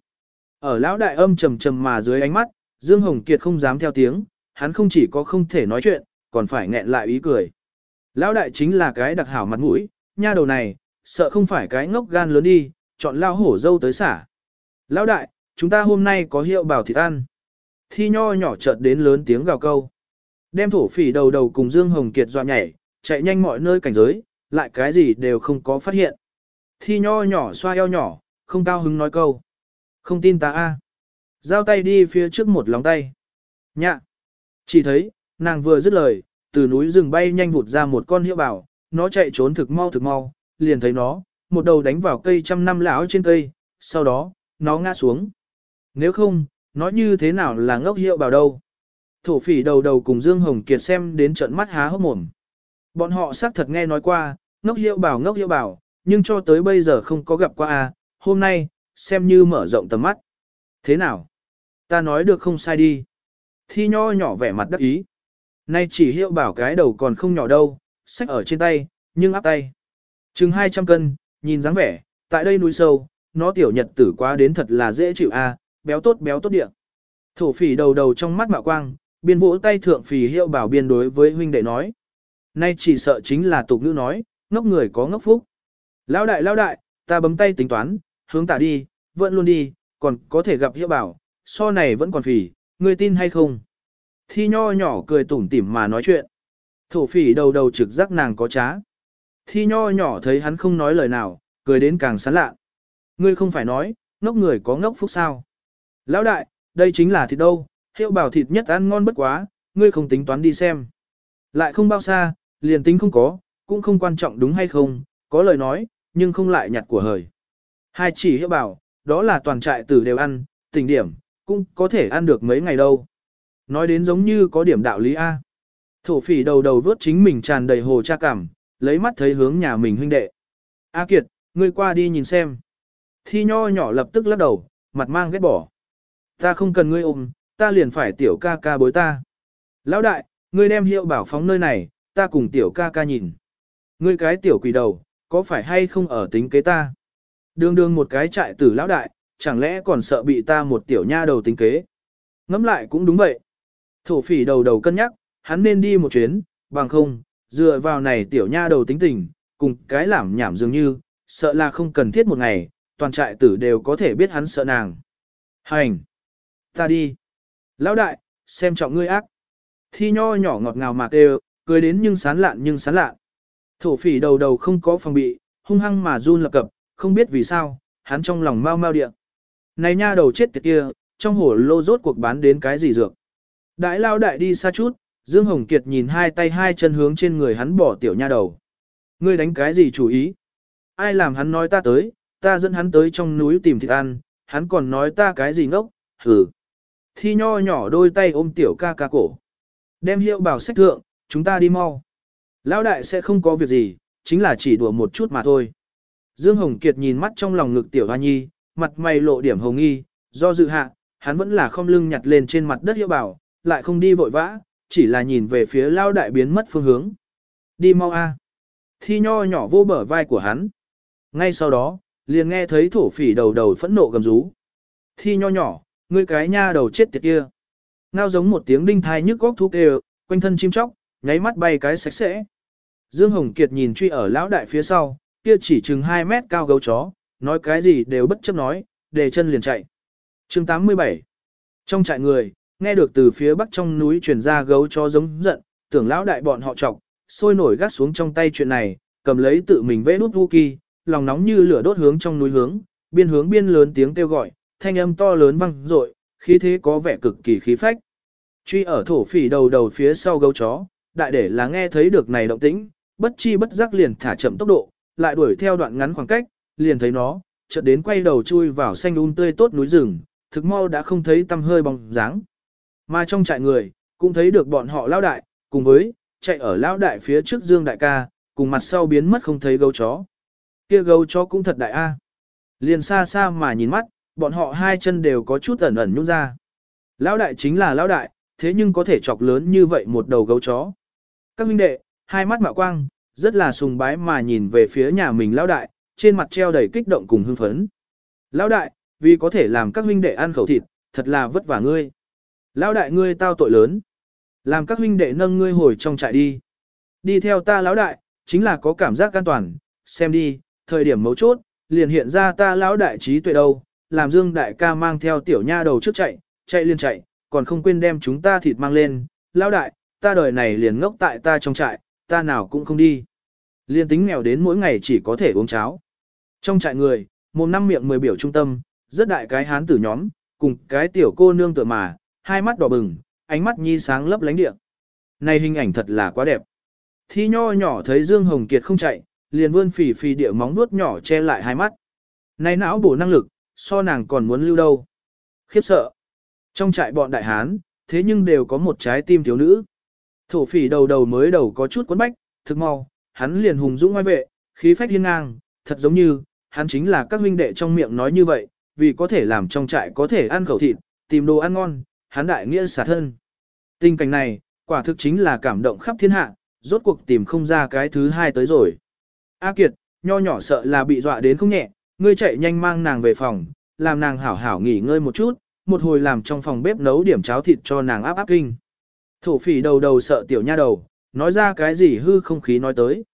Ở lão đại âm trầm trầm mà dưới ánh mắt, Dương Hồng Kiệt không dám theo tiếng, hắn không chỉ có không thể nói chuyện, còn phải nghẹn lại ý cười. Lão đại chính là cái đặc hảo mặt mũi, nha đầu này, sợ không phải cái ngốc gan lớn đi, chọn lao hổ dâu tới xả. Lão đại, chúng ta hôm nay có hiệu bảo thịt ăn. Thi nho nhỏ chợt đến lớn tiếng gào câu. Đem thổ phỉ đầu đầu cùng Dương Hồng Kiệt dọa nhảy, chạy nhanh mọi nơi cảnh giới, lại cái gì đều không có phát hiện. Thi nho nhỏ xoa eo nhỏ, không cao hứng nói câu. Không tin ta a Giao tay đi phía trước một lòng tay. Nhạ. Chỉ thấy, nàng vừa dứt lời, từ núi rừng bay nhanh vụt ra một con hiệu bảo, nó chạy trốn thực mau thực mau, liền thấy nó, một đầu đánh vào cây trăm năm lão trên cây, sau đó, nó ngã xuống. Nếu không, nói như thế nào là ngốc hiệu bảo đâu. Thổ phỉ đầu đầu cùng Dương Hồng Kiệt xem đến trận mắt há hốc mồm. Bọn họ xác thật nghe nói qua, ngốc hiệu bảo ngốc hiệu bảo, nhưng cho tới bây giờ không có gặp qua a. hôm nay, xem như mở rộng tầm mắt. Thế nào? Ta nói được không sai đi. Thi nho nhỏ vẻ mặt đắc ý. Nay chỉ hiệu bảo cái đầu còn không nhỏ đâu, sách ở trên tay, nhưng áp tay. Chừng 200 cân, nhìn dáng vẻ, tại đây núi sâu, nó tiểu nhật tử quá đến thật là dễ chịu a, béo tốt béo tốt địa. Thổ phỉ đầu đầu trong mắt mạo quang, biên vỗ tay thượng phỉ hiệu bảo biên đối với huynh đệ nói. Nay chỉ sợ chính là tục nữ nói, ngốc người có ngốc phúc. Lão đại lão đại, ta bấm tay tính toán, hướng tả đi, vẫn luôn đi, còn có thể gặp hiệu bảo, so này vẫn còn phỉ, ngươi tin hay không? Thi nho nhỏ cười tủm tỉm mà nói chuyện. Thổ phỉ đầu đầu trực giác nàng có trá. Thi nho nhỏ thấy hắn không nói lời nào, cười đến càng sán lạ. Ngươi không phải nói, ngốc người có ngốc phúc sao? Lão đại, đây chính là thịt đâu, hiệu bảo thịt nhất ăn ngon bất quá, ngươi không tính toán đi xem. Lại không bao xa, liền tính không có, cũng không quan trọng đúng hay không, có lời nói, nhưng không lại nhặt của hời. Hai chỉ hiệu bảo, đó là toàn trại tử đều ăn, tình điểm, cũng có thể ăn được mấy ngày đâu. Nói đến giống như có điểm đạo lý A. Thổ phỉ đầu đầu vớt chính mình tràn đầy hồ cha cảm, lấy mắt thấy hướng nhà mình huynh đệ. A Kiệt, ngươi qua đi nhìn xem. Thi nho nhỏ lập tức lắc đầu, mặt mang ghét bỏ. Ta không cần ngươi ôm, ta liền phải tiểu ca ca bối ta. Lão đại, ngươi đem hiệu bảo phóng nơi này, ta cùng tiểu ca ca nhìn. Ngươi cái tiểu quỷ đầu, có phải hay không ở tính kế ta? Đường đường một cái trại tử lão đại, chẳng lẽ còn sợ bị ta một tiểu nha đầu tính kế? Ngẫm lại cũng đúng vậy. Thổ phỉ đầu đầu cân nhắc, hắn nên đi một chuyến, bằng không, dựa vào này tiểu nha đầu tính tình, cùng cái làm nhảm dường như, sợ là không cần thiết một ngày, toàn trại tử đều có thể biết hắn sợ nàng. Hành! Ta đi! Lão đại, xem trọng ngươi ác. Thi nho nhỏ ngọt ngào mà kêu, cười đến nhưng sán lạn nhưng sán lạn. Thổ phỉ đầu đầu không có phòng bị, hung hăng mà run lập cập, không biết vì sao, hắn trong lòng mau mau điện. Này nha đầu chết tiệt kia, trong hổ lô rốt cuộc bán đến cái gì dược. Đại lao đại đi xa chút, Dương Hồng Kiệt nhìn hai tay hai chân hướng trên người hắn bỏ tiểu nha đầu. Ngươi đánh cái gì chủ ý? Ai làm hắn nói ta tới, ta dẫn hắn tới trong núi tìm thịt ăn, hắn còn nói ta cái gì ngốc, hừ. Thi nho nhỏ đôi tay ôm tiểu ca ca cổ. Đem hiệu bảo sách thượng, chúng ta đi mau. Lão đại sẽ không có việc gì, chính là chỉ đùa một chút mà thôi. Dương Hồng Kiệt nhìn mắt trong lòng ngực tiểu hoa nhi, mặt mày lộ điểm hồng nghi, do dự hạ, hắn vẫn là không lưng nhặt lên trên mặt đất hiệu bảo, lại không đi vội vã, chỉ là nhìn về phía lao đại biến mất phương hướng. Đi mau a. Thi nho nhỏ vô bờ vai của hắn. Ngay sau đó, liền nghe thấy thổ phỉ đầu đầu phẫn nộ gầm rú. Thi nho nhỏ, ngươi cái nha đầu chết tiệt kia. Ngao giống một tiếng đinh thai nhức góc thú kêu, quanh thân chim chóc, nháy mắt bay cái sạch sẽ. Dương Hồng Kiệt nhìn truy ở lão đại phía sau, kia chỉ chừng 2 mét cao gấu chó, nói cái gì đều bất chấp nói, để chân liền chạy. chương 87 Trong trại người, nghe được từ phía bắc trong núi truyền ra gấu chó giống giận, tưởng lão đại bọn họ trọc, sôi nổi gắt xuống trong tay chuyện này, cầm lấy tự mình vẽ nút vu kỳ, lòng nóng như lửa đốt hướng trong núi hướng, biên hướng biên lớn tiếng kêu gọi, thanh âm to lớn vang dội, khí thế có vẻ cực kỳ khí phách. Truy ở thổ phỉ đầu đầu phía sau gấu chó, đại để là nghe thấy được này động tĩnh, bất chi bất giác liền thả chậm tốc độ, lại đuổi theo đoạn ngắn khoảng cách, liền thấy nó, chợt đến quay đầu chui vào xanh un um tươi tốt núi rừng, thực mau đã không thấy tăm hơi bóng dáng. Mà trong trại người, cũng thấy được bọn họ lao đại, cùng với, chạy ở lao đại phía trước Dương đại ca, cùng mặt sau biến mất không thấy gấu chó. Kia gấu chó cũng thật đại a. Liền xa xa mà nhìn mắt, bọn họ hai chân đều có chút ẩn ẩn nhung ra. Lão đại chính là lão đại, thế nhưng có thể chọc lớn như vậy một đầu gấu chó. Các huynh đệ, hai mắt mạo quang, rất là sùng bái mà nhìn về phía nhà mình lão đại, trên mặt treo đầy kích động cùng hưng phấn. Lão đại, vì có thể làm các huynh đệ ăn khẩu thịt, thật là vất vả ngươi. Lão đại ngươi tao tội lớn. Làm các huynh đệ nâng ngươi hồi trong trại đi. Đi theo ta lão đại, chính là có cảm giác an toàn, xem đi, thời điểm mấu chốt, liền hiện ra ta lão đại trí tuệ đâu, làm Dương đại ca mang theo tiểu nha đầu trước chạy, chạy liên chạy, còn không quên đem chúng ta thịt mang lên, lão đại, ta đời này liền ngốc tại ta trong trại, ta nào cũng không đi. Liên tính nghèo đến mỗi ngày chỉ có thể uống cháo. Trong trại người, một năm miệng mười biểu trung tâm, rất đại cái hán tử nhóm, cùng cái tiểu cô nương tựa mà, hai mắt đỏ bừng, ánh mắt nhi sáng lấp lánh điện. Này hình ảnh thật là quá đẹp. Thi nho nhỏ thấy Dương Hồng Kiệt không chạy, liền vươn phì phì địa móng nuốt nhỏ che lại hai mắt. Này não bổ năng lực, so nàng còn muốn lưu đâu. Khiếp sợ. Trong trại bọn đại hán, thế nhưng đều có một trái tim thiếu nữ. Thổ phỉ đầu đầu mới đầu có chút quấn bách, thực mau, hắn liền hùng dũng ngoài vệ, khí phách hiên ngang, thật giống như, hắn chính là các huynh đệ trong miệng nói như vậy, vì có thể làm trong trại có thể ăn khẩu thịt, tìm đồ ăn ngon, hắn đại nghĩa xả thân. Tình cảnh này, quả thực chính là cảm động khắp thiên hạ, rốt cuộc tìm không ra cái thứ hai tới rồi. A Kiệt, nho nhỏ sợ là bị dọa đến không nhẹ, ngươi chạy nhanh mang nàng về phòng, làm nàng hảo hảo nghỉ ngơi một chút, một hồi làm trong phòng bếp nấu điểm cháo thịt cho nàng áp áp kinh. Thổ phỉ đầu đầu sợ tiểu nha đầu, nói ra cái gì hư không khí nói tới.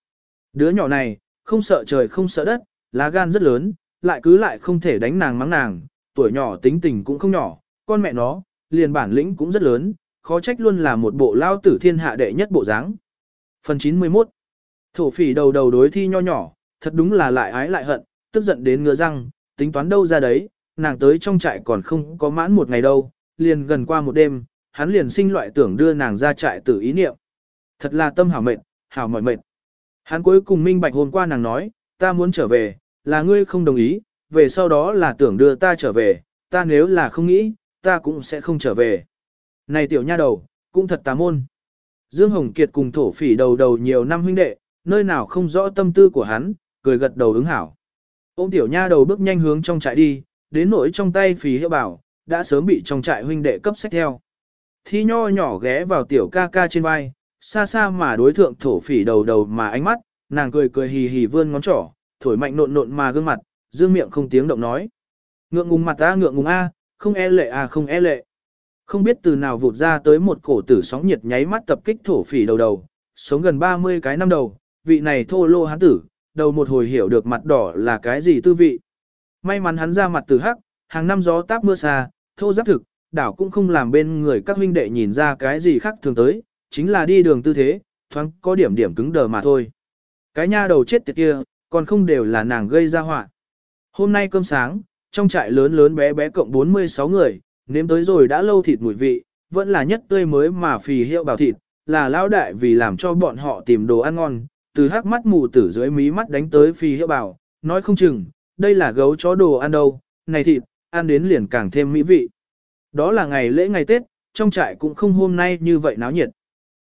Đứa nhỏ này, không sợ trời không sợ đất, lá gan rất lớn, lại cứ lại không thể đánh nàng mắng nàng, tuổi nhỏ tính tình cũng không nhỏ, con mẹ nó, liền bản lĩnh cũng rất lớn, khó trách luôn là một bộ lao tử thiên hạ đệ nhất bộ dáng. Phần 91 Thổ phỉ đầu đầu đối thi nho nhỏ, thật đúng là lại ái lại hận, tức giận đến ngứa răng, tính toán đâu ra đấy, nàng tới trong trại còn không có mãn một ngày đâu, liền gần qua một đêm, hắn liền sinh loại tưởng đưa nàng ra trại tử ý niệm. Thật là tâm hảo mệt, hảo mỏi mệt. Hắn cuối cùng minh bạch hôm qua nàng nói, ta muốn trở về, là ngươi không đồng ý, về sau đó là tưởng đưa ta trở về, ta nếu là không nghĩ, ta cũng sẽ không trở về. Này tiểu nha đầu, cũng thật tà môn. Dương Hồng Kiệt cùng thổ phỉ đầu đầu nhiều năm huynh đệ, nơi nào không rõ tâm tư của hắn, cười gật đầu ứng hảo. Ôm tiểu nha đầu bước nhanh hướng trong trại đi, đến nỗi trong tay phì hiệu bảo, đã sớm bị trong trại huynh đệ cấp sách theo. Thi nho nhỏ ghé vào tiểu ca ca trên vai, xa xa mà đối thượng thổ phỉ đầu đầu mà ánh mắt, nàng cười cười hì hì vươn ngón trỏ, thổi mạnh nộn nộn mà gương mặt, dương miệng không tiếng động nói. Ngượng ngùng mặt ta ngượng ngùng a, không e lệ à không e lệ. Không biết từ nào vụt ra tới một cổ tử sóng nhiệt nháy mắt tập kích thổ phỉ đầu đầu, sống gần 30 cái năm đầu, vị này thô lô hán tử, đầu một hồi hiểu được mặt đỏ là cái gì tư vị. May mắn hắn ra mặt từ hắc, hàng năm gió táp mưa xa, thô giáp thực, đảo cũng không làm bên người các huynh đệ nhìn ra cái gì khác thường tới, chính là đi đường tư thế, thoáng có điểm điểm cứng đờ mà thôi. Cái nha đầu chết tiệt kia, còn không đều là nàng gây ra họa. Hôm nay cơm sáng, trong trại lớn lớn bé bé cộng 46 người, nếm tới rồi đã lâu thịt mùi vị, vẫn là nhất tươi mới mà phì hiệu bảo thịt, là lão đại vì làm cho bọn họ tìm đồ ăn ngon, từ hắc mắt mù tử dưới mí mắt đánh tới phi hiệu bảo, nói không chừng, đây là gấu chó đồ ăn đâu, này thịt, ăn đến liền càng thêm mỹ vị. Đó là ngày lễ ngày Tết, trong trại cũng không hôm nay như vậy náo nhiệt.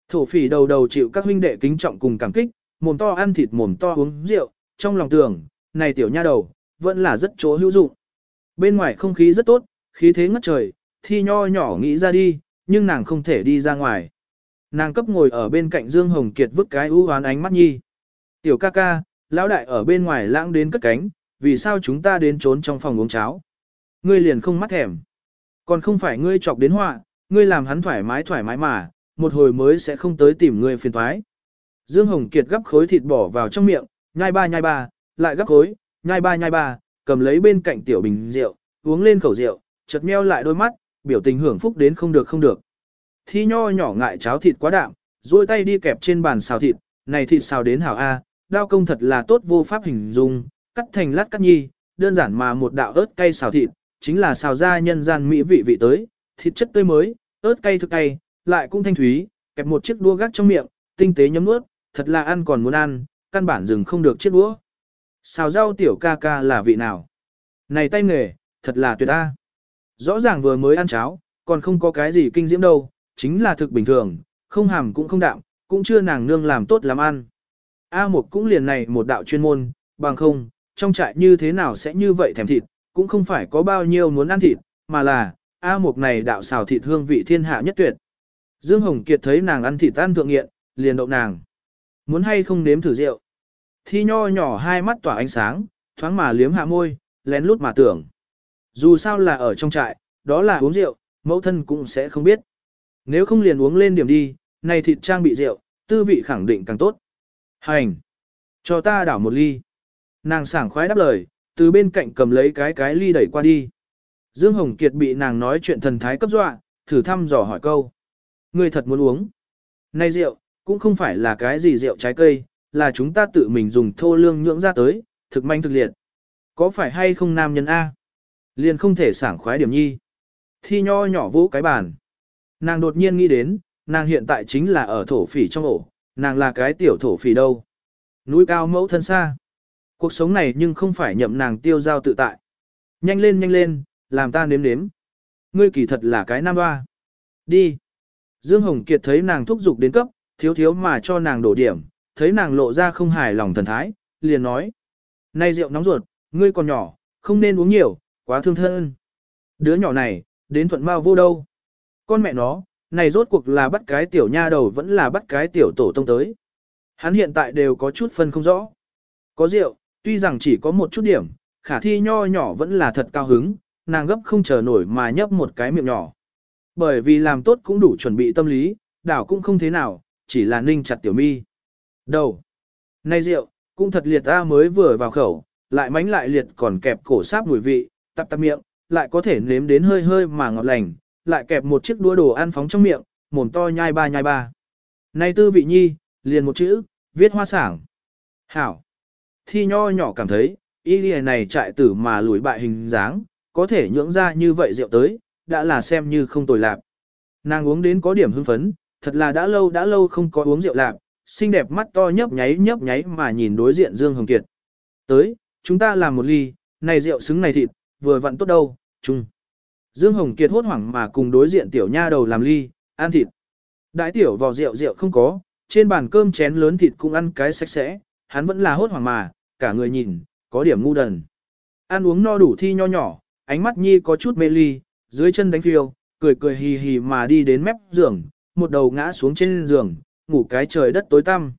Thổ phỉ đầu đầu chịu các huynh đệ kính trọng cùng cảm kích, mồm to ăn thịt mồm to uống rượu, trong lòng tưởng, này tiểu nha đầu, vẫn là rất chỗ hữu dụng. Bên ngoài không khí rất tốt, khí thế ngất trời, thi nho nhỏ nghĩ ra đi, nhưng nàng không thể đi ra ngoài. Nàng cấp ngồi ở bên cạnh Dương Hồng Kiệt vứt cái ưu hoán ánh mắt nhi. Tiểu ca ca, lão đại ở bên ngoài lãng đến cất cánh, vì sao chúng ta đến trốn trong phòng uống cháo? Ngươi liền không mắt thèm. Còn không phải ngươi chọc đến họa, ngươi làm hắn thoải mái thoải mái mà, một hồi mới sẽ không tới tìm ngươi phiền toái. Dương Hồng Kiệt gấp khối thịt bỏ vào trong miệng, nhai ba nhai ba, lại gấp khối, nhai ba nhai ba, cầm lấy bên cạnh tiểu bình rượu, uống lên khẩu rượu, chợt meo lại đôi mắt, biểu tình hưởng phúc đến không được không được. Thi nho nhỏ ngại cháo thịt quá đạm, duỗi tay đi kẹp trên bàn xào thịt, này thịt xào đến hảo A, đao công thật là tốt vô pháp hình dung, cắt thành lát cắt nhi, đơn giản mà một đạo ớt cay xào thịt, chính là xào ra nhân gian mỹ vị vị tới, thịt chất tươi mới, ớt cay thực cay, lại cũng thanh thúy, kẹp một chiếc đua gác trong miệng, tinh tế nhấm nuốt, thật là ăn còn muốn ăn, căn bản dừng không được chiếc đũa. Xào rau tiểu ca ca là vị nào? Này tay nghề, thật là tuyệt a. Rõ ràng vừa mới ăn cháo, còn không có cái gì kinh diễm đâu, chính là thực bình thường, không hàm cũng không đạm, cũng chưa nàng nương làm tốt làm ăn. A một cũng liền này một đạo chuyên môn, bằng không, trong trại như thế nào sẽ như vậy thèm thịt, cũng không phải có bao nhiêu muốn ăn thịt, mà là, A một này đạo xào thịt hương vị thiên hạ nhất tuyệt. Dương Hồng Kiệt thấy nàng ăn thịt tan thượng nghiện, liền đậu nàng. Muốn hay không nếm thử rượu. Thi nho nhỏ hai mắt tỏa ánh sáng, thoáng mà liếm hạ môi, lén lút mà tưởng. Dù sao là ở trong trại, đó là uống rượu, mẫu thân cũng sẽ không biết. Nếu không liền uống lên điểm đi, này thịt trang bị rượu, tư vị khẳng định càng tốt. Hành! Cho ta đảo một ly. Nàng sảng khoái đáp lời, từ bên cạnh cầm lấy cái cái ly đẩy qua đi. Dương Hồng Kiệt bị nàng nói chuyện thần thái cấp dọa, thử thăm dò hỏi câu. Ngươi thật muốn uống. Này rượu, cũng không phải là cái gì rượu trái cây, là chúng ta tự mình dùng thô lương nhưỡng ra tới, thực manh thực liệt. Có phải hay không nam nhân A? Liền không thể sảng khoái điểm nhi. Thi nho nhỏ vũ cái bàn. Nàng đột nhiên nghĩ đến, nàng hiện tại chính là ở thổ phỉ trong ổ, nàng là cái tiểu thổ phỉ đâu. Núi cao mẫu thân xa. Cuộc sống này nhưng không phải nhậm nàng tiêu giao tự tại. Nhanh lên nhanh lên, làm ta nếm nếm. Ngươi kỳ thật là cái nam hoa. Đi. Dương Hồng Kiệt thấy nàng thúc giục đến cấp, thiếu thiếu mà cho nàng đổ điểm, thấy nàng lộ ra không hài lòng thần thái, liền nói. Này rượu nóng ruột, ngươi còn nhỏ, không nên uống nhiều, quá thương thân. Đứa nhỏ này, đến thuận bao vô đâu. Con mẹ nó, này rốt cuộc là bắt cái tiểu nha đầu vẫn là bắt cái tiểu tổ tông tới. Hắn hiện tại đều có chút phân không rõ. Có rượu, tuy rằng chỉ có một chút điểm, khả thi nho nhỏ vẫn là thật cao hứng, nàng gấp không chờ nổi mà nhấp một cái miệng nhỏ. Bởi vì làm tốt cũng đủ chuẩn bị tâm lý, đảo cũng không thế nào, chỉ là ninh chặt tiểu mi. Đầu. Này rượu, cũng thật liệt ta mới vừa vào khẩu, lại mánh lại liệt còn kẹp cổ sáp mùi vị, tắp tắp miệng, lại có thể nếm đến hơi hơi mà ngọt lành, lại kẹp một chiếc đũa đồ ăn phóng trong miệng, mồm to nhai ba nhai ba. Này tư vị nhi, liền một chữ, viết hoa sảng. Hảo. Thi nho nhỏ cảm thấy, y lìa này trại tử mà lùi bại hình dáng, có thể nhưỡng ra như vậy rượu tới, đã là xem như không tồi lạc. Nàng uống đến có điểm hưng phấn, thật là đã lâu đã lâu không có uống rượu lạc, xinh đẹp mắt to nhấp nháy nhấp nháy mà nhìn đối diện Dương Hồng Kiệt. Tới, chúng ta làm một ly, này rượu xứng này thịt, vừa vặn tốt đâu, chung. Dương Hồng Kiệt hốt hoảng mà cùng đối diện tiểu nha đầu làm ly, ăn thịt. Đại tiểu vào rượu rượu không có, trên bàn cơm chén lớn thịt cũng ăn cái sạch sẽ, hắn vẫn là hốt hoảng mà, cả người nhìn, có điểm ngu đần. Ăn uống no đủ thi nho nhỏ, ánh mắt nhi có chút mê ly, dưới chân đánh phiêu, cười cười hì hì mà đi đến mép giường, một đầu ngã xuống trên giường, ngủ cái trời đất tối tăm.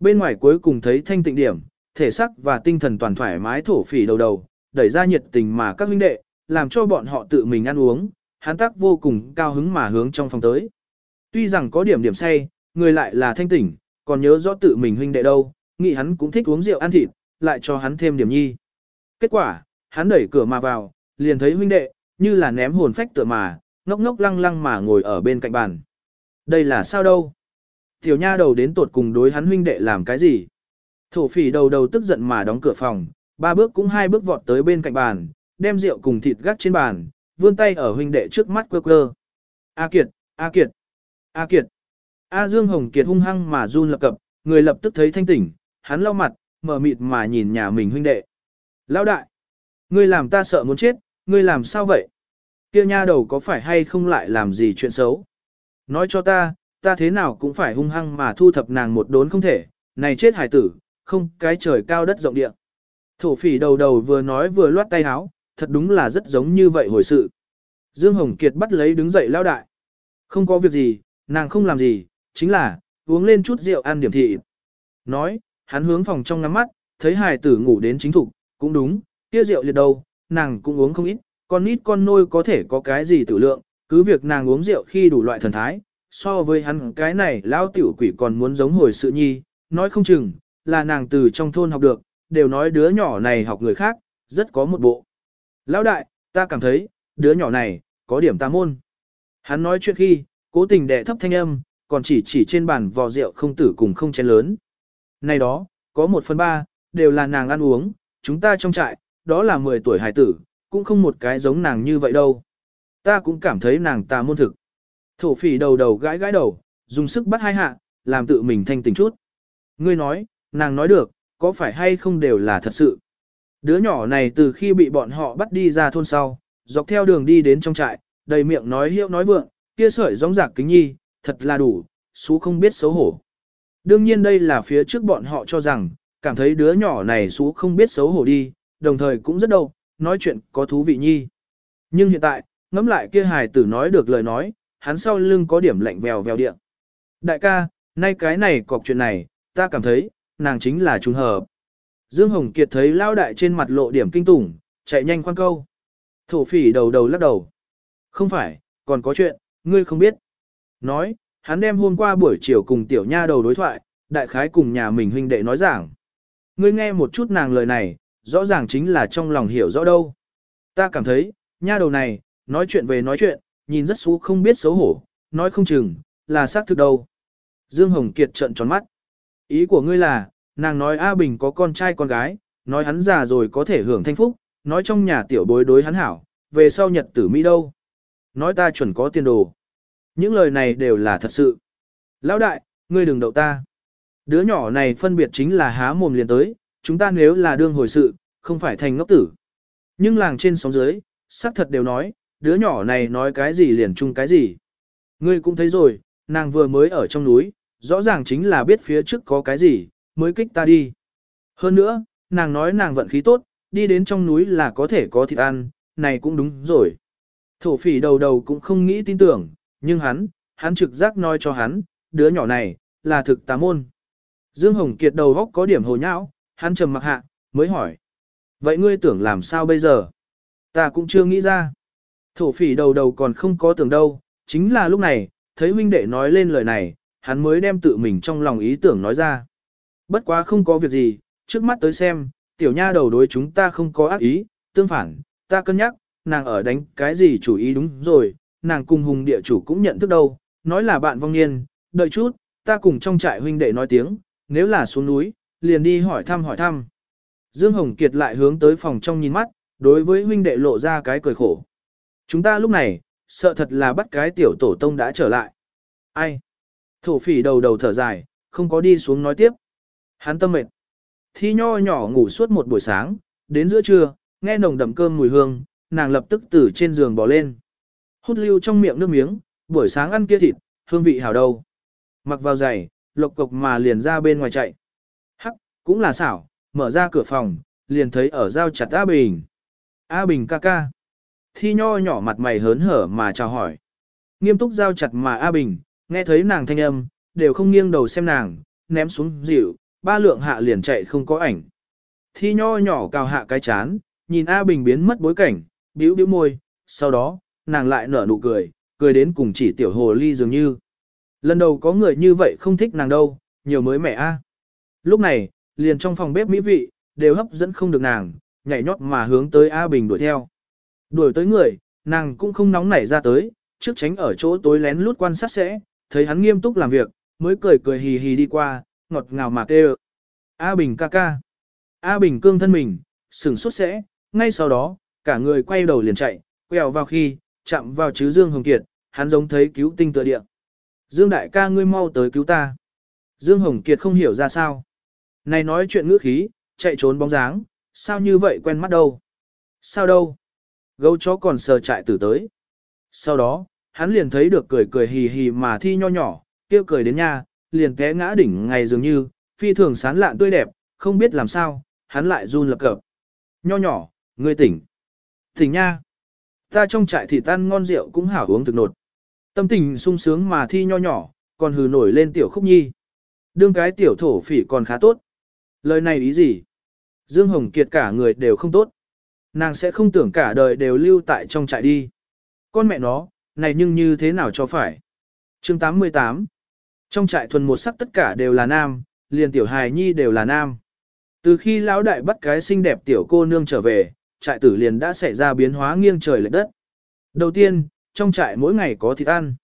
Bên ngoài cuối cùng thấy thanh tịnh điểm, thể sắc và tinh thần toàn thoải mái thổ phỉ đầu đầu, đẩy ra nhiệt tình mà các huynh đệ, làm cho bọn họ tự mình ăn uống, hắn tắc vô cùng cao hứng mà hướng trong phòng tới. Tuy rằng có điểm điểm say, người lại là thanh tỉnh, còn nhớ rõ tự mình huynh đệ đâu, nghĩ hắn cũng thích uống rượu ăn thịt, lại cho hắn thêm điểm nhi. Kết quả, hắn đẩy cửa mà vào, liền thấy huynh đệ, như là ném hồn phách tựa mà, ngốc ngốc lăng lăng mà ngồi ở bên cạnh bàn. Đây là sao đâu? Tiểu nha đầu đến tột cùng đối hắn huynh đệ làm cái gì? Thổ phỉ đầu đầu tức giận mà đóng cửa phòng, ba bước cũng hai bước vọt tới bên cạnh bàn, đem rượu cùng thịt gác trên bàn, vươn tay ở huynh đệ trước mắt quơ quơ. A Kiệt, A Kiệt, A Kiệt. A Dương Hồng Kiệt hung hăng mà run lập cập, người lập tức thấy thanh tỉnh, hắn lau mặt, mở mịt mà nhìn nhà mình huynh đệ. Lão đại, ngươi làm ta sợ muốn chết, ngươi làm sao vậy? Kia nha đầu có phải hay không lại làm gì chuyện xấu? Nói cho ta, ta thế nào cũng phải hung hăng mà thu thập nàng một đốn không thể, này chết hải tử, không cái trời cao đất rộng địa. Thổ phỉ đầu đầu vừa nói vừa loát tay áo, thật đúng là rất giống như vậy hồi sự. Dương Hồng Kiệt bắt lấy đứng dậy lao đại. Không có việc gì, nàng không làm gì, chính là, uống lên chút rượu ăn điểm thị. Nói, hắn hướng phòng trong ngắm mắt, thấy hài tử ngủ đến chính thục, cũng đúng, kia rượu liệt đâu, nàng cũng uống không ít, con nít con nôi có thể có cái gì tử lượng, cứ việc nàng uống rượu khi đủ loại thần thái, so với hắn cái này lao tiểu quỷ còn muốn giống hồi sự nhi, nói không chừng, là nàng từ trong thôn học được, đều nói đứa nhỏ này học người khác, rất có một bộ. Lão đại, ta cảm thấy, đứa nhỏ này, có điểm ta môn. Hắn nói chuyện khi, cố tình đẻ thấp thanh âm, còn chỉ chỉ trên bàn vò rượu không tử cùng không chén lớn. Này đó, có một phần ba, đều là nàng ăn uống, chúng ta trong trại, đó là 10 tuổi hải tử, cũng không một cái giống nàng như vậy đâu. Ta cũng cảm thấy nàng ta môn thực. Thổ phỉ đầu đầu gãi gãi đầu, dùng sức bắt hai hạ, làm tự mình thanh tỉnh chút. Ngươi nói, nàng nói được, có phải hay không đều là thật sự. Đứa nhỏ này từ khi bị bọn họ bắt đi ra thôn sau, dọc theo đường đi đến trong trại, đầy miệng nói hiệu nói vượng, kia sợi giống giặc kính nhi, thật là đủ, xú không biết xấu hổ. Đương nhiên đây là phía trước bọn họ cho rằng, cảm thấy đứa nhỏ này xú không biết xấu hổ đi, đồng thời cũng rất đâu, nói chuyện có thú vị nhi. Nhưng hiện tại, ngẫm lại kia hài tử nói được lời nói, hắn sau lưng có điểm lạnh vèo vèo điện. Đại ca, nay cái này cọc chuyện này, ta cảm thấy, nàng chính là trùng hợp. Dương Hồng Kiệt thấy lao đại trên mặt lộ điểm kinh tủng, chạy nhanh khoan câu. Thổ phỉ đầu đầu lắc đầu. Không phải, còn có chuyện, ngươi không biết. Nói, hắn đem hôm qua buổi chiều cùng tiểu nha đầu đối thoại, đại khái cùng nhà mình huynh đệ nói giảng. Ngươi nghe một chút nàng lời này, rõ ràng chính là trong lòng hiểu rõ đâu. Ta cảm thấy, nha đầu này, nói chuyện về nói chuyện, nhìn rất xú không biết xấu hổ, nói không chừng, là xác thực đâu. Dương Hồng Kiệt trợn tròn mắt. Ý của ngươi là, nàng nói A Bình có con trai con gái, nói hắn già rồi có thể hưởng thanh phúc, nói trong nhà tiểu bối đối hắn hảo, về sau nhật tử Mỹ đâu. Nói ta chuẩn có tiền đồ. Những lời này đều là thật sự. Lão đại, ngươi đừng đậu ta. Đứa nhỏ này phân biệt chính là há mồm liền tới, chúng ta nếu là đương hồi sự, không phải thành ngốc tử. Nhưng làng trên sóng dưới, xác thật đều nói, đứa nhỏ này nói cái gì liền chung cái gì. Ngươi cũng thấy rồi, nàng vừa mới ở trong núi, rõ ràng chính là biết phía trước có cái gì, mới kích ta đi. Hơn nữa, nàng nói nàng vận khí tốt, đi đến trong núi là có thể có thịt ăn, này cũng đúng rồi. Thổ phỉ đầu đầu cũng không nghĩ tin tưởng, nhưng hắn, hắn trực giác nói cho hắn, đứa nhỏ này, là thực tà môn. Dương Hồng Kiệt đầu góc có điểm hồ nhão, hắn trầm mặc hạ, mới hỏi. Vậy ngươi tưởng làm sao bây giờ? Ta cũng chưa nghĩ ra. Thổ phỉ đầu đầu còn không có tưởng đâu, chính là lúc này, thấy huynh đệ nói lên lời này, hắn mới đem tự mình trong lòng ý tưởng nói ra. Bất quá không có việc gì, trước mắt tới xem, tiểu nha đầu đối chúng ta không có ác ý, tương phản, ta cân nhắc, nàng ở đánh cái gì chủ ý đúng rồi, nàng cùng hùng địa chủ cũng nhận thức đâu, nói là bạn vong niên, đợi chút, ta cùng trong trại huynh đệ nói tiếng, nếu là xuống núi, liền đi hỏi thăm hỏi thăm. Dương Hồng Kiệt lại hướng tới phòng trong nhìn mắt, đối với huynh đệ lộ ra cái cười khổ. Chúng ta lúc này, sợ thật là bắt cái tiểu tổ tông đã trở lại. Ai? Thổ phỉ đầu đầu thở dài, không có đi xuống nói tiếp. Hắn tâm mệt. Thi nho nhỏ ngủ suốt một buổi sáng, đến giữa trưa, nghe nồng đậm cơm mùi hương, nàng lập tức từ trên giường bỏ lên. Hút lưu trong miệng nước miếng, buổi sáng ăn kia thịt, hương vị hảo đâu. Mặc vào giày, lộc cộc mà liền ra bên ngoài chạy. Hắc, cũng là xảo, mở ra cửa phòng, liền thấy ở giao chặt A Bình. A Bình ca ca. Thi nho nhỏ mặt mày hớn hở mà chào hỏi. Nghiêm túc giao chặt mà A Bình, nghe thấy nàng thanh âm, đều không nghiêng đầu xem nàng, ném xuống dịu, ba lượng hạ liền chạy không có ảnh. Thi nho nhỏ cào hạ cái chán, nhìn A Bình biến mất bối cảnh, bĩu bĩu môi, sau đó, nàng lại nở nụ cười, cười đến cùng chỉ tiểu hồ ly dường như. Lần đầu có người như vậy không thích nàng đâu, nhiều mới mẹ A. Lúc này, liền trong phòng bếp mỹ vị, đều hấp dẫn không được nàng, nhảy nhót mà hướng tới A Bình đuổi theo. Đuổi tới người, nàng cũng không nóng nảy ra tới, trước tránh ở chỗ tối lén lút quan sát sẽ, thấy hắn nghiêm túc làm việc, mới cười cười hì hì đi qua, ngọt ngào mà kêu. A Bình ca ca. A Bình cương thân mình, sừng sốt sẽ, ngay sau đó, cả người quay đầu liền chạy, quẹo vào khi, chạm vào chứ Dương Hồng Kiệt, hắn giống thấy cứu tinh tựa địa. Dương đại ca ngươi mau tới cứu ta. Dương Hồng Kiệt không hiểu ra sao. Này nói chuyện ngữ khí, chạy trốn bóng dáng, sao như vậy quen mắt đâu. Sao đâu. Gấu chó còn sờ chạy tử tới. Sau đó, hắn liền thấy được cười cười hì hì mà thi nho nhỏ, kêu cười đến nha, liền té ngã đỉnh ngày dường như, phi thường sán lạn tươi đẹp, không biết làm sao, hắn lại run lập cập. Nho nhỏ, ngươi tỉnh. Tỉnh nha. Ta trong trại thì tan ngon rượu cũng hảo uống thực nột. Tâm tình sung sướng mà thi nho nhỏ, còn hừ nổi lên tiểu khúc nhi. Đương cái tiểu thổ phỉ còn khá tốt. Lời này ý gì? Dương Hồng Kiệt cả người đều không tốt. Nàng sẽ không tưởng cả đời đều lưu tại trong trại đi. Con mẹ nó, này nhưng như thế nào cho phải? chương 88 trong trại thuần một sắc tất cả đều là nam, liền tiểu hài nhi đều là nam. Từ khi lão đại bắt cái xinh đẹp tiểu cô nương trở về, trại tử liền đã xảy ra biến hóa nghiêng trời lệch đất. Đầu tiên, trong trại mỗi ngày có thịt ăn.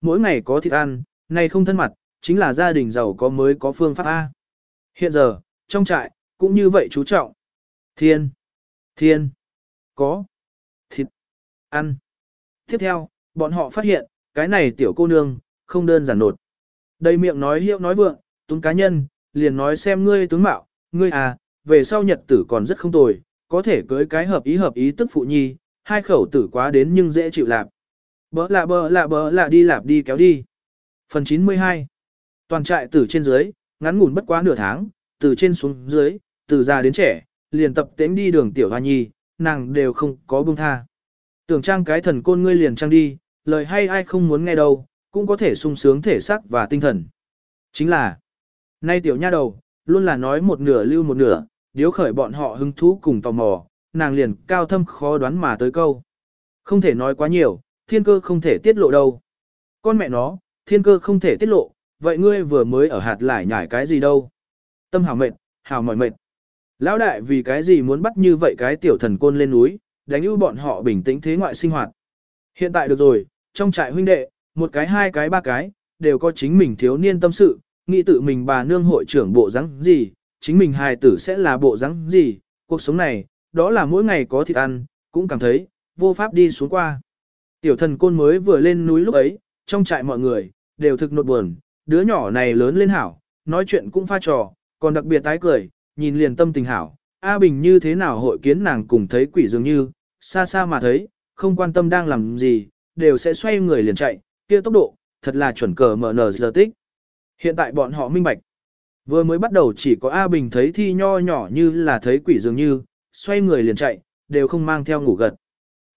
Mỗi ngày có thịt ăn, này không thân mặt, chính là gia đình giàu có mới có phương pháp A. Hiện giờ, trong trại, cũng như vậy chú trọng. Thiên, thiên, có, thịt, ăn. Tiếp theo, bọn họ phát hiện, cái này tiểu cô nương, không đơn giản nột. Đầy miệng nói hiệu nói vượng, túng cá nhân, liền nói xem ngươi tướng mạo, ngươi à, về sau nhật tử còn rất không tồi, có thể cưới cái hợp ý hợp ý tức phụ nhi, hai khẩu tử quá đến nhưng dễ chịu lạp. Bỡ lạ bỡ lạ bỡ lạ đi lạp đi kéo đi. Phần 92 Toàn trại tử trên dưới, ngắn ngủn bất quá nửa tháng, từ trên xuống dưới, từ già đến trẻ, liền tập tễnh đi đường tiểu hoa nhi, nàng đều không có buông tha. Tưởng trang cái thần côn ngươi liền trang đi, lời hay ai không muốn nghe đâu, cũng có thể sung sướng thể xác và tinh thần. Chính là, nay tiểu nha đầu, luôn là nói một nửa lưu một nửa, điếu khởi bọn họ hứng thú cùng tò mò, nàng liền cao thâm khó đoán mà tới câu. Không thể nói quá nhiều, thiên cơ không thể tiết lộ đâu. Con mẹ nó, thiên cơ không thể tiết lộ, vậy ngươi vừa mới ở hạt lại nhảy cái gì đâu. Tâm hào mệt, hào mỏi mệt. Lão đại vì cái gì muốn bắt như vậy cái tiểu thần côn lên núi, đánh ưu bọn họ bình tĩnh thế ngoại sinh hoạt. Hiện tại được rồi, trong trại huynh đệ, một cái hai cái ba cái, đều có chính mình thiếu niên tâm sự, nghĩ tự mình bà nương hội trưởng bộ rắn gì, chính mình hài tử sẽ là bộ rắn gì, cuộc sống này, đó là mỗi ngày có thịt ăn, cũng cảm thấy, vô pháp đi xuống qua. Tiểu thần côn mới vừa lên núi lúc ấy, trong trại mọi người, đều thực nột buồn, đứa nhỏ này lớn lên hảo, nói chuyện cũng pha trò, còn đặc biệt tái cười, nhìn liền tâm tình hảo. A Bình như thế nào hội kiến nàng cùng thấy quỷ dường như, xa xa mà thấy, không quan tâm đang làm gì, đều sẽ xoay người liền chạy, kia tốc độ, thật là chuẩn cờ mở nở giờ tích. Hiện tại bọn họ minh bạch. Vừa mới bắt đầu chỉ có A Bình thấy thi nho nhỏ như là thấy quỷ dường như, xoay người liền chạy, đều không mang theo ngủ gật.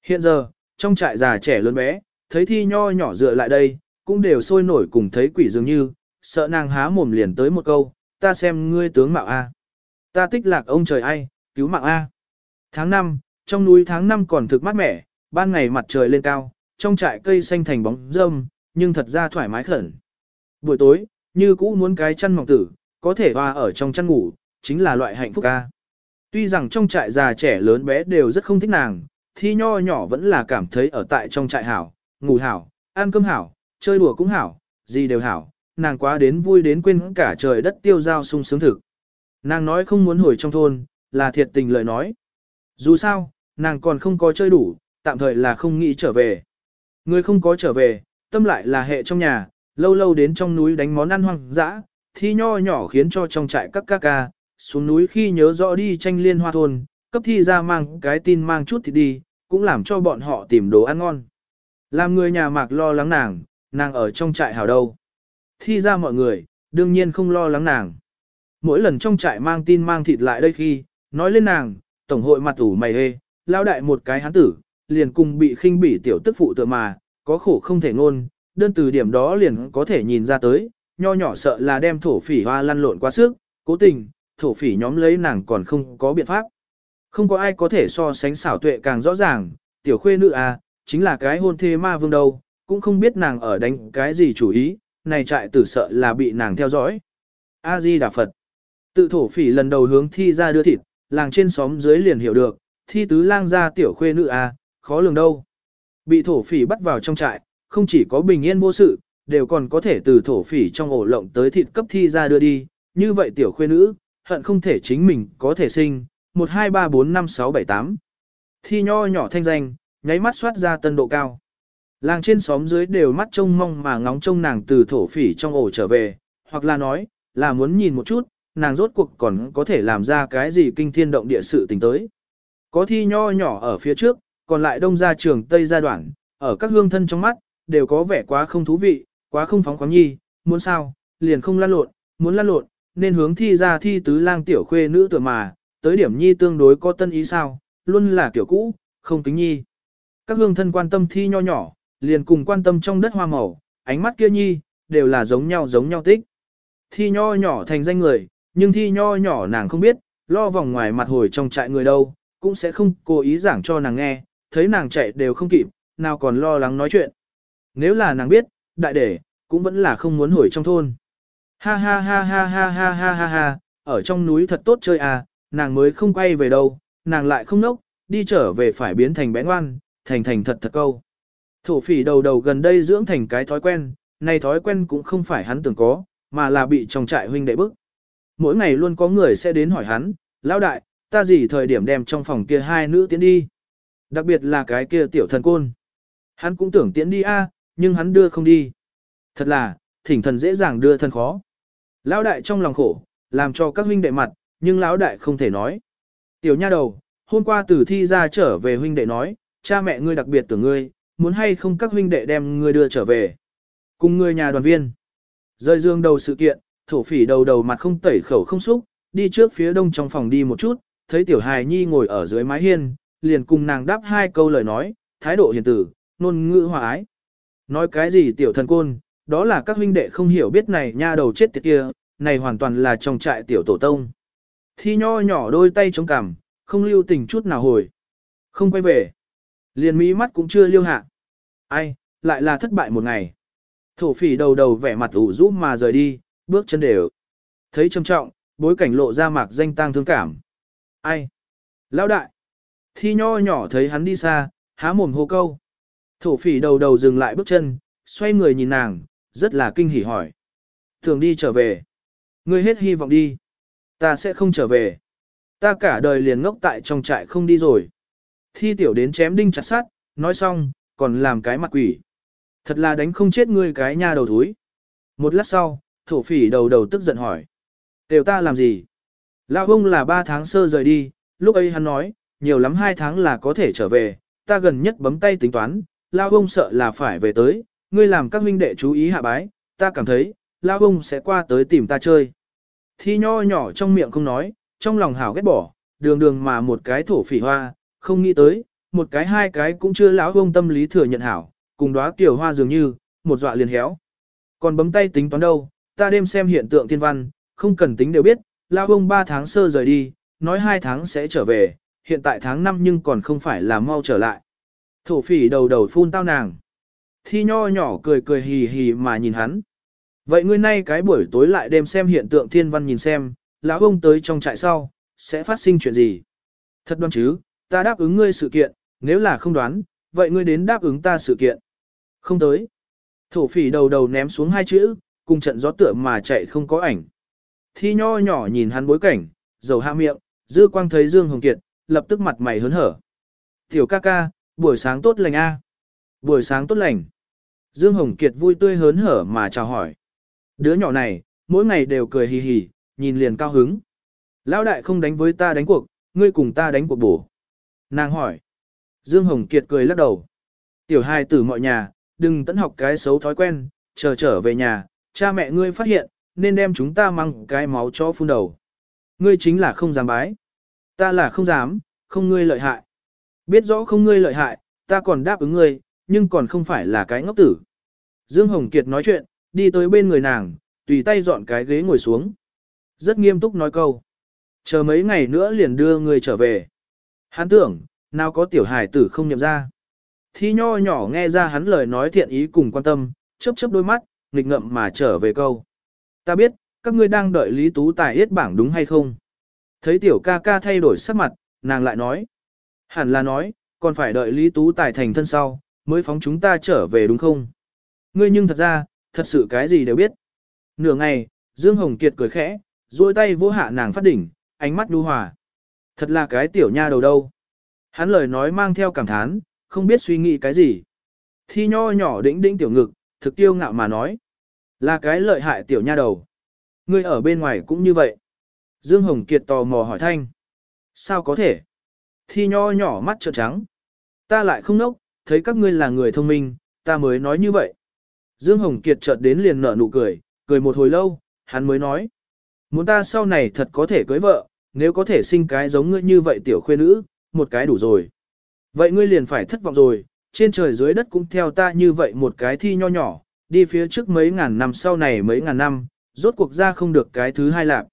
Hiện giờ, trong trại già trẻ lớn bé, thấy thi nho nhỏ dựa lại đây, cũng đều sôi nổi cùng thấy quỷ dường như, sợ nàng há mồm liền tới một câu, ta xem ngươi tướng mạo A. Ta tích lạc ông trời ai, cứu mạng A. Tháng 5, trong núi tháng 5 còn thực mát mẻ, ban ngày mặt trời lên cao, trong trại cây xanh thành bóng râm, nhưng thật ra thoải mái khẩn. Buổi tối, như cũ muốn cái chăn mỏng tử, có thể hoa ở trong chăn ngủ, chính là loại hạnh phúc ca. Tuy rằng trong trại già trẻ lớn bé đều rất không thích nàng, thi nho nhỏ vẫn là cảm thấy ở tại trong trại hảo, ngủ hảo, ăn cơm hảo, chơi đùa cũng hảo, gì đều hảo, nàng quá đến vui đến quên cả trời đất tiêu giao sung sướng thực. Nàng nói không muốn hồi trong thôn, là thiệt tình lời nói. Dù sao, nàng còn không có chơi đủ, tạm thời là không nghĩ trở về. Người không có trở về, tâm lại là hệ trong nhà, lâu lâu đến trong núi đánh món ăn hoang dã, thi nho nhỏ khiến cho trong trại các ca ca, xuống núi khi nhớ rõ đi tranh liên hoa thôn, cấp thi ra mang cái tin mang chút thì đi, cũng làm cho bọn họ tìm đồ ăn ngon. Làm người nhà mạc lo lắng nàng, nàng ở trong trại hào đâu. Thi ra mọi người, đương nhiên không lo lắng nàng. Mỗi lần trong trại mang tin mang thịt lại đây khi, nói lên nàng, tổng hội mặt ủ mày hê, lao đại một cái hán tử, liền cùng bị khinh bỉ tiểu tức phụ tựa mà, có khổ không thể ngôn, đơn từ điểm đó liền có thể nhìn ra tới, nho nhỏ sợ là đem thổ phỉ hoa lăn lộn quá sức, cố tình, thổ phỉ nhóm lấy nàng còn không có biện pháp. Không có ai có thể so sánh xảo tuệ càng rõ ràng, tiểu khuê nữ à, chính là cái hôn thê ma vương đâu, cũng không biết nàng ở đánh cái gì chủ ý, này trại tử sợ là bị nàng theo dõi. A-di Đà Phật. Tự thổ phỉ lần đầu hướng thi ra đưa thịt, làng trên xóm dưới liền hiểu được, thi tứ lang ra tiểu khuê nữ à, khó lường đâu. Bị thổ phỉ bắt vào trong trại, không chỉ có bình yên vô sự, đều còn có thể từ thổ phỉ trong ổ lộng tới thịt cấp thi ra đưa đi, như vậy tiểu khuê nữ, hận không thể chính mình có thể sinh, 1 2 3 4 5 6 7 8. Thi nho nhỏ thanh danh, nháy mắt xoát ra tân độ cao. Làng trên xóm dưới đều mắt trông mong mà ngóng trông nàng từ thổ phỉ trong ổ trở về, hoặc là nói, là muốn nhìn một chút, nàng rốt cuộc còn có thể làm ra cái gì kinh thiên động địa sự tình tới. Có thi nho nhỏ ở phía trước, còn lại đông ra trường tây gia đoạn, ở các hương thân trong mắt, đều có vẻ quá không thú vị, quá không phóng khoáng nhi, muốn sao, liền không lăn lộn, muốn lăn lộn, nên hướng thi ra thi tứ lang tiểu khuê nữ tựa mà, tới điểm nhi tương đối có tân ý sao, luôn là kiểu cũ, không tính nhi. Các hương thân quan tâm thi nho nhỏ, liền cùng quan tâm trong đất hoa màu, ánh mắt kia nhi, đều là giống nhau giống nhau tích. Thi nho nhỏ thành danh người, nhưng thi nho nhỏ nàng không biết, lo vòng ngoài mặt hồi trong trại người đâu, cũng sẽ không cố ý giảng cho nàng nghe, thấy nàng chạy đều không kịp, nào còn lo lắng nói chuyện. Nếu là nàng biết, đại để, cũng vẫn là không muốn hồi trong thôn. Ha ha ha ha ha ha ha ha ha, ở trong núi thật tốt chơi à, nàng mới không quay về đâu, nàng lại không nốc, đi trở về phải biến thành bé ngoan, thành thành thật thật câu. Thổ phỉ đầu đầu gần đây dưỡng thành cái thói quen, này thói quen cũng không phải hắn tưởng có, mà là bị trong trại huynh đệ bức. Mỗi ngày luôn có người sẽ đến hỏi hắn, lão đại, ta gì thời điểm đem trong phòng kia hai nữ tiến đi. Đặc biệt là cái kia tiểu thần côn. Hắn cũng tưởng tiễn đi a, nhưng hắn đưa không đi. Thật là, thỉnh thần dễ dàng đưa thân khó. Lão đại trong lòng khổ, làm cho các huynh đệ mặt, nhưng lão đại không thể nói. Tiểu nha đầu, hôm qua tử thi ra trở về huynh đệ nói, cha mẹ ngươi đặc biệt tưởng ngươi, muốn hay không các huynh đệ đem ngươi đưa trở về. Cùng ngươi nhà đoàn viên. Rơi dương đầu sự kiện, thổ phỉ đầu đầu mặt không tẩy khẩu không xúc, đi trước phía đông trong phòng đi một chút, thấy tiểu hài nhi ngồi ở dưới mái hiên, liền cùng nàng đáp hai câu lời nói, thái độ hiền tử, nôn ngữ hòa ái. Nói cái gì tiểu thần côn, đó là các huynh đệ không hiểu biết này nha đầu chết tiệt kia, này hoàn toàn là trong trại tiểu tổ tông. Thi nho nhỏ đôi tay chống cằm, không lưu tình chút nào hồi. Không quay về. Liền mỹ mắt cũng chưa liêu hạ. Ai, lại là thất bại một ngày. Thổ phỉ đầu đầu vẻ mặt ủ rũ mà rời đi, bước chân đều. Thấy trầm trọng, bối cảnh lộ ra mạc danh tang thương cảm. Ai? Lão đại. Thi nho nhỏ thấy hắn đi xa, há mồm hô câu. Thổ phỉ đầu đầu dừng lại bước chân, xoay người nhìn nàng, rất là kinh hỉ hỏi. Thường đi trở về. Ngươi hết hy vọng đi. Ta sẽ không trở về. Ta cả đời liền ngốc tại trong trại không đi rồi. Thi tiểu đến chém đinh chặt sát, nói xong, còn làm cái mặt quỷ. Thật là đánh không chết ngươi cái nha đầu thúi. Một lát sau, thổ phỉ đầu đầu tức giận hỏi. Tiểu ta làm gì? Lão ông là ba tháng sơ rời đi, lúc ấy hắn nói, nhiều lắm hai tháng là có thể trở về, ta gần nhất bấm tay tính toán, lao ông sợ là phải về tới, ngươi làm các huynh đệ chú ý hạ bái, ta cảm thấy, lao ông sẽ qua tới tìm ta chơi. Thi nho nhỏ trong miệng không nói, trong lòng hảo ghét bỏ, đường đường mà một cái thổ phỉ hoa, không nghĩ tới, một cái hai cái cũng chưa lão ông tâm lý thừa nhận hảo, cùng đóa kiểu hoa dường như, một dọa liền héo. Còn bấm tay tính toán đâu, ta đêm xem hiện tượng thiên văn, không cần tính đều biết, lao ông ba tháng sơ rời đi, nói hai tháng sẽ trở về, hiện tại tháng năm nhưng còn không phải là mau trở lại. Thổ phỉ đầu đầu phun tao nàng. Thi nho nhỏ cười cười hì hì mà nhìn hắn. Vậy ngươi nay cái buổi tối lại đêm xem hiện tượng thiên văn nhìn xem, lão ông tới trong trại sau, sẽ phát sinh chuyện gì? Thật đoán chứ, ta đáp ứng ngươi sự kiện, nếu là không đoán, vậy ngươi đến đáp ứng ta sự kiện. Không tới. Thổ phỉ đầu đầu ném xuống hai chữ, cùng trận gió tựa mà chạy không có ảnh. Thi nho nhỏ nhìn hắn bối cảnh, dầu hạ miệng, dư quang thấy Dương Hồng Kiệt, lập tức mặt mày hớn hở. Tiểu ca ca, buổi sáng tốt lành a. Buổi sáng tốt lành. Dương Hồng Kiệt vui tươi hớn hở mà chào hỏi. Đứa nhỏ này, mỗi ngày đều cười hì hì, nhìn liền cao hứng. Lão đại không đánh với ta đánh cuộc, ngươi cùng ta đánh cuộc bổ. Nàng hỏi. Dương Hồng Kiệt cười lắc đầu. Tiểu hai tử mọi nhà, đừng tận học cái xấu thói quen, chờ trở về nhà, cha mẹ ngươi phát hiện, nên đem chúng ta mang cái máu cho phun đầu. Ngươi chính là không dám bái. Ta là không dám, không ngươi lợi hại. Biết rõ không ngươi lợi hại, ta còn đáp ứng ngươi, nhưng còn không phải là cái ngốc tử. Dương Hồng Kiệt nói chuyện, đi tới bên người nàng, tùy tay dọn cái ghế ngồi xuống. Rất nghiêm túc nói câu. Chờ mấy ngày nữa liền đưa ngươi trở về. Hắn tưởng, nào có tiểu hài tử không nhậm ra. Thi nho nhỏ nghe ra hắn lời nói thiện ý cùng quan tâm, chớp chớp đôi mắt, nghịch ngậm mà trở về câu. Ta biết, các ngươi đang đợi Lý Tú Tài yết bảng đúng hay không? Thấy tiểu ca ca thay đổi sắc mặt, nàng lại nói. Hẳn là nói, còn phải đợi Lý Tú Tài thành thân sau, mới phóng chúng ta trở về đúng không? Ngươi nhưng thật ra, thật sự cái gì đều biết. Nửa ngày, Dương Hồng Kiệt cười khẽ, duỗi tay vỗ hạ nàng phát đỉnh, ánh mắt đu hòa. Thật là cái tiểu nha đầu đâu. Hắn lời nói mang theo cảm thán, không biết suy nghĩ cái gì. Thi nho nhỏ đĩnh đĩnh tiểu ngực, thực tiêu ngạo mà nói. Là cái lợi hại tiểu nha đầu. Ngươi ở bên ngoài cũng như vậy. Dương Hồng Kiệt tò mò hỏi thanh. Sao có thể? Thi nho nhỏ mắt trợn trắng. Ta lại không nốc, thấy các ngươi là người thông minh, ta mới nói như vậy. Dương Hồng Kiệt chợt đến liền nở nụ cười, cười một hồi lâu, hắn mới nói. Muốn ta sau này thật có thể cưới vợ, nếu có thể sinh cái giống ngươi như vậy tiểu khuê nữ, một cái đủ rồi. Vậy ngươi liền phải thất vọng rồi, trên trời dưới đất cũng theo ta như vậy một cái thi nho nhỏ, đi phía trước mấy ngàn năm sau này mấy ngàn năm, rốt cuộc ra không được cái thứ hai lạc.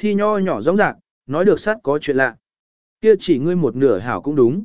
Thi nho nhỏ rõng rạc, nói được sát có chuyện lạ. Kia chỉ ngươi một nửa hảo cũng đúng.